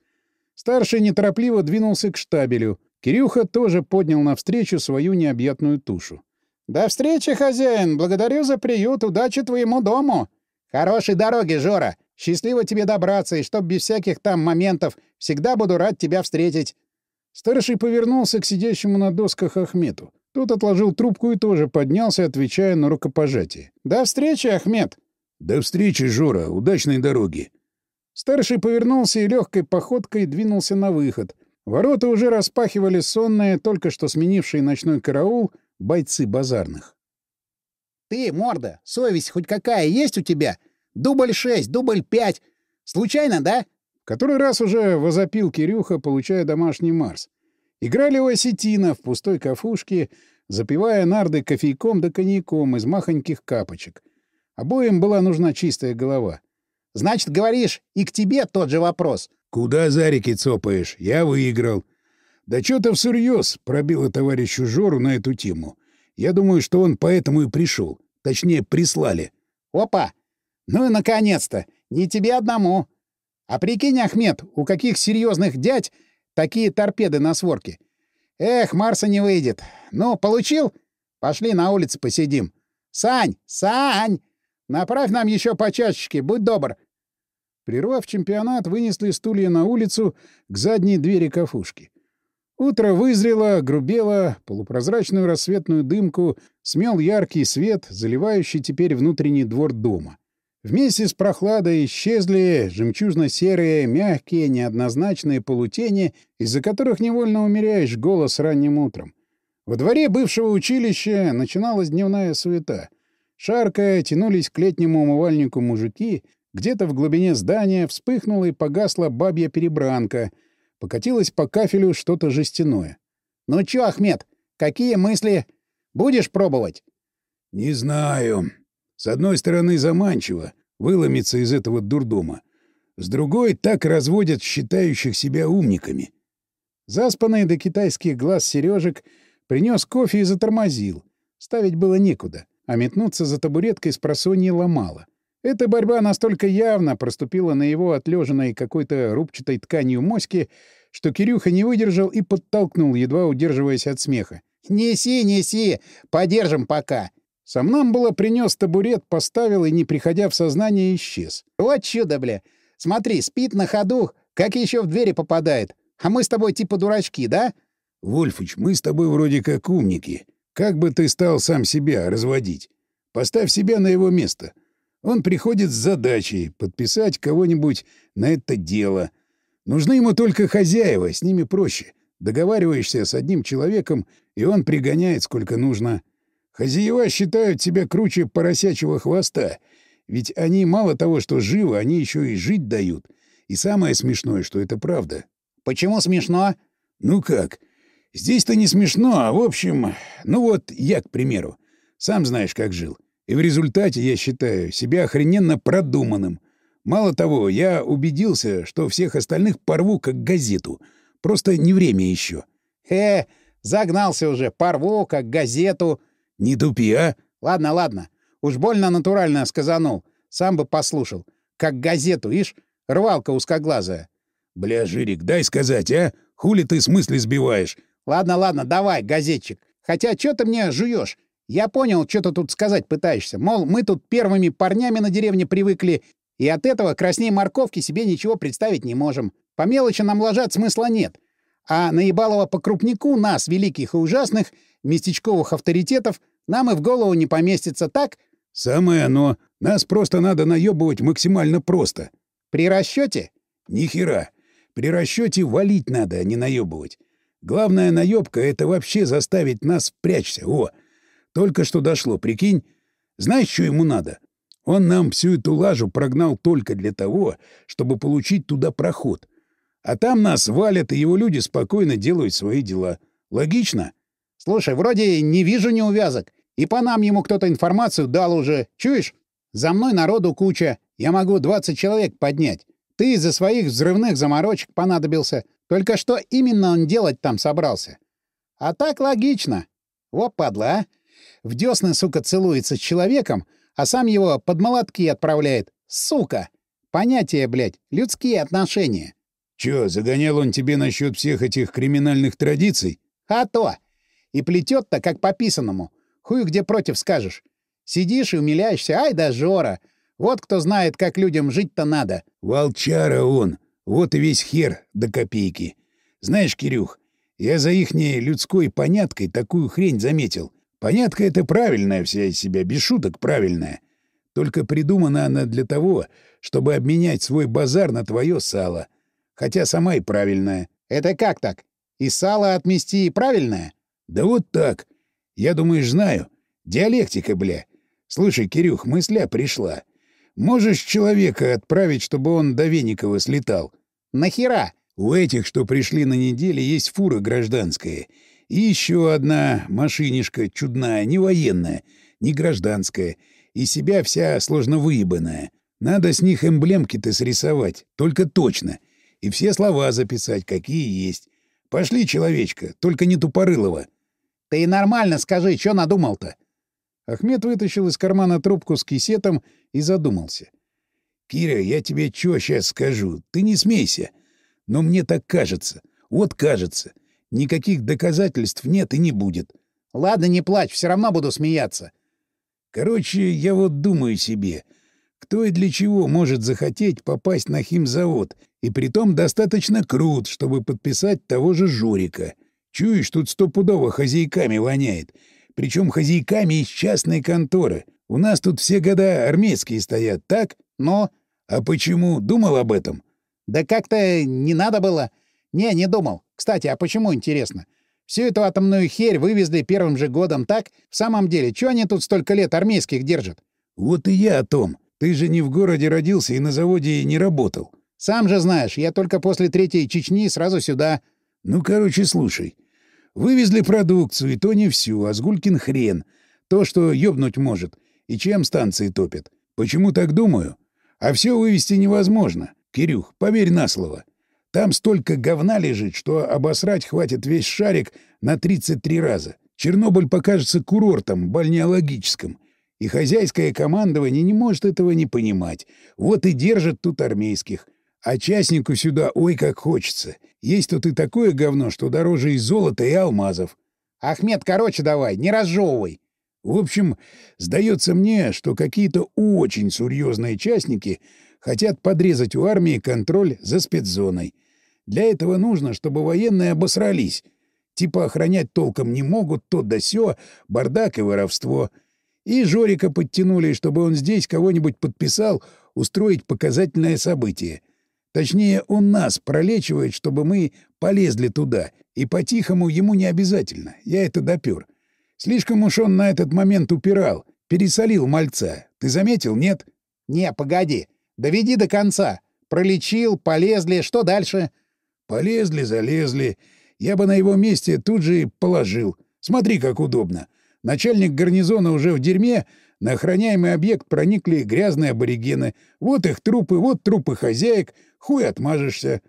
Старший неторопливо двинулся к штабелю. Кирюха тоже поднял навстречу свою необъятную тушу. «До встречи, хозяин! Благодарю за приют! Удачи твоему дому! Хорошей дороги, Жора! Счастливо тебе добраться, и чтоб без всяких там моментов всегда буду рад тебя встретить!» Старший повернулся к сидящему на досках Ахмету. Тот отложил трубку и тоже поднялся, отвечая на рукопожатие. «До встречи, Ахмед!» «До встречи, Жора! Удачной дороги!» Старший повернулся и легкой походкой двинулся на выход. Ворота уже распахивали сонные, только что сменившие ночной караул, бойцы базарных. «Ты, морда, совесть хоть какая есть у тебя? Дубль шесть, дубль пять. Случайно, да?» Который раз уже возопил Кирюха, получая домашний Марс. Играли у осетина в пустой кафушке, запивая нарды кофейком да коньяком из махоньких капочек. Обоим была нужна чистая голова. «Значит, говоришь, и к тебе тот же вопрос». «Куда зарики цопаешь? Я выиграл». «Да что-то всерьез», — пробило товарищу Жору на эту тему. «Я думаю, что он поэтому и пришел. Точнее, прислали». «Опа! Ну и наконец-то! Не тебе одному!» А прикинь, Ахмед, у каких серьезных дядь такие торпеды на сворке. Эх, Марса не выйдет. Ну, получил? Пошли на улице посидим. Сань! Сань! Направь нам еще по чашечке, будь добр. Прервав чемпионат, вынесли стулья на улицу к задней двери кафушки. Утро вызрело, грубело, полупрозрачную рассветную дымку смел яркий свет, заливающий теперь внутренний двор дома. Вместе с прохладой исчезли жемчужно-серые, мягкие, неоднозначные полутени, из-за которых невольно умеряешь голос ранним утром. Во дворе бывшего училища начиналась дневная суета. Шаркая, тянулись к летнему умывальнику мужики, где-то в глубине здания вспыхнула и погасла бабья перебранка, покатилось по кафелю что-то жестяное. — Ну чё, Ахмед, какие мысли? Будешь пробовать? — Не знаю, с одной стороны, заманчиво выломиться из этого дурдома. С другой, так разводят считающих себя умниками. Заспанный до китайских глаз Сережек принес кофе и затормозил. Ставить было некуда, а метнуться за табуреткой с просонья ломало. Эта борьба настолько явно проступила на его отлеженной какой-то рубчатой тканью моське, что Кирюха не выдержал и подтолкнул, едва удерживаясь от смеха. «Неси, неси! Подержим пока!» Сам нам было принес табурет, поставил и, не приходя в сознание, исчез. «Вот чудо, бля! Смотри, спит на ходу, как еще в двери попадает. А мы с тобой типа дурачки, да?» «Вольфыч, мы с тобой вроде как умники. Как бы ты стал сам себя разводить? Поставь себя на его место. Он приходит с задачей подписать кого-нибудь на это дело. Нужны ему только хозяева, с ними проще. Договариваешься с одним человеком, и он пригоняет сколько нужно». Хозяева считают себя круче поросячьего хвоста, ведь они мало того, что живы, они еще и жить дают. И самое смешное, что это правда. Почему смешно? Ну как? Здесь-то не смешно, а в общем... Ну вот я, к примеру. Сам знаешь, как жил. И в результате я считаю себя охрененно продуманным. Мало того, я убедился, что всех остальных порву как газету. Просто не время еще. Э, загнался уже, порву как газету. «Не тупи, а!» «Ладно, ладно. Уж больно натурально сказанул. Сам бы послушал. Как газету, ишь? Рвалка узкоглазая». «Бля, Жирик, дай сказать, а? Хули ты смысле сбиваешь?» «Ладно, ладно, давай, газетчик. Хотя что ты мне жуешь? Я понял, что ты тут сказать пытаешься. Мол, мы тут первыми парнями на деревне привыкли, и от этого красней морковки себе ничего представить не можем. По мелочи нам ложать смысла нет. А наебалого по крупнику нас, великих и ужасных, местечковых авторитетов, нам и в голову не поместится, так? Самое оно. Нас просто надо наебывать максимально просто. При расчете? Ни хера. При расчете валить надо, а не наебывать. Главная наебка — это вообще заставить нас прячься. О, только что дошло, прикинь. Знаешь, что ему надо? Он нам всю эту лажу прогнал только для того, чтобы получить туда проход. А там нас валят, и его люди спокойно делают свои дела. Логично? Слушай, вроде не вижу неувязок. И по нам ему кто-то информацию дал уже. Чуешь? За мной народу куча. Я могу 20 человек поднять. Ты из-за своих взрывных заморочек понадобился. Только что именно он делать там собрался? А так логично. Во, падла, а? В дёсны, сука, целуется с человеком, а сам его под молотки отправляет. Сука! Понятие, блядь, людские отношения. Чё, загонял он тебе насчет всех этих криминальных традиций? А то! И плетет-то, как по писанному. Хуй где против скажешь. Сидишь и умиляешься, ай да Жора. Вот кто знает, как людям жить-то надо. Волчара он. Вот и весь хер до копейки. Знаешь, Кирюх, я за ихней людской поняткой такую хрень заметил. Понятка — это правильная вся из себя, без шуток правильная. Только придумана она для того, чтобы обменять свой базар на твое сало. Хотя сама и правильная. Это как так? И сало отмести правильное? Да вот так. Я, думаешь, знаю. Диалектика, бля. Слушай, Кирюх, мысля пришла. Можешь человека отправить, чтобы он до Веникова слетал? Нахера? У этих, что пришли на неделе, есть фура гражданская. И еще одна машинишка чудная, не военная, не гражданская. И себя вся сложно выебанная. Надо с них эмблемки-то срисовать, только точно. И все слова записать, какие есть. Пошли, человечка, только не тупорылого. — Ты нормально скажи, что надумал-то? Ахмед вытащил из кармана трубку с кисетом и задумался. — Кира, я тебе что сейчас скажу? Ты не смейся. Но мне так кажется. Вот кажется. Никаких доказательств нет и не будет. — Ладно, не плачь, все равно буду смеяться. Короче, я вот думаю себе, кто и для чего может захотеть попасть на химзавод, и притом достаточно крут, чтобы подписать того же Журика. Чуешь, тут стопудово хозяйками воняет. Причем хозяйками из частной конторы. У нас тут все года армейские стоят, так? Но... А почему? Думал об этом? Да как-то не надо было. Не, не думал. Кстати, а почему, интересно? Всю эту атомную херь вывезли первым же годом, так? В самом деле, чего они тут столько лет армейских держат? Вот и я о том. Ты же не в городе родился и на заводе не работал. Сам же знаешь, я только после третьей Чечни сразу сюда. Ну, короче, слушай. Вывезли продукцию, и то не всю, а сгулькин хрен. То, что ёбнуть может. И чем станции топят. Почему так думаю? А все вывести невозможно. Кирюх, поверь на слово. Там столько говна лежит, что обосрать хватит весь шарик на 33 раза. Чернобыль покажется курортом, бальнеологическим. И хозяйское командование не может этого не понимать. Вот и держит тут армейских. А частнику сюда ой как хочется. Есть тут и такое говно, что дороже и золота, и алмазов. Ахмед, короче давай, не разжевывай. В общем, сдается мне, что какие-то очень серьезные частники хотят подрезать у армии контроль за спецзоной. Для этого нужно, чтобы военные обосрались. Типа охранять толком не могут, то да сё, бардак и воровство. И Жорика подтянули, чтобы он здесь кого-нибудь подписал устроить показательное событие. Точнее, он нас пролечивает, чтобы мы полезли туда. И по-тихому ему не обязательно. Я это допер. Слишком уж он на этот момент упирал. Пересолил мальца. Ты заметил, нет? Не, погоди. Доведи до конца. Пролечил, полезли. Что дальше? — Полезли, залезли. Я бы на его месте тут же и положил. Смотри, как удобно. Начальник гарнизона уже в дерьме, на охраняемый объект проникли грязные аборигены. Вот их трупы, вот трупы хозяек. Хуй отмажешься.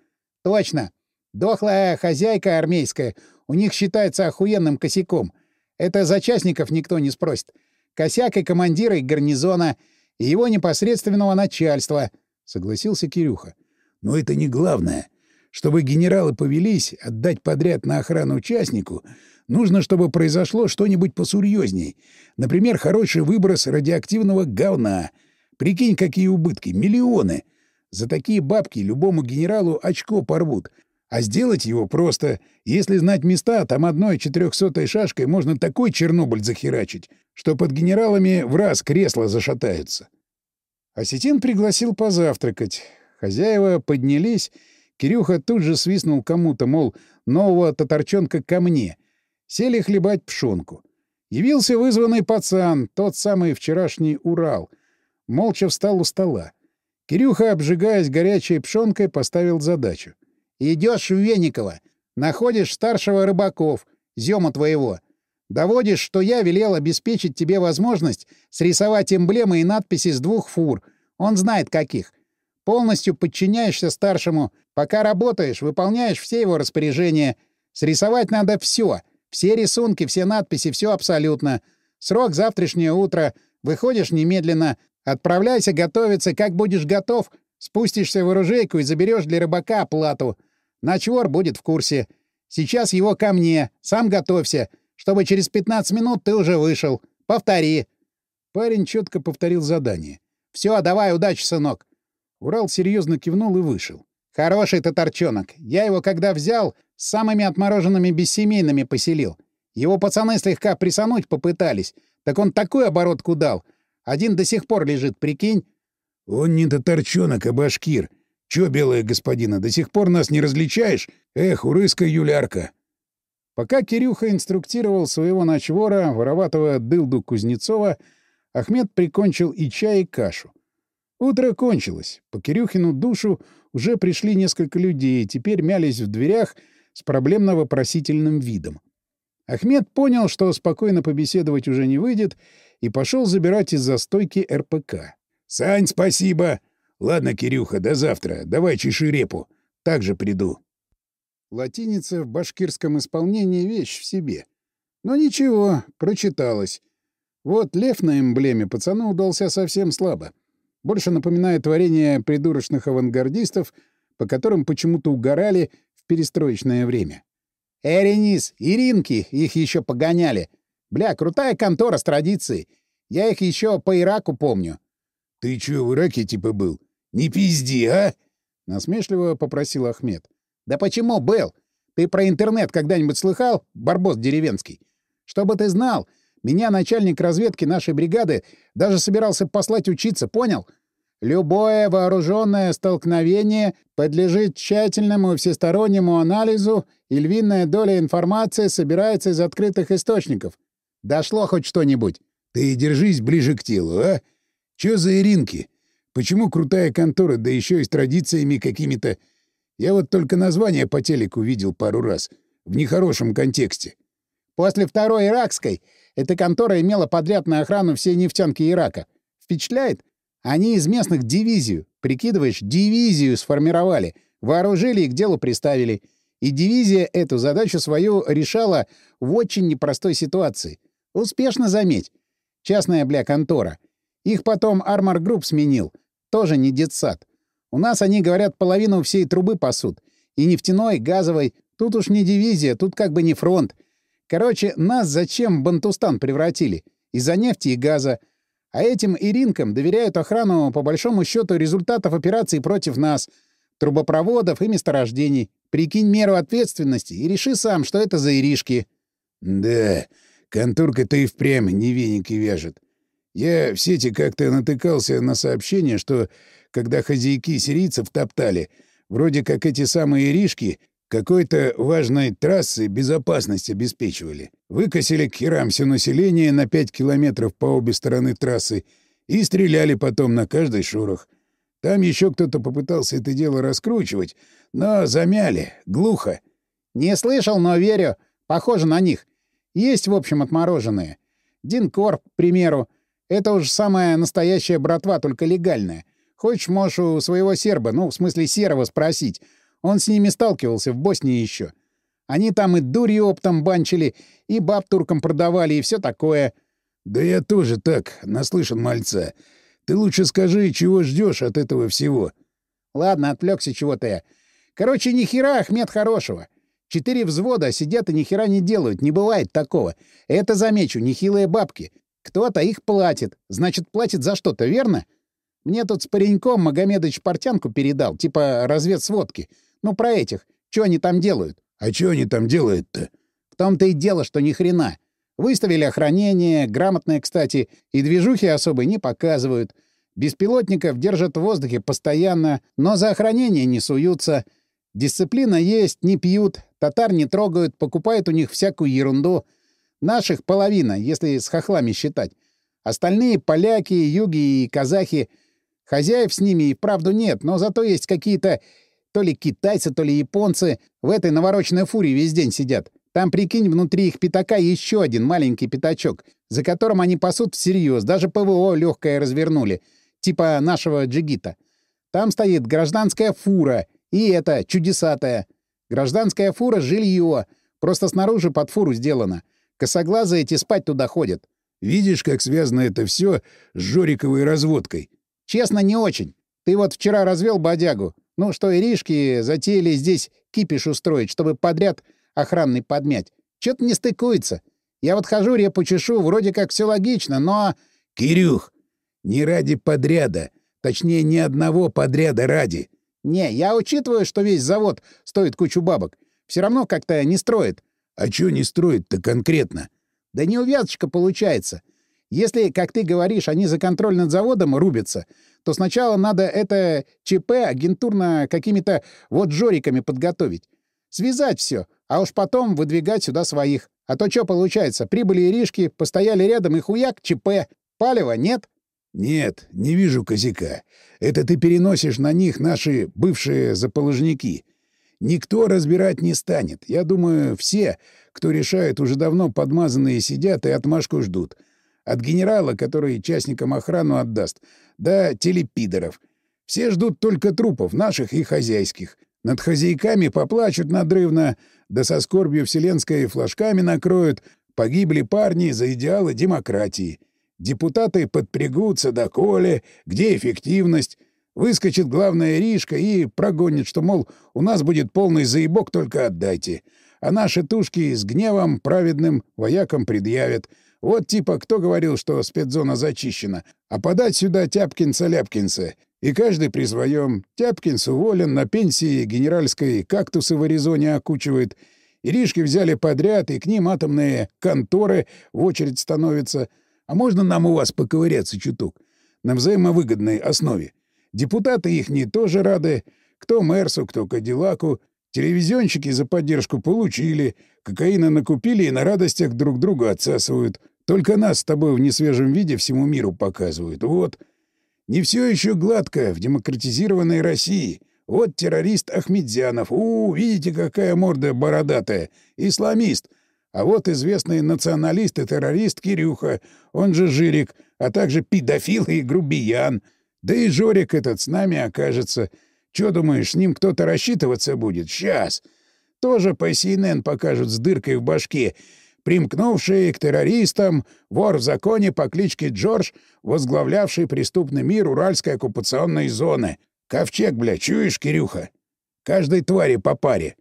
Точно. Дохлая хозяйка армейская. У них считается охуенным косяком. Это за частников никто не спросит. Косяк и командира и гарнизона, и его непосредственного начальства, — согласился Кирюха. Но это не главное. Чтобы генералы повелись отдать подряд на охрану участнику, нужно, чтобы произошло что-нибудь посерьезней. Например, хороший выброс радиоактивного говна. Прикинь, какие убытки. Миллионы. За такие бабки любому генералу очко порвут. А сделать его просто. Если знать места, там одной четырехсотой шашкой можно такой Чернобыль захерачить, что под генералами в раз кресла зашатаются. Осетин пригласил позавтракать. Хозяева поднялись Кирюха тут же свистнул кому-то, мол, нового татарчонка ко мне. Сели хлебать пшонку. Явился вызванный пацан, тот самый вчерашний Урал. Молча встал у стола. Кирюха, обжигаясь горячей пшенкой, поставил задачу. «Идешь в Вениково, находишь старшего рыбаков, зема твоего. Доводишь, что я велел обеспечить тебе возможность срисовать эмблемы и надписи с двух фур. Он знает каких. Полностью подчиняешься старшему, пока работаешь, выполняешь все его распоряжения. Срисовать надо все. Все рисунки, все надписи, все абсолютно. Срок завтрашнее утро. Выходишь немедленно. Отправляйся готовиться. Как будешь готов, спустишься в оружейку и заберешь для рыбака оплату. Начвор будет в курсе. Сейчас его ко мне. Сам готовься, чтобы через 15 минут ты уже вышел. Повтори. Парень четко повторил задание. Все, давай, удачи, сынок. Урал серьезно кивнул и вышел. «Хороший татарчонок. Я его, когда взял, с самыми отмороженными бессемейными поселил. Его пацаны слегка присануть попытались. Так он такой оборотку дал. Один до сих пор лежит, прикинь?» «Он не татарчонок, а башкир. Чё, белая господина, до сих пор нас не различаешь? Эх, урыска Юлярка!» Пока Кирюха инструктировал своего ночвора, вороватого дылду Кузнецова, Ахмед прикончил и чай, и кашу. Утро кончилось. По Кирюхину душу уже пришли несколько людей, и теперь мялись в дверях с проблемно-вопросительным видом. Ахмед понял, что спокойно побеседовать уже не выйдет, и пошел забирать из застойки РПК. «Сань, спасибо! Ладно, Кирюха, до завтра. Давай чеши репу. Так же приду». Латиница в башкирском исполнении — вещь в себе. Но ничего, прочиталось. Вот лев на эмблеме пацану удался совсем слабо. Больше напоминает творение придурочных авангардистов, по которым почему-то угорали в перестроечное время. «Эренис, Иринки, их еще погоняли. Бля, крутая контора с традицией. Я их еще по Ираку помню». «Ты чё, в Ираке типа был? Не пизди, а?» — насмешливо попросил Ахмед. «Да почему был? Ты про интернет когда-нибудь слыхал, барбос деревенский? Чтобы ты знал, меня начальник разведки нашей бригады даже собирался послать учиться, понял? Любое вооруженное столкновение подлежит тщательному всестороннему анализу, и львиная доля информации собирается из открытых источников. Дошло хоть что-нибудь? Ты держись ближе к телу, а? Чё за Иринки? Почему крутая контора, да еще и с традициями какими-то... Я вот только название по телеку видел пару раз. В нехорошем контексте. После Второй Иракской эта контора имела подряд на охрану всей нефтянки Ирака. Впечатляет? Они из местных дивизию, прикидываешь, дивизию сформировали, вооружили и к делу приставили. И дивизия эту задачу свою решала в очень непростой ситуации. Успешно заметь. Частная, бля, контора. Их потом Armor Group сменил. Тоже не детсад. У нас, они говорят, половину всей трубы пасут. И нефтяной, и газовой. Тут уж не дивизия, тут как бы не фронт. Короче, нас зачем в Бантустан превратили? Из-за нефти и газа. А этим иринкам доверяют охрану, по большому счету, результатов операций против нас. Трубопроводов и месторождений. Прикинь меру ответственности и реши сам, что это за иришки. — Да, конторка-то и впрямь не веники вяжет. Я в сети как-то натыкался на сообщение, что когда хозяйки сирийцев топтали, вроде как эти самые ришки какой-то важной трассы безопасность обеспечивали. Выкосили к херам все население на 5 километров по обе стороны трассы и стреляли потом на каждый шорох. Там еще кто-то попытался это дело раскручивать, но замяли, глухо. «Не слышал, но верю. Похоже на них. Есть, в общем, отмороженные. Динкор, к примеру. Это уж самая настоящая братва, только легальная. Хочешь, можешь у своего серба, ну, в смысле серого, спросить. Он с ними сталкивался в Боснии еще. Они там и дури оптом банчили, и баб туркам продавали, и все такое. — Да я тоже так, наслышан мальца. Ты лучше скажи, чего ждешь от этого всего. — Ладно, отвлекся чего-то я. Короче, ни хера, Ахмед, хорошего. Четыре взвода сидят и ни хера не делают, не бывает такого. Это, замечу, нехилые бабки. Кто-то их платит. Значит, платит за что-то, верно? Мне тут с пареньком Магомедыч портянку передал, типа разведсводки. Ну, про этих. Что они там делают? А что они там делают-то? В том-то и дело, что ни хрена. Выставили охранение, грамотное, кстати, и движухи особой не показывают. Беспилотников держат в воздухе постоянно, но за охранение не суются. Дисциплина есть, не пьют, татар не трогают, покупают у них всякую ерунду — Наших половина, если с хохлами считать. Остальные — поляки, юги и казахи. Хозяев с ними и вправду нет, но зато есть какие-то то ли китайцы, то ли японцы. В этой навороченной фуре весь день сидят. Там, прикинь, внутри их пятака еще один маленький пятачок, за которым они пасут всерьез. Даже ПВО легкое развернули. Типа нашего джигита. Там стоит гражданская фура. И это, чудесатая. Гражданская фура — жилье. Просто снаружи под фуру сделано. Косоглазые эти спать туда ходят. Видишь, как связано это все с Жориковой разводкой? Честно, не очень. Ты вот вчера развел бодягу. Ну, что иришки затеяли здесь кипиш устроить, чтобы подряд охранный подмять. Чё-то не стыкуется. Я вот хожу, репу чешу, вроде как все логично, но... Кирюх, не ради подряда. Точнее, ни одного подряда ради. Не, я учитываю, что весь завод стоит кучу бабок. Все равно как-то не строит. А что не строить-то конкретно? Да неувязочка получается. Если, как ты говоришь, они за контроль над заводом рубятся, то сначала надо это ЧП агентурно какими-то вот жориками подготовить. Связать все, а уж потом выдвигать сюда своих. А то что получается? Прибыли иришки, постояли рядом и хуяк, ЧП. Палева нет? Нет, не вижу козяка. Это ты переносишь на них наши бывшие заположники. Никто разбирать не станет. Я думаю, все, кто решает, уже давно подмазанные сидят и отмашку ждут. От генерала, который частникам охрану отдаст, до телепидоров. Все ждут только трупов, наших и хозяйских. Над хозяйками поплачут надрывно, да со скорбью вселенской флажками накроют. Погибли парни за идеалы демократии. Депутаты подпрягутся доколе, где эффективность. Выскочит главная Ришка и прогонит, что, мол, у нас будет полный заебок, только отдайте. А наши тушки с гневом праведным воякам предъявят. Вот типа кто говорил, что спецзона зачищена, а подать сюда Тяпкинца-Ляпкинца. И каждый при своем. Тяпкинс уволен, на пенсии генеральской кактусы в Аризоне окучивает. Иришки взяли подряд, и к ним атомные конторы в очередь становятся. А можно нам у вас поковыряться чуток? На взаимовыгодной основе. Депутаты их не тоже рады. Кто Мерсу, кто Кадиллаку. Телевизионщики за поддержку получили. Кокаина накупили и на радостях друг друга отсасывают. Только нас с тобой в несвежем виде всему миру показывают. Вот. Не все еще гладко в демократизированной России. Вот террорист Ахмедзянов. У, видите, какая морда бородатая. Исламист. А вот известный националист и террорист Кирюха, он же Жирик, а также педофил и грубиян. Да и Жорик этот с нами окажется. Чё думаешь, с ним кто-то рассчитываться будет? Сейчас. Тоже по CNN покажут с дыркой в башке. Примкнувший к террористам, вор в законе по кличке Джордж, возглавлявший преступный мир Уральской оккупационной зоны. Ковчег, бля, чуешь, Кирюха? Каждой твари по паре.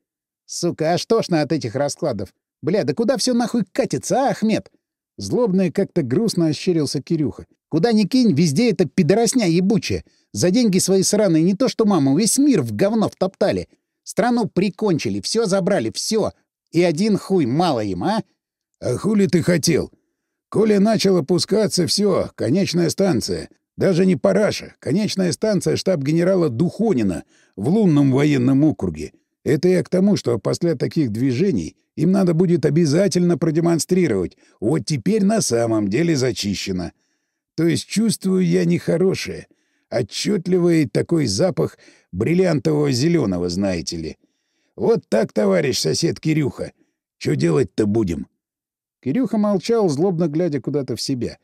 Сука, аж тошно от этих раскладов. Бля, да куда все нахуй катится, а, Ахмед? Злобно и как-то грустно ощерился Кирюха. Куда ни кинь, везде это пидоросня ебучая. За деньги свои сраные не то что маму, весь мир в говно втоптали. Страну прикончили, все забрали, все. И один хуй мало им, а? А хули ты хотел? Коля начал опускаться, все, конечная станция. Даже не Параша, конечная станция штаб генерала Духонина в лунном военном округе. Это я к тому, что после таких движений им надо будет обязательно продемонстрировать. Вот теперь на самом деле зачищено. То есть чувствую я нехорошее. Отчетливый такой запах бриллиантового зеленого, знаете ли. Вот так, товарищ сосед Кирюха. Что делать-то будем? Кирюха молчал, злобно глядя куда-то в себя.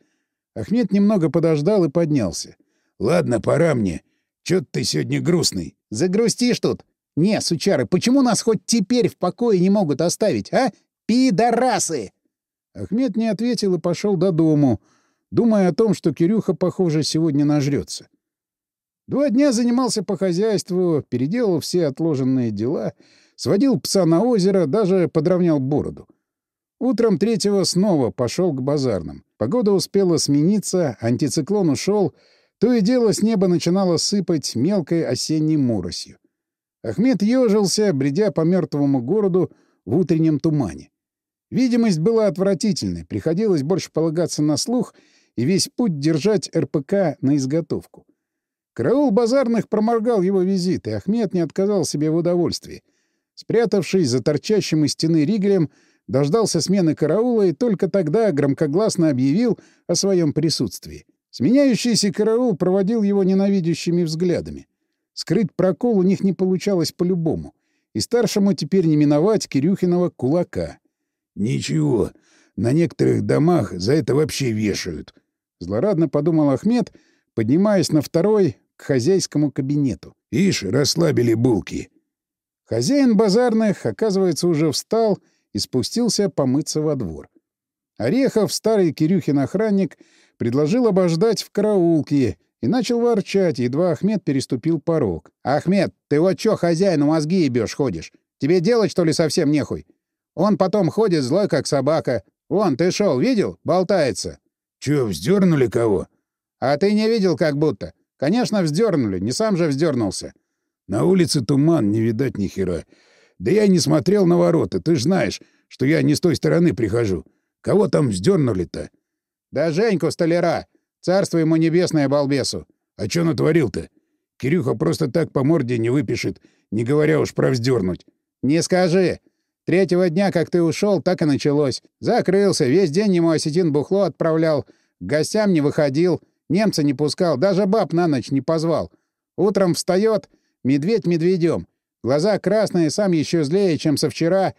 Ахмед немного подождал и поднялся. — Ладно, пора мне. Чё ты сегодня грустный? — Загрустишь тут. «Не, сучары, почему нас хоть теперь в покое не могут оставить, а? Пидорасы!» Ахмед не ответил и пошел до дому, думая о том, что Кирюха, похоже, сегодня нажрется. Два дня занимался по хозяйству, переделал все отложенные дела, сводил пса на озеро, даже подровнял бороду. Утром третьего снова пошел к базарным. Погода успела смениться, антициклон ушел, то и дело с неба начинало сыпать мелкой осенней моросью. Ахмед ежился, бредя по мертвому городу в утреннем тумане. Видимость была отвратительной, приходилось больше полагаться на слух и весь путь держать РПК на изготовку. Караул базарных проморгал его визит, и Ахмед не отказал себе в удовольствии. Спрятавшись за торчащим из стены ригелем, дождался смены караула и только тогда громкогласно объявил о своем присутствии. Сменяющийся караул проводил его ненавидящими взглядами. Скрыть прокол у них не получалось по-любому. И старшему теперь не миновать Кирюхиного кулака. «Ничего, на некоторых домах за это вообще вешают», — злорадно подумал Ахмед, поднимаясь на второй к хозяйскому кабинету. «Ишь, расслабили булки». Хозяин базарных, оказывается, уже встал и спустился помыться во двор. Орехов, старый Кирюхин охранник, предложил обождать в караулке и начал ворчать, едва Ахмед переступил порог. «Ахмед, ты вот чё хозяину мозги ебёшь ходишь? Тебе делать, что ли, совсем нехуй? Он потом ходит злой, как собака. Вон, ты шел, видел? Болтается». «Чё, вздернули кого?» «А ты не видел, как будто. Конечно, вздернули, не сам же вздернулся. «На улице туман, не видать ни хера. Да я не смотрел на ворота, ты ж знаешь, что я не с той стороны прихожу. Кого там вздернули-то?» «Да Женьку столяра. Царство ему небесное, балбесу. А чё натворил-то? Кирюха просто так по морде не выпишет, не говоря уж про вздернуть. Не скажи. Третьего дня, как ты ушел, так и началось. Закрылся, весь день ему осетин бухло отправлял, к гостям не выходил, немца не пускал, даже баб на ночь не позвал. Утром встает, медведь медведем. Глаза красные, сам еще злее, чем со вчера.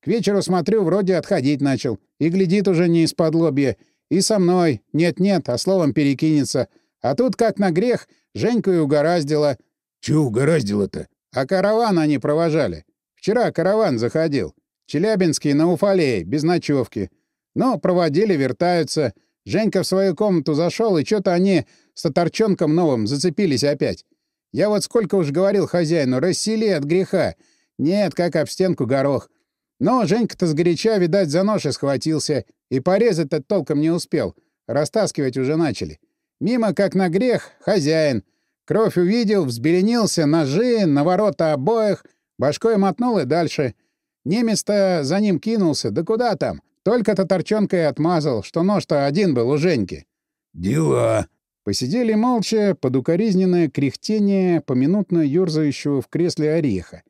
К вечеру смотрю, вроде отходить начал. И глядит уже не из-под лобья. И со мной. Нет-нет, а словом перекинется. А тут, как на грех, Женьку и угораздило. Чего угораздило-то? А караван они провожали. Вчера караван заходил. Челябинский на Уфалее, без ночевки. Но проводили, вертаются. Женька в свою комнату зашел, и что-то они с татарчонком новым зацепились опять. Я вот сколько уж говорил хозяину, рассели от греха. Нет, как об стенку горох. Но Женька-то сгоряча, видать, за нож и схватился. И порезать-то толком не успел. Растаскивать уже начали. Мимо, как на грех, хозяин. Кровь увидел, взбеленился, ножи, на ворота обоих, башкой мотнул и дальше. Немец-то за ним кинулся, да куда там? Только татарчонка и отмазал, что нож-то один был у Женьки. «Дела», Посидели молча под укоризненное кряхтение поминутно ёрзающего в кресле ореха.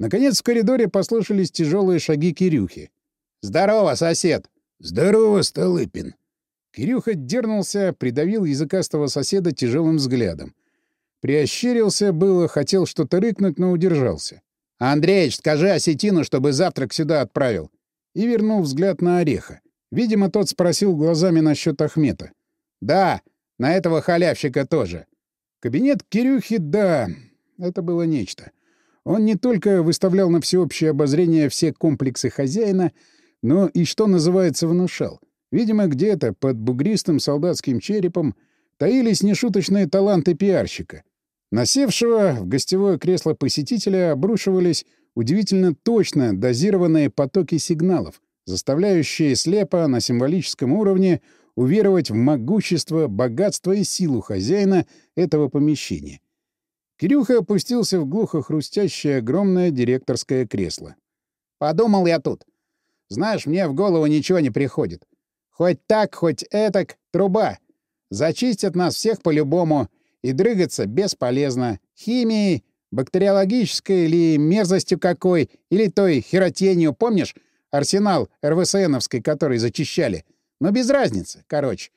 Наконец в коридоре послышались тяжелые шаги Кирюхи. «Здорово, сосед!» «Здорово, Столыпин!» Кирюха дернулся, придавил языкастого соседа тяжелым взглядом. Приощерился было, хотел что-то рыкнуть, но удержался. «Андреич, скажи осетину, чтобы завтрак сюда отправил!» И вернул взгляд на Ореха. Видимо, тот спросил глазами насчет Ахмета. «Да, на этого халявщика тоже». Кабинет Кирюхи, да, это было нечто. Он не только выставлял на всеобщее обозрение все комплексы хозяина, но и, что называется, внушал. Видимо, где-то под бугристым солдатским черепом таились нешуточные таланты пиарщика. Насевшего в гостевое кресло посетителя обрушивались удивительно точно дозированные потоки сигналов, заставляющие слепо на символическом уровне уверовать в могущество, богатство и силу хозяина этого помещения. Кирюха опустился в глухо хрустящее огромное директорское кресло. «Подумал я тут. Знаешь, мне в голову ничего не приходит. Хоть так, хоть этак, труба. Зачистят нас всех по-любому, и дрыгаться бесполезно. Химией, бактериологической или мерзостью какой, или той херотенью, помнишь? Арсенал РВСНовской, который зачищали. Но без разницы, короче.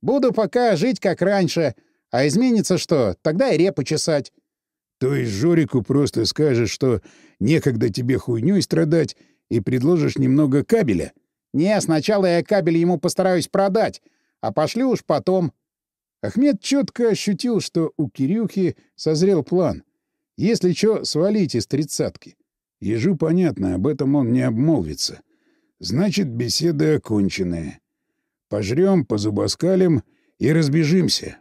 Буду пока жить как раньше, а изменится что, тогда и репу чесать. То есть Жорику просто скажешь, что некогда тебе хуйнёй страдать, и предложишь немного кабеля? Не, сначала я кабель ему постараюсь продать, а пошлю уж потом. Ахмед четко ощутил, что у Кирюхи созрел план. Если что, свалить из тридцатки. Ежу понятно, об этом он не обмолвится. Значит, беседа оконченная. Пожрем, позубоскалим и разбежимся.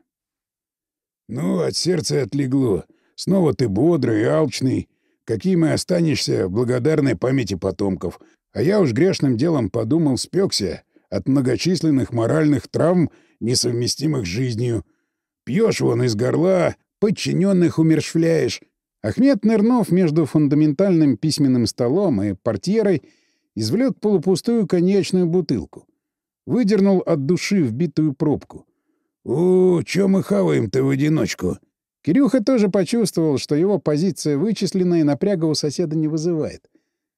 Ну, от сердца отлегло. Снова ты бодрый и алчный, каким и останешься в благодарной памяти потомков. А я уж грешным делом подумал, спекся от многочисленных моральных травм, несовместимых с жизнью. Пьешь вон из горла, подчиненных умершвляешь. Ахмед, нырнув между фундаментальным письменным столом и портьерой, извлек полупустую коньячную бутылку. Выдернул от души вбитую пробку. «О, чё мы хаваем-то в одиночку?» Кирюха тоже почувствовал, что его позиция вычислена и напряга у соседа не вызывает.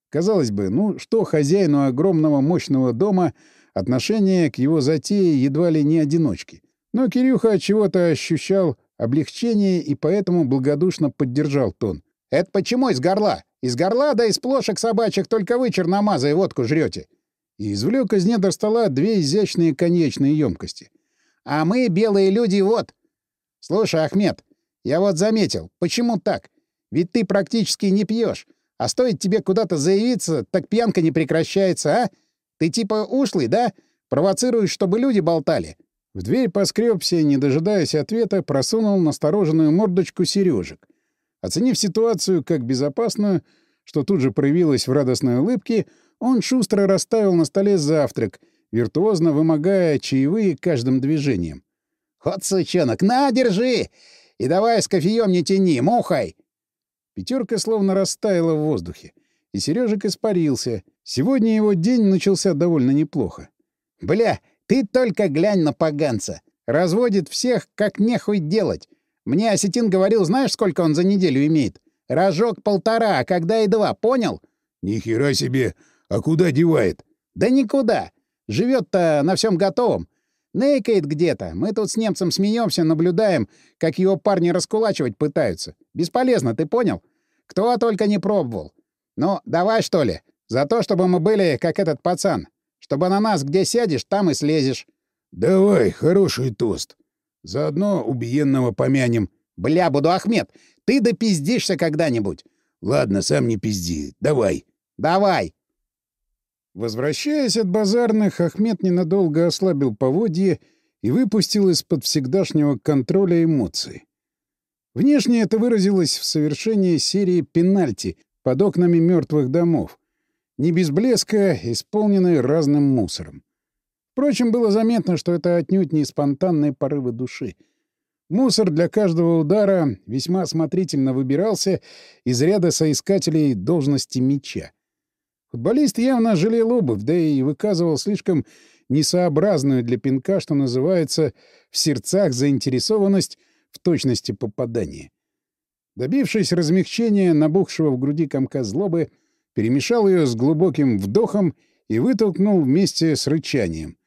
Казалось бы, ну что хозяину огромного мощного дома отношение к его затее едва ли не одиночки. Но Кирюха от чего-то ощущал облегчение и поэтому благодушно поддержал тон. «Это почему из горла? Из горла, да из плошек собачьих только вы, черномазы, водку жрете и извлек из недр стола две изящные конечные емкости. «А мы, белые люди, вот...» «Слушай, Ахмед, я вот заметил, почему так? Ведь ты практически не пьешь, а стоит тебе куда-то заявиться, так пьянка не прекращается, а? Ты типа ушлый, да? Провоцируешь, чтобы люди болтали?» В дверь поскребся, не дожидаясь ответа, просунул настороженную мордочку Сережек. Оценив ситуацию как безопасную, что тут же проявилось в радостной улыбке, он шустро расставил на столе завтрак, виртуозно вымогая чаевые каждым движением. «Вот, сучонок, на, держи! И давай с кофеем не тяни, мухой!» Пятерка словно растаяла в воздухе, и Сережик испарился. Сегодня его день начался довольно неплохо. «Бля, ты только глянь на поганца! Разводит всех, как нехуй делать! Мне Осетин говорил, знаешь, сколько он за неделю имеет? Рожок полтора, а когда и два, понял? Ни хера себе! А куда девает? Да никуда. Живет-то на всем готовом. Нейкает где-то. Мы тут с немцем смеемся, наблюдаем, как его парни раскулачивать пытаются. Бесполезно, ты понял? Кто только не пробовал. Ну, давай, что ли, за то, чтобы мы были, как этот пацан. Чтобы на нас где сядешь, там и слезешь. Давай, хороший тост. Заодно убиенного помянем. Бля, буду Ахмед, ты допиздишься когда-нибудь. Ладно, сам не пизди. Давай. Давай. Возвращаясь от базарных, Ахмед ненадолго ослабил поводье и выпустил из-под всегдашнего контроля эмоции. Внешне это выразилось в совершении серии пенальти под окнами мертвых домов, не без блеска, исполненной разным мусором. Впрочем, было заметно, что это отнюдь не спонтанные порывы души. Мусор для каждого удара весьма осмотрительно выбирался из ряда соискателей должности меча. Футболист явно жалел обувь, да и выказывал слишком несообразную для пинка, что называется, в сердцах заинтересованность в точности попадания. Добившись размягчения набухшего в груди комка злобы, перемешал ее с глубоким вдохом и вытолкнул вместе с рычанием.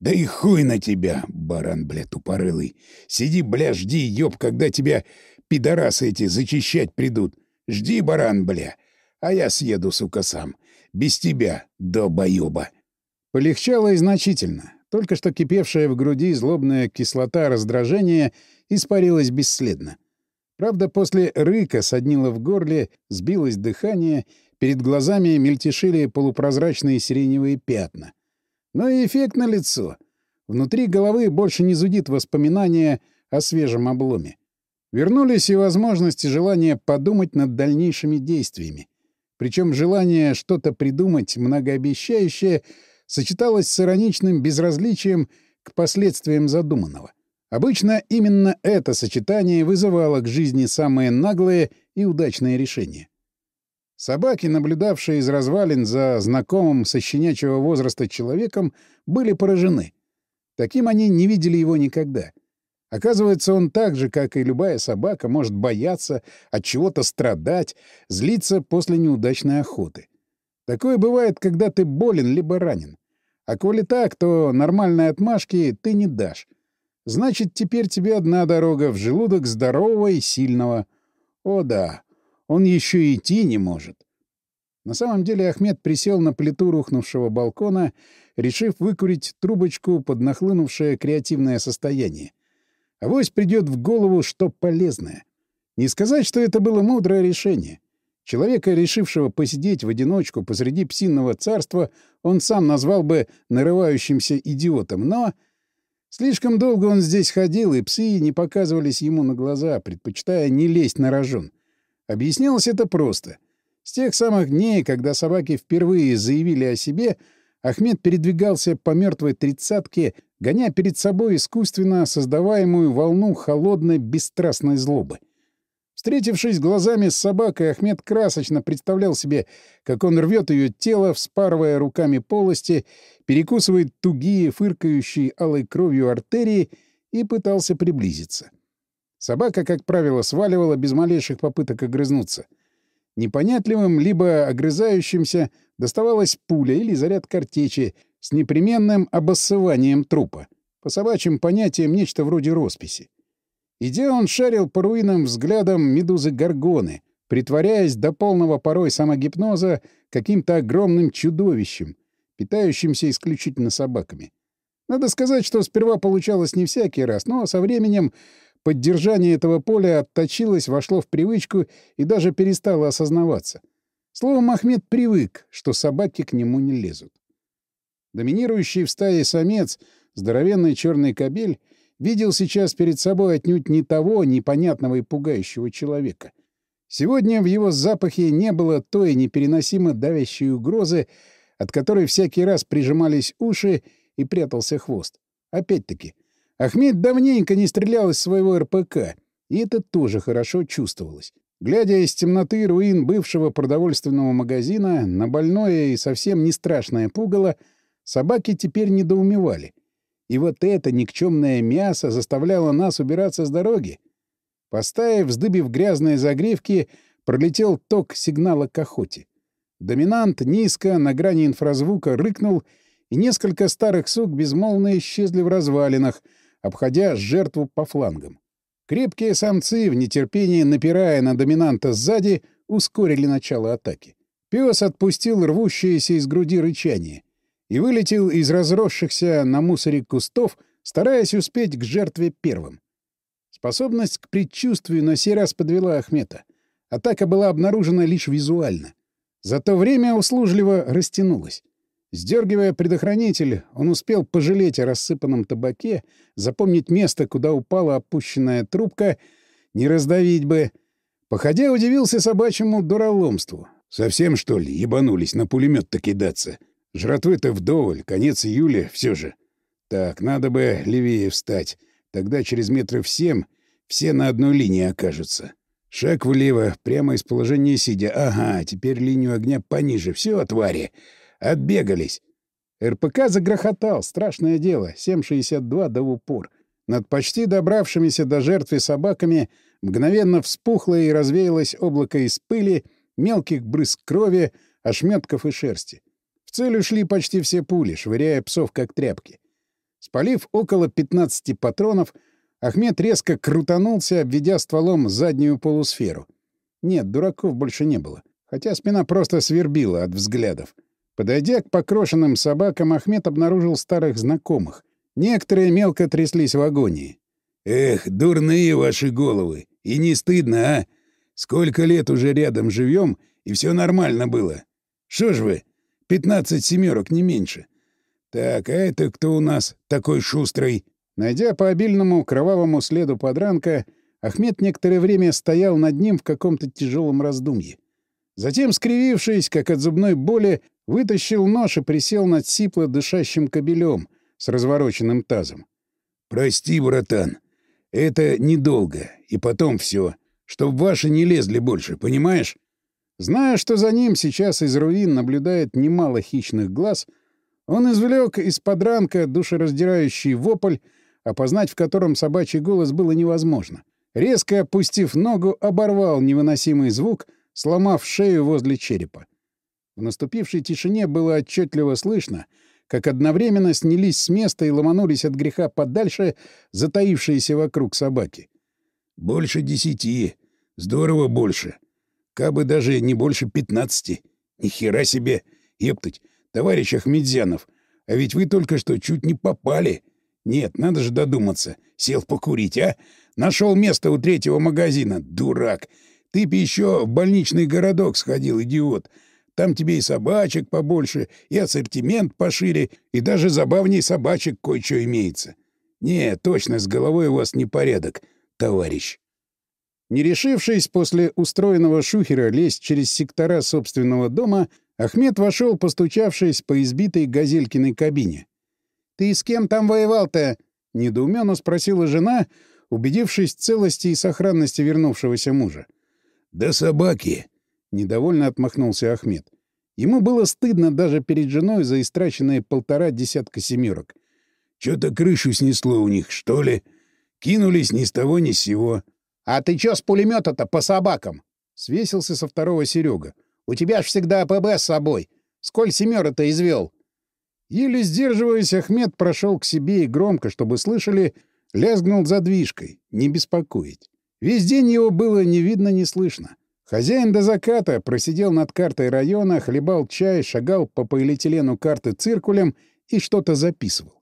«Да и хуй на тебя, баран, бля, тупорылый! Сиди, бля, жди, ёб, когда тебя пидорасы эти зачищать придут! Жди, баран, бля! А я съеду, сука, сам! Без тебя, долбоёба!» Полегчало и значительно. Только что кипевшая в груди злобная кислота раздражения испарилась бесследно. Правда, после рыка соднило в горле, сбилось дыхание, перед глазами мельтешили полупрозрачные сиреневые пятна. Но и эффект на лицо. Внутри головы больше не зудит воспоминания о свежем обломе. Вернулись и возможности желания подумать над дальнейшими действиями. Причем желание что-то придумать многообещающее сочеталось с ироничным безразличием к последствиям задуманного. Обычно именно это сочетание вызывало к жизни самые наглые и удачные решения. Собаки, наблюдавшие из развалин за знакомым со щенячьего возраста человеком, были поражены. Таким они не видели его никогда — Оказывается, он так же, как и любая собака, может бояться, от чего-то страдать, злиться после неудачной охоты. Такое бывает, когда ты болен либо ранен. А коли так, то нормальной отмашки ты не дашь. Значит, теперь тебе одна дорога в желудок здорового и сильного. О да, он еще и идти не может. На самом деле Ахмед присел на плиту рухнувшего балкона, решив выкурить трубочку под нахлынувшее креативное состояние. Авось придет в голову что полезное. Не сказать, что это было мудрое решение. Человека, решившего посидеть в одиночку посреди псинного царства, он сам назвал бы нарывающимся идиотом, но... Слишком долго он здесь ходил, и псы не показывались ему на глаза, предпочитая не лезть на рожон. Объяснялось это просто. С тех самых дней, когда собаки впервые заявили о себе, Ахмед передвигался по мертвой тридцатке гоня перед собой искусственно создаваемую волну холодной бесстрастной злобы. Встретившись глазами с собакой, Ахмед красочно представлял себе, как он рвет ее тело, вспарывая руками полости, перекусывает тугие, фыркающие алой кровью артерии и пытался приблизиться. Собака, как правило, сваливала без малейших попыток огрызнуться. Непонятливым, либо огрызающимся доставалась пуля или заряд картечи, с непременным обоссыванием трупа. По собачьим понятиям нечто вроде росписи. Идя, он шарил по руинам взглядом медузы Горгоны, притворяясь до полного порой самогипноза каким-то огромным чудовищем, питающимся исключительно собаками. Надо сказать, что сперва получалось не всякий раз, но со временем поддержание этого поля отточилось, вошло в привычку и даже перестало осознаваться. Словом, Ахмед привык, что собаки к нему не лезут. Доминирующий в стае самец, здоровенный черный кобель, видел сейчас перед собой отнюдь не того непонятного и пугающего человека. Сегодня в его запахе не было той непереносимо давящей угрозы, от которой всякий раз прижимались уши и прятался хвост. Опять-таки, Ахмед давненько не стрелял из своего РПК, и это тоже хорошо чувствовалось. Глядя из темноты руин бывшего продовольственного магазина на больное и совсем не страшное пугало — Собаки теперь недоумевали. И вот это никчемное мясо заставляло нас убираться с дороги. По стае, вздыбив грязные загривки, пролетел ток сигнала к охоте. Доминант низко, на грани инфразвука, рыкнул, и несколько старых сук безмолвно исчезли в развалинах, обходя жертву по флангам. Крепкие самцы, в нетерпении напирая на доминанта сзади, ускорили начало атаки. Пес отпустил рвущееся из груди рычание и вылетел из разросшихся на мусоре кустов, стараясь успеть к жертве первым. Способность к предчувствию на сей раз подвела Ахмета. Атака была обнаружена лишь визуально. За то время услужливо растянулась. Сдергивая предохранитель, он успел пожалеть о рассыпанном табаке, запомнить место, куда упала опущенная трубка, не раздавить бы. Походя, удивился собачьему дураломству. Совсем, что ли, ебанулись на пулемет-то кидаться? Жратвы-то вдоволь, конец июля все же. Так, надо бы левее встать. Тогда через метров семь все на одной линии окажутся. Шаг влево, прямо из положения сидя. Ага, теперь линию огня пониже. Все, твари. Отбегались. РПК загрохотал. Страшное дело. 7,62 до упор. Над почти добравшимися до жертвы собаками мгновенно вспухло и развеялось облако из пыли, мелких брызг крови, ошметков и шерсти. Цель ушли почти все пули, швыряя псов как тряпки. Спалив около 15 патронов, Ахмед резко крутанулся, обведя стволом заднюю полусферу. Нет, дураков больше не было, хотя спина просто свербила от взглядов. Подойдя к покрошенным собакам, Ахмед обнаружил старых знакомых. Некоторые мелко тряслись в агонии. «Эх, дурные ваши головы! И не стыдно, а? Сколько лет уже рядом живем, и все нормально было. Что ж вы, пятнадцать семерок, не меньше. Так, а это кто у нас такой шустрый?» Найдя по обильному кровавому следу подранка, Ахмед некоторое время стоял над ним в каком-то тяжелом раздумье. Затем, скривившись, как от зубной боли, вытащил нож и присел над сипло дышащим кобелем с развороченным тазом. «Прости, братан, это недолго, и потом все, чтоб ваши не лезли больше, понимаешь?» Зная, что за ним сейчас из руин наблюдает немало хищных глаз, он извлек из подранка душераздирающий вопль опознать в котором собачий голос было невозможно. Резко опустив ногу, оборвал невыносимый звук, сломав шею возле черепа. В наступившей тишине было отчетливо слышно, как одновременно снялись с места и ломанулись от греха подальше затаившиеся вокруг собаки. «Больше десяти. Здорово больше. Кабы даже не больше пятнадцати. Ни хера себе! Ептать, товарищ Ахмедзянов, а ведь вы только что чуть не попали!» Нет, надо же додуматься. Сел покурить, а? Нашел место у третьего магазина. Дурак. Ты б еще в больничный городок сходил, идиот. Там тебе и собачек побольше, и ассортимент пошире, и даже забавней собачек кое-что имеется. Не, точно, с головой у вас непорядок, товарищ. Не решившись после устроенного шухера лезть через сектора собственного дома, Ахмед вошел, постучавшись по избитой газелькиной кабине. «Ты с кем там воевал-то?» — недоуменно спросила жена, убедившись в целости и сохранности вернувшегося мужа. «Да собаки!» — недовольно отмахнулся Ахмед. Ему было стыдно даже перед женой за истраченные полтора десятка семерок. «Чё-то крышу снесло у них, что ли? Кинулись ни с того ни с сего». «А ты чё с пулемета то по собакам?» — свесился со второго Серега. «У тебя ж всегда АПБ с собой. Сколь семёра-то извел? Еле сдерживаясь, Ахмед прошел к себе и громко, чтобы слышали, лязгнул задвижкой, не беспокоить. Весь день его было ни видно, ни слышно. Хозяин до заката просидел над картой района, хлебал чай, шагал по полиэтилену карты циркулем и что-то записывал.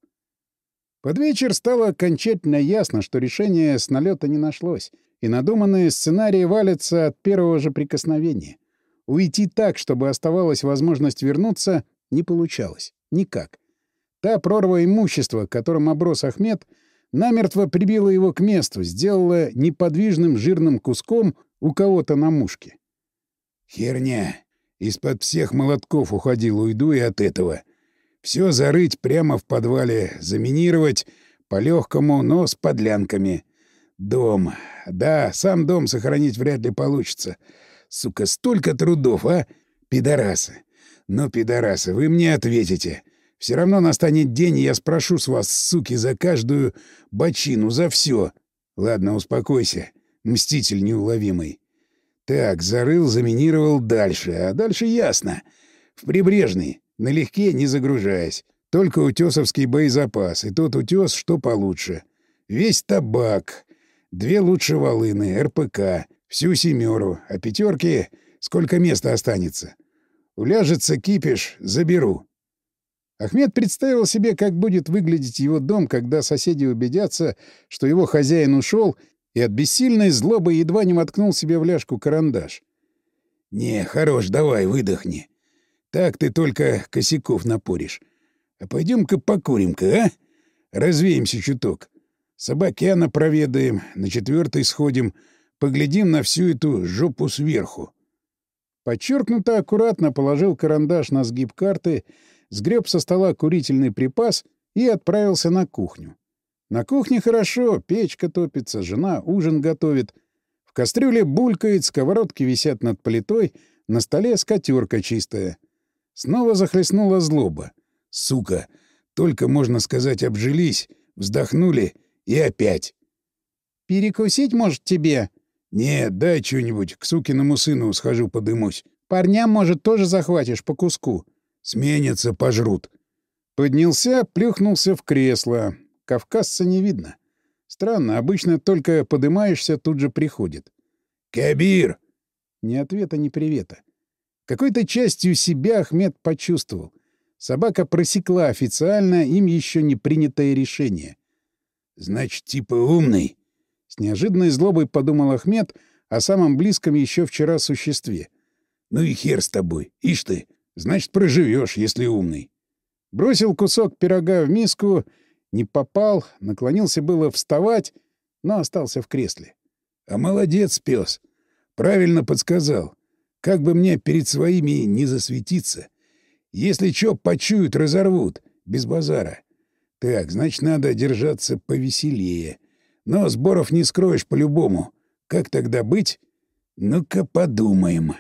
Под вечер стало окончательно ясно, что решение с налета не нашлось, и надуманные сценарии валятся от первого же прикосновения. Уйти так, чтобы оставалась возможность вернуться, не получалось. Никак. Та прорва имущества, которым оброс Ахмед, намертво прибила его к месту, сделала неподвижным жирным куском у кого-то на мушке. «Херня! Из-под всех молотков уходил, уйду и от этого. Все зарыть прямо в подвале, заминировать по-легкому, но с подлянками. Дом. Да, сам дом сохранить вряд ли получится. Сука, столько трудов, а? Пидорасы. «Ну, пидорасы, вы мне ответите. Все равно настанет день, и я спрошу с вас, суки, за каждую бочину, за все. Ладно, успокойся. мститель неуловимый. Так, зарыл, заминировал дальше, а дальше ясно. В прибрежный, налегке не загружаясь. Только утесовский боезапас, и тот утес, что получше. Весь табак, две лучше волыны, РПК, всю семеру, а пятерки сколько места останется. Уляжется кипиш, заберу. Ахмед представил себе, как будет выглядеть его дом, когда соседи убедятся, что его хозяин ушел, и от бессильной злобы едва не воткнул себе в ляжку карандаш. «Не, хорош, давай, выдохни. Так ты только косяков напоришь. А пойдем-ка покурим-ка, а? Развеемся чуток. Собакяна проведаем, на четвертый сходим, поглядим на всю эту жопу сверху». Подчеркнуто аккуратно положил карандаш на сгиб карты, сгреб со стола курительный припас и отправился на кухню. На кухне хорошо, печка топится, жена ужин готовит. В кастрюле булькает, сковородки висят над плитой, на столе скатерка чистая. Снова захлестнула злоба. Сука! Только, можно сказать, обжились, вздохнули и опять. «Перекусить, может, тебе?» «Нет, дай что-нибудь, к сукиному сыну схожу подымусь». «Парням, может, тоже захватишь по куску?» «Сменятся, пожрут». Поднялся, плюхнулся в кресло. Кавказца не видно. Странно, обычно только подымаешься, тут же приходит. «Кабир!» Ни ответа, ни привета. Какой-то частью себя Ахмед почувствовал. Собака просекла официально им еще не принятое решение. «Значит, типа умный?» С неожиданной злобой подумал Ахмед о самом близком еще вчера существе. «Ну и хер с тобой. Ишь ты, значит, проживешь, если умный». Бросил кусок пирога в миску, не попал, наклонился было вставать, но остался в кресле. «А молодец, пес. Правильно подсказал. Как бы мне перед своими не засветиться. Если чё, почуют, разорвут. Без базара. Так, значит, надо держаться повеселее. Но сборов не скроешь по-любому. Как тогда быть? Ну-ка подумаем.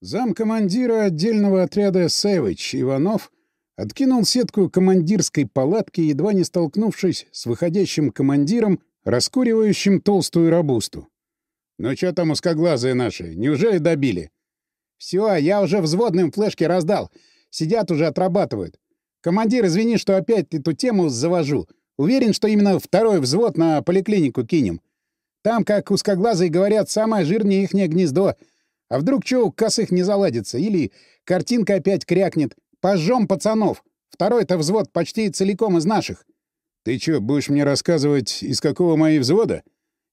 Зам командира отдельного отряда «Сэвидж» Иванов откинул сетку командирской палатки, едва не столкнувшись с выходящим командиром, раскуривающим толстую рабусту. «Ну что там узкоглазые наши? Неужели добили?» «Все, я уже взводным флешки раздал. Сидят уже, отрабатывают. Командир, извини, что опять эту тему завожу. Уверен, что именно второй взвод на поликлинику кинем. Там, как узкоглазые говорят, самое жирнее ихнее гнездо. А вдруг что у косых не заладится? Или картинка опять крякнет? Пожжем пацанов. Второй-то взвод почти целиком из наших. Ты что, будешь мне рассказывать, из какого мои взвода?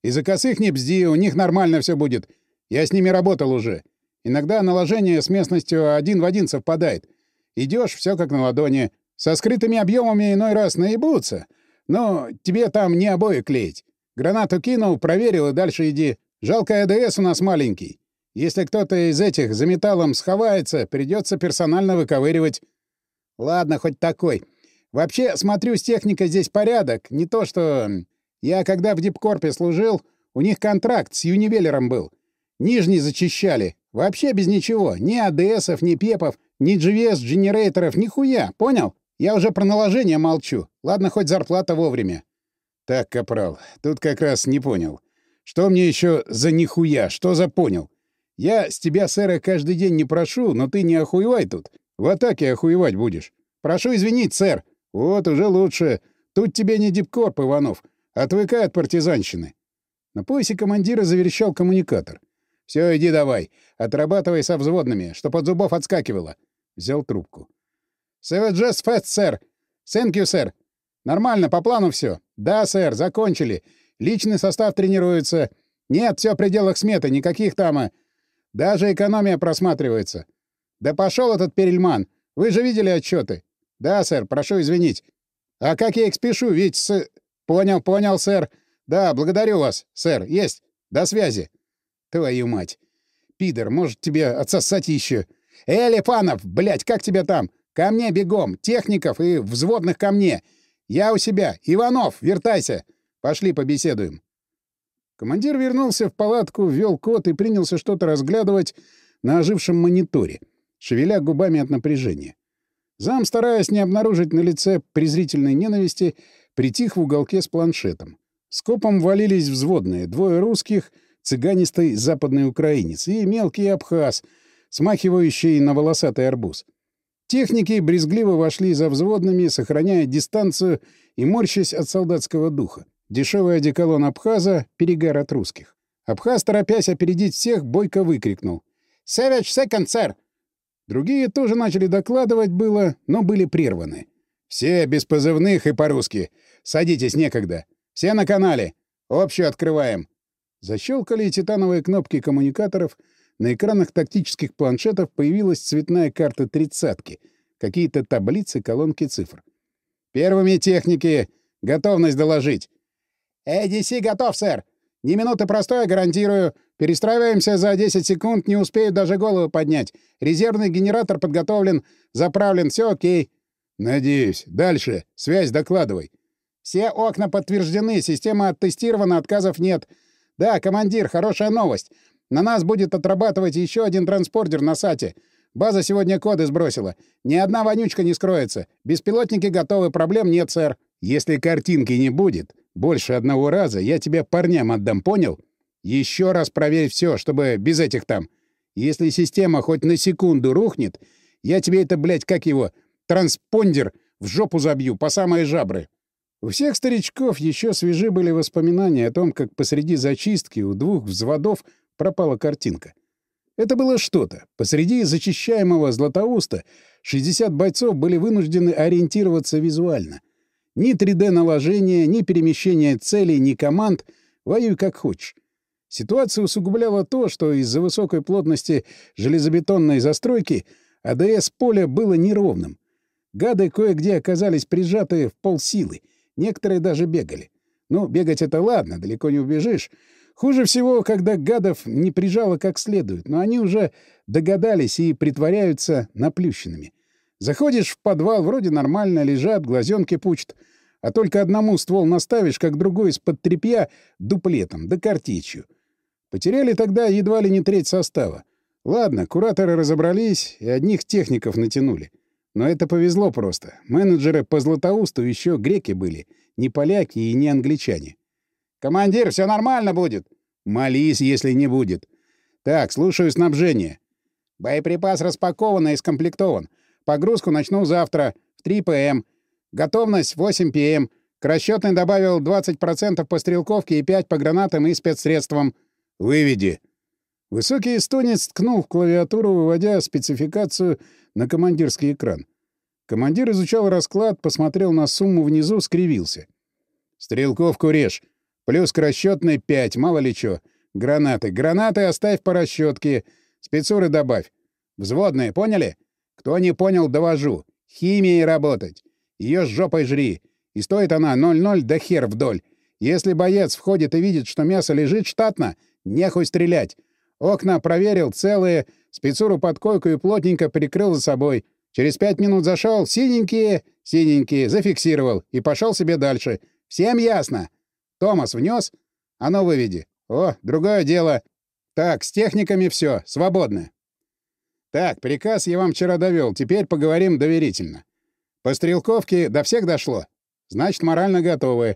Из-за косых не бзди, у них нормально все будет. Я с ними работал уже. Иногда наложение с местностью один в один совпадает. Идешь, все как на ладони. Со скрытыми объемами иной раз наебутся. Но тебе там не обои клеить. Гранату кинул, проверил и дальше иди. Жалко АДС у нас маленький. Если кто-то из этих за металлом сховается, придется персонально выковыривать. Ладно, хоть такой. Вообще, смотрю, с техникой здесь порядок. Не то что... Я когда в Дипкорпе служил, у них контракт с Юнивелером был. Нижний зачищали. Вообще без ничего. Ни АДСов, ни ПЕПов, ни GVS-генераторов, нихуя. Понял? Я уже про наложение молчу. Ладно, хоть зарплата вовремя. Так, капрал, тут как раз не понял. Что мне еще за нихуя? Что за понял? Я с тебя, сэра, каждый день не прошу, но ты не охуевай тут. В атаке охуевать будешь. Прошу извинить, сэр. Вот, уже лучше. Тут тебе не дипкорп, Иванов. Отвыкай от партизанщины. На поясе командира заверещал коммуникатор. Все, иди давай. Отрабатывай со взводными, чтоб от зубов отскакивало. Взял трубку. «Сэвэджес фест, сэр! Сэнк сэр! Нормально, по плану все. Да, сэр, закончили. Личный состав тренируется. Нет, все в пределах сметы, никаких там... А... Даже экономия просматривается. Да пошел этот Перельман. Вы же видели отчеты? Да, сэр, прошу извинить. А как я их спешу, ведь с... Понял, понял, сэр. Да, благодарю вас, сэр. Есть. До связи. Твою мать. Пидор, может тебе отсосать еще? Эй, Липанов, блядь, как тебя там? Ко мне бегом! Техников и взводных ко мне! Я у себя! Иванов, вертайся! Пошли побеседуем!» Командир вернулся в палатку, ввел код и принялся что-то разглядывать на ожившем мониторе, шевеля губами от напряжения. Зам, стараясь не обнаружить на лице презрительной ненависти, притих в уголке с планшетом. Скопом валились взводные, двое русских, цыганистый западный украинец и мелкий абхаз, смахивающий на волосатый арбуз. Техники брезгливо вошли за взводными, сохраняя дистанцию и морщась от солдатского духа. Дешевый одеколон Абхаза — перегар от русских. Абхаз, торопясь опередить всех, бойко выкрикнул. «Savage second, сэр!» Другие тоже начали докладывать было, но были прерваны. «Все без позывных и по-русски. Садитесь некогда. Все на канале. Общую открываем». Защелкали титановые кнопки коммуникаторов. На экранах тактических планшетов появилась цветная карта тридцатки. Какие-то таблицы, колонки цифр. «Первыми техники. Готовность доложить». «ADC готов, сэр. Ни минуты простоя, гарантирую. Перестраиваемся за 10 секунд, не успею даже голову поднять. Резервный генератор подготовлен, заправлен, все окей». «Надеюсь. Дальше. Связь докладывай». «Все окна подтверждены, система оттестирована, отказов нет. Да, командир, хорошая новость. На нас будет отрабатывать еще один транспортер на САТе. База сегодня коды сбросила. Ни одна вонючка не скроется. Беспилотники готовы, проблем нет, сэр». «Если картинки не будет, больше одного раза я тебя парням отдам, понял? Еще раз проверь все, чтобы без этих там. Если система хоть на секунду рухнет, я тебе это, блядь, как его, транспондер в жопу забью по самые жабры. У всех старичков еще свежи были воспоминания о том, как посреди зачистки у двух взводов пропала картинка. Это было что-то. Посреди зачищаемого Златоуста 60 бойцов были вынуждены ориентироваться визуально — ни 3D-наложения, ни перемещения целей, ни команд. Воюй как хочешь. Ситуация усугубляла то, что из-за высокой плотности железобетонной застройки АДС поля было неровным. Гады кое-где оказались прижаты в полсилы, некоторые даже бегали. Ну, бегать — это ладно, далеко не убежишь. Хуже всего, когда гадов не прижало как следует, но они уже догадались и притворяются наплющенными. Заходишь в подвал, вроде нормально, лежат, глазенки пучат. А только одному ствол наставишь, как другой из-под тряпья дуплетом, да картечью. Потеряли тогда едва ли не треть состава. Ладно, кураторы разобрались и одних техников натянули. Но это повезло просто. Менеджеры по Златоусту еще греки были, не поляки и не англичане. «Командир, все нормально будет!» «Молись, если не будет. Так, слушаю снабжение». «Боеприпас распакован и скомплектован. Погрузку начну завтра в 3 п.м. Готовность 8 п.м. К расчетной добавил 20% по стрелковке и 5 по гранатам и спецсредствам. Выведи. Высокий эстонец ткнул в клавиатуру, выводя спецификацию на командирский экран. Командир изучал расклад, посмотрел на сумму внизу, скривился. «Стрелковку режь. Плюс к расчетной 5, мало ли чё. Гранаты. Гранаты оставь по расчетке. Спецуры добавь. Взводные, поняли? Кто не понял, довожу. Химией работать. Ее с жопой жри. И стоит она 0-0 да хер вдоль. Если боец входит и видит, что мясо лежит штатно, нехуй стрелять. Окна проверил целые, спецуру под койку и плотненько прикрыл за собой. Через пять минут зашел, синенькие, синенькие, зафиксировал и пошел себе дальше. Всем ясно? Томас внес? А ну выведи. О, другое дело. Так, с техниками все, свободно. Так, приказ я вам вчера довел, теперь поговорим доверительно. По стрелковке до всех дошло? Значит, морально готовы.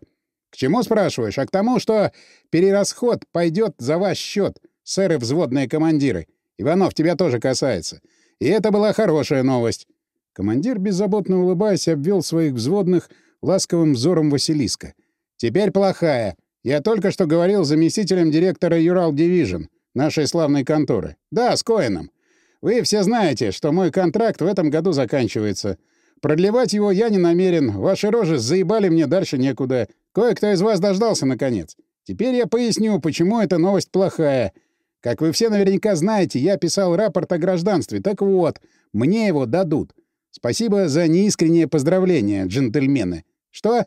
К чему спрашиваешь? А к тому, что перерасход пойдет за ваш счет, сэры взводные командиры. Иванов, тебя тоже касается. И это была хорошая новость. Командир, беззаботно улыбаясь, обвел своих взводных ласковым взором Василиска. «Теперь плохая. Я только что говорил с заместителем директора Юрал Дивижн, нашей славной конторы. Да, с Коэном. Вы все знаете, что мой контракт в этом году заканчивается. Продлевать его я не намерен. Ваши рожи заебали мне дальше некуда. Кое-кто из вас дождался, наконец. Теперь я поясню, почему эта новость плохая. Как вы все наверняка знаете, я писал рапорт о гражданстве. Так вот, мне его дадут. Спасибо за неискреннее поздравление, джентльмены. Что?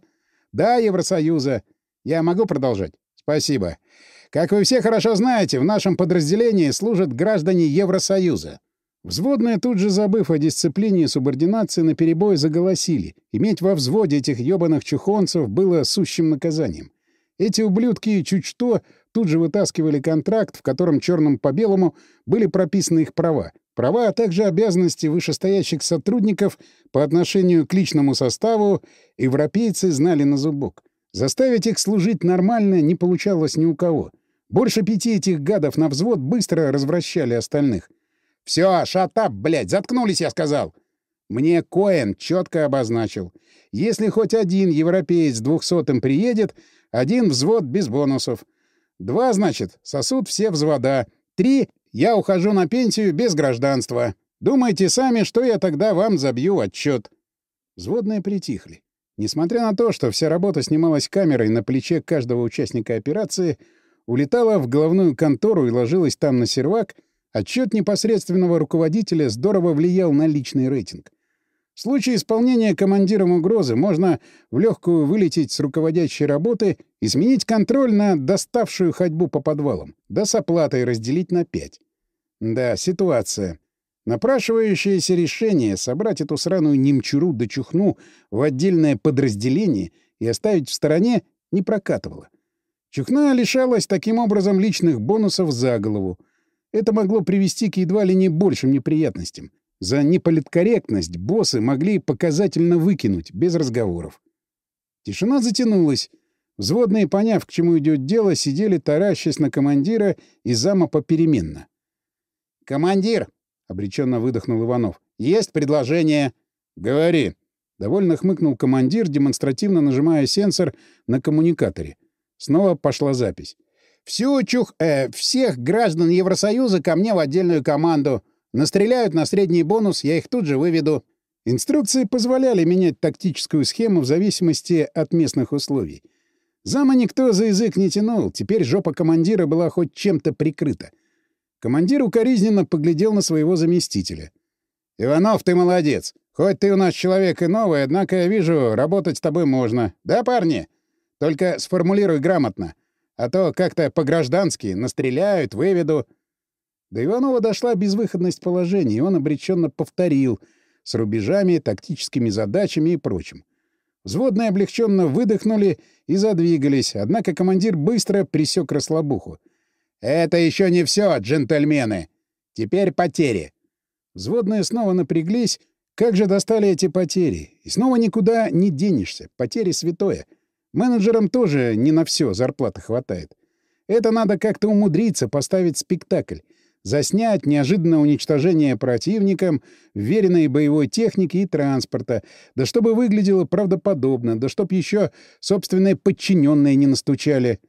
Да, Евросоюза. Я могу продолжать? Спасибо. Как вы все хорошо знаете, в нашем подразделении служат граждане Евросоюза. Взводные, тут же забыв о дисциплине и субординации, наперебой заголосили. Иметь во взводе этих ёбаных чухонцев было сущим наказанием. Эти ублюдки чуть что тут же вытаскивали контракт, в котором черным по белому были прописаны их права. Права, а также обязанности вышестоящих сотрудников по отношению к личному составу европейцы знали на зубок. Заставить их служить нормально не получалось ни у кого. Больше пяти этих гадов на взвод быстро развращали остальных. «Все, шатап, блядь, заткнулись, я сказал!» Мне Коэн четко обозначил. Если хоть один европеец двухсотым приедет, один взвод без бонусов. Два, значит, сосут все взвода. Три — я ухожу на пенсию без гражданства. Думайте сами, что я тогда вам забью отчет. Взводные притихли. Несмотря на то, что вся работа снималась камерой на плече каждого участника операции, улетала в головную контору и ложилась там на сервак, отчет непосредственного руководителя здорово влиял на личный рейтинг. В случае исполнения командиром угрозы можно в легкую вылететь с руководящей работы и сменить контроль на доставшую ходьбу по подвалам, да с оплатой разделить на пять. Да, ситуация. Напрашивающееся решение собрать эту сраную немчуру да чухну в отдельное подразделение и оставить в стороне не прокатывало. Чухна лишалась таким образом личных бонусов за голову. Это могло привести к едва ли не большим неприятностям. За неполиткорректность боссы могли показательно выкинуть, без разговоров. Тишина затянулась. Взводные, поняв, к чему идет дело, сидели, таращась на командира и зама попеременно. «Командир!» — обреченно выдохнул Иванов. «Есть предложение». «Говори». Довольно хмыкнул командир, демонстративно нажимая сенсор на коммуникаторе. Снова пошла запись. «Всю чух... Э, всех граждан Евросоюза ко мне в отдельную команду. Настреляют на средний бонус, я их тут же выведу». Инструкции позволяли менять тактическую схему в зависимости от местных условий. Зама никто за язык не тянул, теперь жопа командира была хоть чем-то прикрыта. Командир укоризненно поглядел на своего заместителя. «Иванов, ты молодец. Хоть ты у нас человек и новый, однако я вижу, работать с тобой можно. Да, парни? Только сформулируй грамотно. А то как-то по-граждански настреляют, выведу». До Иванова дошла безвыходность положения, и он обреченно повторил с рубежами, тактическими задачами и прочим. Взводные облегченно выдохнули и задвигались, однако командир быстро присек расслабуху. «Это еще не все, джентльмены! Теперь потери!» Взводные снова напряглись. Как же достали эти потери? И снова никуда не денешься. Потери святое. Менеджерам тоже не на все зарплаты хватает. Это надо как-то умудриться поставить спектакль. Заснять неожиданное уничтожение противником, вверенной боевой техники и транспорта, да чтобы выглядело правдоподобно, да чтоб еще собственные подчиненные не настучали.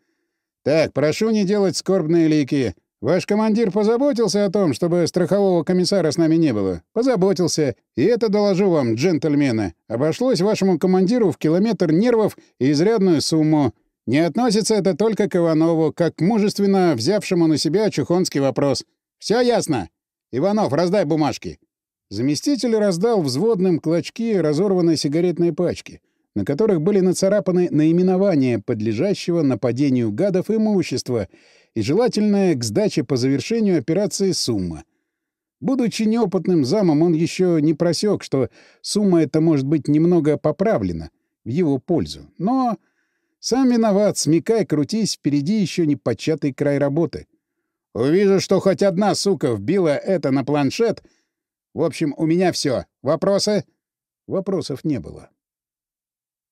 «Так, прошу не делать скорбные лики. Ваш командир позаботился о том, чтобы страхового комиссара с нами не было? Позаботился. И это доложу вам, джентльмены. Обошлось вашему командиру в километр нервов и изрядную сумму. Не относится это только к Иванову, как мужественно взявшему на себя чухонский вопрос. Все ясно? Иванов, раздай бумажки». Заместитель раздал взводным клочки разорванной сигаретной пачки на которых были нацарапаны наименования подлежащего нападению гадов имущества и желательная к сдаче по завершению операции сумма. Будучи неопытным замом, он еще не просек, что сумма эта может быть немного поправлена в его пользу. Но сам виноват, смекай, крутись, впереди еще не початый край работы. Увижу, что хоть одна сука вбила это на планшет. В общем, у меня все. Вопросы? Вопросов не было.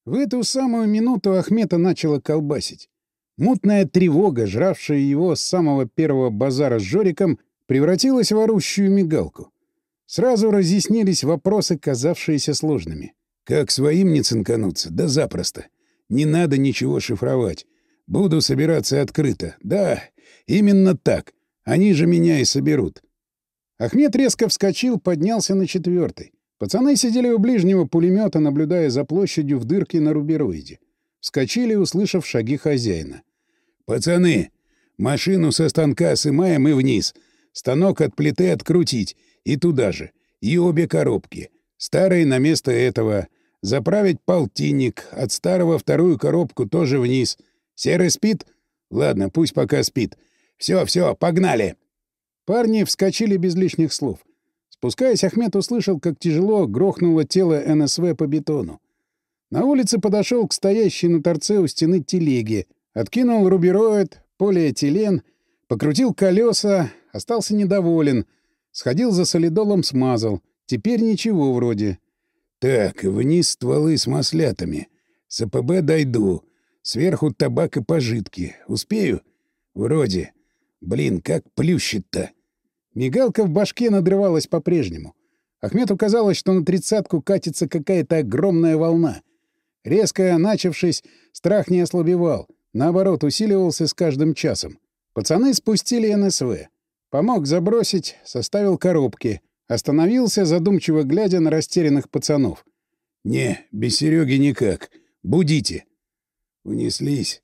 В эту самую минуту Ахмета начала колбасить. Мутная тревога, жравшая его с самого первого базара с Жориком, превратилась в орущую мигалку. Сразу разъяснились вопросы, казавшиеся сложными. «Как своим не цинкануться? Да запросто. Не надо ничего шифровать. Буду собираться открыто. Да, именно так. Они же меня и соберут». Ахмед резко вскочил, поднялся на четвертый. Пацаны сидели у ближнего пулемета, наблюдая за площадью в дырке на рубероиде. Вскочили, услышав шаги хозяина. «Пацаны, машину со станка сымаем и вниз. Станок от плиты открутить. И туда же. И обе коробки. Старые на место этого. Заправить полтинник. От старого вторую коробку тоже вниз. Серый спит? Ладно, пусть пока спит. Все, все, погнали!» Парни вскочили без лишних слов. Спускаясь, Ахмед услышал, как тяжело грохнуло тело НСВ по бетону. На улице подошел к стоящей на торце у стены телеге, откинул рубероид, полиэтилен, покрутил колеса, остался недоволен. Сходил за солидолом, смазал. Теперь ничего вроде. Так, вниз стволы с маслятами. С АПБ дойду. Сверху табак и пожитки. Успею? Вроде. Блин, как плющит-то. Мигалка в башке надрывалась по-прежнему. Ахмету казалось, что на тридцатку катится какая-то огромная волна. Резко начавшись, страх не ослабевал, наоборот, усиливался с каждым часом. Пацаны спустили НСВ. Помог забросить, составил коробки. Остановился, задумчиво глядя на растерянных пацанов. «Не, без Сереги никак. Будите». Унеслись.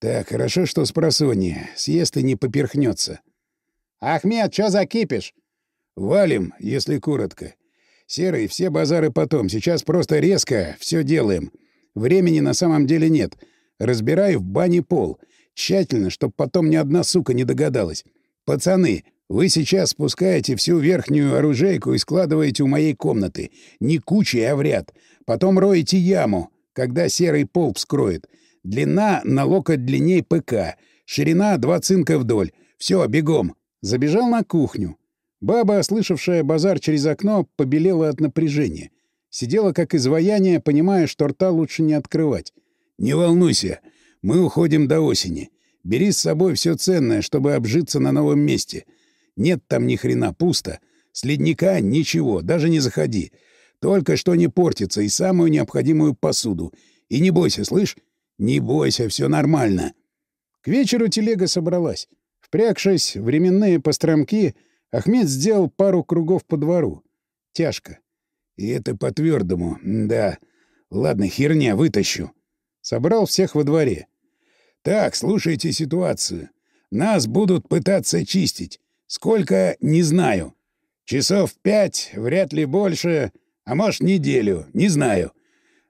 Так, хорошо, что с просонья. Съест и не поперхнется. «Ахмед, чё закипишь?» «Валим, если коротко. Серый, все базары потом. Сейчас просто резко все делаем. Времени на самом деле нет. Разбирай в бане пол. Тщательно, чтоб потом ни одна сука не догадалась. Пацаны, вы сейчас спускаете всю верхнюю оружейку и складываете у моей комнаты. Не кучей, а в ряд. Потом роете яму, когда серый пол вскроет. Длина на локоть длинней ПК. Ширина два цинка вдоль. Все, бегом. Забежал на кухню. Баба, слышавшая базар через окно, побелела от напряжения. Сидела как изваяние, понимая, что рта лучше не открывать. «Не волнуйся, мы уходим до осени. Бери с собой все ценное, чтобы обжиться на новом месте. Нет там ни хрена, пусто. С ледника ничего, даже не заходи. Только что не портится и самую необходимую посуду. И не бойся, слышь? Не бойся, все нормально». К вечеру телега собралась. Впрягшись временные постромки, Ахмед сделал пару кругов по двору. Тяжко. И это по-твердому, да. Ладно, херня, вытащу. Собрал всех во дворе. Так, слушайте ситуацию. Нас будут пытаться чистить. Сколько — не знаю. Часов пять, вряд ли больше, а может, неделю, не знаю.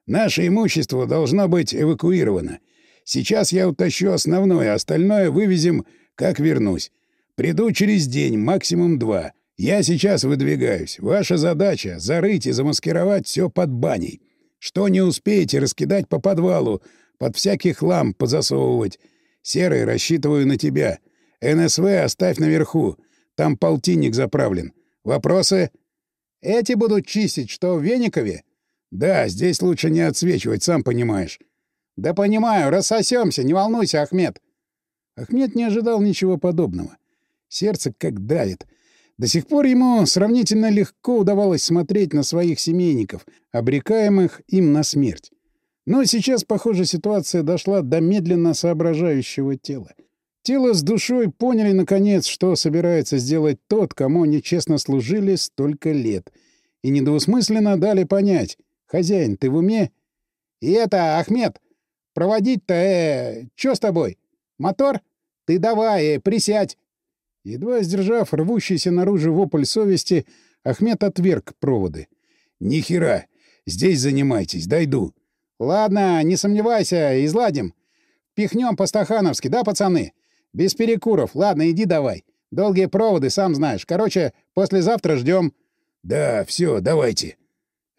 Наше имущество должно быть эвакуировано. Сейчас я утащу основное, остальное вывезем, как вернусь. Приду через день, максимум два. Я сейчас выдвигаюсь. Ваша задача — зарыть и замаскировать все под баней. Что не успеете, раскидать по подвалу, под всякий хлам позасовывать. Серый, рассчитываю на тебя. НСВ оставь наверху. Там полтинник заправлен. Вопросы? Эти будут чистить, что в Веникове? Да, здесь лучше не отсвечивать, сам понимаешь. Да понимаю, рассосемся, не волнуйся, Ахмед. Ахмед не ожидал ничего подобного. Сердце как давит. До сих пор ему сравнительно легко удавалось смотреть на своих семейников, обрекаемых им на смерть. Но сейчас, похоже, ситуация дошла до медленно соображающего тела. Тело с душой поняли, наконец, что собирается сделать тот, кому они честно служили столько лет. И недвусмысленно дали понять. «Хозяин, ты в уме?» «И это, Ахмед, проводить-то, э, чё с тобой? Мотор? Ты давай, э, присядь. Едва сдержав рвущийся наружу вопль совести, Ахмед отверг проводы. «Ни хера! Здесь занимайтесь, дойду!» «Ладно, не сомневайся, изладим. Пихнем по-стахановски, да, пацаны? Без перекуров. Ладно, иди давай. Долгие проводы, сам знаешь. Короче, послезавтра ждем. «Да, все, давайте».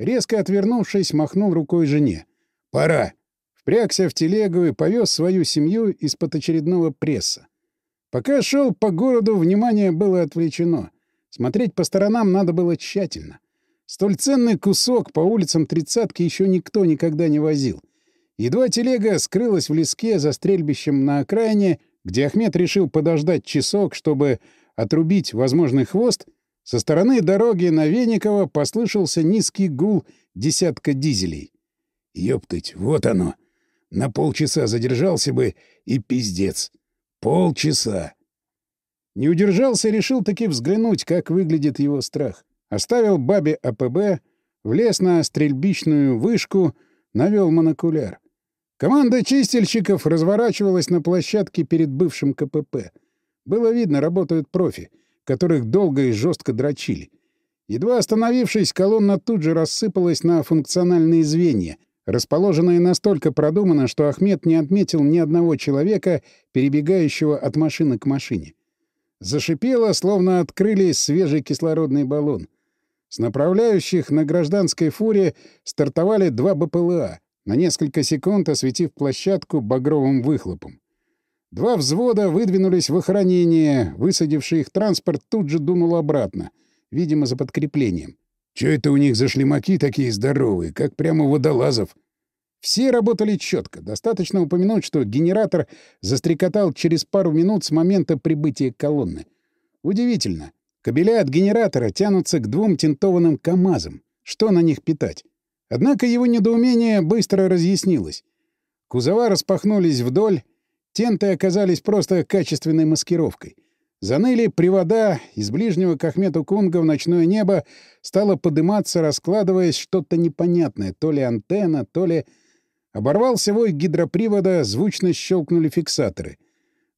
Резко отвернувшись, махнул рукой жене. «Пора». Впрягся в телегу и повез свою семью из-под очередного пресса. Пока шел по городу, внимание было отвлечено. Смотреть по сторонам надо было тщательно. Столь ценный кусок по улицам тридцатки еще никто никогда не возил. Едва телега скрылась в леске за стрельбищем на окраине, где Ахмед решил подождать часок, чтобы отрубить возможный хвост, со стороны дороги на Вениково послышался низкий гул десятка дизелей. «Ёптыть, вот оно! На полчаса задержался бы и пиздец!» Полчаса. Не удержался решил таки взглянуть, как выглядит его страх. Оставил бабе АПБ, влез на стрельбищную вышку, навел монокуляр. Команда чистильщиков разворачивалась на площадке перед бывшим КПП. Было видно, работают профи, которых долго и жестко дрочили. Едва остановившись, колонна тут же рассыпалась на функциональные звенья — расположенные настолько продуманно, что Ахмед не отметил ни одного человека, перебегающего от машины к машине. Зашипело, словно открыли свежий кислородный баллон. С направляющих на гражданской фуре стартовали два БПЛА, на несколько секунд осветив площадку багровым выхлопом. Два взвода выдвинулись в охранение, высадивший их транспорт тут же дунул обратно — видимо, за подкреплением. Чё это у них за шлемаки такие здоровые, как прямо водолазов? Все работали четко. Достаточно упомянуть, что генератор застрекотал через пару минут с момента прибытия колонны. Удивительно. Кабеля от генератора тянутся к двум тентованным КАМАЗам. Что на них питать? Однако его недоумение быстро разъяснилось. Кузова распахнулись вдоль, тенты оказались просто качественной маскировкой. Заныли привода, из ближнего к Ахмету Кунга в ночное небо стало подыматься, раскладываясь что-то непонятное, то ли антенна, то ли... Оборвался вой гидропривода, звучно щелкнули фиксаторы.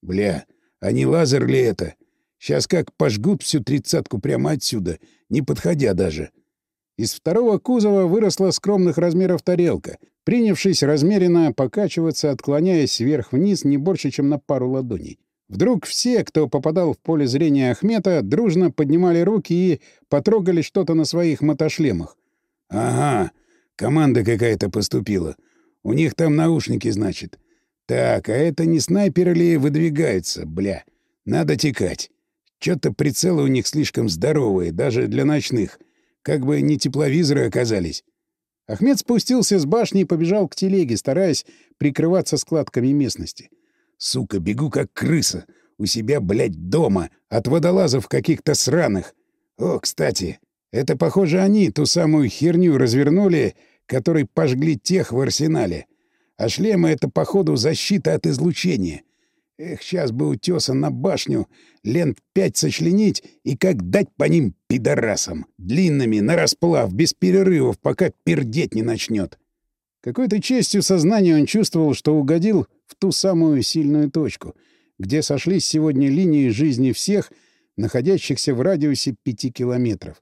Бля, а не лазер ли это? Сейчас как пожгут всю тридцатку прямо отсюда, не подходя даже. Из второго кузова выросла скромных размеров тарелка, принявшись размеренно покачиваться, отклоняясь вверх-вниз не больше, чем на пару ладоней. Вдруг все, кто попадал в поле зрения Ахмета, дружно поднимали руки и потрогали что-то на своих мотошлемах. «Ага, команда какая-то поступила. У них там наушники, значит. Так, а это не снайпер ли выдвигается, бля? Надо текать. Чё-то прицелы у них слишком здоровые, даже для ночных. Как бы не тепловизоры оказались. Ахмед спустился с башни и побежал к телеге, стараясь прикрываться складками местности. Сука, бегу как крыса. У себя, блядь, дома. От водолазов каких-то сраных. О, кстати, это, похоже, они ту самую херню развернули, которой пожгли тех в арсенале. А шлемы — это, походу, защита от излучения. Эх, сейчас бы утеса на башню, лент пять сочленить и как дать по ним пидорасам. Длинными, на расплав, без перерывов, пока пердеть не начнет. Какой-то честью сознания он чувствовал, что угодил в ту самую сильную точку, где сошлись сегодня линии жизни всех, находящихся в радиусе пяти километров.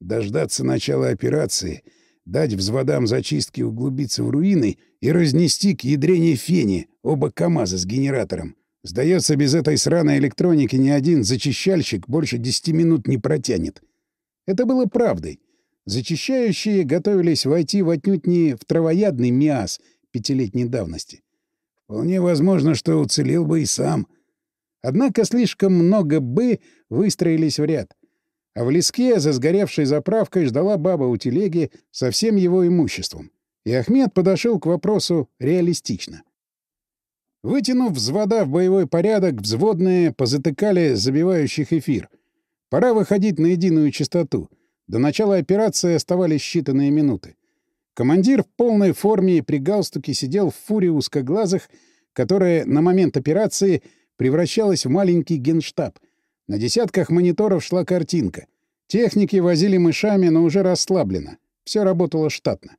Дождаться начала операции, дать взводам зачистки углубиться в руины и разнести к ядрене фени оба КАМАЗа с генератором. Сдается, без этой сраной электроники ни один зачищальщик больше десяти минут не протянет. Это было правдой. Зачищающие готовились войти в отнюдь не в травоядный МИАС пятилетней давности. Вполне возможно, что уцелел бы и сам. Однако слишком много «бы» выстроились в ряд. А в леске за сгоревшей заправкой ждала баба у телеги со всем его имуществом. И Ахмед подошел к вопросу реалистично. Вытянув взвода в боевой порядок, взводные позатыкали забивающих эфир. Пора выходить на единую частоту. До начала операции оставались считанные минуты. Командир в полной форме и при галстуке сидел в фуре узкоглазых, которая на момент операции превращалась в маленький генштаб. На десятках мониторов шла картинка. Техники возили мышами, но уже расслабленно. Все работало штатно.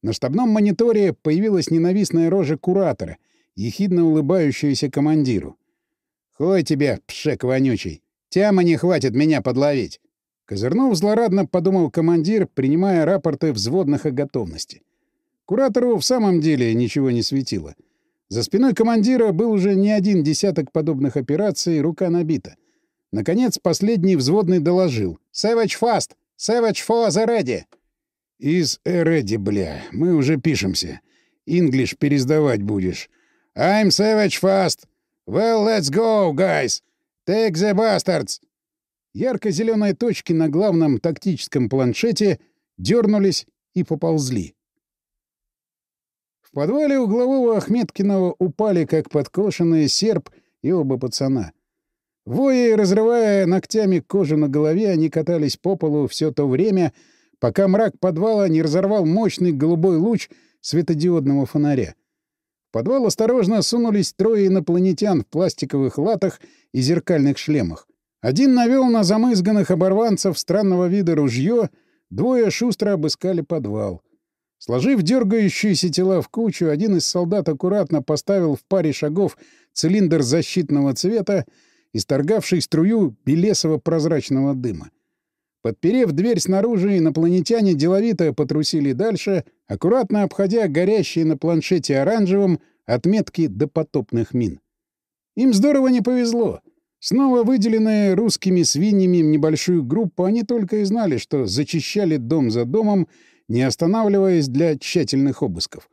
На штабном мониторе появилась ненавистная рожа куратора, ехидно улыбающаяся командиру. «Хой тебе, пшек вонючий! Тяма не хватит меня подловить!» Козырнув злорадно, подумал командир, принимая рапорты взводных о готовности. Куратору в самом деле ничего не светило. За спиной командира был уже не один десяток подобных операций, рука набита. Наконец, последний взводный доложил. «Savage fast! Savage for the ready!» «Из ready, бля. Мы уже пишемся. Инглиш пересдавать будешь. I'm Savage fast! Well, let's go, guys! Take the bastards!» Ярко-зеленые точки на главном тактическом планшете дернулись и поползли. В подвале углового Ахметкиного упали, как подкошенные серп и оба пацана. Воя и разрывая ногтями кожу на голове, они катались по полу все то время, пока мрак подвала не разорвал мощный голубой луч светодиодного фонаря. В подвал осторожно сунулись трое инопланетян в пластиковых латах и зеркальных шлемах. Один навел на замызганных оборванцев странного вида ружье, двое шустро обыскали подвал. Сложив дергающиеся тела в кучу, один из солдат аккуратно поставил в паре шагов цилиндр защитного цвета, исторгавший струю белесого прозрачного дыма. Подперев дверь снаружи, инопланетяне деловито потрусили дальше, аккуратно обходя горящие на планшете оранжевым отметки допотопных мин. Им здорово не повезло. Снова выделенные русскими свиньями в небольшую группу, они только и знали, что зачищали дом за домом, не останавливаясь для тщательных обысков.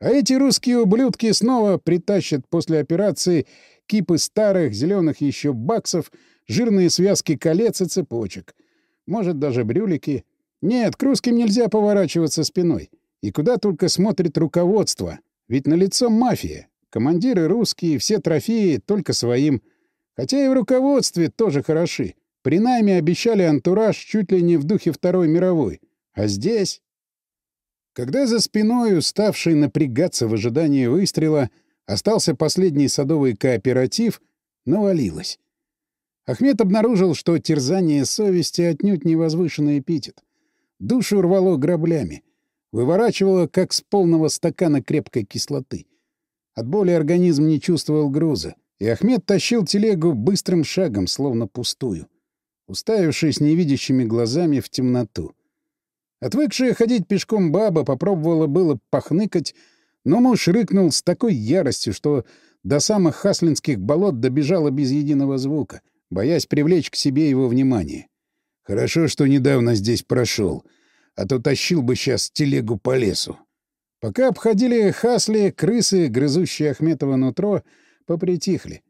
А эти русские ублюдки снова притащат после операции кипы старых, зеленых еще баксов, жирные связки колец и цепочек. может, даже брюлики. Нет, к русским нельзя поворачиваться спиной. И куда только смотрит руководство. Ведь на лицо мафия. Командиры русские, все трофеи только своим. Хотя и в руководстве тоже хороши. При найме обещали антураж чуть ли не в духе Второй мировой. А здесь... Когда за спиной, уставший напрягаться в ожидании выстрела, остался последний садовый кооператив, навалилось. Ахмед обнаружил, что терзание совести отнюдь не возвышенный эпитет. Душу рвало граблями. Выворачивало, как с полного стакана крепкой кислоты. От боли организм не чувствовал груза, и Ахмед тащил телегу быстрым шагом, словно пустую, уставившись невидящими глазами в темноту. Отвыкшая ходить пешком баба попробовала было похныкать, но муж рыкнул с такой яростью, что до самых хаслинских болот добежала без единого звука, боясь привлечь к себе его внимание. Хорошо, что недавно здесь прошел, а то тащил бы сейчас телегу по лесу. Пока обходили Хасли, крысы, грызущие Ахметова нутро, попритихли.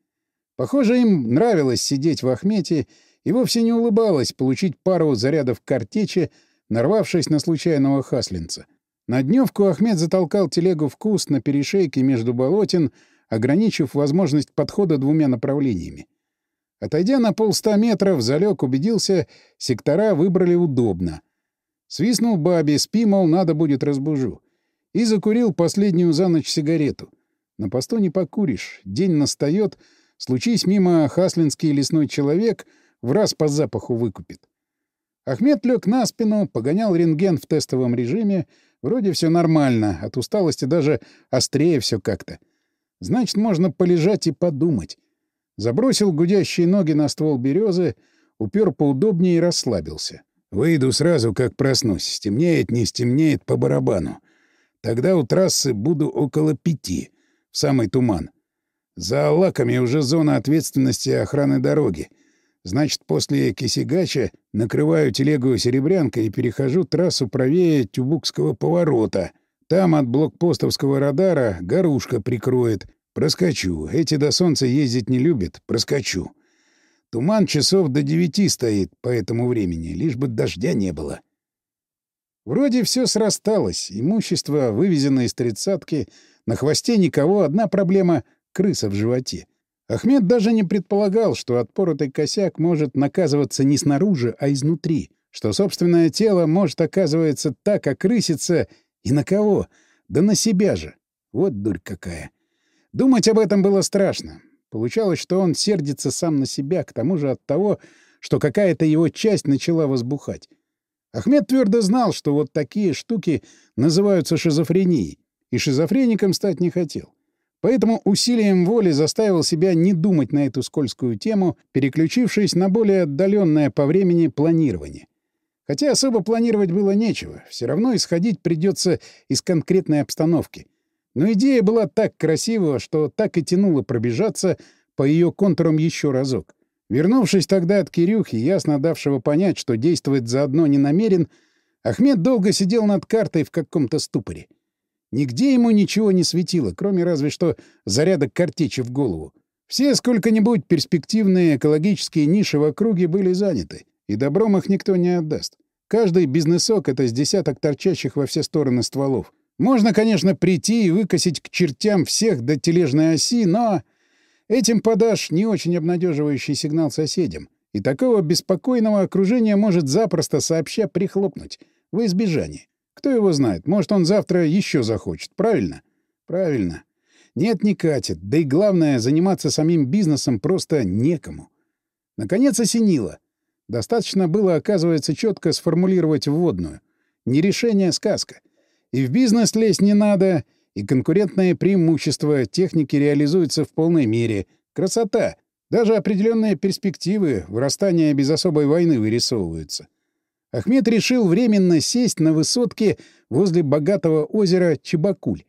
Похоже, им нравилось сидеть в Ахмете и вовсе не улыбалось получить пару зарядов картечи, нарвавшись на случайного хаслинца. На дневку Ахмед затолкал телегу в куст на перешейке между болотин, ограничив возможность подхода двумя направлениями. Отойдя на полста метров, залег, убедился, сектора выбрали удобно. Свистнул бабе, спи, мол, надо будет разбужу. И закурил последнюю за ночь сигарету. На посту не покуришь, день настает, случись мимо хаслинский лесной человек, в раз по запаху выкупит. Ахмед лег на спину, погонял рентген в тестовом режиме. Вроде все нормально, от усталости даже острее все как-то. Значит, можно полежать и подумать. Забросил гудящие ноги на ствол березы, упер поудобнее и расслабился. Выйду сразу, как проснусь. Стемнеет, не стемнеет, по барабану. Тогда у трассы буду около пяти, в самый туман. За Аллаками уже зона ответственности охраны дороги. Значит, после Кисигача накрываю телегу серебрянкой и перехожу трассу правее Тюбукского поворота. Там от блокпостовского радара горушка прикроет. Проскочу. Эти до солнца ездить не любят. Проскочу. Туман часов до девяти стоит по этому времени, лишь бы дождя не было. Вроде все срасталось. Имущество, вывезенное из тридцатки, на хвосте никого, одна проблема — крыса в животе. Ахмед даже не предполагал, что отпоротый косяк может наказываться не снаружи, а изнутри, что собственное тело может, оказывается, так окрыситься и на кого? Да на себя же. Вот дурь какая. Думать об этом было страшно. Получалось, что он сердится сам на себя, к тому же от того, что какая-то его часть начала возбухать. Ахмед твердо знал, что вот такие штуки называются шизофренией, и шизофреником стать не хотел. Поэтому усилием воли заставил себя не думать на эту скользкую тему, переключившись на более отдаленное по времени планирование. Хотя особо планировать было нечего, все равно исходить придется из конкретной обстановки. Но идея была так красива, что так и тянуло пробежаться по ее контурам еще разок. Вернувшись тогда от Кирюхи, ясно давшего понять, что действовать заодно не намерен, Ахмед долго сидел над картой в каком-то ступоре. Нигде ему ничего не светило, кроме разве что зарядок картечи в голову. Все сколько-нибудь перспективные экологические ниши в округе были заняты, и добром их никто не отдаст. Каждый бизнесок — это с десяток торчащих во все стороны стволов. Можно, конечно, прийти и выкосить к чертям всех до тележной оси, но этим подашь не очень обнадеживающий сигнал соседям. И такого беспокойного окружения может запросто сообща прихлопнуть, во избежание. Кто его знает, может, он завтра еще захочет, правильно? Правильно. Нет, не катит. Да и главное, заниматься самим бизнесом просто некому. Наконец осенило. Достаточно было, оказывается, четко сформулировать вводную. Не решение, а сказка. И в бизнес лезть не надо, и конкурентное преимущество техники реализуется в полной мере. Красота! Даже определенные перспективы вырастания без особой войны вырисовываются. Ахмед решил временно сесть на высотке возле богатого озера Чебакуль,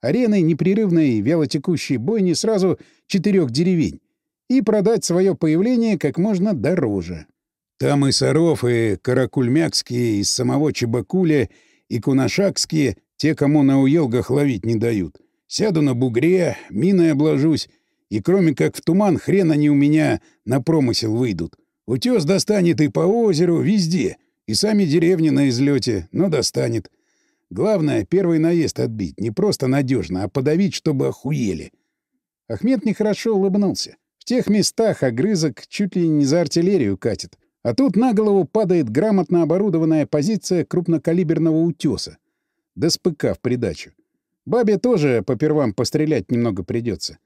арены непрерывной вялотекущей бойни сразу четырех деревень, и продать свое появление как можно дороже. Там и Саров, и Каракульмякские из самого Чебакуля, и Кунашакские, те, кому на уелгах ловить не дают. Сяду на бугре, миной обложусь, и кроме как в туман, хрен они у меня на промысел выйдут. Утес достанет и по озеру, везде. И сами деревни на излете, но достанет. Главное, первый наезд отбить. Не просто надежно, а подавить, чтобы охуели. Ахмед нехорошо улыбнулся. В тех местах огрызок чуть ли не за артиллерию катит. А тут на голову падает грамотно оборудованная позиция крупнокалиберного утеса. Да с в придачу. Бабе тоже по первам пострелять немного придется.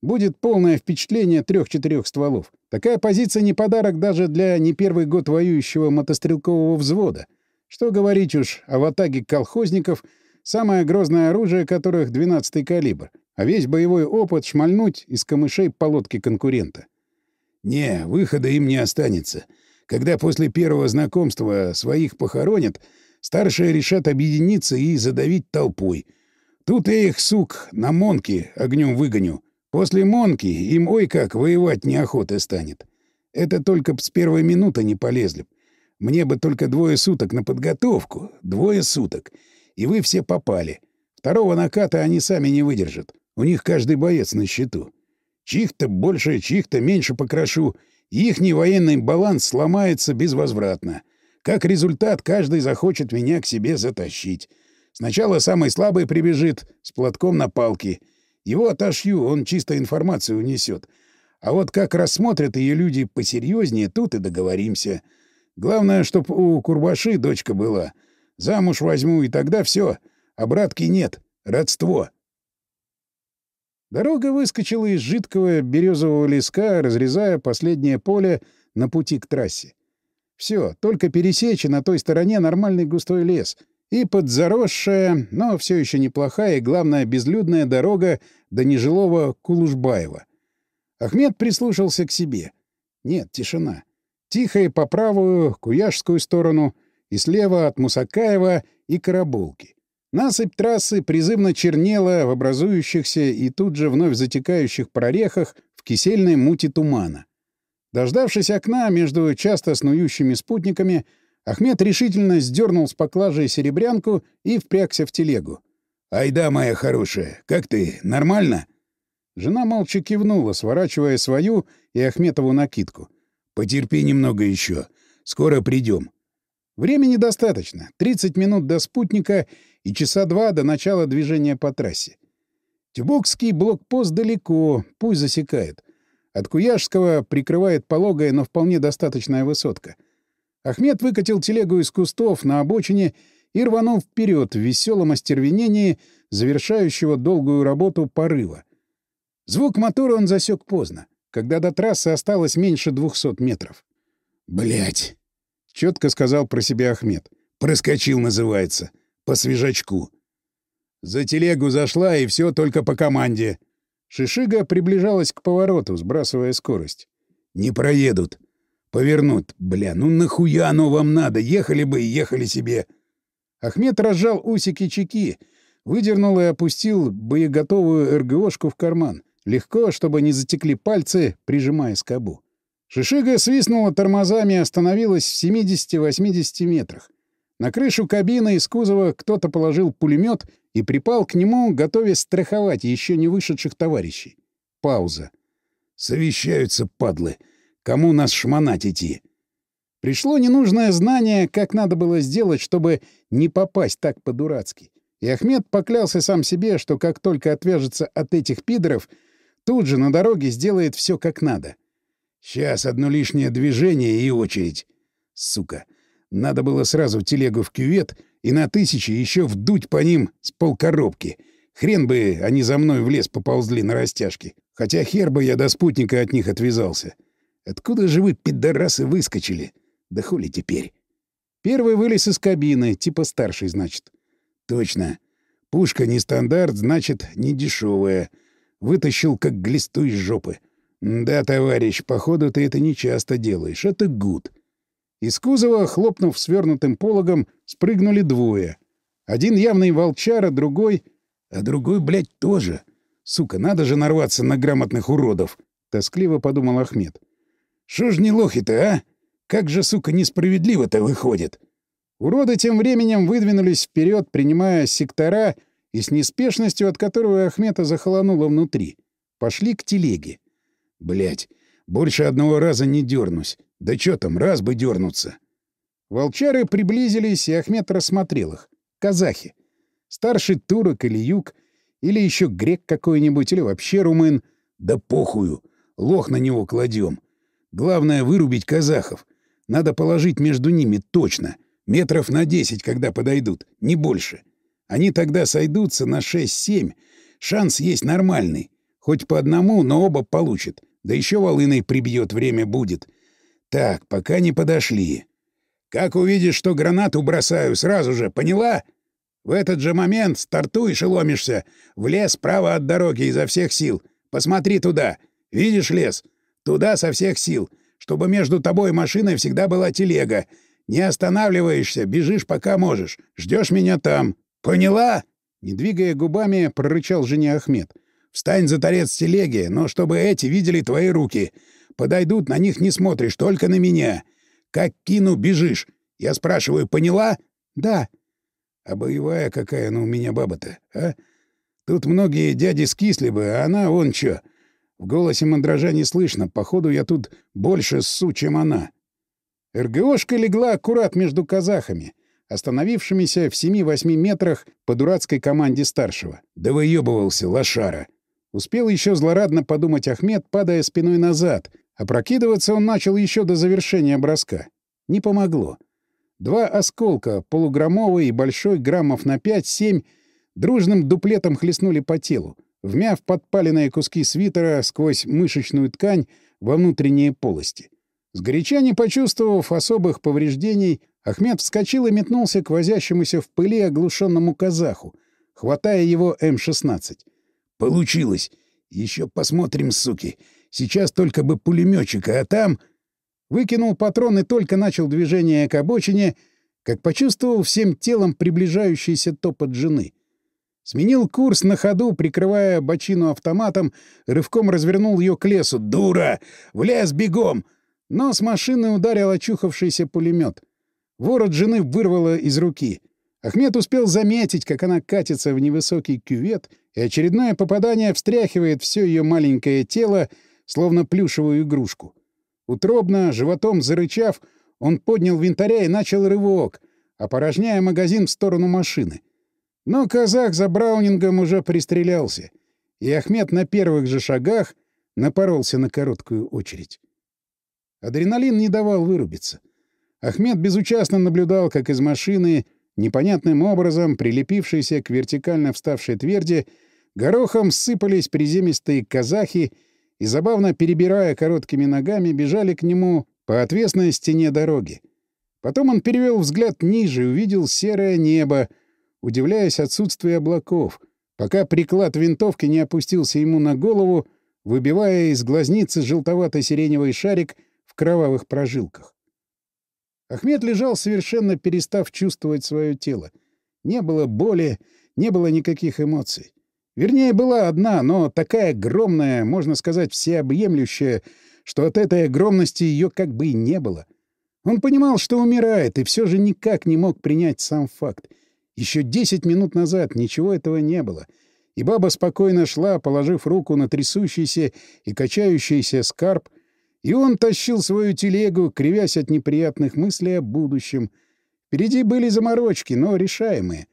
Будет полное впечатление трех-четырех стволов. Такая позиция не подарок даже для не первый год воюющего мотострелкового взвода. Что говорить уж о ватаге колхозников, самое грозное оружие которых — 12-й калибр, а весь боевой опыт шмальнуть из камышей по лодке конкурента. Не, выхода им не останется. Когда после первого знакомства своих похоронят, старшие решат объединиться и задавить толпой. Тут я их, сук, на Монке огнем выгоню — После Монки им ой как воевать неохота станет. Это только б с первой минуты не полезли. Мне бы только двое суток на подготовку. Двое суток. И вы все попали. Второго наката они сами не выдержат. У них каждый боец на счету. Чих-то больше, чих-то меньше покрошу. Ихний военный баланс сломается безвозвратно. Как результат, каждый захочет меня к себе затащить. Сначала самый слабый прибежит с платком на палке — его отошью, он чисто информацию унесет. А вот как рассмотрят ее люди посерьезнее, тут и договоримся. Главное, чтоб у Курбаши дочка была. Замуж возьму, и тогда все. Обратки нет. Родство. Дорога выскочила из жидкого березового леска, разрезая последнее поле на пути к трассе. Все, только пересечь, и на той стороне нормальный густой лес — и подзаросшая, но все еще неплохая и, главное, безлюдная дорога до нежилого Кулушбаева. Ахмед прислушался к себе. Нет, тишина. Тихо по правую, Куяшскую сторону, и слева от Мусакаева и Карабулки. Насыпь трассы призывно чернела в образующихся и тут же вновь затекающих прорехах в кисельной мути тумана. Дождавшись окна между часто снующими спутниками, Ахмед решительно сдернул с поклажи серебрянку и впрягся в телегу. «Айда, моя хорошая, как ты? Нормально?» Жена молча кивнула, сворачивая свою и Ахметову накидку. «Потерпи немного еще. Скоро придем. Времени достаточно. 30 минут до спутника и часа два до начала движения по трассе. Тюбокский блокпост далеко, пусть засекает. От Куяжского прикрывает пологая, но вполне достаточная высотка — Ахмед выкатил телегу из кустов на обочине и рванул вперед в веселом остервенении, завершающего долгую работу порыва. Звук мотора он засек поздно, когда до трассы осталось меньше двухсот метров. Блять, четко сказал про себя Ахмед. «Проскочил, называется. По свежачку». За телегу зашла, и все только по команде. Шишига приближалась к повороту, сбрасывая скорость. «Не проедут», Повернуть. Бля, ну нахуя оно вам надо? Ехали бы и ехали себе. Ахмед разжал усики чеки, выдернул и опустил боеготовую РГОшку в карман. Легко, чтобы не затекли пальцы, прижимая скобу. Шишига свистнула тормозами и остановилась в 70-80 метрах. На крышу кабины из кузова кто-то положил пулемет и припал к нему, готовясь страховать еще не вышедших товарищей. Пауза. «Совещаются, падлы. Кому нас шмонать идти? Пришло ненужное знание, как надо было сделать, чтобы не попасть так по-дурацки. И Ахмед поклялся сам себе, что как только отвяжется от этих пидоров, тут же на дороге сделает все как надо. Сейчас одно лишнее движение и очередь. Сука. Надо было сразу телегу в кювет и на тысячи еще вдуть по ним с полкоробки. Хрен бы они за мной в лес поползли на растяжке. Хотя хер бы я до спутника от них отвязался. Откуда же вы, пидорасы, выскочили? Да хули теперь? Первый вылез из кабины, типа старший, значит. Точно. Пушка не стандарт, значит, не дешевая. Вытащил как глисту из жопы. Да, товарищ, походу ты это не часто делаешь. Это гуд. Из кузова, хлопнув свернутым пологом, спрыгнули двое. Один явный волчара, другой... А другой, блядь, тоже. Сука, надо же нарваться на грамотных уродов. Тоскливо подумал Ахмед. Что ж не лохи-то, а? Как же, сука, несправедливо-то выходит. Уроды тем временем выдвинулись вперед, принимая сектора и с неспешностью, от которой Ахмета захолонуло внутри. Пошли к телеге. Блять, больше одного раза не дернусь. Да чё там, раз бы дернуться. Волчары приблизились, и Ахмед рассмотрел их. Казахи. Старший турок или юг, или еще грек какой-нибудь, или вообще румын. Да похую. Лох на него кладем. Главное — вырубить казахов. Надо положить между ними точно. Метров на десять, когда подойдут. Не больше. Они тогда сойдутся на шесть-семь. Шанс есть нормальный. Хоть по одному, но оба получат. Да еще волыной прибьет, время будет. Так, пока не подошли. Как увидишь, что гранату бросаю, сразу же, поняла? В этот же момент стартуешь и ломишься. В лес справа от дороги изо всех сил. Посмотри туда. Видишь лес? Туда со всех сил. Чтобы между тобой и машиной всегда была телега. Не останавливаешься, бежишь пока можешь. Ждешь меня там. Поняла? Не двигая губами, прорычал жене Ахмед. Встань за торец телеги, но чтобы эти видели твои руки. Подойдут, на них не смотришь, только на меня. Как кину, бежишь. Я спрашиваю, поняла? Да. А боевая какая она у меня баба-то, а? Тут многие дяди скисли бы, а она вон чё. В голосе мандража не слышно. Походу, я тут больше ссу, чем она. РГОшка легла аккурат между казахами, остановившимися в семи-восьми метрах по дурацкой команде старшего. Да выебывался, лошара. Успел еще злорадно подумать Ахмед, падая спиной назад. Опрокидываться он начал еще до завершения броска. Не помогло. Два осколка, полуграммовый и большой, граммов на 5-7, дружным дуплетом хлестнули по телу вмяв подпаленные куски свитера сквозь мышечную ткань во внутренние полости. Сгоряча не почувствовав особых повреждений, Ахмед вскочил и метнулся к возящемуся в пыли оглушенному казаху, хватая его М-16. «Получилось! Еще посмотрим, суки! Сейчас только бы пулеметчика, а там...» Выкинул патрон и только начал движение к обочине, как почувствовал всем телом приближающийся топот жены. Сменил курс на ходу, прикрывая бочину автоматом, рывком развернул ее к лесу. «Дура! В лес бегом!» Но с машины ударил очухавшийся пулемет. Ворот жены вырвало из руки. Ахмед успел заметить, как она катится в невысокий кювет, и очередное попадание встряхивает все ее маленькое тело, словно плюшевую игрушку. Утробно, животом зарычав, он поднял винтаря и начал рывок, опорожняя магазин в сторону машины. Но казах за Браунингом уже пристрелялся, и Ахмед на первых же шагах напоролся на короткую очередь. Адреналин не давал вырубиться. Ахмед безучастно наблюдал, как из машины, непонятным образом прилепившейся к вертикально вставшей тверди, горохом сыпались приземистые казахи и, забавно перебирая короткими ногами, бежали к нему по отвесной стене дороги. Потом он перевел взгляд ниже и увидел серое небо, удивляясь отсутствию облаков, пока приклад винтовки не опустился ему на голову, выбивая из глазницы желтовато-сиреневый шарик в кровавых прожилках. Ахмед лежал, совершенно перестав чувствовать свое тело. Не было боли, не было никаких эмоций. Вернее, была одна, но такая огромная, можно сказать, всеобъемлющая, что от этой огромности ее как бы и не было. Он понимал, что умирает, и все же никак не мог принять сам факт. Еще десять минут назад ничего этого не было, и баба спокойно шла, положив руку на трясущийся и качающийся скарб, и он тащил свою телегу, кривясь от неприятных мыслей о будущем. Впереди были заморочки, но решаемые.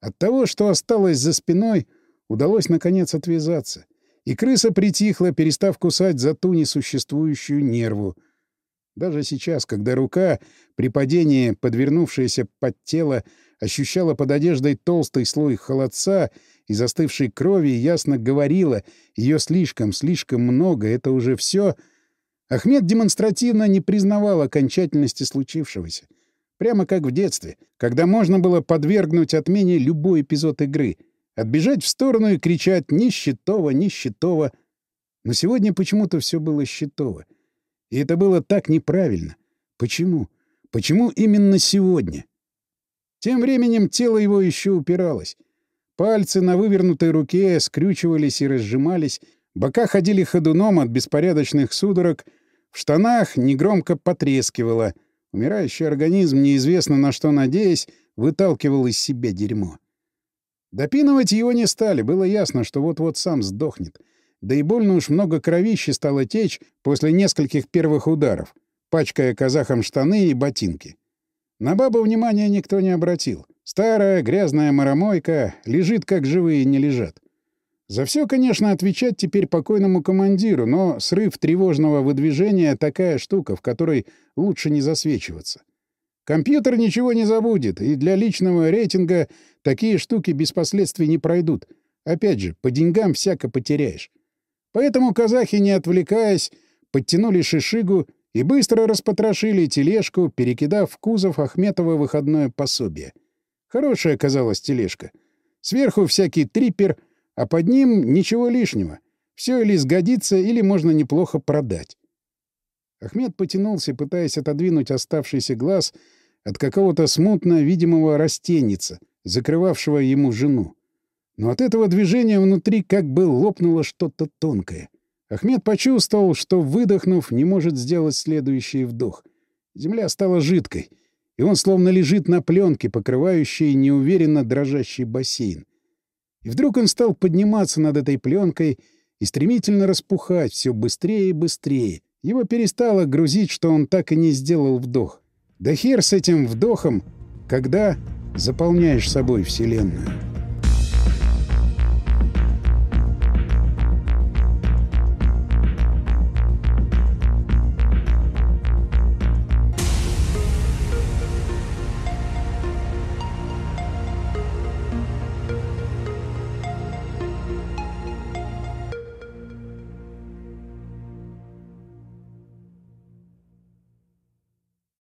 От того, что осталось за спиной, удалось наконец отвязаться. И крыса притихла, перестав кусать за ту несуществующую нерву. Даже сейчас, когда рука, при падении, подвернувшаяся под тело, ощущала под одеждой толстый слой холодца и застывшей крови, ясно говорила, ее слишком, слишком много, это уже все. Ахмед демонстративно не признавал окончательности случившегося. Прямо как в детстве, когда можно было подвергнуть отмене любой эпизод игры, отбежать в сторону и кричать «ни щитово, ни щитово». Но сегодня почему-то все было щитово. И это было так неправильно. Почему? Почему именно сегодня? Тем временем тело его еще упиралось. Пальцы на вывернутой руке скрючивались и разжимались, бока ходили ходуном от беспорядочных судорог, в штанах негромко потрескивало. Умирающий организм, неизвестно на что надеясь, выталкивал из себя дерьмо. Допинывать его не стали, было ясно, что вот-вот сам сдохнет. Да и больно уж много кровищи стало течь после нескольких первых ударов. пачкая казахам штаны и ботинки. На бабу внимания никто не обратил. Старая грязная маромойка лежит, как живые не лежат. За все, конечно, отвечать теперь покойному командиру, но срыв тревожного выдвижения — такая штука, в которой лучше не засвечиваться. Компьютер ничего не забудет, и для личного рейтинга такие штуки без последствий не пройдут. Опять же, по деньгам всяко потеряешь. Поэтому казахи, не отвлекаясь, подтянули шишигу и быстро распотрошили тележку, перекидав в кузов Ахметова выходное пособие. Хорошая оказалась тележка. Сверху всякий трипер, а под ним ничего лишнего. Все или сгодится, или можно неплохо продать. Ахмед потянулся, пытаясь отодвинуть оставшийся глаз от какого-то смутно видимого растеница, закрывавшего ему жену. Но от этого движения внутри как бы лопнуло что-то тонкое. Ахмед почувствовал, что, выдохнув, не может сделать следующий вдох. Земля стала жидкой, и он словно лежит на пленке, покрывающей неуверенно дрожащий бассейн. И вдруг он стал подниматься над этой пленкой и стремительно распухать все быстрее и быстрее. Его перестало грузить, что он так и не сделал вдох. Да хер с этим вдохом, когда заполняешь собой Вселенную.